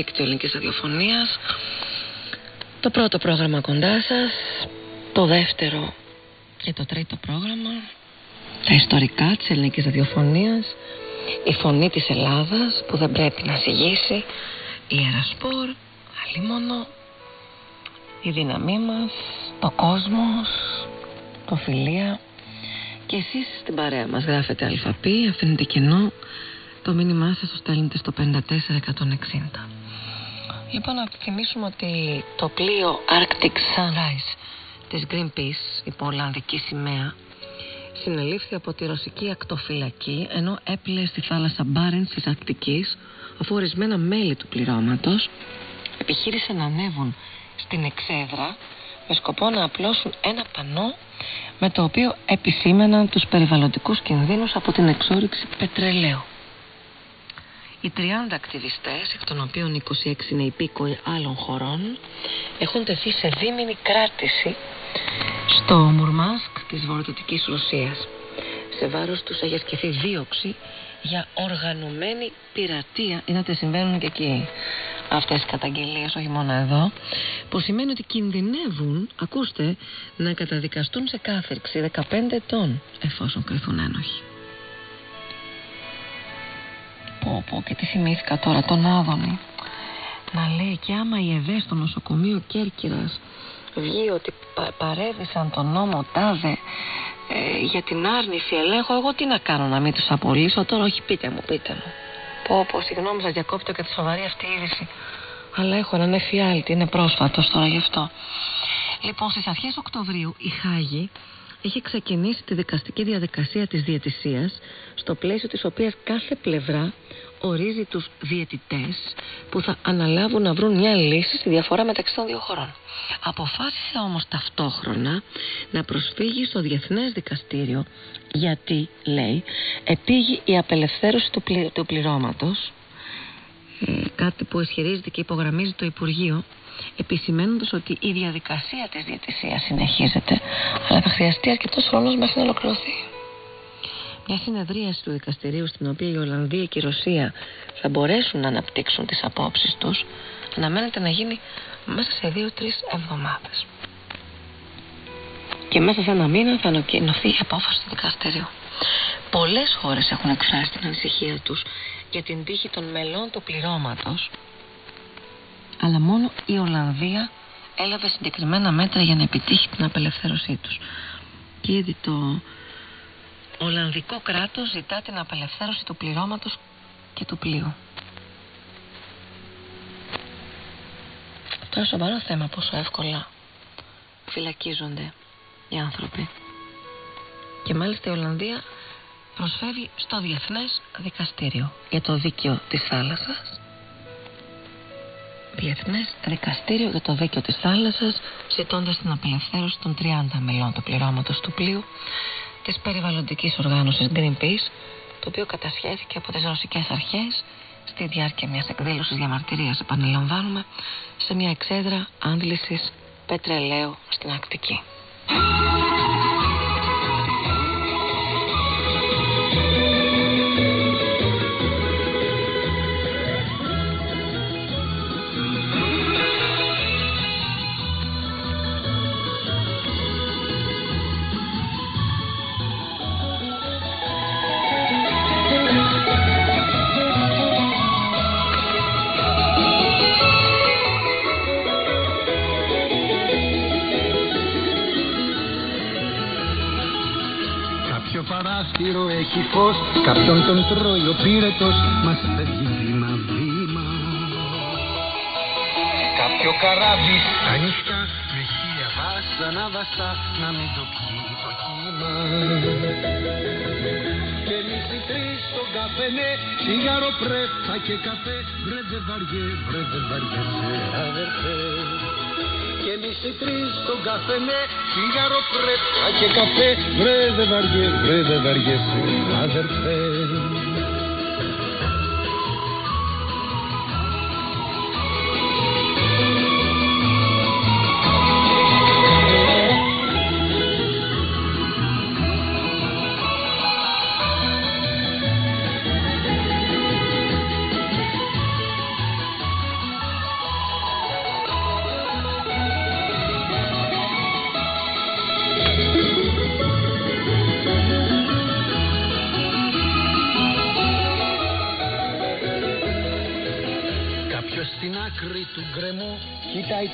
Δίκτυο ελληνικής ραδιοφωνίας. Το πρώτο πρόγραμμα κοντά σας. Το δεύτερο και το τρίτο πρόγραμμα. Τα ιστορικά της ελληνικής ραδιοφωνίας. Η φωνή της Ελλάδας που δεν πρέπει να συγγύσει. Η Ερασπορ. Αλίμονο. Η δύναμή μας. Το κόσμος. Το φιλία. Και εσείς στην παρέα μας γράφετε αλφαπή, αφήνετε κενό, το μήνυμά σας το στέλνετε στο 54160. Λοιπόν, να θυμίσουμε ότι το πλοίο Arctic Sunrise της Greenpeace, υπό Ολλανδική σημαία, συνελήφθη από τη ρωσική ακτοφυλακή ενώ έπλεε στη θάλασσα Μπάρεντς της Ακτικής αφού ορισμένα μέλη του πληρώματος επιχείρησαν να ανέβουν στην εξέδρα με σκοπό να απλώσουν ένα πανό με το οποίο επισήμεναν τους περιβαλλοντικούς κινδύνους από την εξόριξη πετρελαίου. Οι 30 ακτιβιστές, εκ των οποίων 26 είναι υπήκοοι άλλων χωρών, έχουν τεθεί σε δίμηνη κράτηση στο Μουρμάσκ της βορειοδυτικής Ρωσίας. Σε βάρος τους έχει ασκηθεί δίωξη για οργανωμένη πειρατεία. Είδατε συμβαίνουν και εκεί αυτές οι καταγγελίες, όχι μόνο εδώ, που σημαίνει ότι κινδυνεύουν, ακούστε, να καταδικαστούν σε κάθερξη 15 ετών, εφόσον κρυθούν ένοχοι. Πω πω και τι θυμήθηκα τώρα τον Άδωνη. Να λέει και άμα η ΕΔΕ στο νοσοκομείο Κέρκυρας βγει ότι πα- παρέβησαν τον νόμο τάδε ε, για την άρνηση ελέγχου εγώ τι να κάνω να μην τους απολύσω τώρα όχι πείτε μου πείτε μου πω πω συγγνώμη σας διακόπτω και τη σοβαρή αυτή είδηση. Αλλά έχω έναν εφιάλτη είναι πρόσφατος τώρα γι' αυτό. Λοιπόν στις αρχές Οκτωβρίου η Χάγη είχε ξεκινήσει τη δικαστική διαδικασία της διαιτησίας στο πλαίσιο της οποίας κάθε πλευρά ορίζει τους διαιτητές που θα αναλάβουν να βρουν μια λύση στη διαφορά μεταξύ των δύο χωρών. Αποφάσισε όμως ταυτόχρονα να προσφύγει στο Διεθνές Δικαστήριο γιατί, λέει, επήγει η απελευθέρωση του, πλη, του πληρώματος Ε, κάτι που ισχυρίζεται και υπογραμμίζει το Υπουργείο, επισημένοντας ότι η διαδικασία της διαιτησίας συνεχίζεται, αλλά θα χρειαστεί αρκετός χρόνος μέχρι να ολοκληρωθεί. Μια συνεδρίαση του δικαστηρίου στην οποία η Ολλανδία και η Ρωσία θα μπορέσουν να αναπτύξουν τις απόψεις τους αναμένεται να γίνει μέσα σε δύο-τρεις εβδομάδες. Και μέσα σε ένα μήνα θα ανακοινωθεί η απόφαση του δικαστηρίου. Πολλές χώρες έχουν εκφράσει την ανησυχία τους για την τύχη των μελών του πληρώματος αλλά μόνο η Ολλανδία έλαβε συγκεκριμένα μέτρα για να επιτύχει την απελευθέρωσή τους. Και ήδη το Ολλανδικό κράτος ζητά την απελευθέρωση του πληρώματος και του πλοίου. Τώρα σοβαρό θέμα πόσο εύκολα φυλακίζονται οι άνθρωποι. Και μάλιστα η Ολλανδία προσφεύγει στο Διεθνές Δικαστήριο για το δίκαιο της θάλασσας Διεθνές Δικαστήριο για το Δίκαιο της Θάλασσας ζητώντας την απελευθέρωση των 30 μελών του πληρώματος του πλοίου της περιβαλλοντικής οργάνωσης Greenpeace το οποίο κατασχέθηκε από τις ρωσικές αρχές στη διάρκεια μιας εκδήλωσης διαμαρτυρίας επαναλαμβάνουμε σε μια εξέδρα άντλησης πετρελαίου στην Ακτική. Παράθυρο έχει φως Κάποιον τον τρώει ο πύρετος Μας φεύγει βήμα βήμα Κάποιο καράβι στα νυχτά Με χίλια βάσανα βαστά Να μην το πιει το κύμα Και εμείς οι τρεις στον καφενέ Σιγάρο πρέπα και καφέ Βρε δεν βαριέ, βρε δεν βαριέσαι αδερφέ και εμείς οι τρεις στον καφενέ Φίγαρο πρέπα και καφέ. Βρε δε βαριέ, βρε δε βαριέσαι. Αδερφέ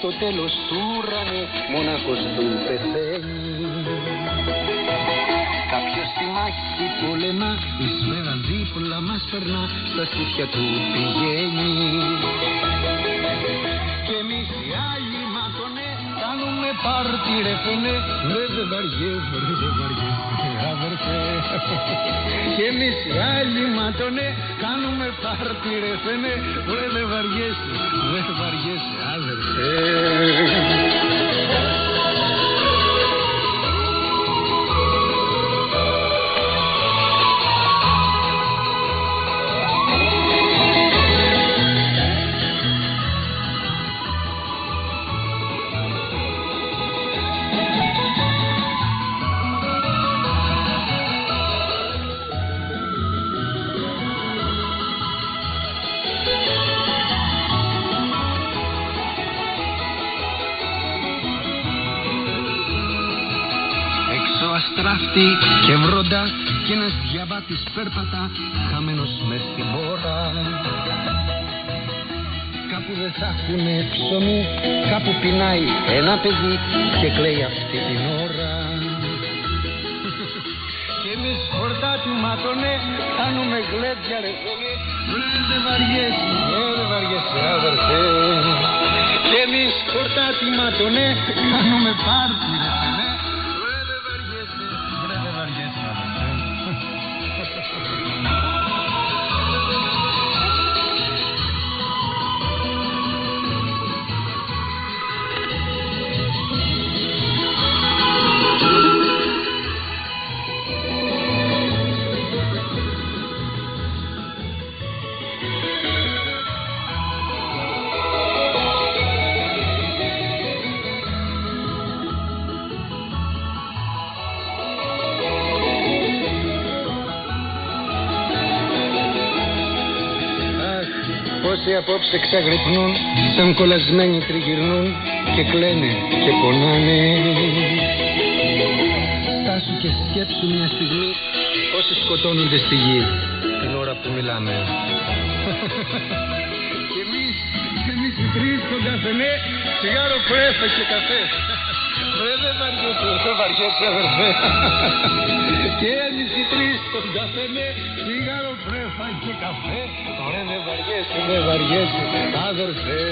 το τέλος του ουρανού Μονάχος του πεθαίνει. Κάποιος στη μάχη πολεμά Η σφαίρα δίπλα μας περνά Στα στήθια του πηγαίνει. Και εμείς οι άλλοι ματωνέ Κάνουμε πάρτι ρε φωνέ Βρε δεν βαριέ, βρε δεν βαριέ. Αδερφέ. Και εμείς οι άλλοι ματωνέ Κάνουμε πάρτι ρε φωνέ Βρε δεν βαριέσαι, δεν βαριέσαι Αδερφέ Έξω αστράφτη και βροντάς και ένας διαβάτης πέρπατα χαμένος μες στην πόρα Κάπου δεν θα έχουνε ψωμί, κάπου πεινάει ένα παιδί και κλαίει αυτή την ώρα. *laughs* Και εμείς χορτάτι ματωνέ κάνουμε γλέντια ρε φίλε Βρε δεν βαριέσαι, ε, δεν βαριέσαι αδερφέ Και εμείς χορτάτι ματωνέ κάνουμε πάρτι απόψε ξαγρυπνούν Σαν κολλασμένοι τριγυρνούν Και κλαίνε και πονάνε. Στάσου και σκέψου μια στιγμή Όσοι σκοτώνονται στη γη Την ώρα που μιλάμε. Και εμείς, εμείς οι τρεις στον καφενέ Σιγάρο πρέφα και καφέ. Βρε δεν βαριέσαι, δεν βαριέσαι αδερφέ. Και εμείς οι τρεις στον καφενέ Σιγάρο πρέφα και καφέ. Ρε δεν βαριέσαι, δεν βαριέσαι αδερφέ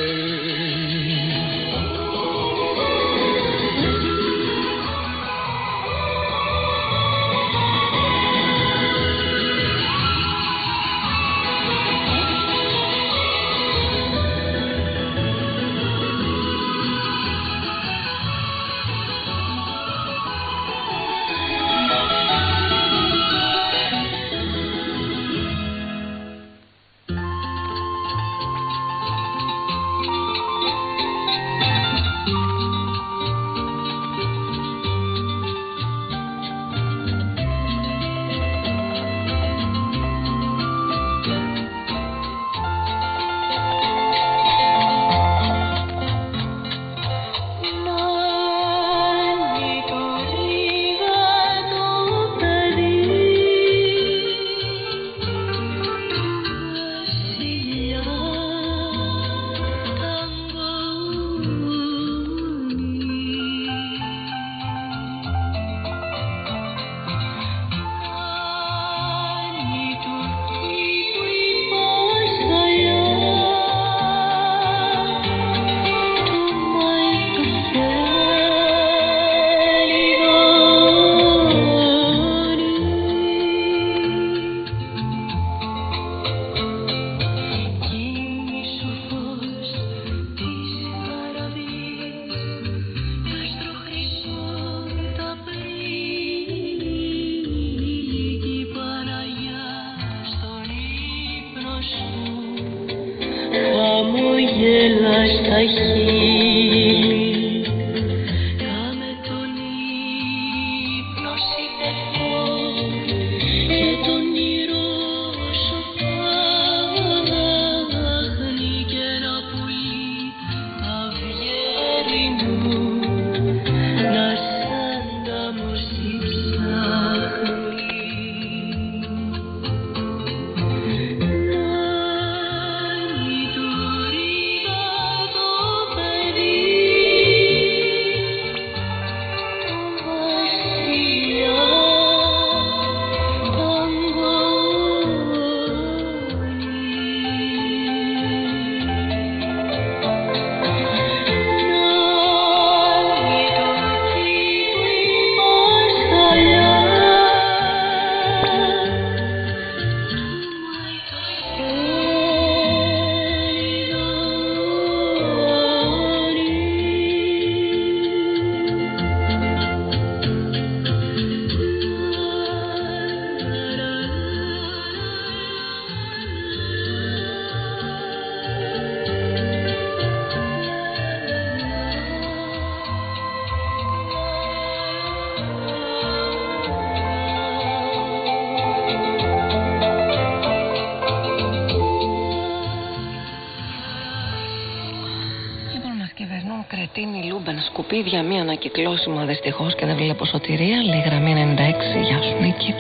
ανακυκλώσιμα δυστυχώς και δεν βλέπω σωτηρία. Λέει γραμμή 96, γεια σου Νίκη.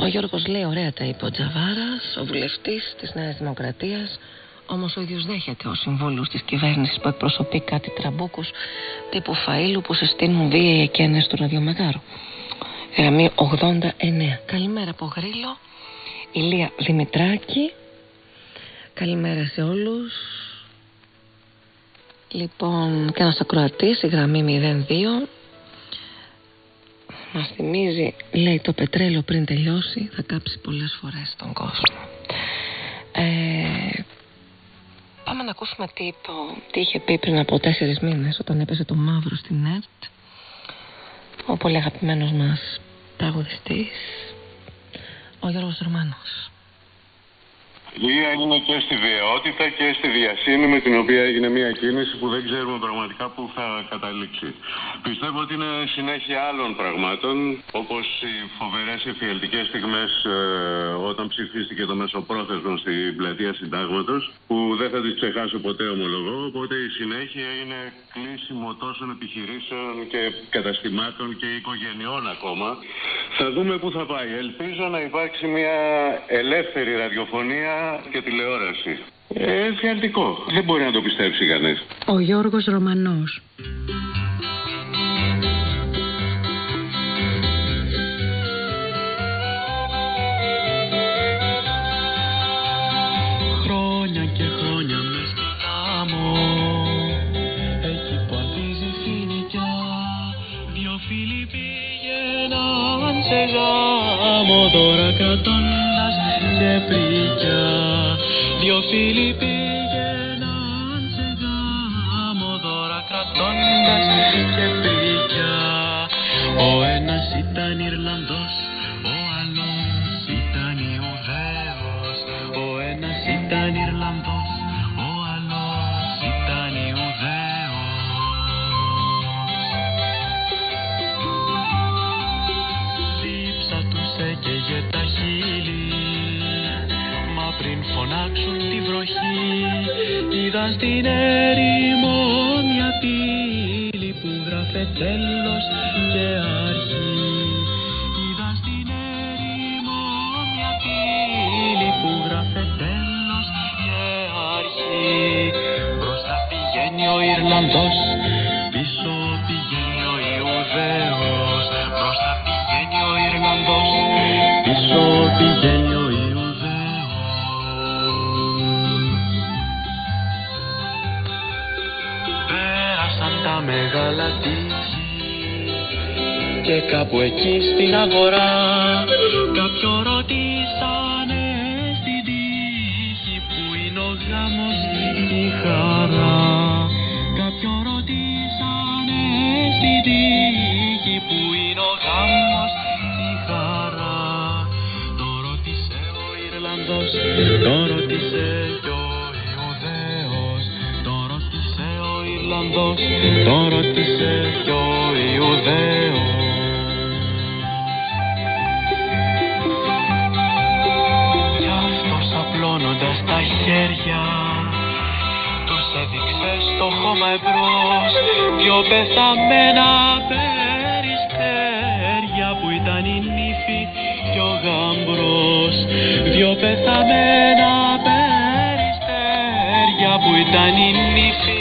Ο Γιώργος λέει: Ωραία τα είπε ο Τζαβάρας, ο βουλευτής της Νέας Δημοκρατίας. Όμως ο ίδιος δέχεται ω συμβούλου της κυβέρνησης που εκπροσωπεί κάτι τραμπούκους τύπου Φαΐλου που συστήνουν βίαιοι εκένε του ραδιομεγάρου. Γραμμή 89. Καλημέρα από Γρήλο. Ηλία Δημητράκη. Καλημέρα σε όλους. Λοιπόν, και ένας ακροατής, η γραμμή 02. Μας θυμίζει, λέει το πετρέλαιο πριν τελειώσει, θα κάψει πολλές φορές τον κόσμο. Ε, πάμε να ακούσουμε τι, είπε, ο- τι είχε πει πριν από τέσσερις μήνες όταν έπεσε το μαύρο στην ΕΡΤ. Ο πολύ αγαπημένος μας τραγουδιστής, ο Γιώργος Ρωμάνος. Είναι και στη βιαιότητα και στη διασύνη με την οποία έγινε μια κίνηση που δεν ξέρουμε πραγματικά πού θα καταλήξει. Πιστεύω ότι είναι συνέχεια άλλων πραγμάτων, όπως οι φοβερές εφιαλτικές στιγμές ε, όταν ψηφίστηκε το μεσοπρόθεσμο στην πλατεία συντάγματος, που δεν θα τις ξεχάσω ποτέ ομολογώ, οπότε η συνέχεια είναι κλείσιμο τόσων επιχειρήσεων και καταστημάτων και οικογενειών ακόμα. Θα δούμε πού θα πάει. Ελπίζω να υπάρξει μια ελεύθερη ραδιοφωνία και τηλεόραση. Ε, εφιαλτικό. Δεν μπορεί να το πιστέψει κανείς. Ο Γιώργος Ρωμανός. Χρόνια και χρόνια μες στη γάμο Εκεί που ανθίζει φοινικιά Δυο φίλοι πήγαιναν σε γάμο Τώρα κρατώντας σε πρικιά Δυο φίλοι πήγαιναν σε γάμο Τώρα κρατώντας σε πρικιά Ο ένας ήταν Ιρλανδός Ο άλλος ήταν Ιουδαίος. Ο ένας ήταν πριν φωνάξουν τη βροχή. Είδα στην έρημο μια πύλη Που γράφε τέλος και αρχή. Είδα στην έρημο μια πύλη Που γράφε τέλος και αρχή. Μπροστά πηγαίνει ο Ιρλανδός τα μεγάλα τείχη Και κάπου εκεί στην αγορά Κάποιο ρωτήσανε στην τύχη Που είναι ο γάμος η χαρά Κάποιο ρωτήσανε στην τύχη Που είναι ο γάμος η χαρά Το ρώτησε ο Ιρλανδός Το ρώτησε ο Ιρλανδός Το ρώτησε κι ο Ιουδαίος. Κι αυτός απλώνοντας τα χέρια Τους έδειξε στο χώμα εμπρός. Δυο πεθαμένα περιστέρια Που ήταν η νύφη και ο γαμπρός Δυο πεθαμένα περιστέρια Που ήταν η νύφη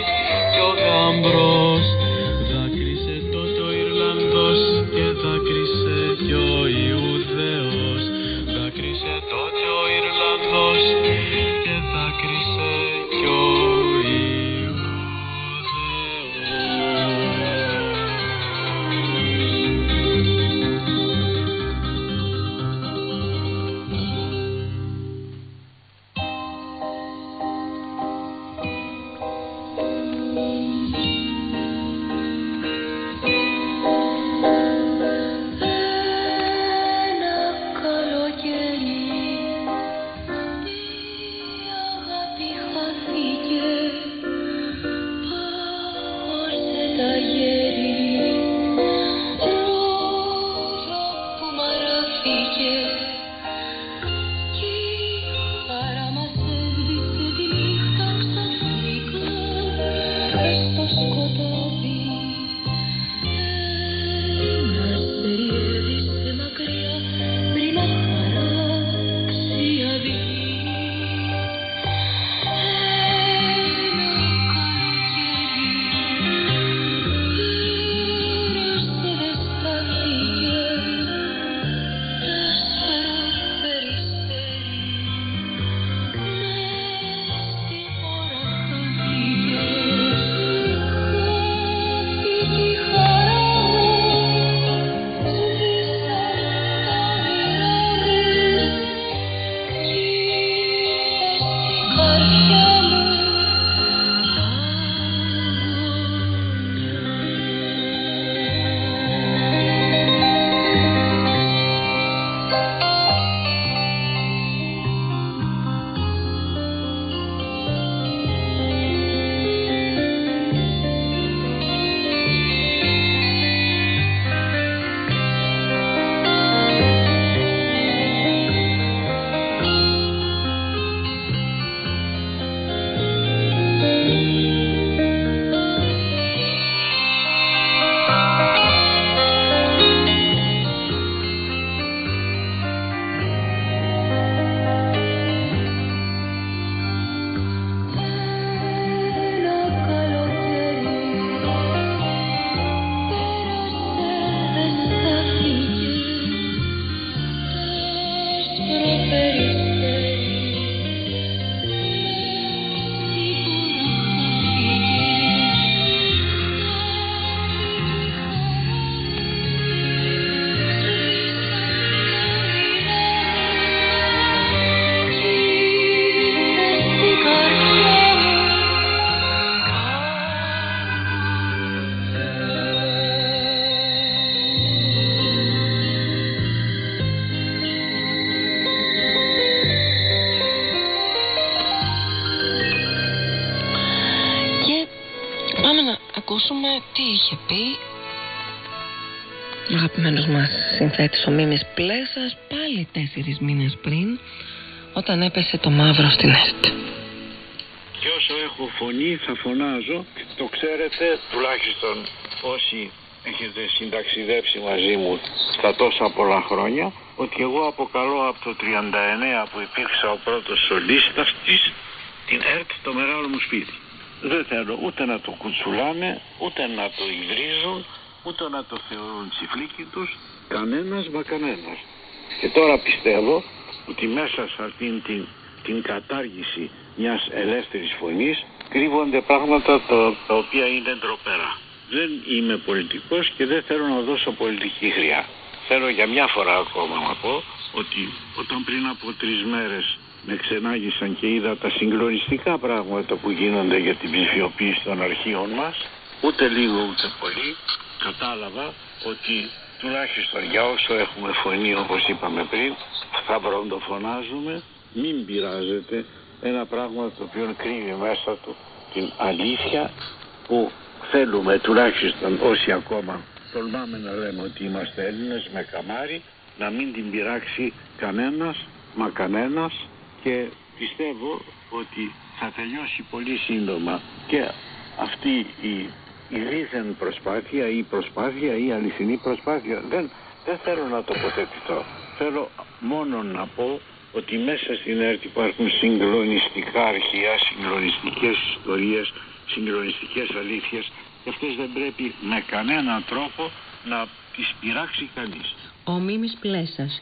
είχε πει ο αγαπημένος μας συνθέτης ο Μίμης Πλέσας πάλι τέσσερις μήνες πριν όταν έπεσε το μαύρο στην ΕΡΤ. Και όσο έχω φωνή θα φωνάζω. Το ξέρετε τουλάχιστον όσοι έχετε συνταξιδέψει μαζί μου στα τόσα πολλά χρόνια ότι εγώ αποκαλώ από το 39 που υπήρξα ο πρώτος σολίστας της την ΕΡΤ το μεγάλο μου σπίτι. Δεν θέλω ούτε να το κουτσουλάνε, ούτε να το υβρίζουν, ούτε να το θεωρούν τσιφλίκι τους, κανένας μα κανένας. Και τώρα πιστεύω ότι μέσα σε αυτήν την, την κατάργηση μιας ελεύθερης φωνής κρύβονται πράγματα τα, τα οποία είναι ντροπερά. Δεν είμαι πολιτικός και δεν θέλω να δώσω πολιτική χρειά. Θέλω για μια φορά ακόμα να πω ότι όταν πριν από τρεις μέρες με ξενάγησαν και είδα τα συγκλονιστικά πράγματα που γίνονται για την ψηφιοποίηση των αρχείων μας, ούτε λίγο ούτε πολύ, κατάλαβα ότι τουλάχιστον για όσο έχουμε φωνή όπως είπαμε πριν, θα βροντοφωνάζουμε, μην πειράζεται ένα πράγμα το οποίο κρύβει μέσα του την αλήθεια που θέλουμε τουλάχιστον όσοι ακόμα τολμάμε να λέμε ότι είμαστε Έλληνες με καμάρι να μην την πειράξει κανένας μα κανένας και πιστεύω ότι θα τελειώσει πολύ σύντομα και αυτή η, η δίθεν προσπάθεια ή η προσπάθεια ή η αληθινή προσπάθεια δεν, δεν θέλω να τοποθετηθώ θέλω μόνο να πω ότι μέσα στην ΕΡΤ υπάρχουν συγκλονιστικά αρχεία, συγκλονιστικές ιστορίες, συγκλονιστικές αλήθειες και αυτές δεν πρέπει με κανέναν τρόπο να τις πειράξει κανείς. Ο Μίμης Πλέσας.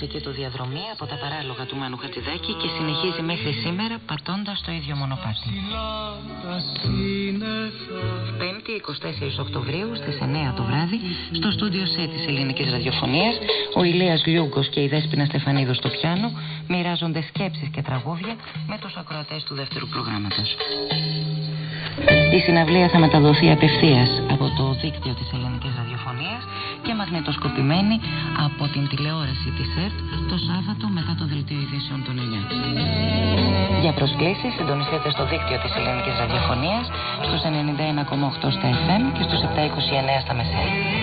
Μουσική του διαδρομή από τα παράλογα του Μάνου Χατζηδάκη και συνεχίζει μέχρι σήμερα πατώντας το ίδιο μονοπάτι. 5η 24 Οκτωβρίου στις 9 το βράδυ στο στούντιο ΣΕ της Ελληνικής Ραδιοφωνίας ο Ηλίας Λιούγκος και η Δέσποινα Στεφανίδου στο πιάνο μοιράζονται σκέψεις και τραγούδια με τους ακροατές του δεύτερου προγράμματος. Η συναυλία θα μεταδοθεί απευθείας από το δίκτυο της Ελληνικής Ραδιοφωνίας και μαγνητοσκοπημένη από την τηλεόραση της ΕΡΤ το Σάββατο μετά το δελτίο ειδήσεων των 9. Για προσκλήσεις συντονιστείτε στο δίκτυο της Ελληνικής Ραδιοφωνίας στους 91,8 στα FM και στους 729 στα μεσαία.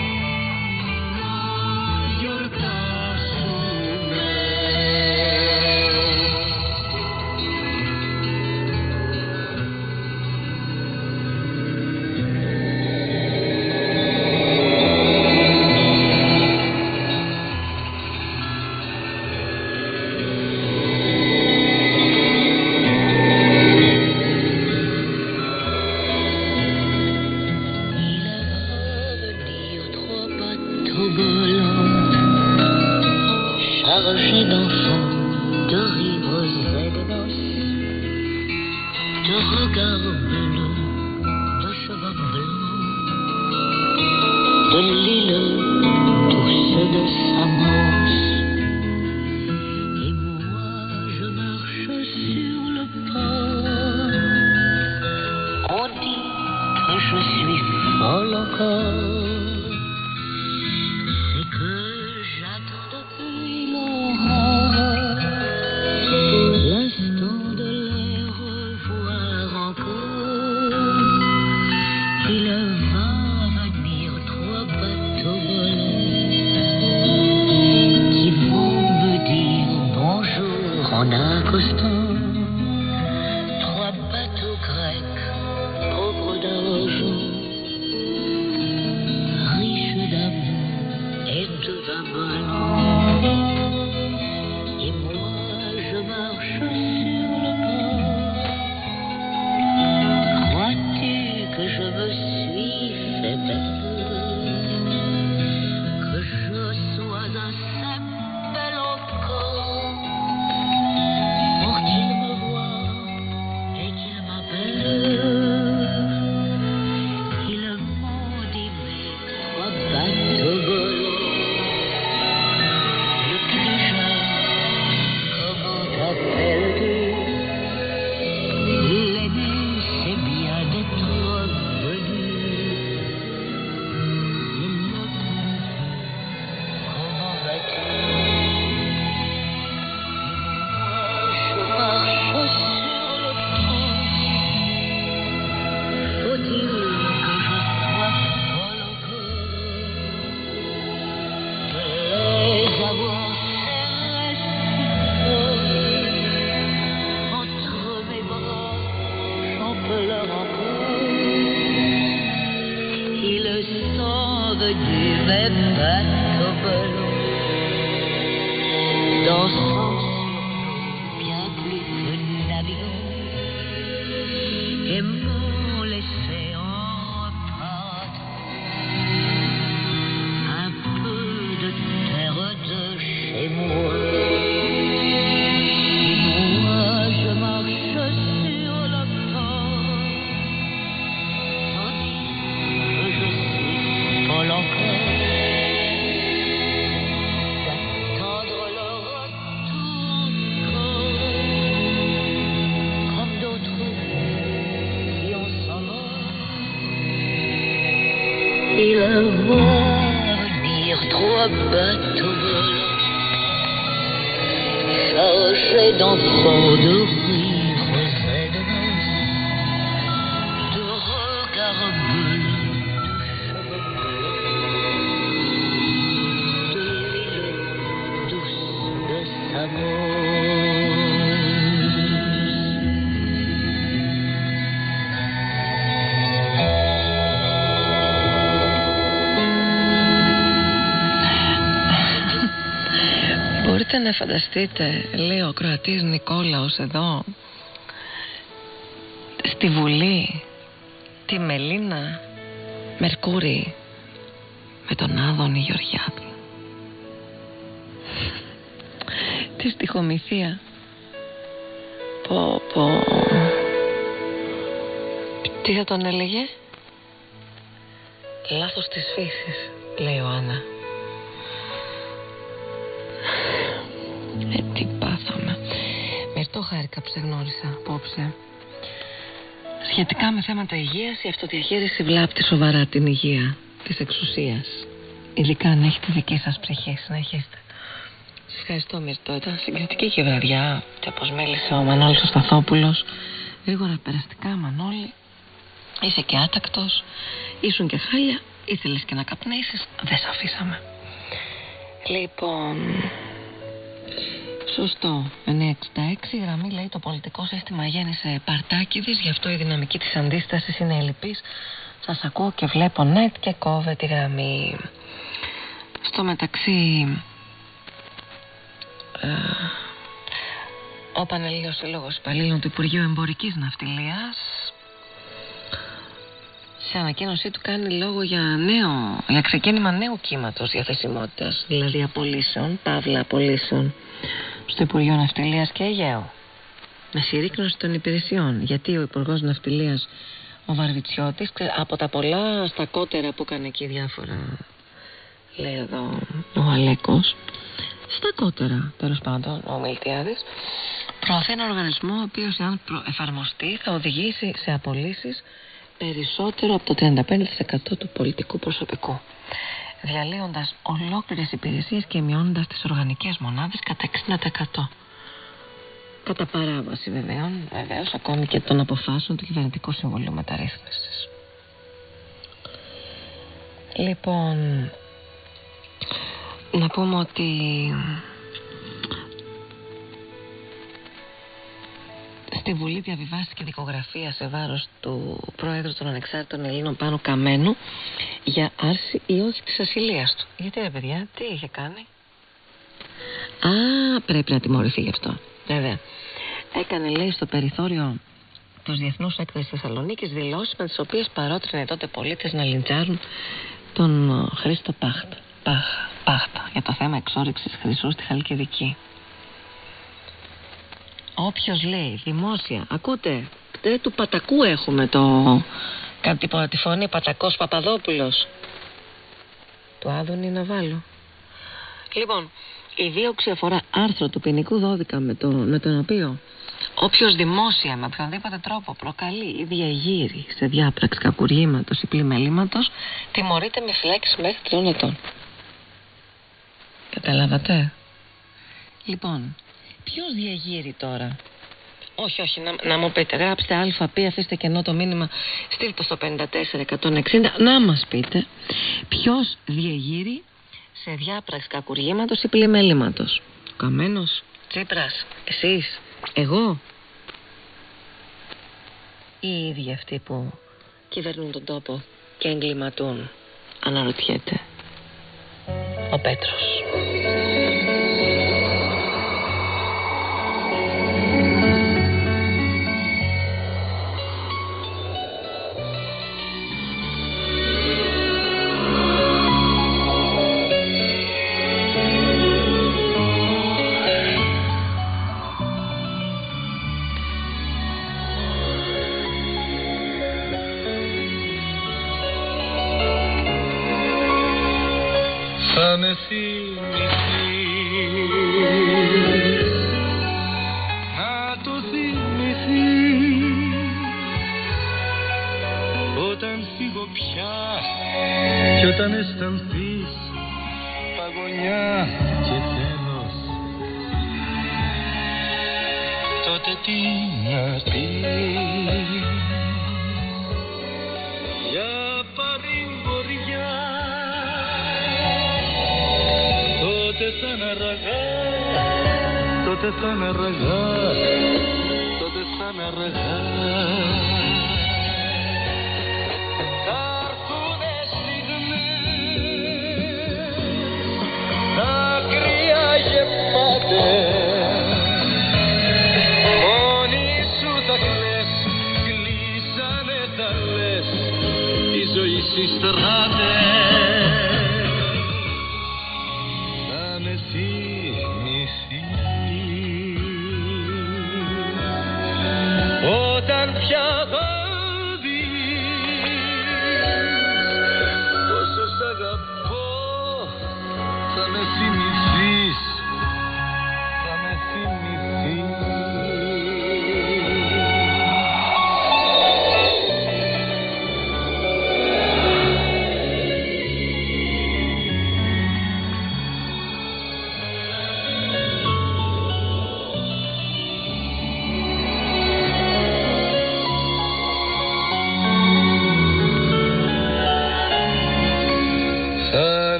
Φανταστείτε, λέει ο Κροατής Νικόλαος εδώ, στη Βουλή, τη Μελίνα Μερκούρη με τον Άδωνη Γεωργιάδη. τη στοιχομηθεία. Πω πω. Τι θα τον έλεγε; Λάθος της φύσης, λέει ο Άννα. Μυρτό χάρηκα που σε γνώρισα απόψε. Σχετικά με θέματα υγείας, η αυτοδιαχείριση βλάπτει σοβαρά την υγεία της εξουσίας. Ειδικά αν έχει τη δική σας ψυχή, συνεχίστε. Σας ευχαριστώ Μυρτώ, ήταν συγκριτική και βραδιά και όπως μίλησε ο Μανώλης ο Σταθόπουλος. Γρήγορα περαστικά Μανώλη, είσαι και άτακτος, ήσουν και χάλια, ήθελες και να καπνίσεις, δεν σε αφήσαμε. Λοιπόν, Σωστό. 966 η γραμμή λέει το πολιτικό σύστημα γέννησε παρτάκιδης, γι' αυτό η δυναμική της αντίστασης είναι ελλειπής. Σας ακούω και βλέπω νετ και κόβε τη γραμμή. Στο μεταξύ, ε, ο Πανελλήνιος Σύλλογος Υπαλλήλων του Υπουργείου Εμπορικής Ναυτιλίας σε ανακοίνωσή του κάνει λόγο για νέο, για ξεκίνημα νέου κύματος διαθεσιμότητας, δηλαδή απολύσεων, παύλα απολύσεων στο Υπουργείο Ναυτιλίας και Αιγαίου. Με συρρήκνωση των υπηρεσιών, γιατί ο Υπουργός Ναυτιλίας ο Βαρβιτσιώτης από τα πολλά στα κότερα που έκανε εκεί διάφορα λέει εδώ ο Αλέκος στα κότερα τέλος πάντων ο Μιλτιάδης προωθεί ένα οργανισμό ο οποίος αν εφαρμοστεί θα οδηγήσει σε απολύσεις περισσότερο από το 35% του πολιτικού προσωπικού διαλύοντας ολόκληρες υπηρεσίες και μειώνοντας τις οργανικές μονάδες κατά 60%. Κατά παράβαση βεβαίω, βεβαίως ακόμη και των αποφάσεων του Κυβερνητικού Συμβουλίου Μεταρρύθμισης. Λοιπόν, να πούμε ότι στη Βουλή διαβιβάστηκε δικογραφία σε βάρος του Πρόεδρου των Ανεξάρτητων Ελλήνων Πάνου Καμένου για άρση ή όχι της ασυλίας του. Γιατί ρε παιδιά, τι είχε κάνει; Α, πρέπει να τιμωρηθεί γι' αυτό. Βέβαια. Έκανε λέει στο περιθώριο τους Διεθνούς Έκθεση Θεσσαλονίκης δηλώσεις με τις οποίες παρότρινε τότε πολίτες να λιντσάρουν τον ε, Χρήστο Πάχτα, Πάχ, Πάχτα για το θέμα εξόριξης χρυσού στη Χαλκιδική. Όποιος λέει δημόσια, ακούτε, δεν του Πατακού έχουμε το. Κάτι τη φωνή Πατακός Παπαδόπουλος. Του Άδωνη να βάλω. Λοιπόν, η δίωξη αφορά άρθρο του ποινικού 12 με, το, με τον οποίο όποιος δημόσια με οποιονδήποτε τρόπο προκαλεί ή διαγείρει σε διάπραξη κακουργήματος ή πλημελήματος τιμωρείται με φυλάκιση μέχρι τριών ετών. Καταλάβατε; Λοιπόν, ποιος διαγείρει τώρα; Όχι, όχι, να, να μου πείτε. Γράψτε ΑΠ, αφήστε κενό το μήνυμα, στείλτε στο 54-160. Να μας πείτε ποιος διαγείρει σε διάπραξη κακουργήματος ή πλημελήματος; Καμένος, Τσίπρας, εσείς, εγώ ή οι ίδιοι αυτοί που κυβερνούν τον τόπο και εγκληματούν, αναρωτιέται ο Πέτρος. Θα με θυμηθείς να το θυμηθείς. Όταν φύγω πια κι όταν αισθανθείς παγωνιά και τέλος τότε τι να πεις τότε θα είναι αργά. Τότε θα είναι αργά. Θα έρθουνε στιγμές. Δάκρυα γεμάτες μόνη σου θα κλαις κλείσανε τα λες. Η ζωή συστράτες να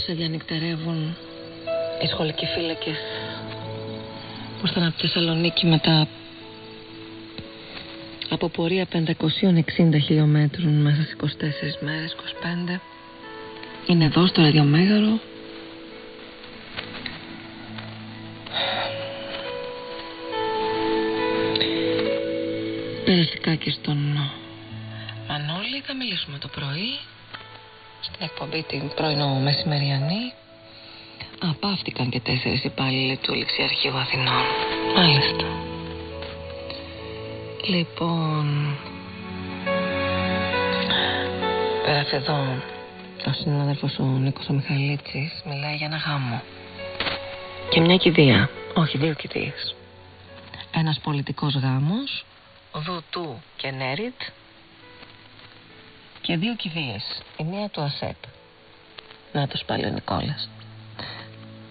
απόψε διανυκτερεύουν οι σχολικοί φύλακες που ήρθαν από τη Θεσσαλονίκη μετά από πορεία 560 χιλιόμετρων μέσα στις 24 μέρες, 25. Είναι εδώ στο ραδιομέγαρο. Περαστικά και στον Μανώλη θα μιλήσουμε το πρωί στην εκπομπή την πρωινό μεσημεριανή. Απάφτηκαν και τέσσερις υπάλληλοι του Ληξιαρχείου Αθηνών. Μάλιστα. Λοιπόν, πέρασε εδώ Ο συνάδελφος ο Νίκος ο Μιχαλίτσης μιλάει για ένα γάμο. Και μια κηδεία. Όχι, δύο κηδείες. Ένας πολιτικός γάμος, Δουτού και Νέριτ και δύο κηδείες. Η μία του ΑΣΕΠ. Να τους πάλι ο Νικόλας.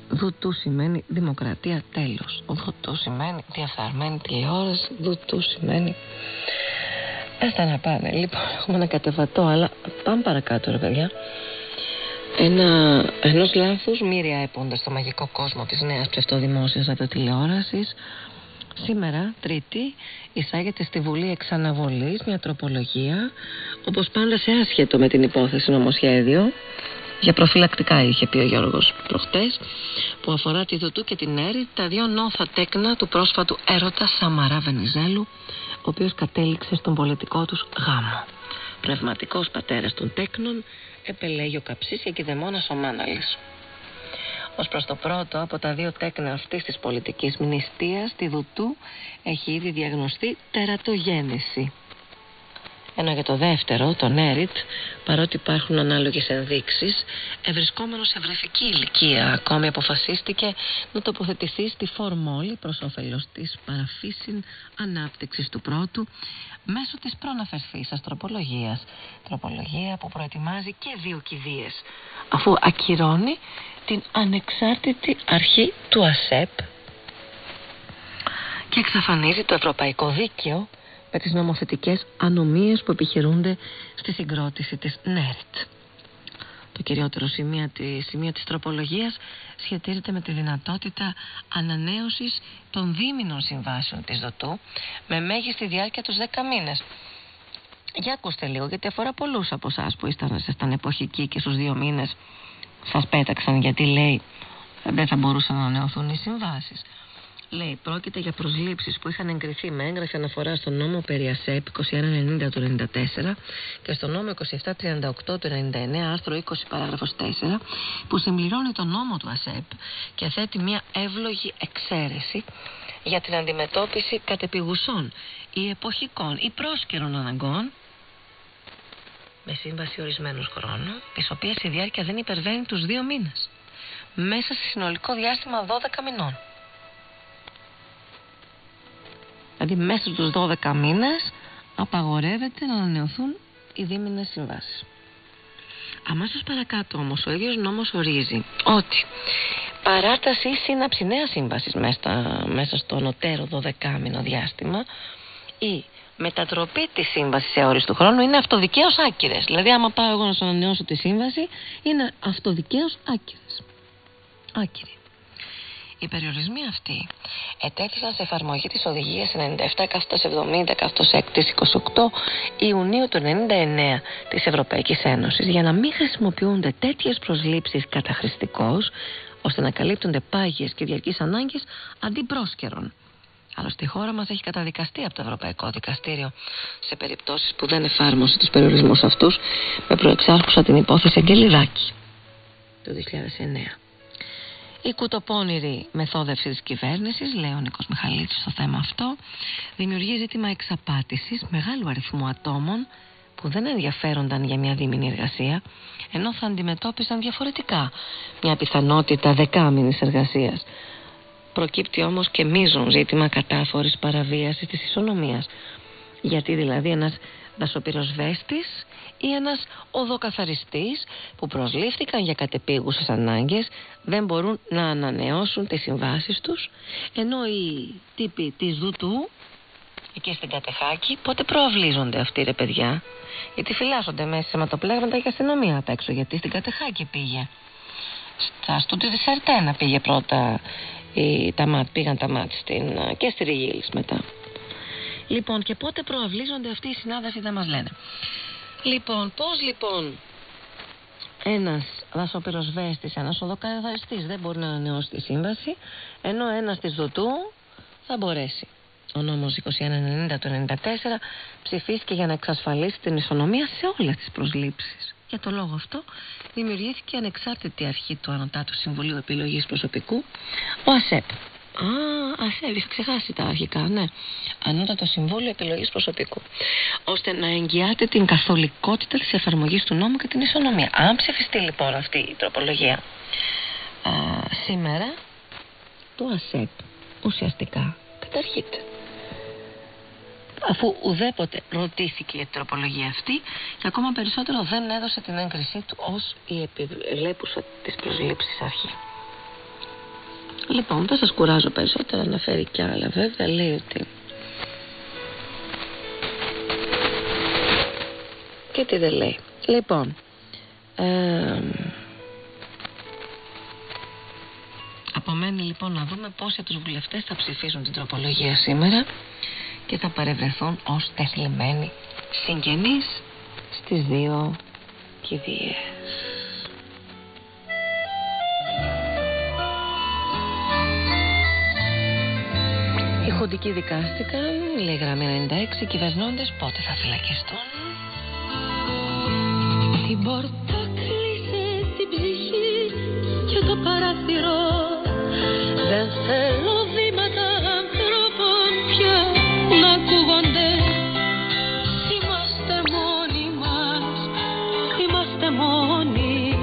Δουτού σημαίνει δημοκρατία τέλος. Δουτού σημαίνει διαφθαρμένη τηλεόραση. Δουτού σημαίνει... Άστα να πάνε. Λοιπόν, έχουμε ένα κατεβατό, αλλά πάμε παρακάτω ρε παιδιά. Ένα, ενός λάθους μύρια έποντα στο μαγικό κόσμο της νέας ψευτοδημόσιας ραδιοτηλεόρασης Σήμερα, Τρίτη, εισάγεται στη Βουλή εξαναβολής μια τροπολογία, όπως πάντα σε άσχετο με την υπόθεση νομοσχέδιο, για προφυλακτικά είχε πει ο Γιώργος προχτές, που αφορά τη Δουτού και την Έρη, τα δύο νόθα τέκνα του πρόσφατου έρωτα Σαμαρά Βενιζέλου, ο οποίος κατέληξε στον πολιτικό τους γάμο. Πνευματικός πατέρας των τέκνων, επελέγει ο Καψής και κηδεμόνας ο Μάναλης. Ως προς το πρώτο από τα δύο τέκνα αυτής της πολιτικής μνηστείας, τη Δουτού έχει ήδη διαγνωστεί τερατογένεση. Ενώ για το δεύτερο, τον Έριτ, παρότι υπάρχουν ανάλογες ενδείξεις, ευρισκόμενος σε βρεφική ηλικία ακόμη αποφασίστηκε να τοποθετηθεί στη φορμόλη προς όφελος της παραφύσιν ανάπτυξης του πρώτου μέσω της προναφερθής αστροπολογίας. Τροπολογία που προετοιμάζει και δύο κηδείες, αφού ακυρώνει την ανεξάρτητη αρχή του ΑΣΕΠ και εξαφανίζει το ευρωπαϊκό δίκαιο με τις νομοθετικές ανομίες που επιχειρούνται στη συγκρότηση της ΝΕΡΤ. Το κυριότερο σημείο, τη, σημείο της τροπολογίας σχετίζεται με τη δυνατότητα ανανέωσης των δίμηνων συμβάσεων της ΔΟΤΟΥ με μέγιστη διάρκεια τους 10 μήνες. Για ακούστε λίγο, γιατί αφορά πολλούς από εσάς που ήσασταν εποχικοί και στους δύο μήνες σας πέταξαν γιατί λέει δεν θα μπορούσαν να ανανεωθούν οι συμβάσεις. Λέει, πρόκειται για προσλήψεις που είχαν εγκριθεί με έγγραφη αναφορά στο νόμο περί ΑΣΕΠ 2190 του 94 και στο νόμο 2738 του 99 άρθρο 20 παράγραφος 4 που συμπληρώνει το νόμο του ΑΣΕΠ και θέτει μια εύλογη εξαίρεση για την αντιμετώπιση κατεπηγουσών ή εποχικών ή πρόσκαιρων αναγκών με σύμβαση ορισμένους χρόνου, τη οποία η διάρκεια δεν υπερβαίνει τους δύο μήνες μέσα σε συνολικό διάστημα 12 μηνών. Δηλαδή μέσα στους 12 μήνες απαγορεύεται να ανανεωθούν οι δίμηνες συμβάσεις. Αμέσως παρακάτω όμως ο ίδιος νόμος ορίζει ότι παράταση ή σύναψη νέας σύμβασης μέσα, μέσα στο ανωτέρω 12 μήνο διάστημα ή μετατροπή της σύμβασης σε όριστο χρόνο είναι αυτοδικαίως άκυρες. Δηλαδή, άμα πάω εγώ να σου ανανεώσω τη σύμβαση, είναι αυτοδικαίως άκυρες. Άκυρη. Οι περιορισμοί αυτοί ετέθησαν σε εφαρμογή της οδηγίας 97 70 28 Ιουνίου του 99 της Ευρωπαϊκής Ένωσης για να μην χρησιμοποιούνται τέτοιες προσλήψεις καταχρηστικώς ώστε να καλύπτονται πάγιες και διαρκείς ανάγκες αντί πρόσκαιρων. Άλλωστε η χώρα μας έχει καταδικαστεί από το Ευρωπαϊκό Δικαστήριο σε περιπτώσεις που δεν εφάρμοσε τους περιορισμούς αυτούς με προεξάρχουσα την υπόθεση Αγγελιδάκη το 2009. Η κουτοπώνηρη μεθόδευση της κυβέρνησης, λέει ο Νίκος Μιχαλίτσης στο θέμα αυτό, δημιουργεί ζήτημα εξαπάτησης μεγάλου αριθμού ατόμων που δεν ενδιαφέρονταν για μια δίμηνη εργασία, ενώ θα αντιμετώπισαν διαφορετικά μια πιθανότητα δεκάμινης εργασίας. Προκύπτει όμως και μείζον ζήτημα κατάφορης παραβίασης της ισονομίας. Γιατί δηλαδή ένας δασοπυροσβέστης ή ένας οδοκαθαριστής που προσλήφθηκαν για κατεπίγουσες ανάγκες δεν μπορούν να ανανεώσουν τις συμβάσεις τους ενώ οι τύποι της Δουτού εκεί στην Κατεχάκη πότε προαυλίζονται αυτοί ρε παιδιά; Γιατί φυλάσσονται μέσα σε αιματοπλέγματα και αστυνομία απ' έξω γιατί στην Κατεχάκη πήγε στα στούτιο της Αρτένα πήγε πρώτα η, τα μάτ, πήγαν τα μάτ στην, και στη Ριγίλης μετά λοιπόν και πότε προαυλίζονται αυτοί οι συνάδελφοι δεν μας λένε Λοιπόν, πώς λοιπόν ένας δασοπυροσβέστης, ένας οδοκαθαριστής δεν μπορεί να ανανεώσει τη σύμβαση, ενώ ένας της Δοτού θα μπορέσει. Ο νόμος 2190 του 94 ψηφίστηκε για να εξασφαλίσει την ισονομία σε όλες τις προσλήψεις. Για το λόγο αυτό δημιουργήθηκε ανεξάρτητη αρχή του Ανωτάτου Συμβουλίου Επιλογής Προσωπικού, ο ΑΣΕΠ, Α, α, είχα ξεχάσει τα αρχικά, ναι. Ανώτατο Συμβούλιο Επιλογής Προσωπικού. Ώστε να εγγυάται την καθολικότητα της εφαρμογής του νόμου και την ισονομία. Αν ψηφιστεί λοιπόν αυτή η τροπολογία α, σήμερα, το ΑΣΕΠ ουσιαστικά καταρχείται. Αφού ουδέποτε ρωτήθηκε η τροπολογία αυτή και ακόμα περισσότερο δεν έδωσε την έγκρισή του ως η επιβλέπουσα της προσλήψης αρχή. Λοιπόν, δεν σας κουράζω περισσότερο, αναφέρει κι άλλα βέβαια, λέει ότι... Και τι δεν λέει. Λοιπόν, ε, απομένει λοιπόν να δούμε πόσοι από τους βουλευτές θα ψηφίσουν την τροπολογία σήμερα και θα παρευρεθούν ως τεθλιμμένοι συγγενείς στις δύο κηδείες. Οι χοντικοί δικάστηκαν, λέει γραμμή 96, κυβερνώντες πότε θα φυλακιστούν. Την πόρτα κλείσε την ψυχή και το παραθυρό Δεν θέλω ακούγονται. Είμαστε μόνοι μας, είμαστε μόνοι.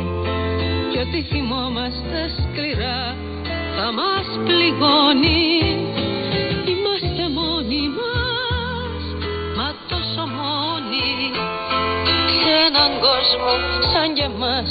Και ό,τι θυμόμαστε σκληρά θα μας πληγώνει. Είμαστε μόνοι μας, μα τόσο μόνοι. Σε έναν κόσμο σαν και εμάς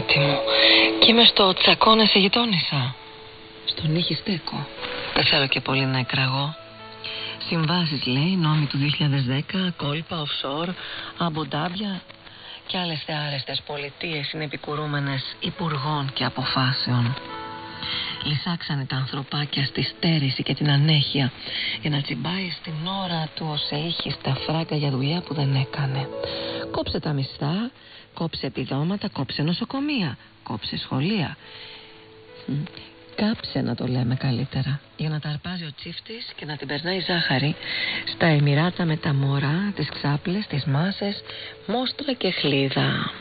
μάτι μου. Και είμαι στο τσακώνα σε γειτόνισσα. Στον ήχη στέκω. Δεν θέλω και πολύ να εκραγώ. Συμβάσεις λέει, νόμοι του 2010, κόλπα, offshore, αμποντάμπια και άλλες θεάρεστες πολιτείες είναι επικουρούμενες υπουργών και αποφάσεων. Λυσάξανε τα ανθρωπάκια στη στέρηση και την ανέχεια για να τσιμπάει στην ώρα του ως είχε στα φράγκα για δουλειά που δεν έκανε. Κόψε τα μισθά, κόψε επιδόματα, κόψε νοσοκομεία, κόψε σχολεία. Μ, Κάψε να το λέμε καλύτερα. Για να τα αρπάζει ο τσίφτης και να την περνάει ζάχαρη. Στα εμμυράτα με τα μωρά, τις ξάπλες, τις μάσες Μόστρα και χλίδα.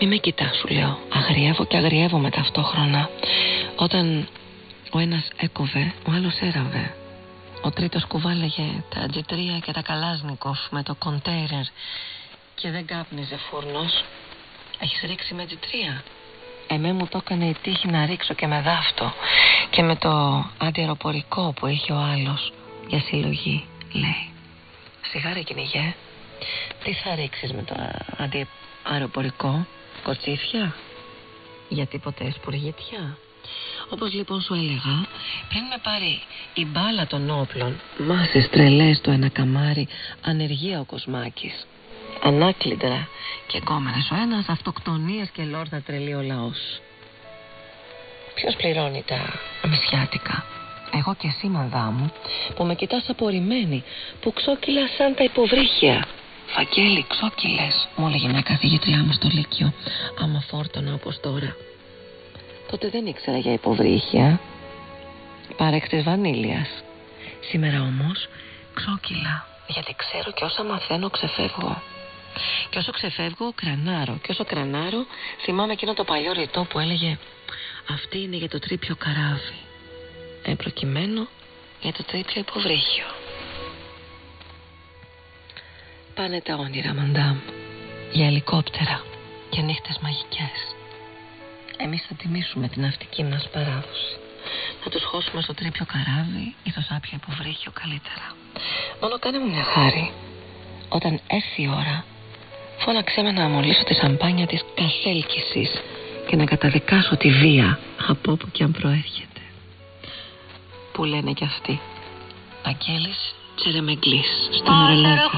Μη με κοιτάς σου λέω. Αγριεύω και αγριεύομαι ταυτόχρονα. Όταν ο ένας έκοβε, ο άλλος έραβε. Ο τρίτος κουβάλεγε τα τζιτρία και τα καλάσνικοφ με το κοντέινερ Και δεν κάπνιζε φούρνος Έχεις ρίξει με τζιτρία Εμέ μου το έκανε η τύχη να ρίξω και με δάφτο και με το αντιεροπορικό που είχε ο άλλος για συλλογή, λέει. Σιγά ρε κυνηγέ, τι θα ρίξεις με το αντιαεροπορικό, κοτσίφια, για τίποτε σπουργίτια. Όπως λοιπόν σου έλεγα, πριν με πάρει η μπάλα των όπλων, μάσες τρελές το ένα καμάρι, ανεργία ο Κοσμάκης. Ανάκλυντρα και κόμενες ο ένας, αυτοκτονίες και λόρδα τρελή ο λαός. Ποιος πληρώνει τα μισιάτικα; Εγώ και εσύ μανδά μου, που με κοιτάς απορριμμένη, που ξόκυλα σαν τα υποβρύχια. Φακέλη, ξόκυλες, μου έλεγε μια καθηγήτριά μου στο Λύκειο, άμα φόρτωνα όπως τώρα. Τότε δεν ήξερα για υποβρύχια. Παρέκτης βανίλιας. Σήμερα όμως ξόκυλα, γιατί ξέρω και όσα μαθαίνω ξεφεύγω. Και όσο ξεφεύγω κρανάρω και όσο κρανάρω θυμάμαι εκείνο το παλιό ρητό που έλεγε αυτή είναι για το τρίπιο καράβι. Εν προκειμένου για το τρίπιο υποβρύχιο. Πάνε τα όνειρα, μαντάμ, για ελικόπτερα, για νύχτες μαγικές. Εμείς θα τιμήσουμε την ναυτική μας παράδοση. Θα τους χώσουμε στο τρίπιο καράβι ή το σάπιο υποβρύχιο καλύτερα. Μόνο κάνε μου μια χάρη. Όταν έρθει η ώρα, φώναξέ με να αμολύσω τη σαμπάνια της καθέλκυσης και να καταδικάσω τη βία από όπου και αν προέρχεται. Που λένε κι αυτοί. Αγγέλης Τσερεμεγκλής στο Μορελάκι.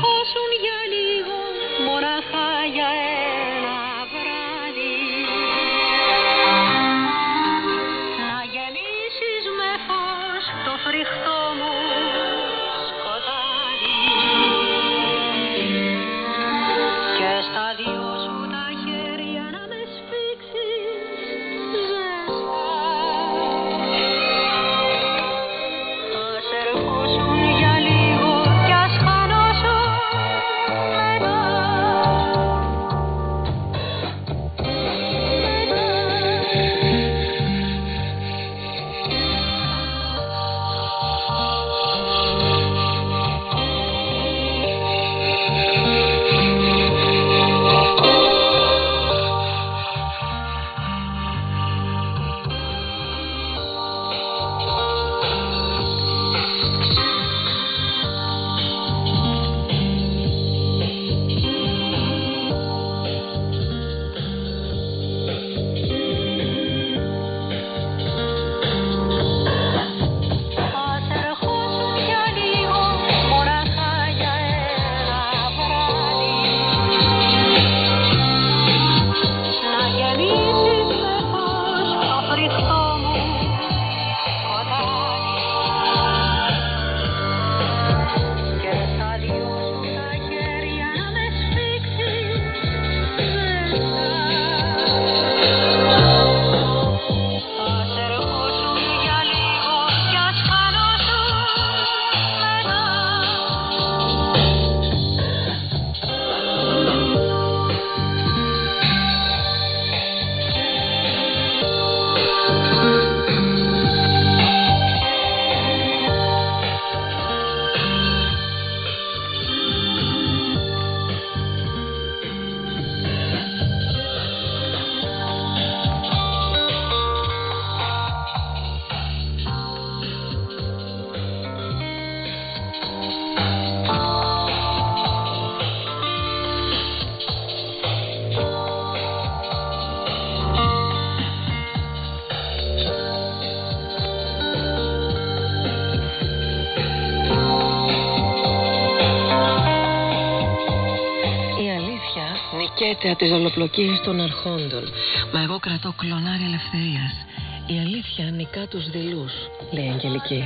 Νικέται από τις δολοπλοκίες των αρχόντων. Μα εγώ κρατώ κλονάρι ελευθερίας. Η αλήθεια νικά τους δειλούς, λέει η Αγγελική.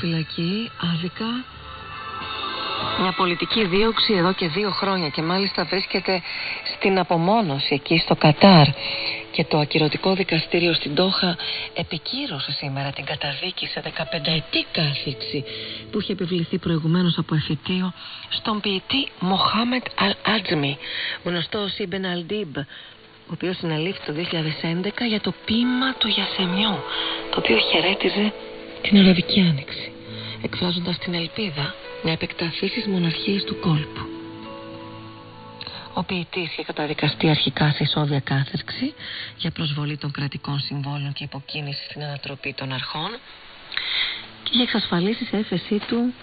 Φυλακή, άδικα. Μια πολιτική δίωξη εδώ και δύο χρόνια και μάλιστα βρίσκεται στην απομόνωση εκεί στο Κατάρ και το ακυρωτικό δικαστήριο στην Τόχα επικύρωσε σήμερα την καταδίκη σε 15 ετή κάθιξη που είχε επιβληθεί προηγουμένως από εφητείο στον ποιητή Μοχάμετ Αλ Άτζμι, γνωστό ως Ιμπεν Αλντίμπ, ο οποίος συνελήφθη το 2011 για το ποίημα του Γιασεμιού, το οποίο χαιρέτιζε την Αραβική Άνοιξη, εκφράζοντας την ελπίδα να επεκταθεί στις μοναρχίες του κόλπου. Ο ποιητής είχε καταδικαστεί αρχικά σε ισόβια κάθερξη για προσβολή των κρατικών συμβόλων και υποκίνηση στην ανατροπή των αρχών και είχε εξασφαλίσει σε έφεσή του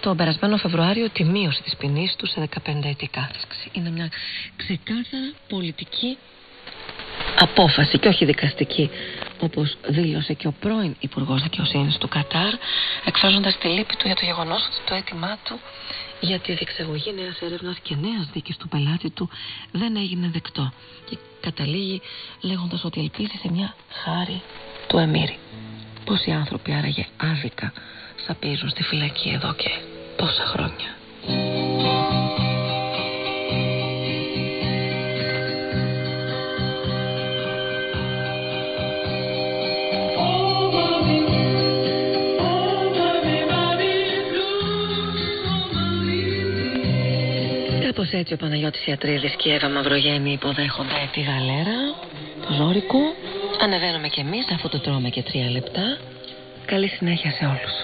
τον περασμένο Φεβρουάριο τη μείωση της ποινής του σε 15 ετή κάθερξη. Είναι μια ξεκάθαρα πολιτική απόφαση και όχι δικαστική όπως δήλωσε και ο πρώην Υπουργός Δικαιοσύνης του Κατάρ εκφράζοντας τη λύπη του για το γεγονός ότι το αίτημά του για τη διεξαγωγή νέας έρευνας και νέας δίκης του πελάτη του δεν έγινε δεκτό και καταλήγει λέγοντας ότι ελπίζει σε μια χάρη του Εμμύρη. Πόσοι άνθρωποι άραγε άδικα σαπίζουν στη φυλακή εδώ και τόσα χρόνια. Κάπως έτσι ο Παναγιώτης Ιατρίδης και η Εύα Μαυρογέννη υποδέχονται τη γαλέρα του Ζόρικου. Ανεβαίνουμε κι εμείς αφού το τρώμε και τρία λεπτά. Καλή συνέχεια σε όλους.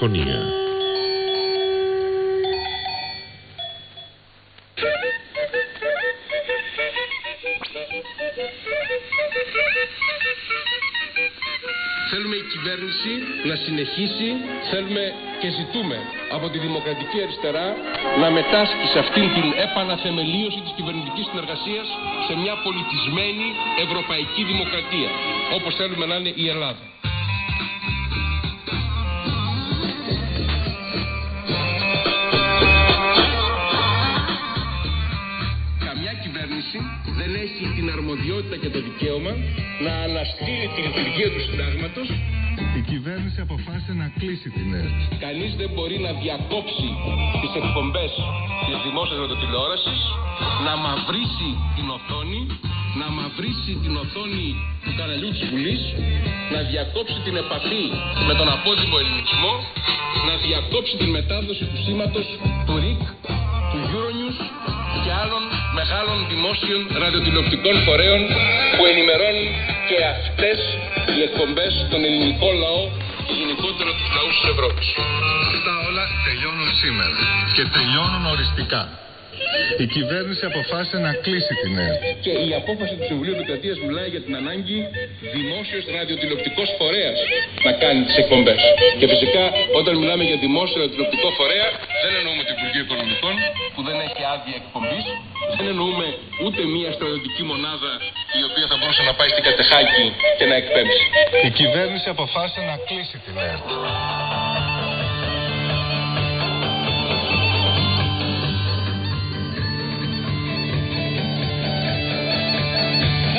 Ραδιοφωνία. Θέλουμε η κυβέρνηση να συνεχίσει, θέλουμε και ζητούμε από τη Δημοκρατική Αριστερά να μετάσχει σε αυτήν την επαναθεμελίωση της κυβερνητικής συνεργασίας σε μια πολιτισμένη ευρωπαϊκή δημοκρατία, όπως θέλουμε να είναι η Ελλάδα. Δεν έχει την αρμοδιότητα και το δικαίωμα να αναστείλει τη λειτουργία του συντάγματος Η κυβέρνηση αποφάσισε να κλείσει την ΕΡΤ. Κανείς δεν μπορεί να διακόψει τις εκπομπές της δημόσιας ραδιοτηλεόρασης, να μαυρίσει την οθόνη, να μαυρίσει την οθόνη του καναλιού της Βουλής, να διακόψει την επαφή με τον απόδημο ελληνισμό, να διακόψει την μετάδοση του σήματος του ΡΙΚ, δημόσιων ραδιοτηλεοπτικών φορέων που ενημερώνουν και αυτές οι εκπομπές στον ελληνικό λαό και γενικότερα τους λαούς της Ευρώπης. Αυτά όλα τελειώνουν σήμερα και τελειώνουν οριστικά. Η κυβέρνηση αποφάσισε να κλείσει την ΕΡΤ. Και η απόφαση του Συμβουλίου Επικρατείας μιλάει για την ανάγκη δημόσιος ραδιοτηλεοπτικός φορέας να κάνει τις εκπομπές. Και φυσικά όταν μιλάμε για δημόσιο ραδιοτηλεοπτικό φορέα δεν εννοούμε το Υπουργείο Οικονομικών που δεν έχει άδεια εκπομπής. Δεν εννοούμε ούτε μία στρατιωτική μονάδα η οποία θα μπορούσε να πάει στην Κατεχάκη και να εκπέμψει. Η κυβέρνηση αποφάσισε να κλείσει την ΕΡΤ.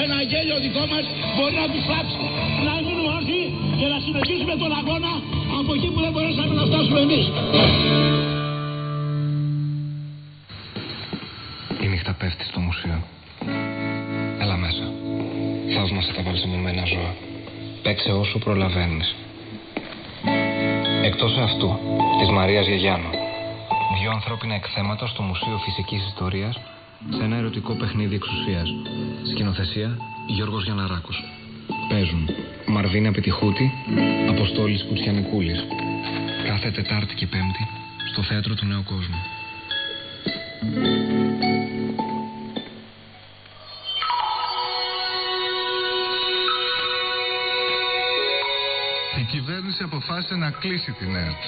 Ένα γέλιο δικό μας μπορεί να τους φάψει. Να μείνουμε όρθιοι και να συνεχίσουμε τον αγώνα από εκεί που δεν μπορέσαμε να φτάσουμε εμείς. Πέφτει στο μουσείο. Έλα μέσα. Θαύμασε τα βαλσαμωμένα ζώα. Παίξε όσο προλαβαίνεις. Εκτός αυτού, της Μαρίας Γεγιάννου. Δυο ανθρώπινα εκθέματα στο Μουσείο Φυσικής Ιστορίας σε ένα ερωτικό παιχνίδι εξουσίας. Σκηνοθεσία Γιώργος Γιανναράκος. Παίζουν Μαρβίνα Πετυχούτη, Αποστόλης Κουτσιανικούλης. Κάθε Τετάρτη και Πέμπτη στο Θέατρο του Νέου Κόσμου. Κυβέρνηση αποφάσισε να κλείσει την ΕΡΤ.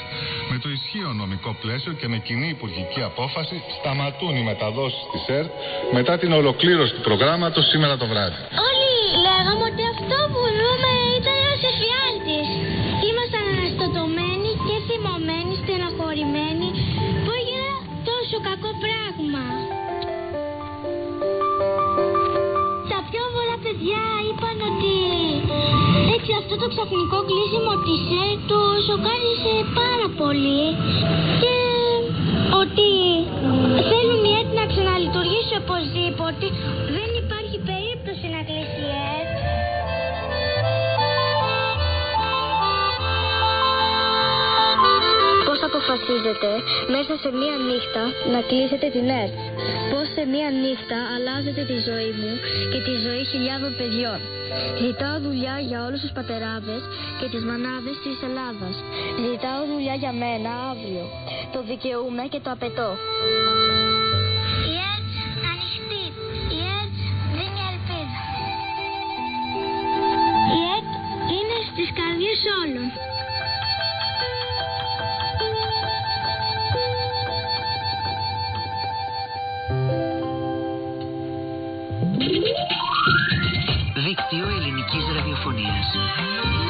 Με το ισχύο νομικό πλαίσιο και με κοινή υπουργική απόφαση σταματούν οι μεταδόσεις της ΕΡΤ μετά την ολοκλήρωση του προγράμματος σήμερα το βράδυ. Όλοι λέγαμε ότι αυτό που ζούμε αυτό το ξαφνικό κλείσιμο της ΕΡ του σοκάρισε πάρα πολύ και ότι θέλουν η ΕΡΤ να ξαναλειτουργήσει οπωσδήποτε. Δεν υπάρχει περίπτωση να κλείσει η ΕΡΤ. Πώς αποφασίζετε μέσα σε μία νύχτα να κλείσετε την ΕΡΤ. Πώς σε μία νύχτα αλλάζετε τη ζωή μου και τη ζωή χιλιάδων παιδιών; Ζητάω δουλειά για όλους τους πατεράδες και τις μανάδες της Ελλάδας. Ζητάω δουλειά για μένα αύριο. Το δικαιούμαι και το απαιτώ. Η ΕΡΤ ανοιχτή. Η ΕΡΤ δίνει ελπίδα. Η ΕΡΤ είναι στις καρδιές όλων. Δίκτυο ελληνικής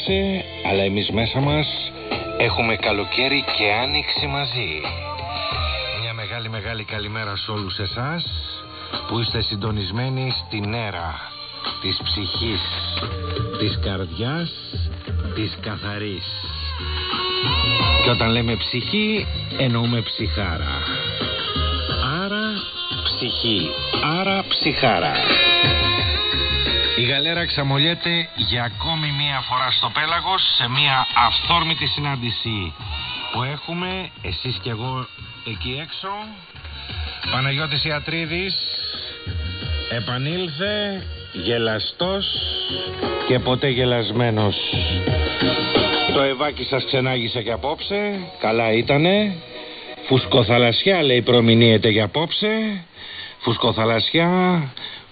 φθινοπόριασε, αλλά εμείς μέσα μας έχουμε καλοκαίρι και άνοιξη μαζί. Μια μεγάλη μεγάλη καλημέρα σε όλους εσάς που είστε συντονισμένοι στην αίρα της ψυχής, της καρδιάς, της καθαρής. Και όταν λέμε ψυχή εννοούμε ψυχάρα. Άρα ψυχή, άρα ψυχάρα. Η γαλέρα ξαμολιέται για ακόμη μία φορά στο πέλαγος σε μία αυθόρμητη συνάντηση που έχουμε εσείς και εγώ εκεί έξω. Παναγιώτης Ιατρίδης επανήλθε γελαστός και ποτέ γελασμένος. Το ευάκι σας ξενάγησε και απόψε, καλά ήτανε. Φουσκοθαλασσιά λέει προμηνύεται για απόψε. Φουσκοθαλασσιά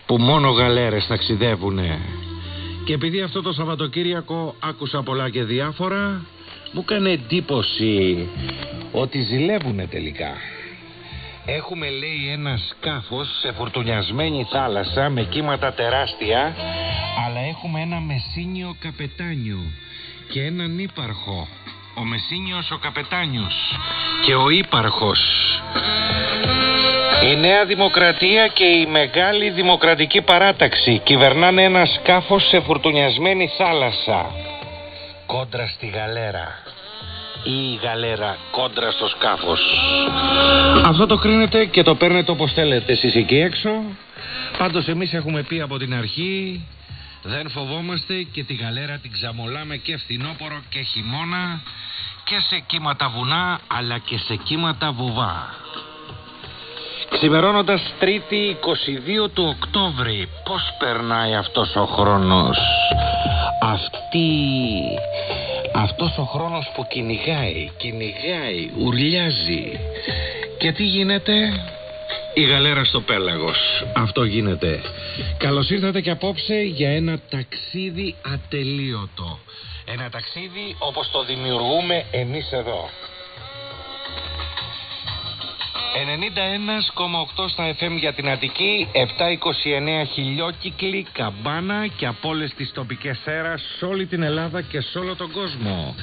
που μόνο γαλέρες ταξιδεύουνε. Και επειδή αυτό το Σαββατοκύριακο άκουσα πολλά και διάφορα, μου έκανε εντύπωση ότι ζηλεύουνε τελικά. Έχουμε λέει ένα σκάφος σε φουρτουνιασμένη θάλασσα με κύματα τεράστια, αλλά έχουμε ένα μεσίνιο καπετάνιο και έναν ύπαρχο. Ο Μεσίνιος ο καπετάνιος και ο ύπαρχος. Η Νέα Δημοκρατία και η Μεγάλη Δημοκρατική Παράταξη κυβερνάνε ένα σκάφος σε φουρτουνιασμένη θάλασσα. Κόντρα στη γαλέρα. Ή η γαλέρα κόντρα στο σκάφος. Αυτό το κρίνετε και το παίρνετε όπως θέλετε εσείς εκεί έξω. Πάντως εμείς έχουμε πει από την αρχή δεν φοβόμαστε και τη γαλέρα την ξαμολάμε και φθινόπορο και χειμώνα και σε κύματα βουνά αλλά και σε κύματα βουβά. Ξημερώνοντας Τρίτη 22 του Οκτώβρη, πώς περνάει αυτός ο χρόνος; Αυτή... Αυτός ο χρόνος που κυνηγάει, κυνηγάει, ουρλιάζει. Και τι γίνεται... Η γαλέρα στο πέλαγος. Αυτό γίνεται. Καλώς ήρθατε και απόψε για ένα ταξίδι ατελείωτο. Ένα ταξίδι όπως το δημιουργούμε εμείς εδώ. 91,8 στα FM για την Αττική, 729 χιλιόκυκλοι, καμπάνα και από όλες τις τοπικές αίρας σε όλη την Ελλάδα και σε όλο τον κόσμο.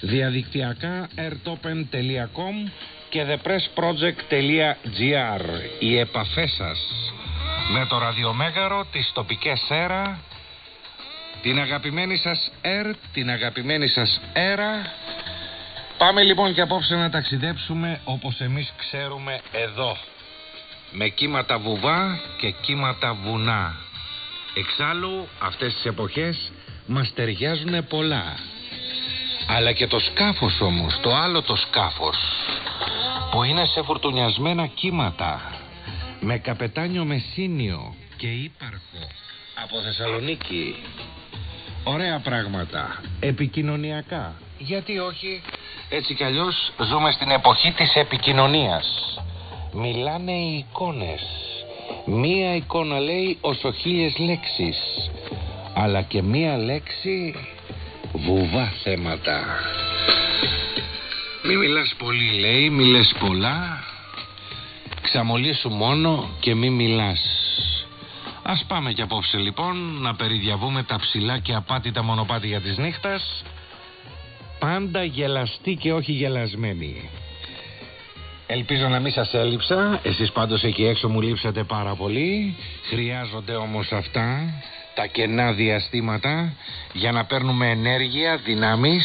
Διαδικτυακά airtopen.com και thepressproject.gr Οι επαφές σας με το ραδιομέγαρο, τις τοπικές αίρα, την αγαπημένη σας ΕΡ, την αγαπημένη σας αίρα Πάμε λοιπόν και απόψε να ταξιδέψουμε όπως εμείς ξέρουμε εδώ. Με κύματα βουβά και κύματα βουνά. Εξάλλου αυτές τις εποχές μας ταιριάζουν πολλά. Αλλά και το σκάφος όμως, το άλλο το σκάφος, που είναι σε φουρτουνιασμένα κύματα, με καπετάνιο Μεσίνιο και ύπαρχο από Θεσσαλονίκη. Ωραία πράγματα, επικοινωνιακά. Γιατί όχι, έτσι κι αλλιώς ζούμε στην εποχή της επικοινωνίας. Μιλάνε οι εικόνες. Μία εικόνα λέει όσο χίλιες λέξεις. Αλλά και μία λέξη βουβά θέματα. Μη μιλάς πολύ λέει, μη λες πολλά. Ξαμολύσου μόνο και μη μιλάς. Ας πάμε κι απόψε λοιπόν να περιδιαβούμε τα ψηλά και απάτητα μονοπάτια της νύχτας πάντα γελαστή και όχι γελασμένη. Ελπίζω να μην σας έλειψα, εσείς πάντως εκεί έξω μου λείψατε πάρα πολύ. Χρειάζονται όμως αυτά, τα κενά διαστήματα, για να παίρνουμε ενέργεια, δυνάμεις,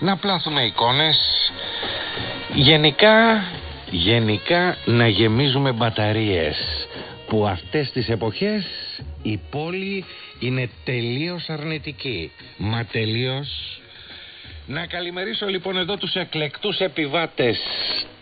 να πλάθουμε εικόνες. Γενικά, γενικά να γεμίζουμε μπαταρίες, που αυτές τις εποχές η πόλη είναι τελείως αρνητική. Μα τελείως... Να καλημερίσω λοιπόν εδώ τους εκλεκτούς επιβάτες.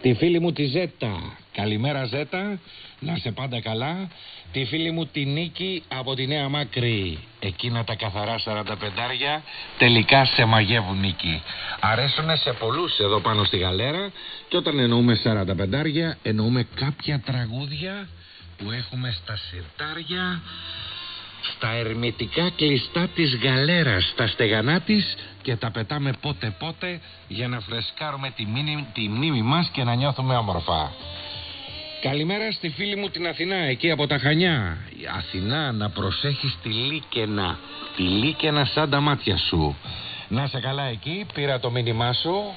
Τη φίλη μου τη Ζέτα. Καλημέρα Ζέτα. Να σε πάντα καλά. Τη φίλη μου τη Νίκη από τη Νέα Μάκρη. Εκείνα τα καθαρά 45 τελικά σε μαγεύουν Νίκη. Αρέσουνε σε πολλούς εδώ πάνω στη γαλέρα και όταν εννοούμε 45 εννοούμε κάποια τραγούδια που έχουμε στα σιρτάρια στα ερμητικά κλειστά της γαλέρας, στα στεγανά της και τα πετάμε πότε πότε για να φρεσκάρουμε τη, μνήμη, τη μνήμη μας και να νιώθουμε όμορφα. Καλημέρα στη φίλη μου την Αθηνά, εκεί από τα Χανιά. Η Αθηνά να προσέχεις τη Λίκαινα, τη Λίκαινα σαν τα μάτια σου. Να σε καλά εκεί, πήρα το μήνυμά σου.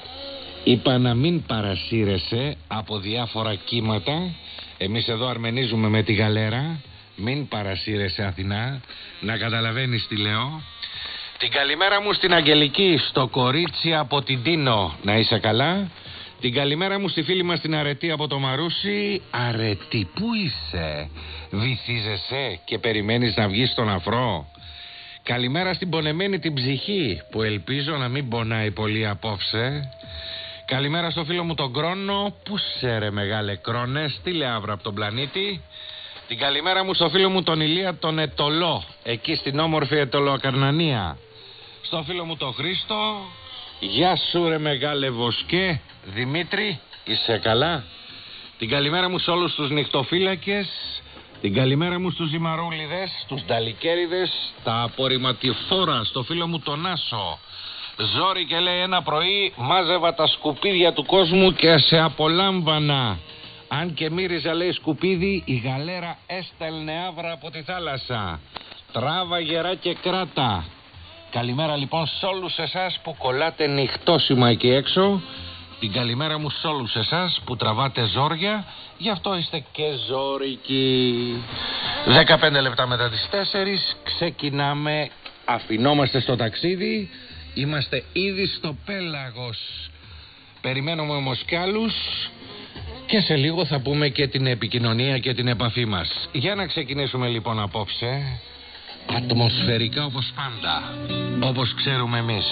Είπα να μην παρασύρεσαι από διάφορα κύματα. Εμείς εδώ αρμενίζουμε με τη γαλέρα. Μην παρασύρεσαι Αθηνά, να καταλαβαίνεις τι λέω. Την καλημέρα μου στην Αγγελική, στο κορίτσι από την Τίνο. Να είσαι καλά. Την καλημέρα μου στη φίλη μας την Αρετή από το Μαρούσι. Αρετή, πού είσαι; Βυθίζεσαι και περιμένεις να βγεις στον αφρό; Καλημέρα στην πονεμένη την ψυχή που ελπίζω να μην πονάει πολύ απόψε. Καλημέρα στο φίλο μου τον Κρόνο. Πού σε ρε μεγάλε Κρόνε, στείλε αύριο από τον πλανήτη; Την καλημέρα μου στο φίλο μου τον Ηλία τον Ετολό, εκεί στην όμορφη Ετολοακαρνανία. Στο φίλο μου τον Χρήστο, γεια σου ρε μεγάλε Βοσκέ, Δημήτρη, είσαι καλά; Την καλημέρα μου σε όλους τους νυχτοφύλακες, την καλημέρα μου στους ζυμαρούλιδες, τους νταλικέριδες, τα απορριμματιφόρα, στο φίλο μου τον Άσο. Ζόρι και λέει ένα πρωί μάζευα τα σκουπίδια του κόσμου και σε απολάμβανα. Αν και μύριζα λέει σκουπίδι, η γαλέρα έστελνε άβρα από τη θάλασσα. Τράβα γερά και κράτα. Καλημέρα λοιπόν σε όλους εσάς που κολλάτε νυχτώσιμα εκεί έξω. Την καλημέρα μου σε όλους εσάς που τραβάτε ζόρια. Γι' αυτό είστε και ζόρικοι. 15 λεπτά μετά τις 4 ξεκινάμε. Αφινόμαστε στο ταξίδι. Είμαστε ήδη στο πέλαγος. Περιμένουμε όμως κι άλλους. Και σε λίγο θα πούμε και την επικοινωνία και την επαφή μας. Για να ξεκινήσουμε λοιπόν απόψε. Ατμοσφαιρικά όπως πάντα. Όπως ξέρουμε εμείς.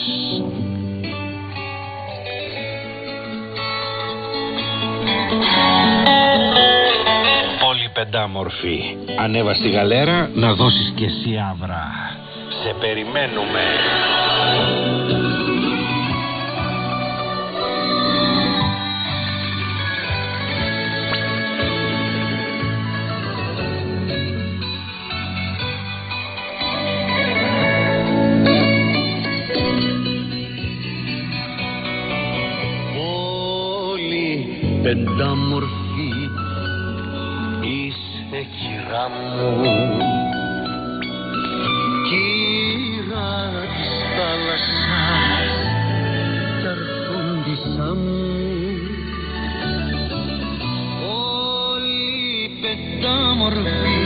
Πολύ πεντάμορφη. Ανέβα στη γαλέρα να δώσεις και εσύ άβρα. Σε περιμένουμε. Πεντάμορφη είσαι κυρά μου. Κύρα της θάλασσας κι αρχόντισσα μου. Πολύ πεντάμορφη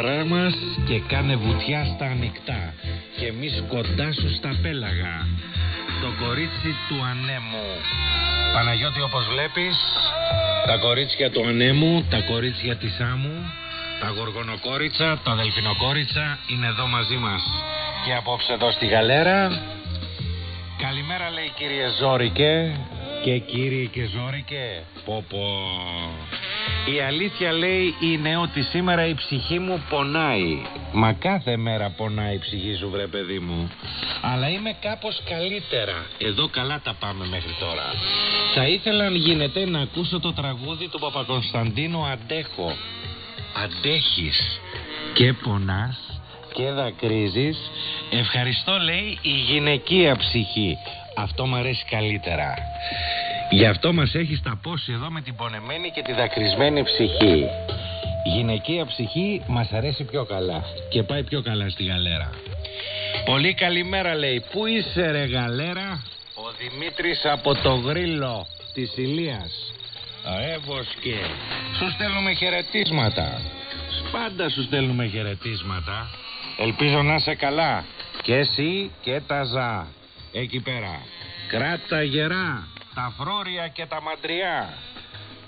την άβρα μας και κάνε βουτιά στα ανοιχτά και εμείς κοντά σου στα πέλαγα. Το κορίτσι του ανέμου. Παναγιώτη όπως βλέπεις, τα κορίτσια του ανέμου, τα κορίτσια της άμμου, τα γοργονοκόριτσα, τα δελφινοκόριτσα είναι εδώ μαζί μας. Και απόψε εδώ στη γαλέρα. Καλημέρα λέει κύριε Ζόρικε και κύριε και Ζόρικε. Πω πω. Η αλήθεια λέει είναι ότι σήμερα η ψυχή μου πονάει. Μα κάθε μέρα πονάει η ψυχή σου βρε παιδί μου. Αλλά είμαι κάπως καλύτερα. Εδώ καλά τα πάμε μέχρι τώρα. Θα ήθελα αν γίνεται να ακούσω το τραγούδι του Παπακωνσταντίνου Αντέχω. Αντέχεις και πονάς και δακρύζεις. Ευχαριστώ λέει η γυναικεία ψυχή. Αυτό μου αρέσει καλύτερα. Γι' αυτό μας έχει στα πόση εδώ με την πονεμένη και τη δακρυσμένη ψυχή. Γυναικεία ψυχή μας αρέσει πιο καλά και πάει πιο καλά στη γαλέρα. Πολύ καλημέρα λέει. Πού είσαι ρε γαλέρα; Ο Δημήτρης από το γρίλο της Ηλίας. Αέ και Σου στέλνουμε χαιρετίσματα. Πάντα σου στέλνουμε χαιρετίσματα. Ελπίζω να είσαι καλά. Και εσύ και τα ζά. Εκεί πέρα. Κράτα γερά. Τα φρόρια και τα μαντριά.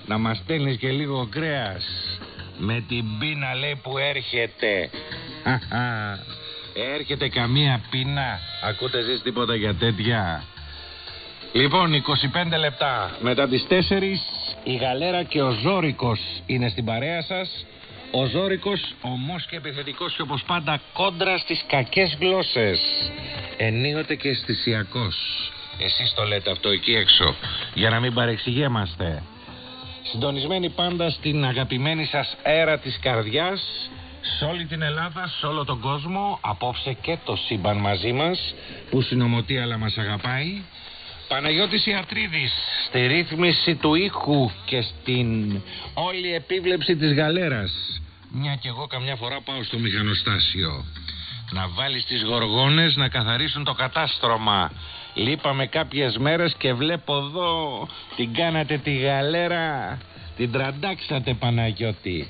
Να μας στέλνεις και λίγο κρέας. Με την πείνα λέει που έρχεται. Χαχα. Έρχεται καμία πείνα. Ακούτε εσείς τίποτα για τέτοια. Λοιπόν, 25 λεπτά μετά τις 4 η Γαλέρα και ο Ζόρικος είναι στην παρέα σας. Ο Ζόρικος ομός και επιθετικός και όπως πάντα κόντρα στις κακές γλώσσες. Ενίοτε και αισθησιακός. Εσείς το λέτε αυτό εκεί έξω για να μην παρεξηγέμαστε. Συντονισμένοι πάντα στην αγαπημένη σας αέρα της καρδιάς σε όλη την Ελλάδα, σε όλο τον κόσμο, απόψε και το σύμπαν μαζί μας, που συνομωτεί αλλά μας αγαπάει. Παναγιώτης Ιατρίδης, στη ρύθμιση του ήχου και στην όλη επίβλεψη της γαλέρας. Μια κι εγώ καμιά φορά πάω στο μηχανοστάσιο. Να βάλεις τις γοργόνες να καθαρίσουν το κατάστρωμα. Λείπαμε κάποιες μέρες και βλέπω εδώ την κάνατε τη γαλέρα. Την τραντάξατε Παναγιώτη.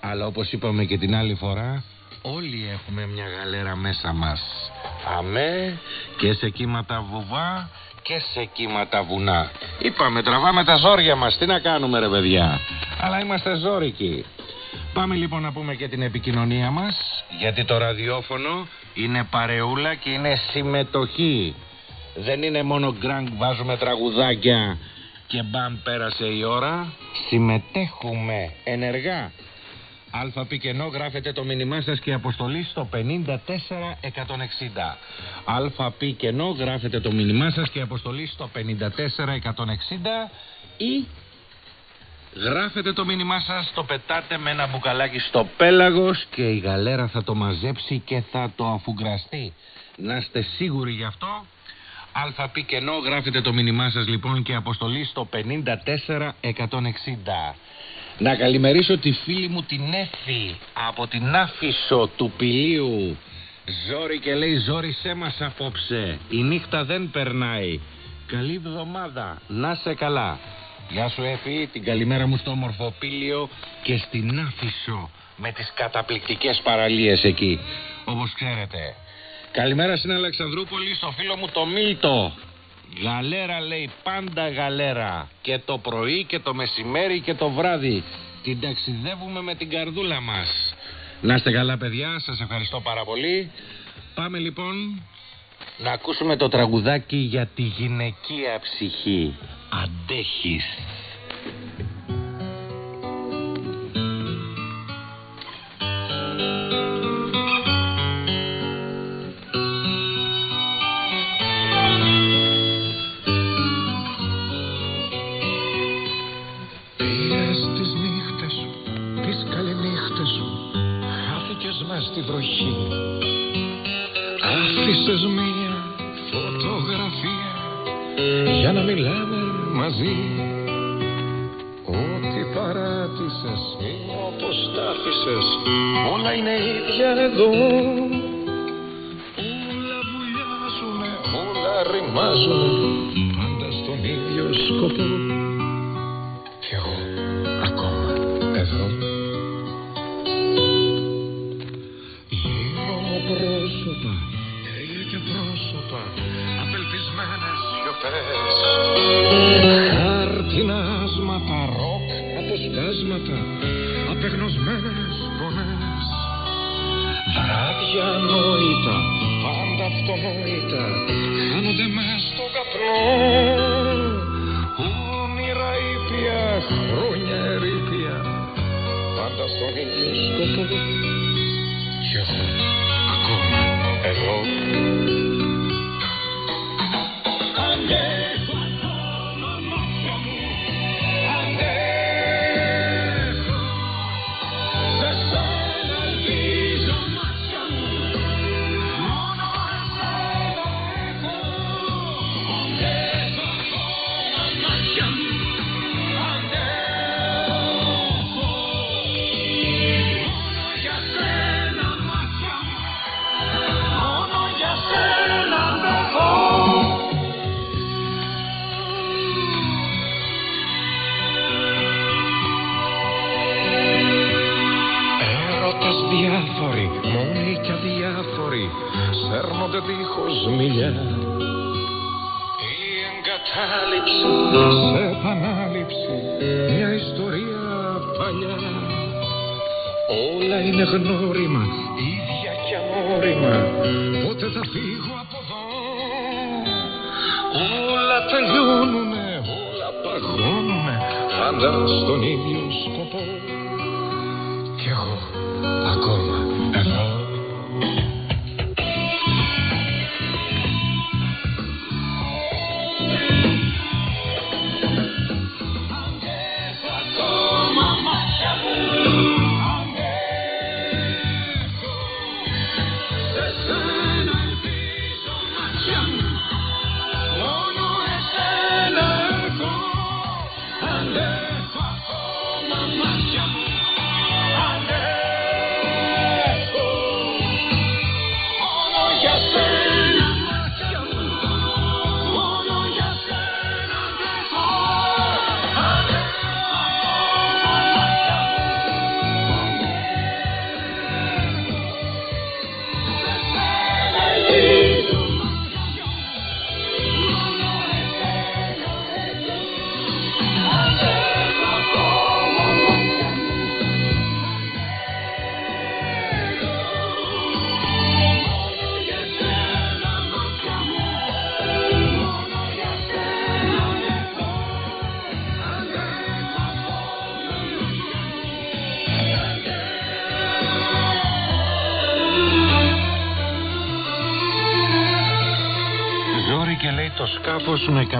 Αλλά όπως είπαμε και την άλλη φορά, όλοι έχουμε μια γαλέρα μέσα μας. Αμέ και σε κύματα βουβά και σε κύματα βουνά. Είπαμε τραβάμε τα ζόρια μας, τι να κάνουμε ρε παιδιά; Αλλά είμαστε ζόρικοι. Πάμε λοιπόν να πούμε και την επικοινωνία μας, γιατί το ραδιόφωνο είναι παρεούλα και είναι συμμετοχή. Δεν είναι μόνο γκρανγκ, βάζουμε τραγουδάκια και μπαμ πέρασε η ώρα. Συμμετέχουμε ενεργά. ΑΠ και ενώ γράφετε το μήνυμά σας και αποστολή στο 54160. ΑΠ και ενώ γράφετε το μήνυμά σας και αποστολή στο 54160 ή γράφετε το μήνυμά σας, το πετάτε με ένα μπουκαλάκι στο πέλαγος και η γαλέρα θα το μαζέψει και θα το αφουγκραστεί. Να είστε σίγουροι γι' αυτό. ΑΠ και ενώ γράφετε το μήνυμά σας λοιπόν και αποστολή στο 54160. Να καλημερίσω τη φίλη μου την Έφη από την Άφησο του Πηλίου. Ζόρι και λέει ζόρισέ μας απόψε. Η νύχτα δεν περνάει. Καλή εβδομάδα. Να σε καλά. Γεια σου Έφη, την καλημέρα μου στο Μορφοπήλιο και στην Άφησο με τις καταπληκτικές παραλίες εκεί. Όπως ξέρετε. Καλημέρα στην Αλεξανδρούπολη στο φίλο μου το Μίλτο. Γαλέρα λέει πάντα γαλέρα. Και το πρωί και το μεσημέρι και το βράδυ. Την ταξιδεύουμε με την καρδούλα μας. Να είστε καλά παιδιά, σας ευχαριστώ πάρα πολύ. Πάμε λοιπόν να ακούσουμε το τραγουδάκι για τη γυναικεία ψυχή. Αντέχεις. Πήρες στη βροχή. Άφησες μία φωτογραφία Για να μιλάμε μαζί. Ό,τι παράτησες είναι όπως τα άφησες Όλα είναι ίδια εδώ. Όλα βουλιάζουνε, όλα ρημάζουνε Πάντα στον ίδιο σκοπό Απελπισμένες σιωπές Χάρτινα άσματα, ροκ, αποσπάσματα Απεγνωσμένες φωνές. Βράδια νόητα, πάντα αυτονόητα Χάνονται μες στο καπνό μιλιά Η εγκατάλειψη. Σε επανάληψη Μια ιστορία παλιά. Όλα είναι γνώριμα, ίδια και ανώριμα Πότε θα φύγω από εδώ; Όλα τελειώνουνε, όλα παγώνουνε. Πάντα στον ίδιο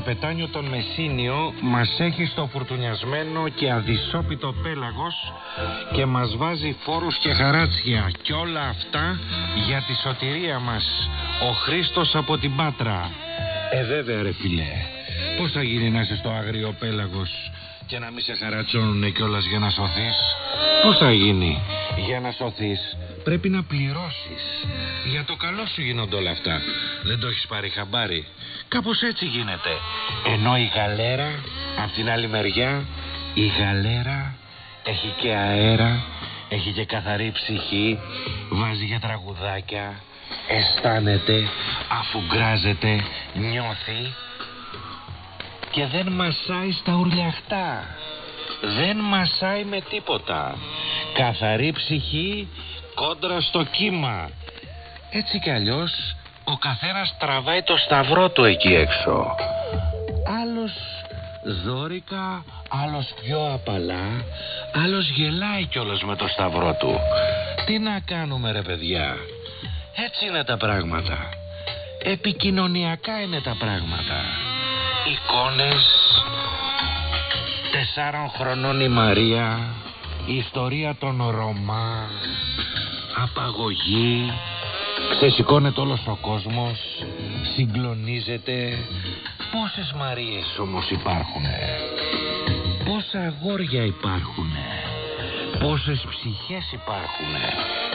καπετάνιο τον Μεσίνιο μας έχει στο φουρτουνιασμένο και αδυσόπιτο πέλαγος και μας βάζει φόρους και χαράτσια. Και όλα αυτά για τη σωτηρία μας. Ο Χρήστος από την Πάτρα. Ε βέβαια ρε φιλέ Πώς θα γίνει να είσαι στο άγριο πέλαγος και να μην σε χαρατσώνουνε κιόλας για να σωθείς; Πώς θα γίνει για να σωθείς; Πρέπει να πληρώσεις. Για το καλό σου γίνονται όλα αυτά. Δεν το έχεις πάρει χαμπάρι. Κάπως έτσι γίνεται. Ενώ η γαλέρα από την άλλη μεριά Η γαλέρα έχει και αέρα Έχει και καθαρή ψυχή Βάζει για τραγουδάκια Αισθάνεται Αφού γκράζεται Νιώθει Και δεν μασάει στα ουρλιαχτά. Δεν μασάει με τίποτα. Καθαρή ψυχή κόντρα στο κύμα. Έτσι κι αλλιώς ο καθένας τραβάει το σταυρό του εκεί έξω. Άλλος δόρικα, άλλος πιο απαλά, άλλος γελάει κιόλας με το σταυρό του. Τι να κάνουμε ρε παιδιά; Έτσι είναι τα πράγματα. Επικοινωνιακά είναι τα πράγματα. Εικόνες, τεσσάρων χρονών η Μαρία, η ιστορία των Ρωμά, απαγωγή, ξεσηκώνεται όλος ο κόσμος, συγκλονίζεται. Πόσες Μαρίες όμως υπάρχουνε, πόσα αγόρια υπάρχουνε, πόσες ψυχές υπάρχουνε;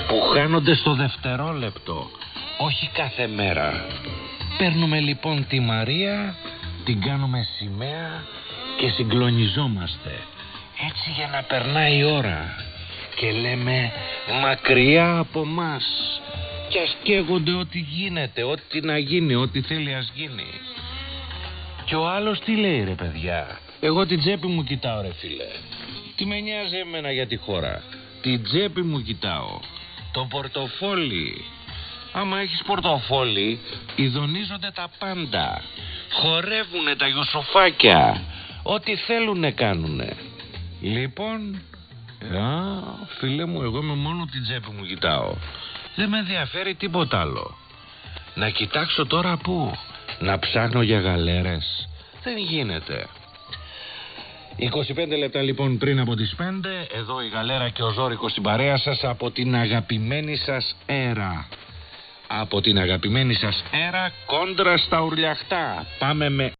Που χάνονται στο δευτερόλεπτο, όχι κάθε μέρα. Παίρνουμε λοιπόν τη Μαρία, την κάνουμε σημαία και συγκλονιζόμαστε. Έτσι για να περνάει η ώρα και λέμε μακριά από μας και ας καίγονται ό,τι γίνεται, ό,τι να γίνει, ό,τι θέλει ας γίνει. Και ο άλλος τι λέει ρε παιδιά, εγώ την τσέπη μου κοιτάω ρε φίλε. Τι με νοιάζει εμένα για τη χώρα, την τσέπη μου κοιτάω, το πορτοφόλι. Άμα έχεις πορτοφόλι, ειδονίζονται τα πάντα. Χορεύουνε τα γιουσοφάκια. Ό,τι θέλουνε κάνουνε. Λοιπόν, α, φίλε μου, εγώ με μόνο την τσέπη μου κοιτάω. Δεν με ενδιαφέρει τίποτα άλλο. Να κοιτάξω τώρα πού. Να ψάχνω για γαλέρες. Δεν γίνεται. 25 λεπτά λοιπόν πριν από τις 5 Εδώ η Γαλέρα και ο Ζόρικος στην παρέα σας Από την αγαπημένη σας έρα Από την αγαπημένη σας έρα Κόντρα στα ουρλιαχτά Πάμε με